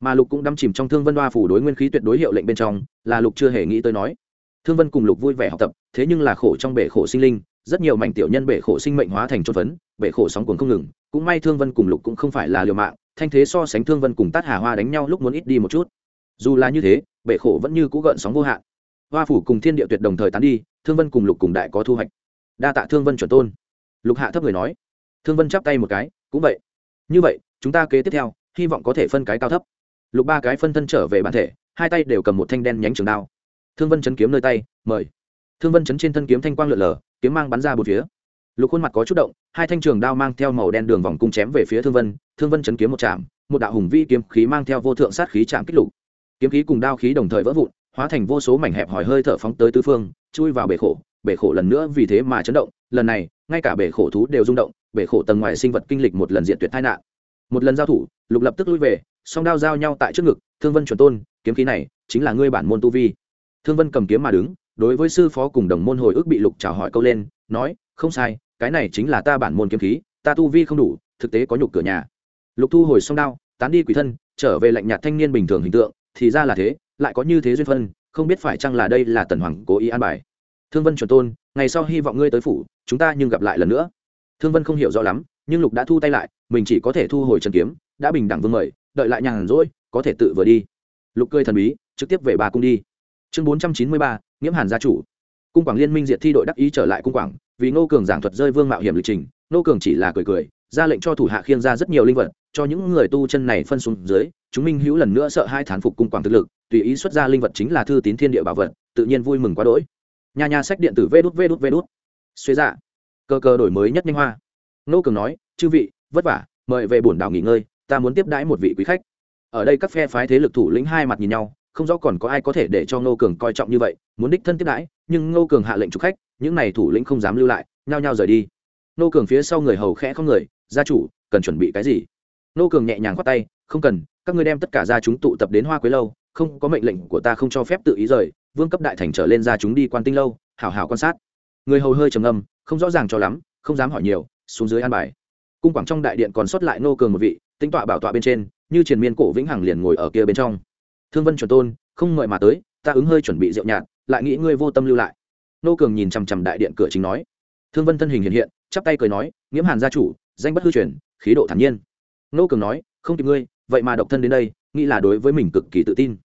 Mà lục cũng đắm chìm trong thương vân hoa phủ đối nguyên khí tuyệt đối hiệu lệnh bên trong, là lục chưa hề nghĩ tới nói thương vân cùng lục vui vẻ học tập, thế nhưng là khổ trong bể khổ sinh linh, rất nhiều mảnh tiểu nhân bể khổ sinh mệnh hóa thành trôn phấn, bể khổ sóng cuồng không ngừng. Cũng may thương vân cùng lục cũng không phải là liều mạng, thanh thế so sánh thương vân cùng tát hà hoa đánh nhau lúc muốn ít đi một chút. Dù là như thế, bể khổ vẫn như cũ gợn sóng vô hạn. Hoa phủ cùng thiên địa tuyệt đồng thời tán đi, thương vân cùng lục cùng đại có thu hoạch. Đa tạ thương vân chuẩn tôn. Lục hạ thấp người nói. Thương vân chắp tay một cái, cũng vậy. Như vậy, chúng ta kế tiếp theo, hy vọng có thể phân cái cao thấp. Lục ba cái phân thân trở về bản thể, hai tay đều cầm một thanh đen nhánh trường đao thương vân chấn kiếm nơi tay, mời. Thương vân chấn trên thân kiếm thanh quang lượn lờ, kiếm mang bắn ra bốn phía. Lục khuôn mặt có chút động, hai thanh trường đao mang theo màu đen đường vòng cung chém về phía thương vân thương vân chấn kiếm một chạm, một đạo hùng vi kiếm khí mang theo vô thượng sát khí chạm kích lục. Kiếm khí cùng đao khí đồng thời vỡ vụn, hóa thành vô số mảnh hẹp hỏi hơi thở phóng tới tứ phương, chui vào bể khổ bể khổ lần nữa vì thế mà chấn động, lần này, ngay cả bể khổ thú đều rung động, bể khổ tầng ngoài sinh vật kinh lịch một lần diện tuyệt tai nạn. Một lần giao thủ, lục lập tức lui về, song đao giao nhau tại trước ngực, thương vân chuẩn tôn, kiếm khí này chính là ngươi bản môn tu vi thương vân cầm kiếm mà đứng, đối với sư phó cùng đồng môn hồi ức bị lục chào hỏi câu lên, nói, không sai, cái này chính là ta bản môn kiếm khí, ta tu vi không đủ, thực tế có nhục cửa nhà. Lục thu hồi song đao, tán đi quỷ thân, trở về lạnh nhạt thanh niên bình thường hình tượng, thì ra là thế, lại có như thế duyên phân, không biết phải chăng là đây là tần hoàng cố ý an bài. Thương vân chuẩn tôn, ngày sau hy vọng ngươi tới phủ, chúng ta nhưng gặp lại lần nữa. Thương vân không hiểu rõ lắm, nhưng lục đã thu tay lại, mình chỉ có thể thu hồi trần kiếm, đã bình đẳng vương mời, đợi lại nhàn rỗi, có thể tự vừa đi. Lục cười thần bí, trực tiếp về bà cung đi chương bốn trăm chín mươi ba, nghiễm hàn gia chủ. Cung quảng liên minh diệt thi đội đắc ý trở lại cung quảng, vì ngô cường giảng thuật rơi vương mạo hiểm lịch trình, ngô cường chỉ là cười cười, ra lệnh cho thủ hạ khiêng ra rất nhiều linh vật, cho những người tu chân này phân xuống dưới, chúng minh hữu lần nữa sợ hai thán phục cung quảng thực lực, tùy ý xuất ra linh vật chính là thư tín thiên địa bảo vật, tự nhiên vui mừng quá đỗi. Nhà nhà sách điện tử vê đút vê đút vê đút. Xuế dạ. Cơ cơ đổi mới nhất nhanh hoa. Nô cường nói, chư vị, vất vả, mời về bổn đảo nghỉ ngơi, ta muốn tiếp đãi một vị quý khách. Ở đây các phe phái thế lực thủ lĩnh hai mặt nhìn nhau không rõ còn có ai có thể để cho Ngô cường coi trọng như vậy, muốn đích thân tiếp đãi, nhưng Ngô cường hạ lệnh chủ khách, những này thủ lĩnh không dám lưu lại, nhao nhao rời đi. Ngô cường phía sau người hầu khẽ không người, gia chủ, cần chuẩn bị cái gì? Ngô cường nhẹ nhàng khoát tay, không cần, các ngươi đem tất cả gia chúng tụ tập đến hoa quế lâu, không có mệnh lệnh của ta không cho phép tự ý rời, vương cấp đại thành trở lên gia chúng đi quan tinh lâu, hảo hảo quan sát. Người hầu hơi trầm ngâm, không rõ ràng cho lắm, không dám hỏi nhiều, xuống dưới an bài. Cung quảng trong đại điện còn sót lại Ngô cường một vị, tính tọa bảo tọa bên trên, như triền miên cổ vĩnh hằng liền ngồi ở kia bên trong thương vân chuẩn tôn, không ngợi mà tới, ta ứng hơi chuẩn bị rượu nhạt, lại nghĩ ngươi vô tâm lưu lại. Nô cường nhìn chằm chằm đại điện cửa chính nói. Thương vân thân hình hiện hiện, chắp tay cười nói, nghiễm hàn gia chủ, danh bất hư truyền, khí độ thản nhiên. Nô cường nói, không kịp ngươi, vậy mà độc thân đến đây, nghĩ là đối với mình cực kỳ tự tin.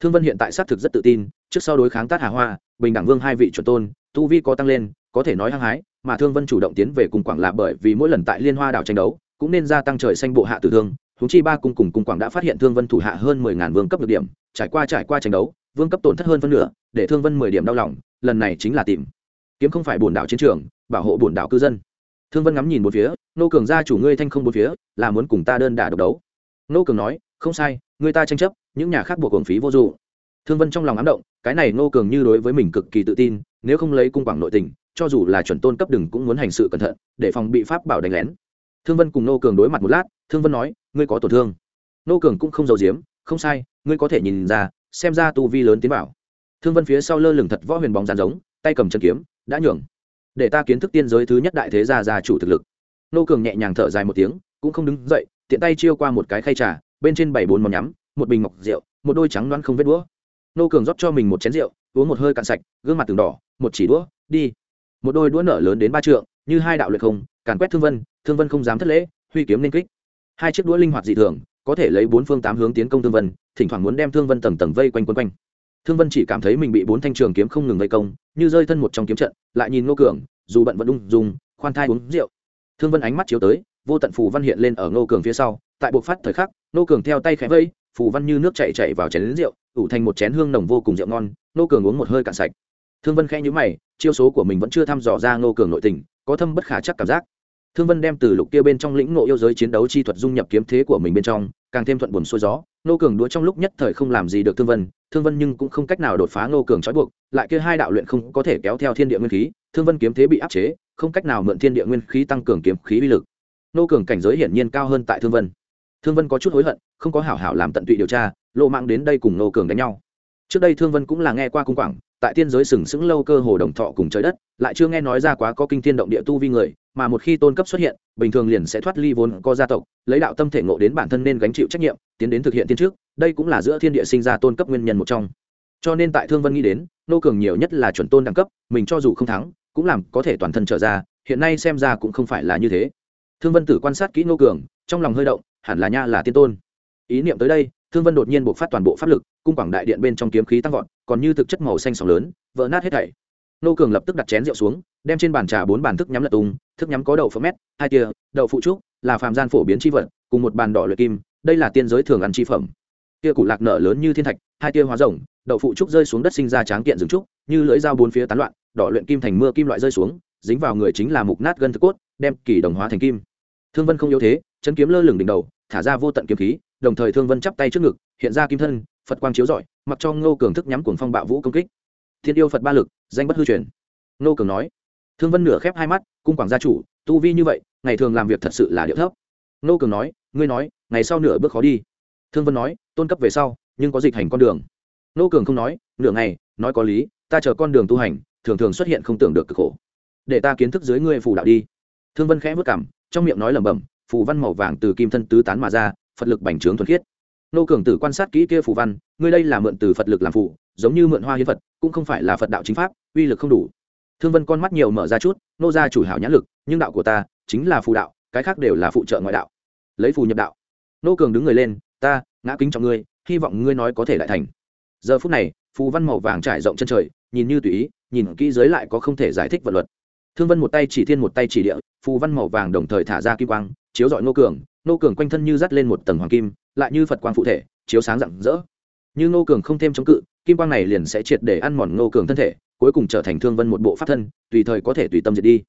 Thương vân hiện tại xác thực rất tự tin, trước sau đối kháng tát hà hoa, bình đẳng vương hai vị chuẩn tôn, tu vi có tăng lên, có thể nói hăng hái, mà thương vân chủ động tiến về cùng quảng là bởi vì mỗi lần tại liên hoa đảo tranh đấu, cũng nên gia tăng trời xanh bộ hạ tử thương huống chi ba cung cùng cùng quảng đã phát hiện thương vân thủ hạ hơn mười ngàn vương cấp được điểm, trải qua trải qua tranh đấu, vương cấp tổn thất hơn phân nửa, để thương vân mười điểm đau lòng, lần này chính là tìm. Kiếm không phải bổn đảo chiến trường, bảo hộ bổn đảo cư dân. Thương vân ngắm nhìn một phía, nô cường gia chủ ngươi thanh không một phía, là muốn cùng ta đơn đả độc đấu? Nô cường nói, không sai người ta tranh chấp, những nhà khác buộc hưởng phí vô dụng. Thương vân trong lòng ám động, cái này nô cường như đối với mình cực kỳ tự tin, nếu không lấy cung quảng nội tình, cho dù là chuẩn tôn cấp đừng cũng muốn hành sự cẩn thận, để phòng bị pháp bảo đánh lén. Thương vân cùng nô cường đối mặt một lát, thương vân nói ngươi có tổn thương. Nô cường cũng không giấu giếm, không sai, ngươi có thể nhìn ra, xem ra tu vi lớn tiến bảo. Thương vân phía sau lơ lửng thật võ huyền bóng dàn giống, tay cầm chân kiếm, đã nhường. Để ta kiến thức tiên giới thứ nhất đại thế gia gia chủ thực lực. Nô cường nhẹ nhàng thở dài một tiếng, cũng không đứng dậy, tiện tay chiêu qua một cái khay trà, bên trên bảy bốn món nhắm, một bình ngọc rượu, một đôi trắng đoán không vết đũa. Nô cường rót cho mình một chén rượu, uống một hơi cạn sạch, gương mặt từng đỏ, một chỉ đũa, đi. Một đôi đũa nở lớn đến ba trượng, như hai đạo luyện không, càn quét thương vân thương vân không dám thất lễ, huy kiếm nên kích hai chiếc đũa linh hoạt dị thường, có thể lấy bốn phương tám hướng tiến công thương vân, thỉnh thoảng muốn đem thương vân tầng tầng vây quanh quấn quanh. Thương vân chỉ cảm thấy mình bị bốn thanh trường kiếm không ngừng vây công, như rơi thân một trong kiếm trận, lại nhìn ngô cường, dù bận vẫn ung dùng khoan thai uống rượu. Thương vân ánh mắt chiếu tới, vô tận phù văn hiện lên ở ngô cường phía sau, tại buộc phát thời khắc, ngô cường theo tay khẽ vây, phù văn như nước chạy chạy vào chén lính rượu, ủ thành một chén hương nồng vô cùng rượu ngon, ngô cường uống một hơi cạn sạch. Thương vân khẽ nhíu mày, chiêu số của mình vẫn chưa thăm dò ra ngô cường nội tình, có thâm bất khả chắc cảm giác thương vân đem từ lục kia bên trong lĩnh ngộ yêu giới chiến đấu chi thuật dung nhập kiếm thế của mình bên trong, càng thêm thuận buồn xuôi gió. Nô cường đũa trong lúc nhất thời không làm gì được thương vân thương vân nhưng cũng không cách nào đột phá nô cường trói buộc, lại kia hai đạo luyện không có thể kéo theo thiên địa nguyên khí, thương vân kiếm thế bị áp chế, không cách nào mượn thiên địa nguyên khí tăng cường kiếm khí uy lực. Nô cường cảnh giới hiển nhiên cao hơn tại thương vân. Thương vân có chút hối hận, không có hảo hảo làm tận tụy điều tra, lộ mạng đến đây cùng nô cường đánh nhau. Trước đây thương vân cũng là nghe qua cung quảng, tại tiên giới sừng sững lâu cơ hồ đồng thọ cùng trời đất, lại chưa nghe nói ra quá có kinh thiên động địa tu vi người mà một khi tôn cấp xuất hiện, bình thường liền sẽ thoát ly vốn có gia tộc, lấy đạo tâm thể ngộ đến bản thân nên gánh chịu trách nhiệm, tiến đến thực hiện tiên trước, đây cũng là giữa thiên địa sinh ra tôn cấp nguyên nhân một trong. Cho nên tại thương vân nghĩ đến, nô cường nhiều nhất là chuẩn tôn đẳng cấp, mình cho dù không thắng, cũng làm có thể toàn thân trở ra, hiện nay xem ra cũng không phải là như thế. Thương vân tử quan sát kỹ nô cường, trong lòng hơi động, hẳn là nha là tiên tôn. Ý niệm tới đây, thương vân đột nhiên buộc phát toàn bộ pháp lực, cung quảng đại điện bên trong kiếm khí tăng vọt, còn như thực chất màu xanh sóng lớn, vỡ nát hết thảy. Nô cường lập tức đặt chén rượu xuống, đem trên bàn trà bốn bàn thức nhắm lật tung thức nhắm có đậu phộng mét, hai tia, đậu phụ trúc, là phàm gian phổ biến chi vật, cùng một bàn đỏ luyện kim, đây là tiên giới thường ăn chi phẩm. Tia củ lạc nở lớn như thiên thạch, hai tia hóa rồng, đậu phụ trúc rơi xuống đất sinh ra tráng kiện rừng trúc, như lưỡi dao bốn phía tán loạn, đỏ luyện kim thành mưa kim loại rơi xuống, dính vào người chính là mục nát gân thực cốt, đem kỳ đồng hóa thành kim. Thương vân không yếu thế chấn kiếm lơ lửng đỉnh đầu, thả ra vô tận kiếm khí, đồng thời thương vân chắp tay trước ngực, hiện ra kim thân, phật quang chiếu rọi, mặc cho ngô cường thức nhắm cuồng phong bạo vũ công kích. Thiên yêu phật ba lực, danh bất hư truyền. Ngô cường nói thương vân nửa khép hai mắt, cung quảng gia chủ, tu vi như vậy, ngày thường làm việc thật sự là điệu thấp. Nô cường nói, ngươi nói, ngày sau nửa bước khó đi. Thương vân nói, tôn cấp về sau, nhưng có dịch hành con đường. Nô cường không nói, nửa ngày, nói có lý, ta chờ con đường tu hành, thường thường xuất hiện không tưởng được cực khổ. Để ta kiến thức dưới ngươi phù đạo đi. Thương vân khẽ vất cảm trong miệng nói lẩm bẩm, phù văn màu vàng từ kim thân tứ tán mà ra, phật lực bành trướng thuần khiết. Nô cường tử quan sát kỹ kia phù văn, ngươi đây là mượn từ phật lực làm phù, giống như mượn hoa hiến phật, cũng không phải là phật đạo chính pháp, uy lực không đủ thương vân con mắt nhiều mở ra chút, nô ra chủ hảo nhãn lực, nhưng đạo của ta chính là phù đạo, cái khác đều là phụ trợ ngoại đạo. Lấy phù nhập đạo. Nô cường đứng người lên, ta, ngã kính trọng ngươi, hy vọng ngươi nói có thể lại thành. Giờ phút này, phù văn màu vàng trải rộng chân trời, nhìn như tùy ý, nhìn kỹ giới lại có không thể giải thích vật luật. Thương vân một tay chỉ thiên một tay chỉ địa, phù văn màu vàng đồng thời thả ra kim quang, chiếu dọi nô cường. Nô cường quanh thân như dắt lên một tầng hoàng kim, lại như phật quang phụ thể, chiếu sáng rạng rỡ. Như nô cường không thêm chống cự, kim quang này liền sẽ triệt để ăn mòn nô cường thân thể cuối cùng trở thành thương vân một bộ pháp thân, tùy thời có thể tùy tâm diệt đi.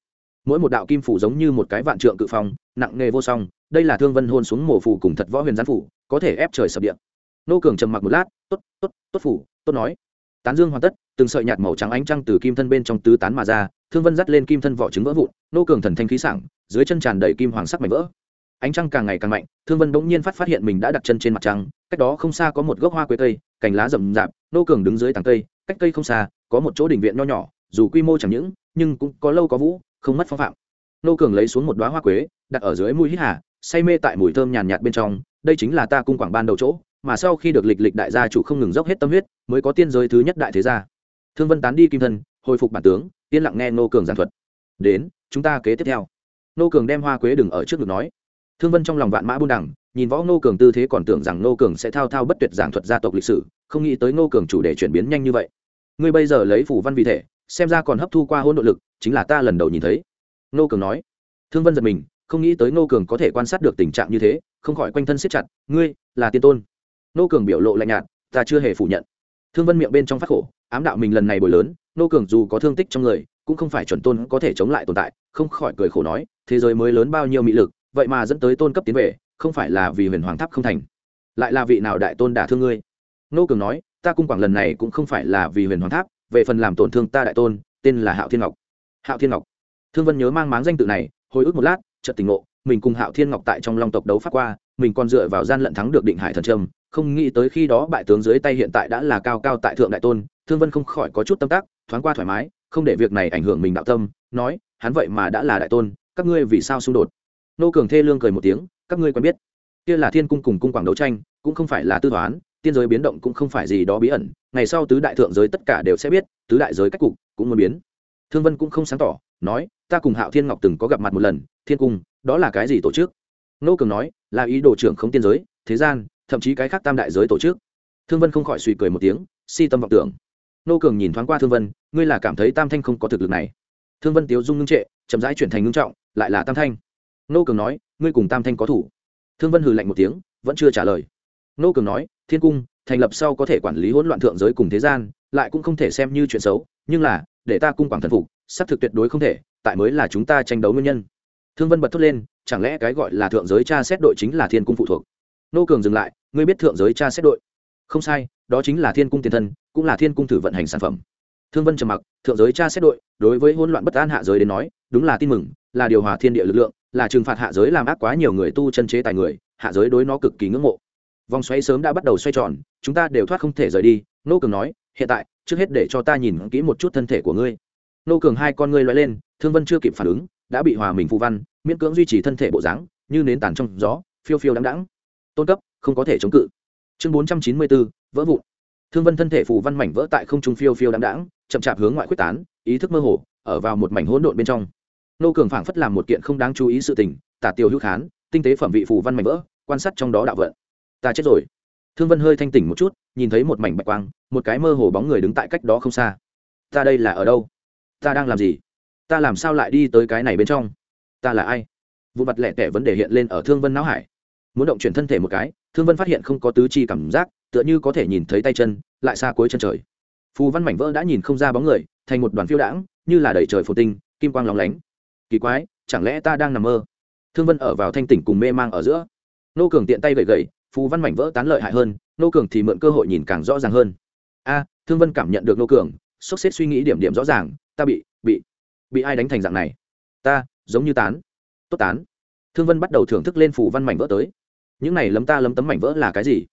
Mỗi một đạo kim phủ giống như một cái vạn trượng cự phong, nặng nghề vô song, đây là thương vân hôn xuống mổ phủ cùng thật võ huyền gián phủ, có thể ép trời sập điện nô cường trầm mặc một lát, tốt tốt tốt phủ, tốt nói. Tán dương hoàn tất, từng sợi nhạt màu trắng ánh trăng từ kim thân bên trong tứ tán mà ra, thương vân dắt lên kim thân vỏ trứng vỡ vụn, nô cường thần thanh khí sảng, dưới chân tràn đầy kim hoàng sắc mảnh vỡ. Ánh trăng càng ngày càng mạnh, thương vân bỗng nhiên phát phát hiện mình đã đặt chân trên mặt trăng, cách đó không xa có một gốc hoa quế cây, cành lá rậm rạp, nô cường đứng dưới tàng cây cách cây không xa, có một chỗ đình viện nho nhỏ, dù quy mô chẳng những, nhưng cũng có lâu có vũ, không mất phong phạm. Nô cường lấy xuống một đoá hoa quế, đặt ở dưới mũi hít hà, say mê tại mùi thơm nhàn nhạt bên trong, đây chính là ta cung quảng ban đầu chỗ, mà sau khi được lịch lịch đại gia chủ không ngừng dốc hết tâm huyết, mới có tiên giới thứ nhất đại thế gia. Thương vân tán đi kim thân, hồi phục bản tướng, yên lặng nghe nô cường giảng thuật. Đến, chúng ta kế tiếp theo. Nô cường đem hoa quế đừng ở trước ngực nói. Thương vân trong lòng vạn mã buôn đẳng nhìn võ nô cường tư thế còn tưởng rằng nô cường sẽ thao thao bất tuyệt giảng thuật gia tộc lịch sử không nghĩ tới Ngô cường chủ đề chuyển biến nhanh như vậy. Ngươi bây giờ lấy phủ văn vì thể, xem ra còn hấp thu qua hôn nội lực, chính là ta lần đầu nhìn thấy. Ngô cường nói. Thương vân giật mình, không nghĩ tới Ngô cường có thể quan sát được tình trạng như thế, không khỏi quanh thân siết chặt, ngươi là tiên tôn. Ngô cường biểu lộ lạnh nhạt, ta chưa hề phủ nhận. Thương vân miệng bên trong phát khổ, ám đạo mình lần này bồi lớn, Ngô cường dù có thương tích trong người, cũng không phải chuẩn tôn có thể chống lại tồn tại. Không khỏi cười khổ nói, thế giới mới lớn bao nhiêu mị lực, vậy mà dẫn tới tôn cấp tiến về, không phải là vì huyền hoàng tháp không thành, lại là vị nào đại tôn đả thương ngươi? Nô cường nói, ta cung quảng lần này cũng không phải là vì huyền hoàng tháp, về phần làm tổn thương ta đại tôn, tên là hạo thiên ngọc. Hạo thiên ngọc. Thương vân nhớ mang máng danh tự này, hồi ức một lát, chợt tỉnh ngộ, mình cùng hạo thiên ngọc tại trong long tộc đấu phát qua, mình còn dựa vào gian lận thắng được định hải thần trâm, không nghĩ tới khi đó bại tướng dưới tay hiện tại đã là cao cao tại thượng đại tôn, thương vân không khỏi có chút tâm tác, thoáng qua thoải mái, không để việc này ảnh hưởng mình đạo tâm, nói, hắn vậy mà đã là đại tôn, các ngươi vì sao xung đột? Nô cường thê lương cười một tiếng, các ngươi quen biết, kia là thiên cung cùng cung quảng đấu tranh, cũng không phải là tư toán tiên giới biến động cũng không phải gì đó bí ẩn, ngày sau tứ đại thượng giới tất cả đều sẽ biết, tứ đại giới cách cục cũng muốn biến. Thương vân cũng không sáng tỏ, nói, ta cùng hạo thiên ngọc từng có gặp mặt một lần, thiên cung, đó là cái gì tổ chức? Nô cường nói, là ý đồ trưởng không tiên giới, thế gian, thậm chí cái khác tam đại giới tổ chức. Thương vân không khỏi suy cười một tiếng, si tâm vọng tưởng. Nô cường nhìn thoáng qua thương vân, ngươi là cảm thấy tam thanh không có thực lực này? Thương vân tiếu dung ngưng trệ, chậm rãi chuyển thành ngưng trọng, lại là tam thanh. Nô cường nói, ngươi cùng tam thanh có thủ. Thương vân hừ lạnh một tiếng, vẫn chưa trả lời nô cường nói, thiên cung, thành lập sau có thể quản lý hỗn loạn thượng giới cùng thế gian, lại cũng không thể xem như chuyện xấu, nhưng là, để ta cung quảng thần phục, xác thực tuyệt đối không thể, tại mới là chúng ta tranh đấu nguyên nhân. Thương vân bật thốt lên, chẳng lẽ cái gọi là thượng giới tra xét đội chính là thiên cung phụ thuộc? Nô cường dừng lại, ngươi biết thượng giới tra xét đội? Không sai, đó chính là thiên cung tiền thân, cũng là thiên cung thử vận hành sản phẩm. Thương vân trầm mặc, thượng giới tra xét đội, đối với hỗn loạn bất an hạ giới đến nói, đúng là tin mừng, là điều hòa thiên địa lực lượng, là trừng phạt hạ giới làm ác quá nhiều người tu chân chế tài người, hạ giới đối nó cực kỳ ngưỡng mộ vòng xoáy sớm đã bắt đầu xoay tròn, chúng ta đều thoát không thể rời đi. Nô cường nói, hiện tại, trước hết để cho ta nhìn kỹ một chút thân thể của ngươi. Nô cường hai con ngươi loay lên, thương vân chưa kịp phản ứng, đã bị hòa mình phù văn, miễn cưỡng duy trì thân thể bộ dáng, như nến tàn trong gió, phiêu phiêu đắng đắng tôn cấp, không có thể chống cự. Chương bốn trăm chín mươi bốn, vỡ vụn. Thương vân thân thể phù văn mảnh vỡ tại không trung phiêu phiêu đắng đắng chậm chạp hướng ngoại quyết tán, ý thức mơ hồ, ở vào một mảnh hỗn độn bên trong. Nô cường phảng phất làm một kiện không đáng chú ý sự tình, tả tiêu hữu khán, tinh tế phẩm vị phù văn mảnh vỡ, quan sát trong đó đạo vận ta chết rồi. Thương vân hơi thanh tỉnh một chút, nhìn thấy một mảnh bạch quang, một cái mơ hồ bóng người đứng tại cách đó không xa. Ta đây là ở đâu? Ta đang làm gì? Ta làm sao lại đi tới cái này bên trong? Ta là ai? Vụ mặt lẻ tẻ vấn đề hiện lên ở thương vân não hải. Muốn động chuyển thân thể một cái, thương vân phát hiện không có tứ chi cảm giác, tựa như có thể nhìn thấy tay chân, lại xa cuối chân trời. Phù văn mảnh vỡ đã nhìn không ra bóng người, thành một đoàn phiêu đãng, như là đầy trời phù tinh, kim quang lóng lánh. Kỳ quái, chẳng lẽ ta đang nằm mơ? Thương vân ở vào thanh tỉnh cùng mê mang ở giữa. Nô cường tiện tay gậy gậy phù văn mảnh vỡ tán lợi hại hơn, nô cường thì mượn cơ hội nhìn càng rõ ràng hơn. A, thương vân cảm nhận được nô cường, sốc xếp suy nghĩ điểm điểm rõ ràng, ta bị bị bị ai đánh thành dạng này? Ta, giống như tán, tốt tán. Thương vân bắt đầu thưởng thức lên phù văn mảnh vỡ tới. Những này lấm ta lấm tấm mảnh vỡ là cái gì?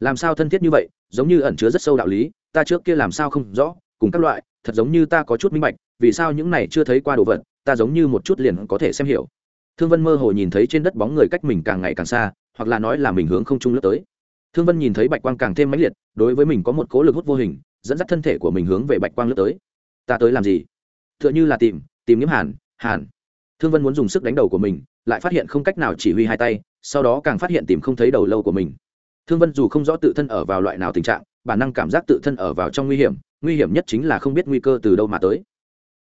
Làm sao thân thiết như vậy? Giống như ẩn chứa rất sâu đạo lý, ta trước kia làm sao không rõ, cùng các loại, thật giống như ta có chút minh bạch, vì sao những này chưa thấy qua đồ vật, ta giống như một chút liền có thể xem hiểu. Thương vân mơ hồ nhìn thấy trên đất bóng người cách mình càng ngày càng xa hoặc là nói là mình hướng không trung lướt tới. Thương vân nhìn thấy bạch quang càng thêm mãnh liệt, đối với mình có một cố lực hút vô hình, dẫn dắt thân thể của mình hướng về bạch quang lướt tới. Ta tới làm gì? T h ư ợ n h ư là tìm tìm nhiễm hàn hàn. Thương vân muốn dùng sức đánh đầu của mình, lại phát hiện không cách nào chỉ huy hai tay, sau đó càng phát hiện tìm không thấy đầu lâu của mình. Thương vân dù không rõ tự thân ở vào loại nào tình trạng, bản năng cảm giác tự thân ở vào trong nguy hiểm nguy hiểm nhất chính là không biết nguy cơ từ đâu mà tới.